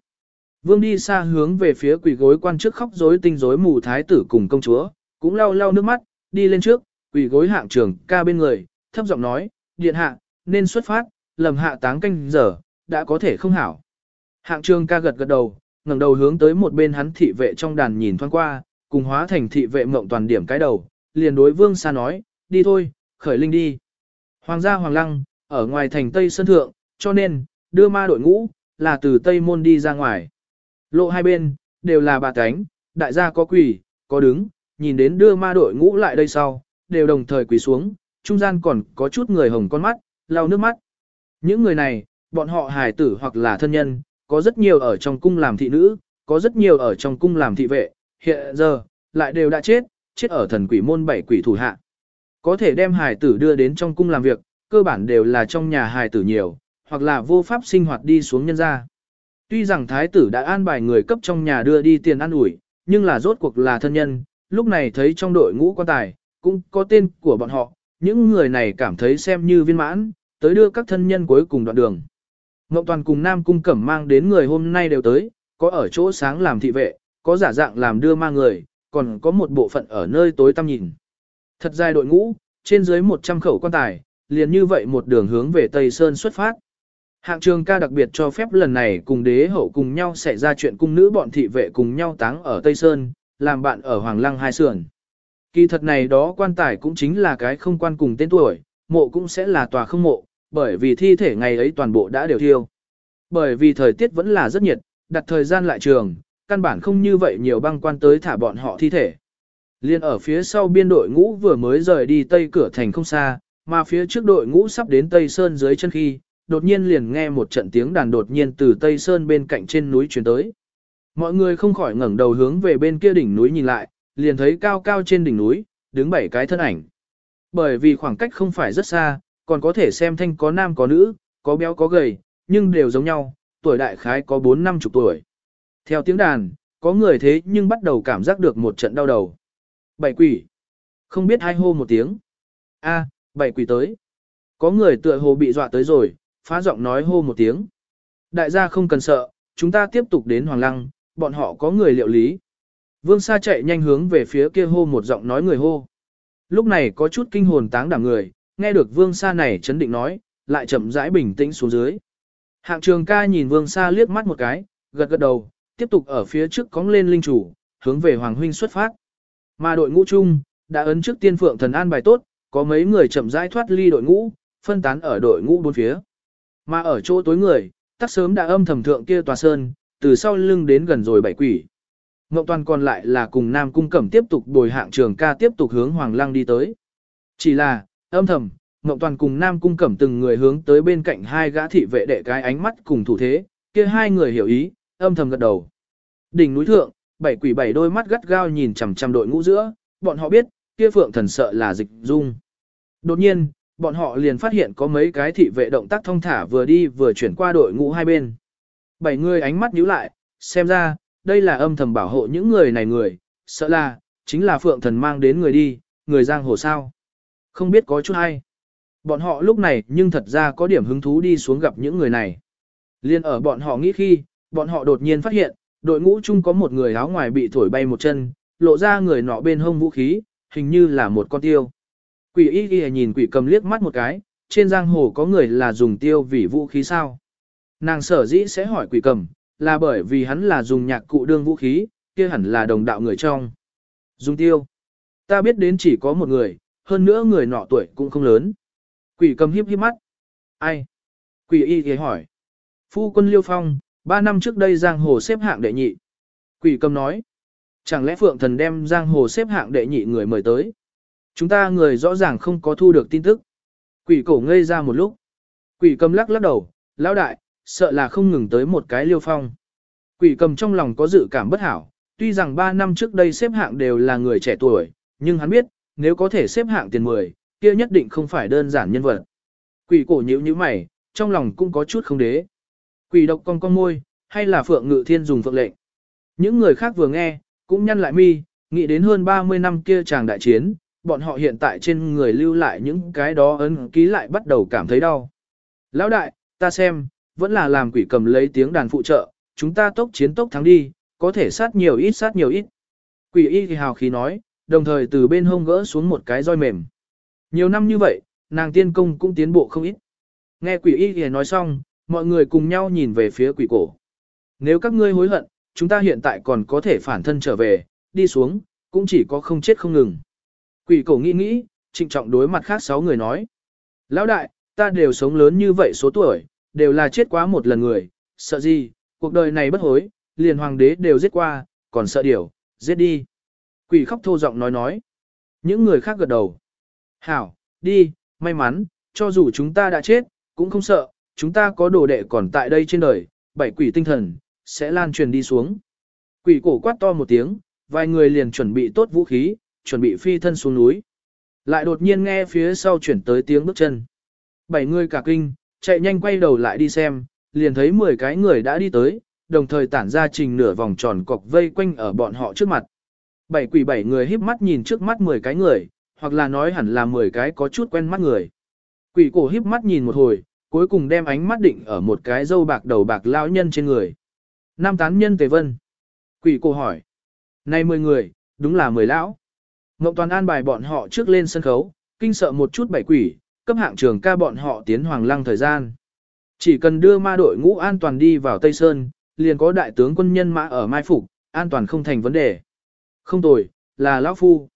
Vương đi xa hướng về phía quỷ gối quan trước khóc rối tinh rối mù thái tử cùng công chúa, cũng lau lau nước mắt, đi lên trước, quỷ gối hạng trường ca bên người, thấp giọng nói, điện hạ, nên xuất phát, lầm hạ táng canh giờ, đã có thể không hảo. Hạng trường ca gật gật đầu, ngẩng đầu hướng tới một bên hắn thị vệ trong đàn nhìn thoáng qua, cùng hóa thành thị vệ mộng toàn điểm cái đầu, liền đối vương xa nói, đi thôi, khởi linh đi. Hoàng gia hoàng lăng, ở ngoài thành Tây Sơn Thượng, cho nên, đưa ma đội ngũ, là từ Tây Môn đi ra ngoài. Lộ hai bên, đều là bà cánh, đại gia có quỳ, có đứng, nhìn đến đưa ma đội ngũ lại đây sau, đều đồng thời quỳ xuống, trung gian còn có chút người hồng con mắt, lau nước mắt. Những người này, bọn họ hài tử hoặc là thân nhân, có rất nhiều ở trong cung làm thị nữ, có rất nhiều ở trong cung làm thị vệ, hiện giờ, lại đều đã chết, chết ở thần quỷ môn bảy quỷ thủ hạ. Có thể đem hài tử đưa đến trong cung làm việc, cơ bản đều là trong nhà hài tử nhiều, hoặc là vô pháp sinh hoạt đi xuống nhân gia. Tuy rằng thái tử đã an bài người cấp trong nhà đưa đi tiền ăn ủi, nhưng là rốt cuộc là thân nhân, lúc này thấy trong đội ngũ quan tài, cũng có tên của bọn họ, những người này cảm thấy xem như viên mãn, tới đưa các thân nhân cuối cùng đoạn đường. Ngọc Toàn cùng Nam Cung Cẩm mang đến người hôm nay đều tới, có ở chỗ sáng làm thị vệ, có giả dạng làm đưa ma người, còn có một bộ phận ở nơi tối tăm nhìn. Thật dài đội ngũ, trên dưới 100 khẩu quan tài, liền như vậy một đường hướng về Tây Sơn xuất phát. Hạng trường ca đặc biệt cho phép lần này cùng đế hậu cùng nhau xảy ra chuyện cung nữ bọn thị vệ cùng nhau táng ở Tây Sơn, làm bạn ở Hoàng Lăng hai sườn. Kỳ thật này đó quan tài cũng chính là cái không quan cùng tên tuổi, mộ cũng sẽ là tòa không mộ, bởi vì thi thể ngày ấy toàn bộ đã đều thiêu. Bởi vì thời tiết vẫn là rất nhiệt, đặt thời gian lại trường, căn bản không như vậy nhiều băng quan tới thả bọn họ thi thể. Liên ở phía sau biên đội ngũ vừa mới rời đi tây cửa thành không xa, mà phía trước đội ngũ sắp đến Tây Sơn dưới chân khi, đột nhiên liền nghe một trận tiếng đàn đột nhiên từ Tây Sơn bên cạnh trên núi truyền tới. Mọi người không khỏi ngẩng đầu hướng về bên kia đỉnh núi nhìn lại, liền thấy cao cao trên đỉnh núi, đứng bảy cái thân ảnh. Bởi vì khoảng cách không phải rất xa, còn có thể xem thanh có nam có nữ, có béo có gầy, nhưng đều giống nhau, tuổi đại khái có 4 năm chục tuổi. Theo tiếng đàn, có người thế nhưng bắt đầu cảm giác được một trận đau đầu. Bảy quỷ. Không biết hai hô một tiếng. a bảy quỷ tới. Có người tựa hồ bị dọa tới rồi, phá giọng nói hô một tiếng. Đại gia không cần sợ, chúng ta tiếp tục đến Hoàng Lăng, bọn họ có người liệu lý. Vương Sa chạy nhanh hướng về phía kia hô một giọng nói người hô. Lúc này có chút kinh hồn táng đảm người, nghe được Vương Sa này chấn định nói, lại chậm rãi bình tĩnh xuống dưới. Hạng trường ca nhìn Vương Sa liếc mắt một cái, gật gật đầu, tiếp tục ở phía trước cóng lên linh chủ, hướng về Hoàng Huynh xuất phát. Mà đội ngũ chung, đã ấn trước tiên phượng thần an bài tốt, có mấy người chậm rãi thoát ly đội ngũ, phân tán ở đội ngũ bốn phía. Mà ở chỗ tối người, tắc sớm đã âm thầm thượng kia tòa sơn, từ sau lưng đến gần rồi bảy quỷ. Ngọc Toàn còn lại là cùng Nam Cung Cẩm tiếp tục bồi hạng trường ca tiếp tục hướng Hoàng Lăng đi tới. Chỉ là, âm thầm, Ngọc Toàn cùng Nam Cung Cẩm từng người hướng tới bên cạnh hai gã thị vệ đệ cái ánh mắt cùng thủ thế, kia hai người hiểu ý, âm thầm gật đầu. Đỉnh núi thượng, bảy quỷ bảy đôi mắt gắt gao nhìn chằm chằm đội ngũ giữa, bọn họ biết, kia phượng thần sợ là dịch dung. Đột nhiên, bọn họ liền phát hiện có mấy cái thị vệ động tác thông thả vừa đi vừa chuyển qua đội ngũ hai bên. Bảy người ánh mắt nhíu lại, xem ra, đây là âm thầm bảo hộ những người này người, sợ là, chính là phượng thần mang đến người đi, người giang hồ sao. Không biết có chút hay. Bọn họ lúc này nhưng thật ra có điểm hứng thú đi xuống gặp những người này. Liên ở bọn họ nghĩ khi, bọn họ đột nhiên phát hiện, đội ngũ chung có một người áo ngoài bị thổi bay một chân, lộ ra người nọ bên hông vũ khí, hình như là một con tiêu. Quỷ y ghi nhìn quỷ cầm liếc mắt một cái, trên giang hồ có người là dùng tiêu vì vũ khí sao. Nàng sở dĩ sẽ hỏi quỷ cầm, là bởi vì hắn là dùng nhạc cụ đương vũ khí, kia hẳn là đồng đạo người trong. Dùng tiêu. Ta biết đến chỉ có một người, hơn nữa người nọ tuổi cũng không lớn. Quỷ cầm hiếp hiếp mắt. Ai? Quỷ y ghé hỏi. Phu quân Liêu Phong, ba năm trước đây giang hồ xếp hạng đệ nhị. Quỷ cầm nói. Chẳng lẽ Phượng Thần đem giang hồ xếp hạng đệ nhị người mời tới? Chúng ta người rõ ràng không có thu được tin tức. Quỷ cổ ngây ra một lúc. Quỷ cầm lắc lắc đầu, lão đại, sợ là không ngừng tới một cái liêu phong. Quỷ cầm trong lòng có dự cảm bất hảo, tuy rằng 3 năm trước đây xếp hạng đều là người trẻ tuổi, nhưng hắn biết, nếu có thể xếp hạng tiền 10, kia nhất định không phải đơn giản nhân vật. Quỷ cổ nhíu như mày, trong lòng cũng có chút không đế. Quỷ độc con con môi, hay là phượng ngự thiên dùng phượng lệnh. Những người khác vừa nghe, cũng nhăn lại mi, nghĩ đến hơn 30 năm kia chàng đại chiến, bọn họ hiện tại trên người lưu lại những cái đó ấn ký lại bắt đầu cảm thấy đau. Lão đại, ta xem, vẫn là làm quỷ cầm lấy tiếng đàn phụ trợ, chúng ta tốc chiến tốc thắng đi, có thể sát nhiều ít sát nhiều ít. Quỷ y thì hào khí nói, đồng thời từ bên hông gỡ xuống một cái roi mềm. Nhiều năm như vậy, nàng tiên công cũng tiến bộ không ít. Nghe quỷ y thì nói xong, mọi người cùng nhau nhìn về phía quỷ cổ. Nếu các ngươi hối hận, chúng ta hiện tại còn có thể phản thân trở về, đi xuống, cũng chỉ có không chết không ngừng. Quỷ cổ nghĩ nghĩ, trịnh trọng đối mặt khác sáu người nói. Lão đại, ta đều sống lớn như vậy số tuổi, đều là chết quá một lần người, sợ gì, cuộc đời này bất hối, liền hoàng đế đều giết qua, còn sợ điều? giết đi. Quỷ khóc thô giọng nói nói. Những người khác gật đầu. Hảo, đi, may mắn, cho dù chúng ta đã chết, cũng không sợ, chúng ta có đồ đệ còn tại đây trên đời, bảy quỷ tinh thần, sẽ lan truyền đi xuống. Quỷ cổ quát to một tiếng, vài người liền chuẩn bị tốt vũ khí, chuẩn bị phi thân xuống núi. Lại đột nhiên nghe phía sau chuyển tới tiếng bước chân. Bảy người cả kinh, chạy nhanh quay đầu lại đi xem, liền thấy 10 cái người đã đi tới, đồng thời tản ra trình nửa vòng tròn cọc vây quanh ở bọn họ trước mặt. Bảy quỷ bảy người híp mắt nhìn trước mắt 10 cái người, hoặc là nói hẳn là 10 cái có chút quen mắt người. Quỷ cổ híp mắt nhìn một hồi, cuối cùng đem ánh mắt định ở một cái dâu bạc đầu bạc lão nhân trên người. Nam tán nhân Tề Vân. Quỷ cô hỏi. Này 10 người, đúng là mười lão. Ngộng toàn an bài bọn họ trước lên sân khấu, kinh sợ một chút bảy quỷ, cấp hạng trường ca bọn họ tiến hoàng lăng thời gian. Chỉ cần đưa ma đội ngũ an toàn đi vào Tây Sơn, liền có đại tướng quân nhân mã ở mai phục, an toàn không thành vấn đề. Không tồi, là lão phu.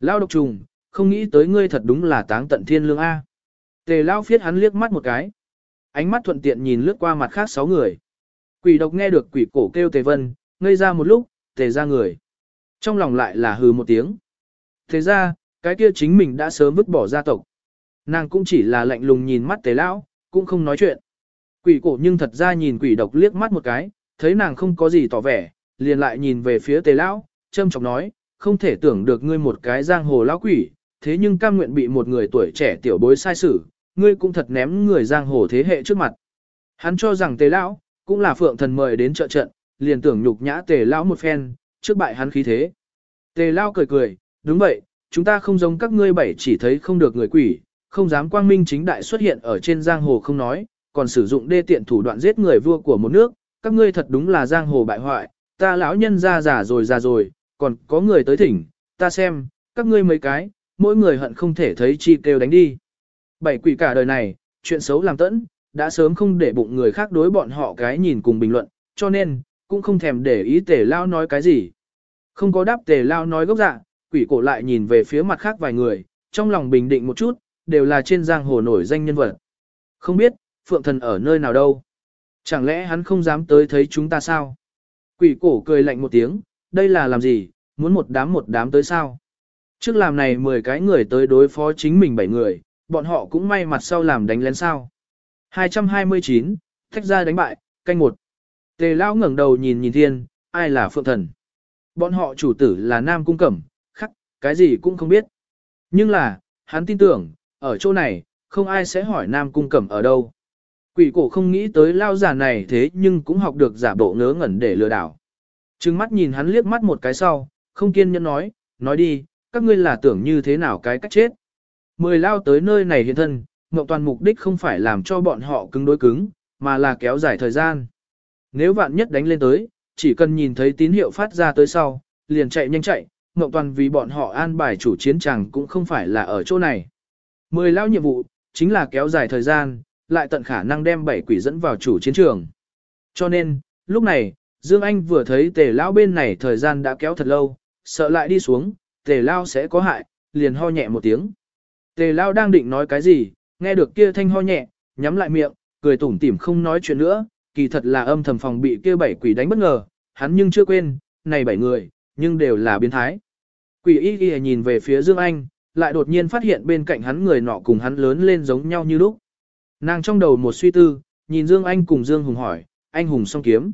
Lão độc trùng, không nghĩ tới ngươi thật đúng là táng tận thiên lương A. Tề lão phiết hắn liếc mắt một cái. Ánh mắt thuận tiện nhìn lướt qua mặt khác sáu người. Quỷ độc nghe được quỷ cổ kêu tề vân, ngây ra một lúc, tề ra người. Trong lòng lại là hừ một tiếng. Thế ra, cái kia chính mình đã sớm vứt bỏ gia tộc. Nàng cũng chỉ là lạnh lùng nhìn mắt tề lão, cũng không nói chuyện. Quỷ cổ nhưng thật ra nhìn quỷ độc liếc mắt một cái, thấy nàng không có gì tỏ vẻ, liền lại nhìn về phía tề lão, châm chọc nói, không thể tưởng được ngươi một cái giang hồ lão quỷ, thế nhưng cam nguyện bị một người tuổi trẻ tiểu bối sai xử, ngươi cũng thật ném người giang hồ thế hệ trước mặt. Hắn cho rằng tề lão, cũng là phượng thần mời đến trợ trận, liền tưởng nhục nhã tề lão một phen, trước bại hắn khí thế. Tề lão cười cười, đúng vậy, chúng ta không giống các ngươi bảy chỉ thấy không được người quỷ, không dám quang minh chính đại xuất hiện ở trên giang hồ không nói, còn sử dụng đê tiện thủ đoạn giết người vua của một nước, các ngươi thật đúng là giang hồ bại hoại, ta lão nhân ra già rồi già rồi, còn có người tới thỉnh, ta xem, các ngươi mấy cái, mỗi người hận không thể thấy chi kêu đánh đi. Bảy quỷ cả đời này, chuyện xấu làm tẫn, đã sớm không để bụng người khác đối bọn họ cái nhìn cùng bình luận, cho nên, cũng không thèm để ý tề lao nói cái gì. Không có đáp tề lao nói gốc dạ, quỷ cổ lại nhìn về phía mặt khác vài người, trong lòng bình định một chút, đều là trên giang hồ nổi danh nhân vật. Không biết, phượng thần ở nơi nào đâu. Chẳng lẽ hắn không dám tới thấy chúng ta sao? Quỷ cổ cười lạnh một tiếng, đây là làm gì, muốn một đám một đám tới sao? Trước làm này 10 cái người tới đối phó chính mình 7 người, bọn họ cũng may mặt sau làm đánh lén sao. 229, thách ra đánh bại, canh một. Tề lao ngẩng đầu nhìn nhìn thiên, ai là phượng thần? Bọn họ chủ tử là Nam Cung Cẩm, khắc, cái gì cũng không biết. Nhưng là, hắn tin tưởng, ở chỗ này, không ai sẽ hỏi Nam Cung Cẩm ở đâu. Quỷ cổ không nghĩ tới lao giả này thế nhưng cũng học được giả bộ ngớ ngẩn để lừa đảo. Trừng mắt nhìn hắn liếc mắt một cái sau, không kiên nhẫn nói, nói đi, các ngươi là tưởng như thế nào cái cách chết. Mười lao tới nơi này hiện thân, Ngọc Toàn mục đích không phải làm cho bọn họ cứng đối cứng, mà là kéo dài thời gian. Nếu vạn nhất đánh lên tới, chỉ cần nhìn thấy tín hiệu phát ra tới sau, liền chạy nhanh chạy, Ngọc Toàn vì bọn họ an bài chủ chiến chẳng cũng không phải là ở chỗ này. Mười lao nhiệm vụ, chính là kéo dài thời gian, lại tận khả năng đem bảy quỷ dẫn vào chủ chiến trường. Cho nên, lúc này, Dương Anh vừa thấy tề lao bên này thời gian đã kéo thật lâu, sợ lại đi xuống, tề lao sẽ có hại, liền ho nhẹ một tiếng. Tề lao đang định nói cái gì, nghe được kia thanh ho nhẹ, nhắm lại miệng, cười tủm tỉm không nói chuyện nữa, kỳ thật là âm thầm phòng bị kia bảy quỷ đánh bất ngờ, hắn nhưng chưa quên, này bảy người, nhưng đều là biến thái. Quỷ y y nhìn về phía Dương Anh, lại đột nhiên phát hiện bên cạnh hắn người nọ cùng hắn lớn lên giống nhau như lúc. Nàng trong đầu một suy tư, nhìn Dương Anh cùng Dương Hùng hỏi, anh Hùng song kiếm.